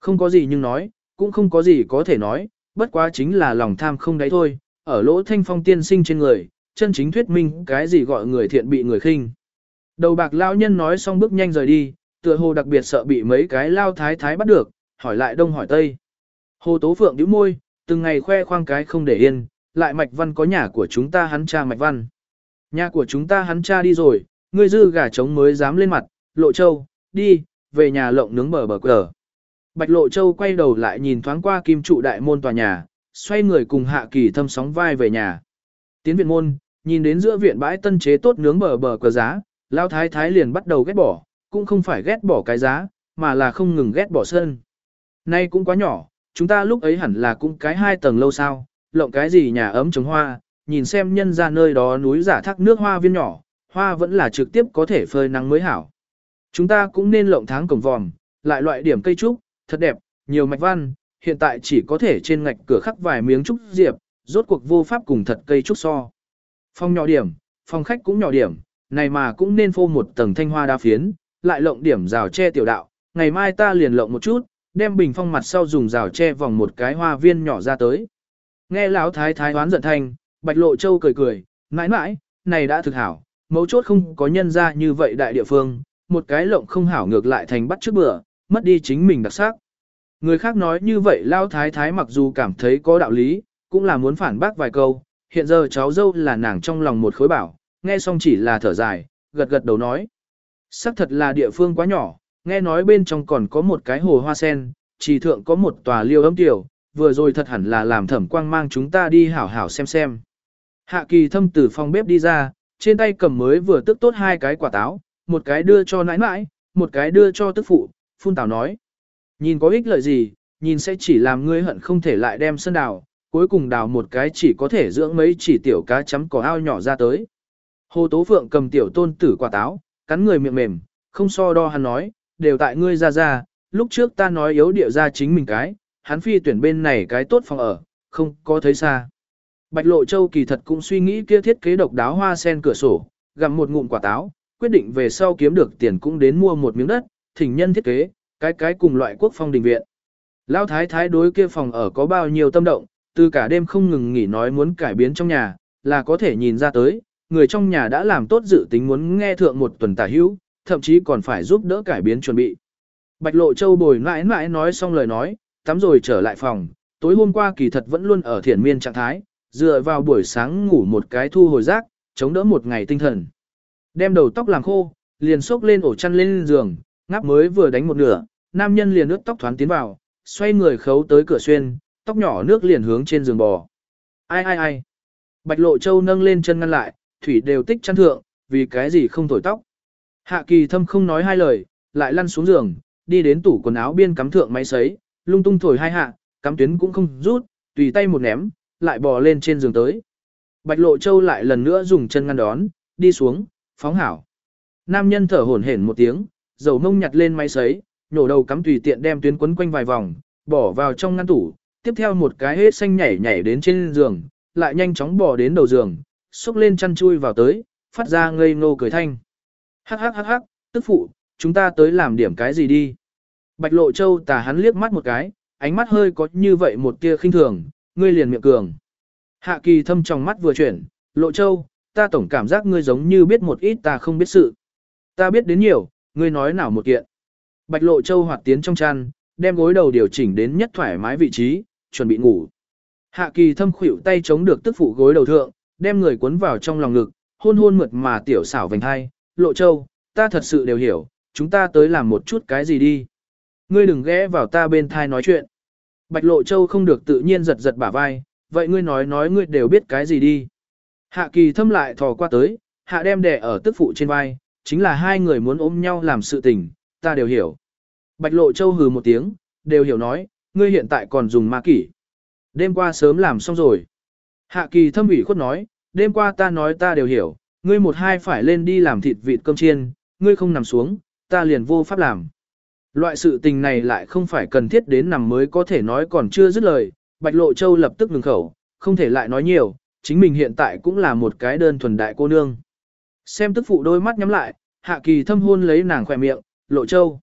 Không có gì nhưng nói, cũng không có gì có thể nói, bất quá chính là lòng tham không đấy thôi, ở lỗ thanh phong tiên sinh trên người, chân chính thuyết minh cái gì gọi người thiện bị người khinh. Đầu bạc lao nhân nói xong bước nhanh rời đi, tựa hồ đặc biệt sợ bị mấy cái lao thái thái bắt được, hỏi lại đông hỏi tây. Hồ Tố Phượng nhíu môi, từng ngày khoe khoang cái không để yên, lại mạch văn có nhà của chúng ta hắn cha mạch văn. Nhà của chúng ta hắn cha đi rồi, ngươi dư gà trống mới dám lên mặt, lộ châu, đi, về nhà lộng nướng bờ bờ cờ. Bạch lộ châu quay đầu lại nhìn thoáng qua kim trụ đại môn tòa nhà, xoay người cùng hạ kỳ thâm sóng vai về nhà. Tiến viện môn, nhìn đến giữa viện bãi tân chế tốt nướng bờ bờ cờ giá, lao thái thái liền bắt đầu ghét bỏ, cũng không phải ghét bỏ cái giá, mà là không ngừng ghét bỏ sơn. Nay cũng quá nhỏ, chúng ta lúc ấy hẳn là cũng cái hai tầng lâu sao, lộng cái gì nhà ấm trồng hoa, nhìn xem nhân ra nơi đó núi giả thác nước hoa viên nhỏ, hoa vẫn là trực tiếp có thể phơi nắng mới hảo. Chúng ta cũng nên lộng tháng cổng vòm, lại loại điểm cây trúc, thật đẹp, nhiều mạch văn, hiện tại chỉ có thể trên ngạch cửa khắc vài miếng trúc diệp, rốt cuộc vô pháp cùng thật cây trúc so. Phòng nhỏ điểm, phòng khách cũng nhỏ điểm, này mà cũng nên phô một tầng thanh hoa đa phiến, lại lộng điểm rào che tiểu đạo, ngày mai ta liền lộng một chút, đem bình phong mặt sau dùng rào che vòng một cái hoa viên nhỏ ra tới. Nghe lão thái thái đoán giận thanh, bạch lộ châu cười cười, mãi mãi, này đã thực hảo, mấu chốt không có nhân ra như vậy đại địa phương, một cái lộng không hảo ngược lại thành bắt trước bữa, mất đi chính mình đặc sắc. Người khác nói như vậy lão thái thái mặc dù cảm thấy có đạo lý, cũng là muốn phản bác vài câu, hiện giờ cháu dâu là nàng trong lòng một khối bảo, nghe xong chỉ là thở dài, gật gật đầu nói. Sắc thật là địa phương quá nhỏ, nghe nói bên trong còn có một cái hồ hoa sen, chỉ thượng có một tòa liêu ấm tiểu, vừa rồi thật hẳn là làm thẩm quang mang chúng ta đi hảo hảo xem xem. Hạ kỳ thâm từ phòng bếp đi ra, trên tay cầm mới vừa tức tốt hai cái quả táo, một cái đưa cho nãi nãi, một cái đưa cho tức phụ, phun tào nói. Nhìn có ích lợi gì, nhìn sẽ chỉ làm ngươi hận không thể lại đem sân đào, cuối cùng đào một cái chỉ có thể dưỡng mấy chỉ tiểu cá chấm cỏ ao nhỏ ra tới. Hồ Tố Phượng cầm tiểu tôn tử quả táo, cắn người miệng mềm, không so đo hắn nói, đều tại ngươi ra ra, lúc trước ta nói yếu địa ra chính mình cái, hắn phi tuyển bên này cái tốt phòng ở, không có thấy xa. Bạch Lộ Châu kỳ thật cũng suy nghĩ kia thiết kế độc đáo hoa sen cửa sổ, gặm một ngụm quả táo, quyết định về sau kiếm được tiền cũng đến mua một miếng đất, thỉnh nhân thiết kế, cái cái cùng loại quốc phong đình viện. Lão thái thái đối kia phòng ở có bao nhiêu tâm động, từ cả đêm không ngừng nghỉ nói muốn cải biến trong nhà, là có thể nhìn ra tới, người trong nhà đã làm tốt dự tính muốn nghe thượng một tuần tả hữu, thậm chí còn phải giúp đỡ cải biến chuẩn bị. Bạch Lộ Châu bồi mãi mãi nói xong lời nói, tắm rồi trở lại phòng, tối hôm qua kỳ thật vẫn luôn ở thiền miên trạng thái, dựa vào buổi sáng ngủ một cái thu hồi rác, chống đỡ một ngày tinh thần. Đem đầu tóc làm khô, liền xốc lên ổ chăn lên giường, ngáp mới vừa đánh một nửa, nam nhân liền ướt tóc thoáng tiến vào, xoay người khấu tới cửa xuyên, tóc nhỏ nước liền hướng trên giường bò. Ai ai ai. Bạch Lộ Châu nâng lên chân ngăn lại, thủy đều tích chăn thượng, vì cái gì không thổi tóc. Hạ kỳ thâm không nói hai lời, lại lăn xuống giường, đi đến tủ quần áo biên cắm thượng máy sấy, lung tung thổi hai hạ, cắm tuyến cũng không rút, tùy tay một ném, lại bò lên trên giường tới. Bạch Lộ Châu lại lần nữa dùng chân ngăn đón, đi xuống, phóng hảo. Nam nhân thở hổn hển một tiếng, dầu mông nhặt lên máy sấy, nhổ đầu cắm tùy tiện đem tuyến quấn quanh vài vòng, bỏ vào trong ngăn tủ, tiếp theo một cái hết xanh nhảy nhảy đến trên giường, lại nhanh chóng bò đến đầu giường, xúc lên chăn chui vào tới, phát ra ngây ngô cười thanh. Hắc hắc hắc hắc, tức phụ, chúng ta tới làm điểm cái gì đi. Bạch lộ châu tà hắn liếc mắt một cái, ánh mắt hơi có như vậy một tia khinh thường, ngươi liền miệng cường. Hạ kỳ thâm trong mắt vừa chuyển, lộ châu, ta tổng cảm giác ngươi giống như biết một ít ta không biết sự. Ta biết đến nhiều, ngươi nói nào một kiện. Bạch lộ châu hoạt tiến trong chăn, đem gối đầu điều chỉnh đến nhất thoải mái vị trí, chuẩn bị ngủ. Hạ kỳ thâm khuỷu tay chống được tức phụ gối đầu thượng, đem người cuốn vào trong lòng ngực, hôn hôn mượt mà tiểu xảo vành hai, lộ châu, ta thật sự đều hiểu, chúng ta tới làm một chút cái gì đi. Ngươi đừng ghé vào ta bên thai nói chuyện. Bạch lộ châu không được tự nhiên giật giật bả vai, vậy ngươi nói nói ngươi đều biết cái gì đi. Hạ kỳ thâm lại thò qua tới, hạ đem đẻ ở tức phụ trên vai, chính là hai người muốn ôm nhau làm sự tình, ta đều hiểu. Bạch lộ châu hừ một tiếng, đều hiểu nói, ngươi hiện tại còn dùng ma kỷ. Đêm qua sớm làm xong rồi. Hạ kỳ thâm ủy khuất nói, đêm qua ta nói ta đều hiểu, ngươi một hai phải lên đi làm thịt vịt cơm chiên, ngươi không nằm xuống, ta liền vô pháp làm. Loại sự tình này lại không phải cần thiết đến nằm mới có thể nói còn chưa dứt lời, Bạch Lộ Châu lập tức ngừng khẩu, không thể lại nói nhiều, chính mình hiện tại cũng là một cái đơn thuần đại cô nương. Xem tức phụ đôi mắt nhắm lại, Hạ Kỳ thâm hôn lấy nàng khỏe miệng, Lộ Châu.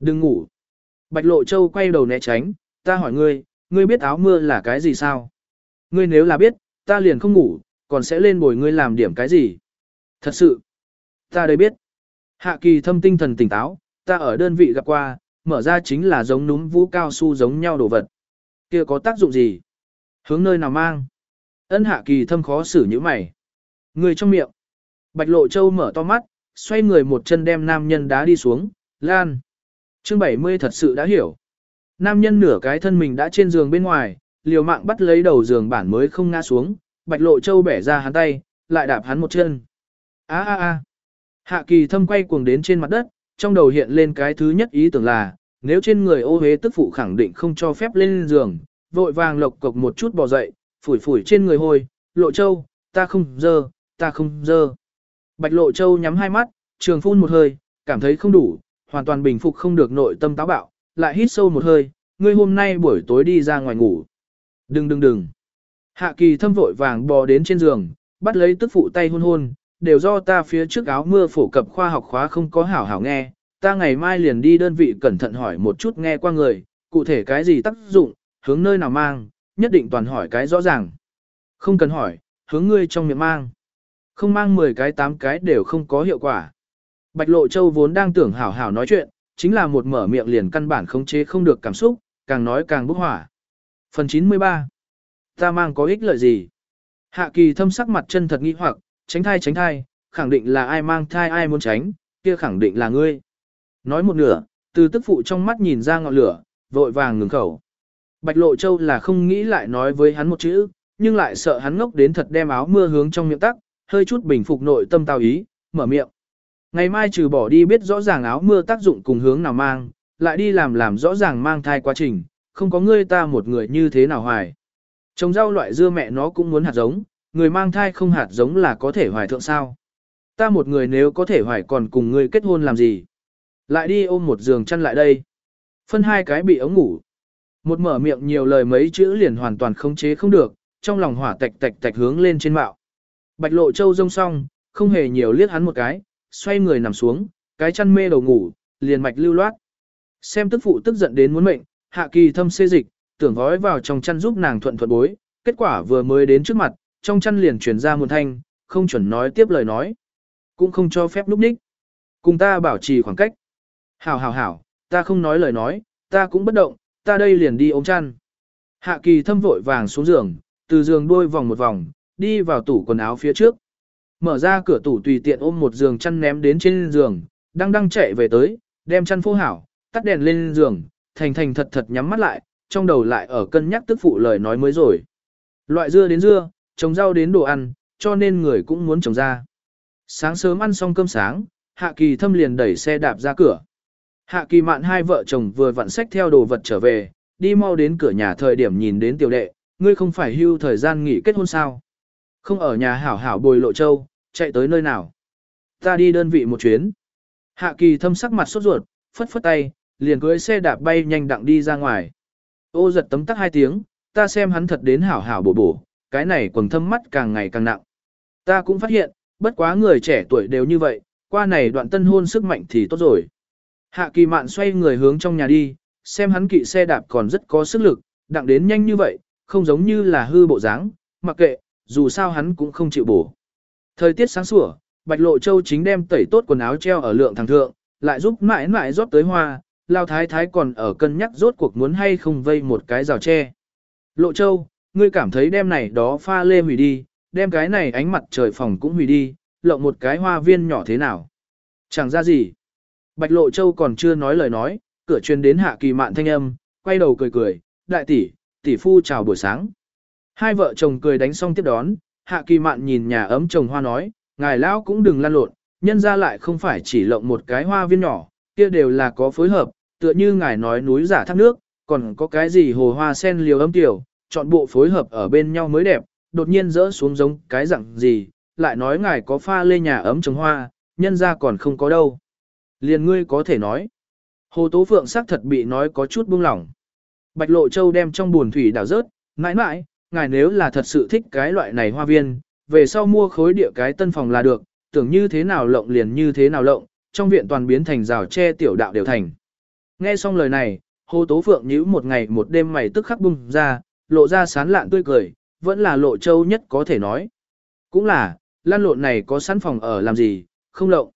Đừng ngủ. Bạch Lộ Châu quay đầu né tránh, ta hỏi ngươi, ngươi biết áo mưa là cái gì sao? Ngươi nếu là biết, ta liền không ngủ, còn sẽ lên bồi ngươi làm điểm cái gì? Thật sự, ta đây biết. Hạ kỳ thâm tinh thần tỉnh táo, ta ở đơn vị gặp qua, mở ra chính là giống núm vũ cao su giống nhau đồ vật. kia có tác dụng gì? Hướng nơi nào mang? Ân hạ kỳ thâm khó xử như mày. Người trong miệng. Bạch lộ châu mở to mắt, xoay người một chân đem nam nhân đá đi xuống, lan. Chương 70 thật sự đã hiểu. Nam nhân nửa cái thân mình đã trên giường bên ngoài, liều mạng bắt lấy đầu giường bản mới không ngã xuống, bạch lộ châu bẻ ra hắn tay, lại đạp hắn một chân. A a a. Hạ kỳ thâm quay cuồng đến trên mặt đất, trong đầu hiện lên cái thứ nhất ý tưởng là, nếu trên người ô hế tức phụ khẳng định không cho phép lên giường, vội vàng lộc cộc một chút bò dậy, phủi phủi trên người hôi, lộ châu, ta không dơ, ta không dơ. Bạch lộ châu nhắm hai mắt, trường phun một hơi, cảm thấy không đủ, hoàn toàn bình phục không được nội tâm táo bạo, lại hít sâu một hơi, ngươi hôm nay buổi tối đi ra ngoài ngủ. Đừng đừng đừng. Hạ kỳ thâm vội vàng bò đến trên giường, bắt lấy tức phụ tay hôn hôn, đều do ta phía trước áo mưa phổ cập khoa học khóa không có hảo hảo nghe, ta ngày mai liền đi đơn vị cẩn thận hỏi một chút nghe qua người, cụ thể cái gì tác dụng, hướng nơi nào mang, nhất định toàn hỏi cái rõ ràng. Không cần hỏi, hướng ngươi trong miệng mang. Không mang 10 cái 8 cái đều không có hiệu quả. Bạch Lộ Châu vốn đang tưởng hảo hảo nói chuyện, chính là một mở miệng liền căn bản khống chế không được cảm xúc, càng nói càng bốc hỏa. Phần 93 Ta mang có ích lợi gì? Hạ kỳ thâm sắc mặt chân thật nghi hoặc, tránh thai tránh thai, khẳng định là ai mang thai ai muốn tránh, kia khẳng định là ngươi. Nói một nửa, từ tức phụ trong mắt nhìn ra ngọn lửa, vội vàng ngừng khẩu. Bạch Lộ Châu là không nghĩ lại nói với hắn một chữ, nhưng lại sợ hắn ngốc đến thật đem áo mưa hướng trong miệng tắc, hơi chút bình phục nội tâm tao ý, mở miệng. Ngày mai trừ bỏ đi biết rõ ràng áo mưa tác dụng cùng hướng nào mang, lại đi làm làm rõ ràng mang thai quá trình, không có ngươi ta một người như thế nào hoài. Trồng rau loại dưa mẹ nó cũng muốn hạt giống, người mang thai không hạt giống là có thể hoài thượng sao. Ta một người nếu có thể hoài còn cùng ngươi kết hôn làm gì. Lại đi ôm một giường chăn lại đây. Phân hai cái bị ống ngủ. Một mở miệng nhiều lời mấy chữ liền hoàn toàn không chế không được, trong lòng hỏa tạch tạch tạch hướng lên trên mạo. Bạch lộ châu rông xong, không hề nhiều liếc hắn một cái, xoay người nằm xuống, cái chăn mê đầu ngủ, liền mạch lưu loát. Xem tức phụ tức giận đến muốn mệnh, hạ kỳ thâm xê dịch, tưởng gói vào trong chăn giúp nàng thuận thuận bối, kết quả vừa mới đến trước mặt, trong chăn liền truyền ra một thanh, không chuẩn nói tiếp lời nói. Cũng không cho phép lúc đích. Cùng ta bảo trì khoảng cách. Hảo hảo hảo, ta không nói lời nói, ta cũng bất động, ta đây liền đi ôm chăn. Hạ kỳ thâm vội vàng xuống giường, từ giường đuôi vòng một vòng, đi vào tủ quần áo phía trước. Mở ra cửa tủ tùy tiện ôm một giường chăn ném đến trên giường, đang đang chạy về tới, đem chăn phô hảo, tắt đèn lên giường, thành thành thật thật nhắm mắt lại, trong đầu lại ở cân nhắc tức phụ lời nói mới rồi. Loại dưa đến dưa, trồng rau đến đồ ăn, cho nên người cũng muốn trồng ra. Sáng sớm ăn xong cơm sáng, Hạ Kỳ thâm liền đẩy xe đạp ra cửa. Hạ Kỳ mạn hai vợ chồng vừa vặn sách theo đồ vật trở về, đi mau đến cửa nhà thời điểm nhìn đến tiểu đệ, ngươi không phải hưu thời gian nghỉ kết hôn sao. Không ở nhà hảo hảo bồi lộ châu, chạy tới nơi nào. Ta đi đơn vị một chuyến. Hạ Kỳ thâm sắc mặt sốt ruột, phất phất tay, liền cưới xe đạp bay nhanh đặng đi ra ngoài. Ô giật tấm tắc hai tiếng, ta xem hắn thật đến hảo hảo bổ bổ, cái này quầng thâm mắt càng ngày càng nặng. Ta cũng phát hiện, bất quá người trẻ tuổi đều như vậy, qua này đoạn tân hôn sức mạnh thì tốt rồi. Hạ kỳ mạn xoay người hướng trong nhà đi, xem hắn kỵ xe đạp còn rất có sức lực, đặng đến nhanh như vậy, không giống như là hư bộ dáng, mặc kệ, dù sao hắn cũng không chịu bổ. Thời tiết sáng sủa, Bạch Lộ Châu chính đem tẩy tốt quần áo treo ở lượng thằng thượng, lại giúp mãi mãi rót tới hoa, Lao Thái Thái còn ở cân nhắc rốt cuộc muốn hay không vây một cái rào tre. Lộ Châu, ngươi cảm thấy đem này đó pha lê hủy đi, đem cái này ánh mặt trời phòng cũng hủy đi, lộng một cái hoa viên nhỏ thế nào. Chẳng ra gì. Bạch Lộ Châu còn chưa nói lời nói, cửa truyền đến hạ kỳ mạn thanh âm, quay đầu cười cười, đại tỷ, tỷ phu chào buổi sáng. Hai vợ chồng cười đánh xong tiếp đón, hạ kỳ mạn nhìn nhà ấm trồng hoa nói, ngài lão cũng đừng lan lộn, nhân ra lại không phải chỉ lộng một cái hoa viên nhỏ, kia đều là có phối hợp, tựa như ngài nói núi giả thác nước, còn có cái gì hồ hoa sen liều ấm tiểu, chọn bộ phối hợp ở bên nhau mới đẹp, đột nhiên rỡ xuống giống cái dạng gì, lại nói ngài có pha lê nhà ấm trồng hoa, nhân ra còn không có đâu. Liền ngươi có thể nói. Hồ Tố Phượng xác thật bị nói có chút buông lỏng. Bạch Lộ Châu đem trong buồn thủy đảo rớt, mãi mãi, ngài nếu là thật sự thích cái loại này hoa viên, về sau mua khối địa cái tân phòng là được, tưởng như thế nào lộng liền như thế nào lộng, trong viện toàn biến thành rào tre tiểu đạo đều thành. Nghe xong lời này, Hồ Tố Phượng nhíu một ngày một đêm mày tức khắc bung ra, lộ ra sán lạn tươi cười, vẫn là lộ châu nhất có thể nói. Cũng là, lan lộn này có sẵn phòng ở làm gì, không lộng.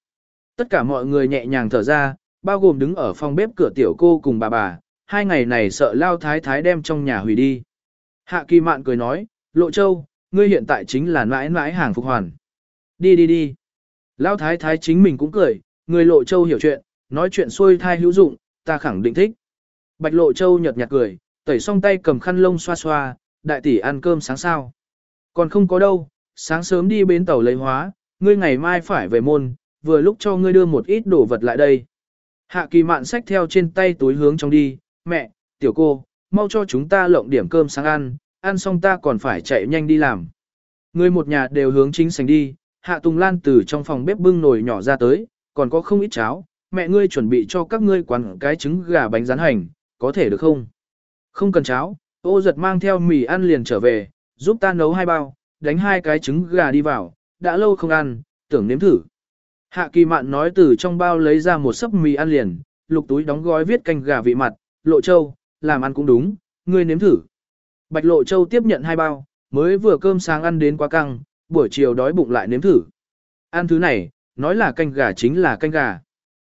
Tất cả mọi người nhẹ nhàng thở ra, bao gồm đứng ở phòng bếp cửa tiểu cô cùng bà bà, hai ngày này sợ lao thái thái đem trong nhà hủy đi. Hạ kỳ mạn cười nói, lộ châu, ngươi hiện tại chính là mãi mãi hàng phục hoàn. Đi đi đi. Lao thái thái chính mình cũng cười, người lộ châu hiểu chuyện, nói chuyện xuôi thai hữu dụng, ta khẳng định thích. Bạch lộ châu nhợt nhạt cười, tẩy xong tay cầm khăn lông xoa xoa, đại tỷ ăn cơm sáng sao. Còn không có đâu, sáng sớm đi bến tàu lấy hóa, ngươi ngày mai phải về môn, vừa lúc cho ngươi đưa một ít đồ vật lại đây. Hạ kỳ mạn xách theo trên tay túi hướng trong đi, mẹ, tiểu cô, mau cho chúng ta lộng điểm cơm sáng ăn, ăn xong ta còn phải chạy nhanh đi làm. Người một nhà đều hướng chính sành đi, Hạ Tùng Lan từ trong phòng bếp bưng nồi nhỏ ra tới, còn có không ít cháo, mẹ ngươi chuẩn bị cho các ngươi quán cái trứng gà bánh rán hành, có thể được không? Không cần cháo, ô giật mang theo mì ăn liền trở về, giúp ta nấu hai bao, đánh hai cái trứng gà đi vào, đã lâu không ăn, tưởng nếm thử. Hạ kỳ mạn nói từ trong bao lấy ra một sấp mì ăn liền, lục túi đóng gói viết canh gà vị mặt, lộ châu, làm ăn cũng đúng, ngươi nếm thử. Bạch lộ châu tiếp nhận hai bao, mới vừa cơm sáng ăn đến quá căng, buổi chiều đói bụng lại nếm thử. Ăn thứ này, nói là canh gà chính là canh gà.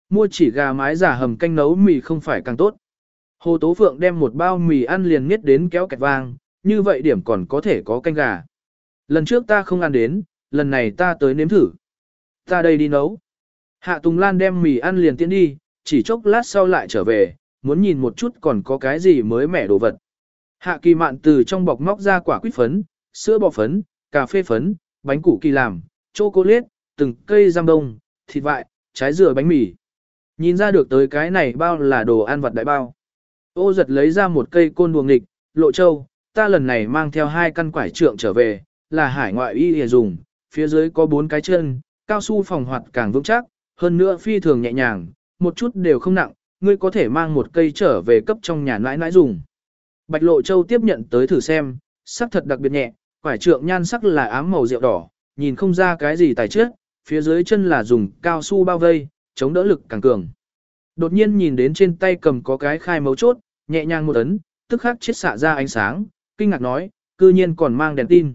Mua chỉ gà mái giả hầm canh nấu mì không phải càng tốt. Hồ Tố Phượng đem một bao mì ăn liền nghiết đến kéo kẹt vang, như vậy điểm còn có thể có canh gà. Lần trước ta không ăn đến, lần này ta tới nếm thử. Ta đây đi nấu. Hạ Tùng Lan đem mì ăn liền tiến đi, chỉ chốc lát sau lại trở về, muốn nhìn một chút còn có cái gì mới mẻ đồ vật. Hạ kỳ mạn từ trong bọc móc ra quả quýt phấn, sữa bò phấn, cà phê phấn, bánh củ kỳ làm, chocolate, từng cây giam đông, thịt vại, trái dừa bánh mì. Nhìn ra được tới cái này bao là đồ ăn vặt đại bao. Ô giật lấy ra một cây côn buồng nghịch, lộ châu, ta lần này mang theo hai căn quải trượng trở về, là hải ngoại y hề dùng, phía dưới có bốn cái chân, cao su phòng hoạt càng vững chắc, hơn nữa phi thường nhẹ nhàng, một chút đều không nặng, ngươi có thể mang một cây trở về cấp trong nhà nãi nãi dùng. Bạch Lộ Châu tiếp nhận tới thử xem, sắc thật đặc biệt nhẹ, quải trượng nhan sắc là ám màu rượu đỏ, nhìn không ra cái gì tài trước, phía dưới chân là dùng cao su bao vây, chống đỡ lực càng cường. Đột nhiên nhìn đến trên tay cầm có cái khai mấu chốt, nhẹ nhàng một ấn, tức khắc chết xạ ra ánh sáng, kinh ngạc nói, cư nhiên còn mang đèn tin.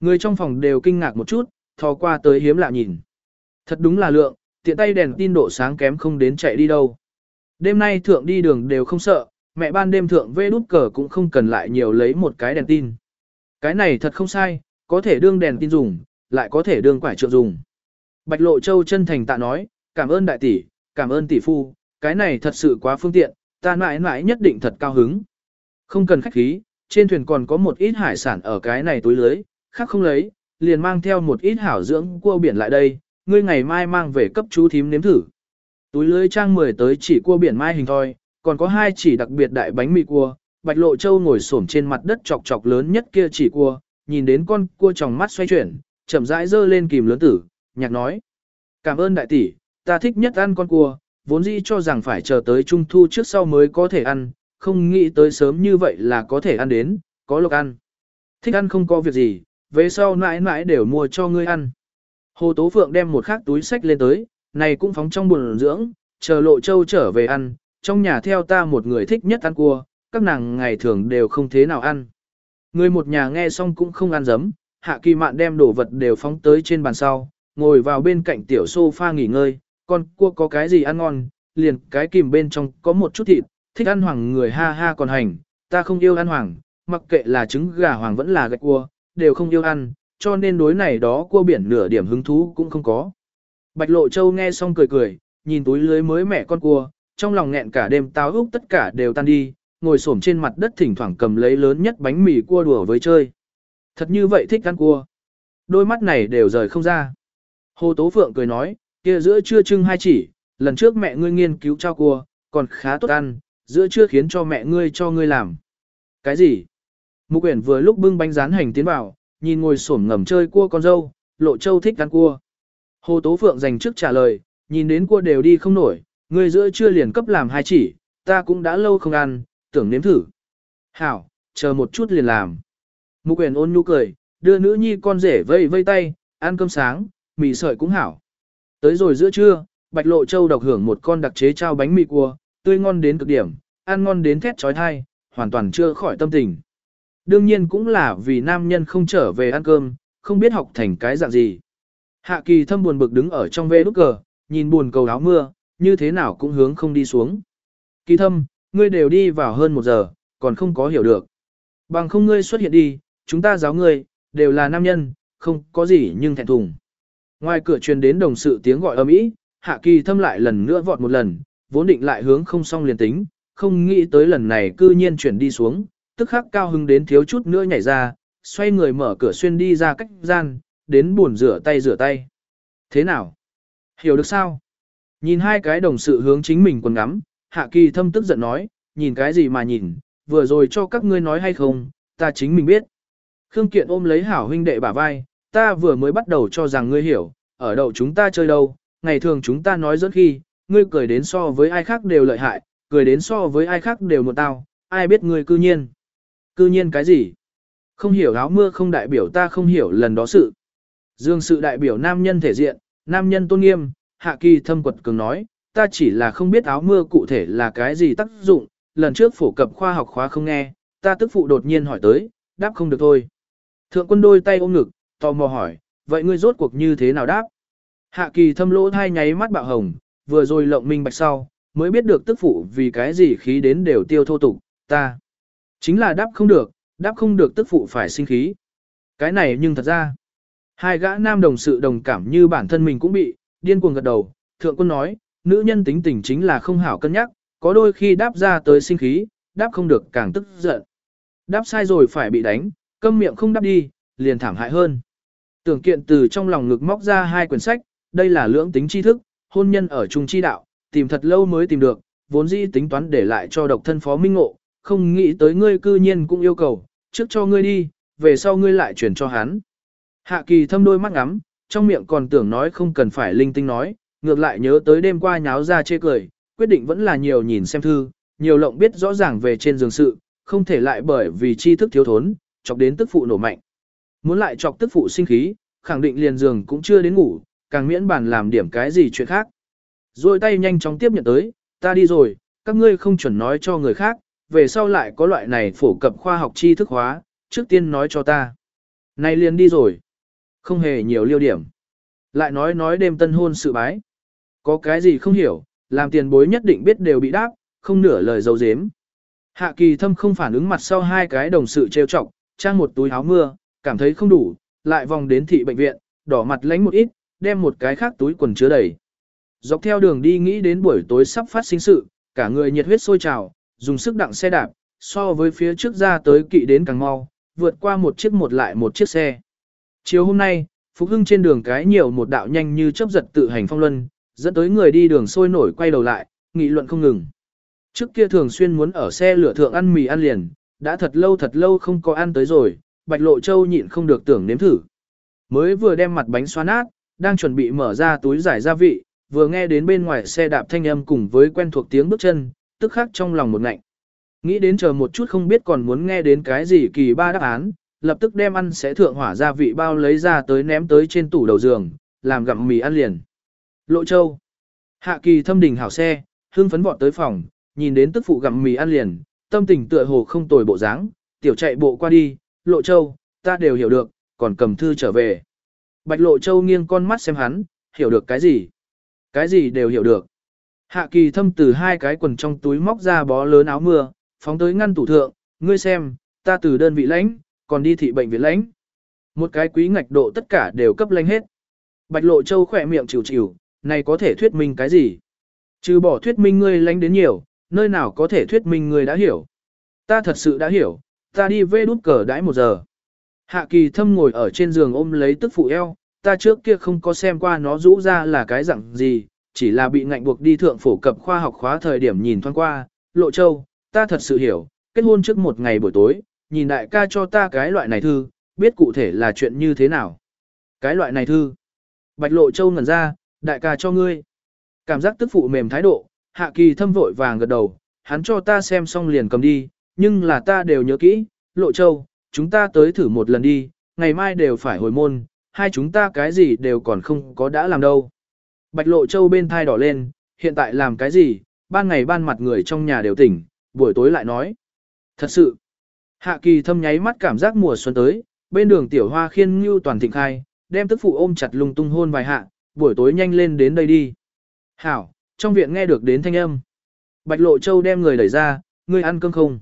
Người trong phòng đều kinh ngạc một chút, thò qua tới hiếm lạ nhìn. Thật đúng là lượng, tiện tay đèn tin độ sáng kém không đến chạy đi đâu. Đêm nay thượng đi đường đều không sợ, mẹ ban đêm thượng vê đút cờ cũng không cần lại nhiều lấy một cái đèn tin. Cái này thật không sai, có thể đương đèn tin dùng, lại có thể đương quải trượng dùng. Bạch Lộ Châu chân thành tạ nói, cảm ơn đại tỷ, cảm ơn tỷ phu, cái này thật sự quá phương tiện, ta mãi mãi nhất định thật cao hứng. Không cần khách khí, trên thuyền còn có một ít hải sản ở cái này túi lưới, khác không lấy, liền mang theo một ít hảo dưỡng cua biển lại đây, ngươi ngày mai mang về cấp chú thím nếm thử. Túi lưới trang 10 tới chỉ cua biển mai hình thôi, còn có hai chỉ đặc biệt đại bánh mì cua, Bạch Lộ Châu ngồi xổm trên mặt đất chọc chọc lớn nhất kia chỉ cua, nhìn đến con cua trong mắt xoay chuyển, chậm rãi dơ lên kìm lớn tử, nhạc nói. Cảm ơn đại tỷ, ta thích nhất ăn con cua, vốn dĩ cho rằng phải chờ tới trung thu trước sau mới có thể ăn, không nghĩ tới sớm như vậy là có thể ăn đến, có lộc ăn. Thích ăn không có việc gì, về sau mãi mãi đều mua cho ngươi ăn. Hồ Tố Phượng đem một khác túi sách lên tới, này cũng phóng trong buồn dưỡng, chờ lộ châu trở về ăn, trong nhà theo ta một người thích nhất ăn cua, các nàng ngày thường đều không thế nào ăn. Người một nhà nghe xong cũng không ăn dấm, hạ kỳ mạn đem đồ vật đều phóng tới trên bàn sau, ngồi vào bên cạnh tiểu sofa nghỉ ngơi, con cua có cái gì ăn ngon, liền cái kìm bên trong có một chút thịt, thích ăn hoàng người ha ha còn hành, ta không yêu ăn hoàng, mặc kệ là trứng gà hoàng vẫn là gạch cua, đều không yêu ăn, cho nên đối này đó cua biển nửa điểm hứng thú cũng không có. Bạch Lộ Châu nghe xong cười cười, nhìn túi lưới mới mẹ con cua, trong lòng nghẹn cả đêm táo úc tất cả đều tan đi, ngồi xổm trên mặt đất thỉnh thoảng cầm lấy lớn nhất bánh mì cua đùa với chơi. Thật như vậy thích ăn cua. Đôi mắt này đều rời không ra. Hồ Tố Phượng cười nói, kia giữa trưa trưng hai chỉ, lần trước mẹ ngươi nghiên cứu trao cua, còn khá tốt ăn, giữa trưa khiến cho mẹ ngươi cho ngươi làm. Cái gì? Mục Uyển vừa lúc bưng bánh rán hành tiến vào, nhìn ngồi xổm ngầm chơi cua con dâu, Lộ Châu thích ăn cua. Hồ Tố Phượng dành trước trả lời, nhìn đến cua đều đi không nổi, ngươi giữa trưa liền cấp làm hai chỉ, ta cũng đã lâu không ăn, tưởng nếm thử. Hảo, chờ một chút liền làm. Mục Uyển ôn nhu cười, đưa nữ nhi con rể vây vây tay, ăn cơm sáng, mì sợi cũng hảo. Tới rồi giữa trưa, Bạch Lộ Châu độc hưởng một con đặc chế trao bánh mì cua, tươi ngon đến cực điểm, ăn ngon đến thét chói tai, hoàn toàn chưa khỏi tâm tình. Đương nhiên cũng là vì nam nhân không trở về ăn cơm, không biết học thành cái dạng gì. Hạ kỳ thâm buồn bực đứng ở trong vê nút cờ, nhìn buồn cầu áo mưa, như thế nào cũng hướng không đi xuống. Kỳ thâm, ngươi đều đi vào hơn một giờ, còn không có hiểu được. Bằng không ngươi xuất hiện đi, chúng ta giáo ngươi, đều là nam nhân, không có gì nhưng thẹn thùng. Ngoài cửa truyền đến đồng sự tiếng gọi ầm ĩ, Hạ Kỳ Thâm lại lần nữa vọt một lần, vốn định lại hướng không xong liền tính, không nghĩ tới lần này cư nhiên chuyển đi xuống, tức khắc cao hứng đến thiếu chút nữa nhảy ra, xoay người mở cửa xuyên đi ra cách gian, đến buồn rửa tay rửa tay. Thế nào? Hiểu được sao? Nhìn hai cái đồng sự hướng chính mình quần ngắm, Hạ Kỳ thâm tức giận nói, nhìn cái gì mà nhìn, vừa rồi cho các ngươi nói hay không, ta chính mình biết. Khương Kiện ôm lấy hảo huynh đệ bả vai, ta vừa mới bắt đầu cho rằng ngươi hiểu, ở đậu chúng ta chơi đâu, ngày thường chúng ta nói dẫn khi, ngươi cười đến so với ai khác đều lợi hại, cười đến so với ai khác đều một tao, ai biết ngươi cư nhiên. Cư nhiên cái gì? Không hiểu áo mưa không đại biểu ta không hiểu lần đó sự. Dương sự đại biểu nam nhân thể diện, nam nhân tôn nghiêm, hạ kỳ thâm quật cường nói, ta chỉ là không biết áo mưa cụ thể là cái gì tác dụng, lần trước phổ cập khoa học khóa không nghe, ta tức phụ đột nhiên hỏi tới, đáp không được thôi. Thượng quân đôi tay ôm ngực, tò mò hỏi, vậy ngươi rốt cuộc như thế nào đáp? Hạ kỳ thâm lỗ thai nháy mắt bạo hồng, vừa rồi lộng minh bạch sau, mới biết được tức phụ vì cái gì khí đến đều tiêu thô tục, ta. Chính là đáp không được, đáp không được tức phụ phải sinh khí. Cái này nhưng thật ra, hai gã nam đồng sự đồng cảm như bản thân mình cũng bị, điên cuồng gật đầu, thượng quân nói, nữ nhân tính tình chính là không hảo cân nhắc, có đôi khi đáp ra tới sinh khí, đáp không được càng tức giận. Đáp sai rồi phải bị đánh, câm miệng không đáp đi, liền thảm hại hơn. Tưởng kiện từ trong lòng ngực móc ra hai quyển sách, đây là lưỡng tính tri thức, hôn nhân ở trung chi đạo, tìm thật lâu mới tìm được, vốn dĩ tính toán để lại cho độc thân phó minh ngộ, không nghĩ tới ngươi cư nhiên cũng yêu cầu, trước cho ngươi đi, về sau ngươi lại chuyển cho hắn. Hạ kỳ thâm đôi mắt ngắm, trong miệng còn tưởng nói không cần phải linh tinh nói, ngược lại nhớ tới đêm qua nháo ra chê cười, quyết định vẫn là nhiều nhìn xem thư, nhiều lộng biết rõ ràng về trên giường sự, không thể lại bởi vì tri thức thiếu thốn, chọc đến tức phụ nổ mạnh. Muốn lại chọc tức phụ sinh khí, khẳng định liền giường cũng chưa đến ngủ, càng miễn bàn làm điểm cái gì chuyện khác. Rồi tay nhanh chóng tiếp nhận tới, ta đi rồi, các ngươi không chuẩn nói cho người khác, về sau lại có loại này phổ cập khoa học tri thức hóa, trước tiên nói cho ta. Này liền đi rồi. Không hề nhiều liêu điểm. Lại nói nói đêm tân hôn sự bái. Có cái gì không hiểu, làm tiền bối nhất định biết đều bị đáp, không nửa lời dấu dếm. Hạ kỳ thâm không phản ứng mặt sau hai cái đồng sự trêu chọc, trang một túi áo mưa, cảm thấy không đủ, lại vòng đến thị bệnh viện, đỏ mặt lánh một ít, đem một cái khác túi quần chứa đầy. Dọc theo đường đi nghĩ đến buổi tối sắp phát sinh sự, cả người nhiệt huyết sôi trào, dùng sức đặng xe đạp, so với phía trước ra tới kỵ đến càng mau, vượt qua một chiếc một lại một chiếc xe. Chiều hôm nay, Phúc Hưng trên đường cái nhiều một đạo nhanh như chớp giật tự hành phong luân, dẫn tới người đi đường sôi nổi quay đầu lại, nghị luận không ngừng. Trước kia thường xuyên muốn ở xe lửa thượng ăn mì ăn liền, đã thật lâu thật lâu không có ăn tới rồi, Bạch Lộ Châu nhịn không được tưởng nếm thử. Mới vừa đem mặt bánh xoa nát, đang chuẩn bị mở ra túi giải gia vị, vừa nghe đến bên ngoài xe đạp thanh âm cùng với quen thuộc tiếng bước chân, tức khắc trong lòng một ngạnh. Nghĩ đến chờ một chút không biết còn muốn nghe đến cái gì kỳ ba đáp án, lập tức đem ăn sẽ thượng hỏa gia vị bao lấy ra tới ném tới trên tủ đầu giường, làm gặm mì ăn liền. Lộ Châu. Hạ kỳ thâm đình hảo xe, hưng phấn vọt tới phòng, nhìn đến tức phụ gặm mì ăn liền, tâm tình tựa hồ không tồi bộ dáng, tiểu chạy bộ qua đi, Lộ Châu, ta đều hiểu được, còn cầm thư trở về. Bạch Lộ Châu nghiêng con mắt xem hắn, hiểu được cái gì? Cái gì đều hiểu được. Hạ kỳ thâm từ hai cái quần trong túi móc ra bó lớn áo mưa, phóng tới ngăn tủ thượng, ngươi xem, ta từ đơn vị lãnh, còn đi thị bệnh viện lãnh. Một cái quý ngạch độ tất cả đều cấp lãnh hết. Bạch Lộ Châu khỏe miệng chịu chịu, này có thể thuyết minh cái gì? Trừ bỏ thuyết minh ngươi lãnh đến nhiều, nơi nào có thể thuyết minh ngươi đã hiểu. Ta thật sự đã hiểu, ta đi vê đút cờ đãi một giờ. Hạ kỳ thâm ngồi ở trên giường ôm lấy tức phụ eo, ta trước kia không có xem qua nó rũ ra là cái dạng gì, chỉ là bị ngạnh buộc đi thượng phổ cập khoa học khóa thời điểm nhìn thoáng qua, lộ châu, ta thật sự hiểu, kết hôn trước một ngày buổi tối, nhìn đại ca cho ta cái loại này thư, biết cụ thể là chuyện như thế nào. Cái loại này thư. Bạch lộ châu ngẩn ra, đại ca cho ngươi. Cảm giác tức phụ mềm thái độ, hạ kỳ thâm vội vàng gật đầu, hắn cho ta xem xong liền cầm đi, nhưng là ta đều nhớ kỹ, lộ châu, chúng ta tới thử một lần đi, ngày mai đều phải hồi môn, hai chúng ta cái gì đều còn không có đã làm đâu. Bạch lộ châu bên thai đỏ lên, hiện tại làm cái gì, ban ngày ban mặt người trong nhà đều tỉnh, buổi tối lại nói. Thật sự, hạ kỳ thâm nháy mắt cảm giác mùa xuân tới, bên đường tiểu hoa khiên ngưu toàn thịnh khai, đem tức phụ ôm chặt lung tung hôn vài hạ, buổi tối nhanh lên đến đây đi. Hảo, trong viện nghe được đến thanh âm. Bạch lộ châu đem người đẩy ra, ngươi ăn cơm không?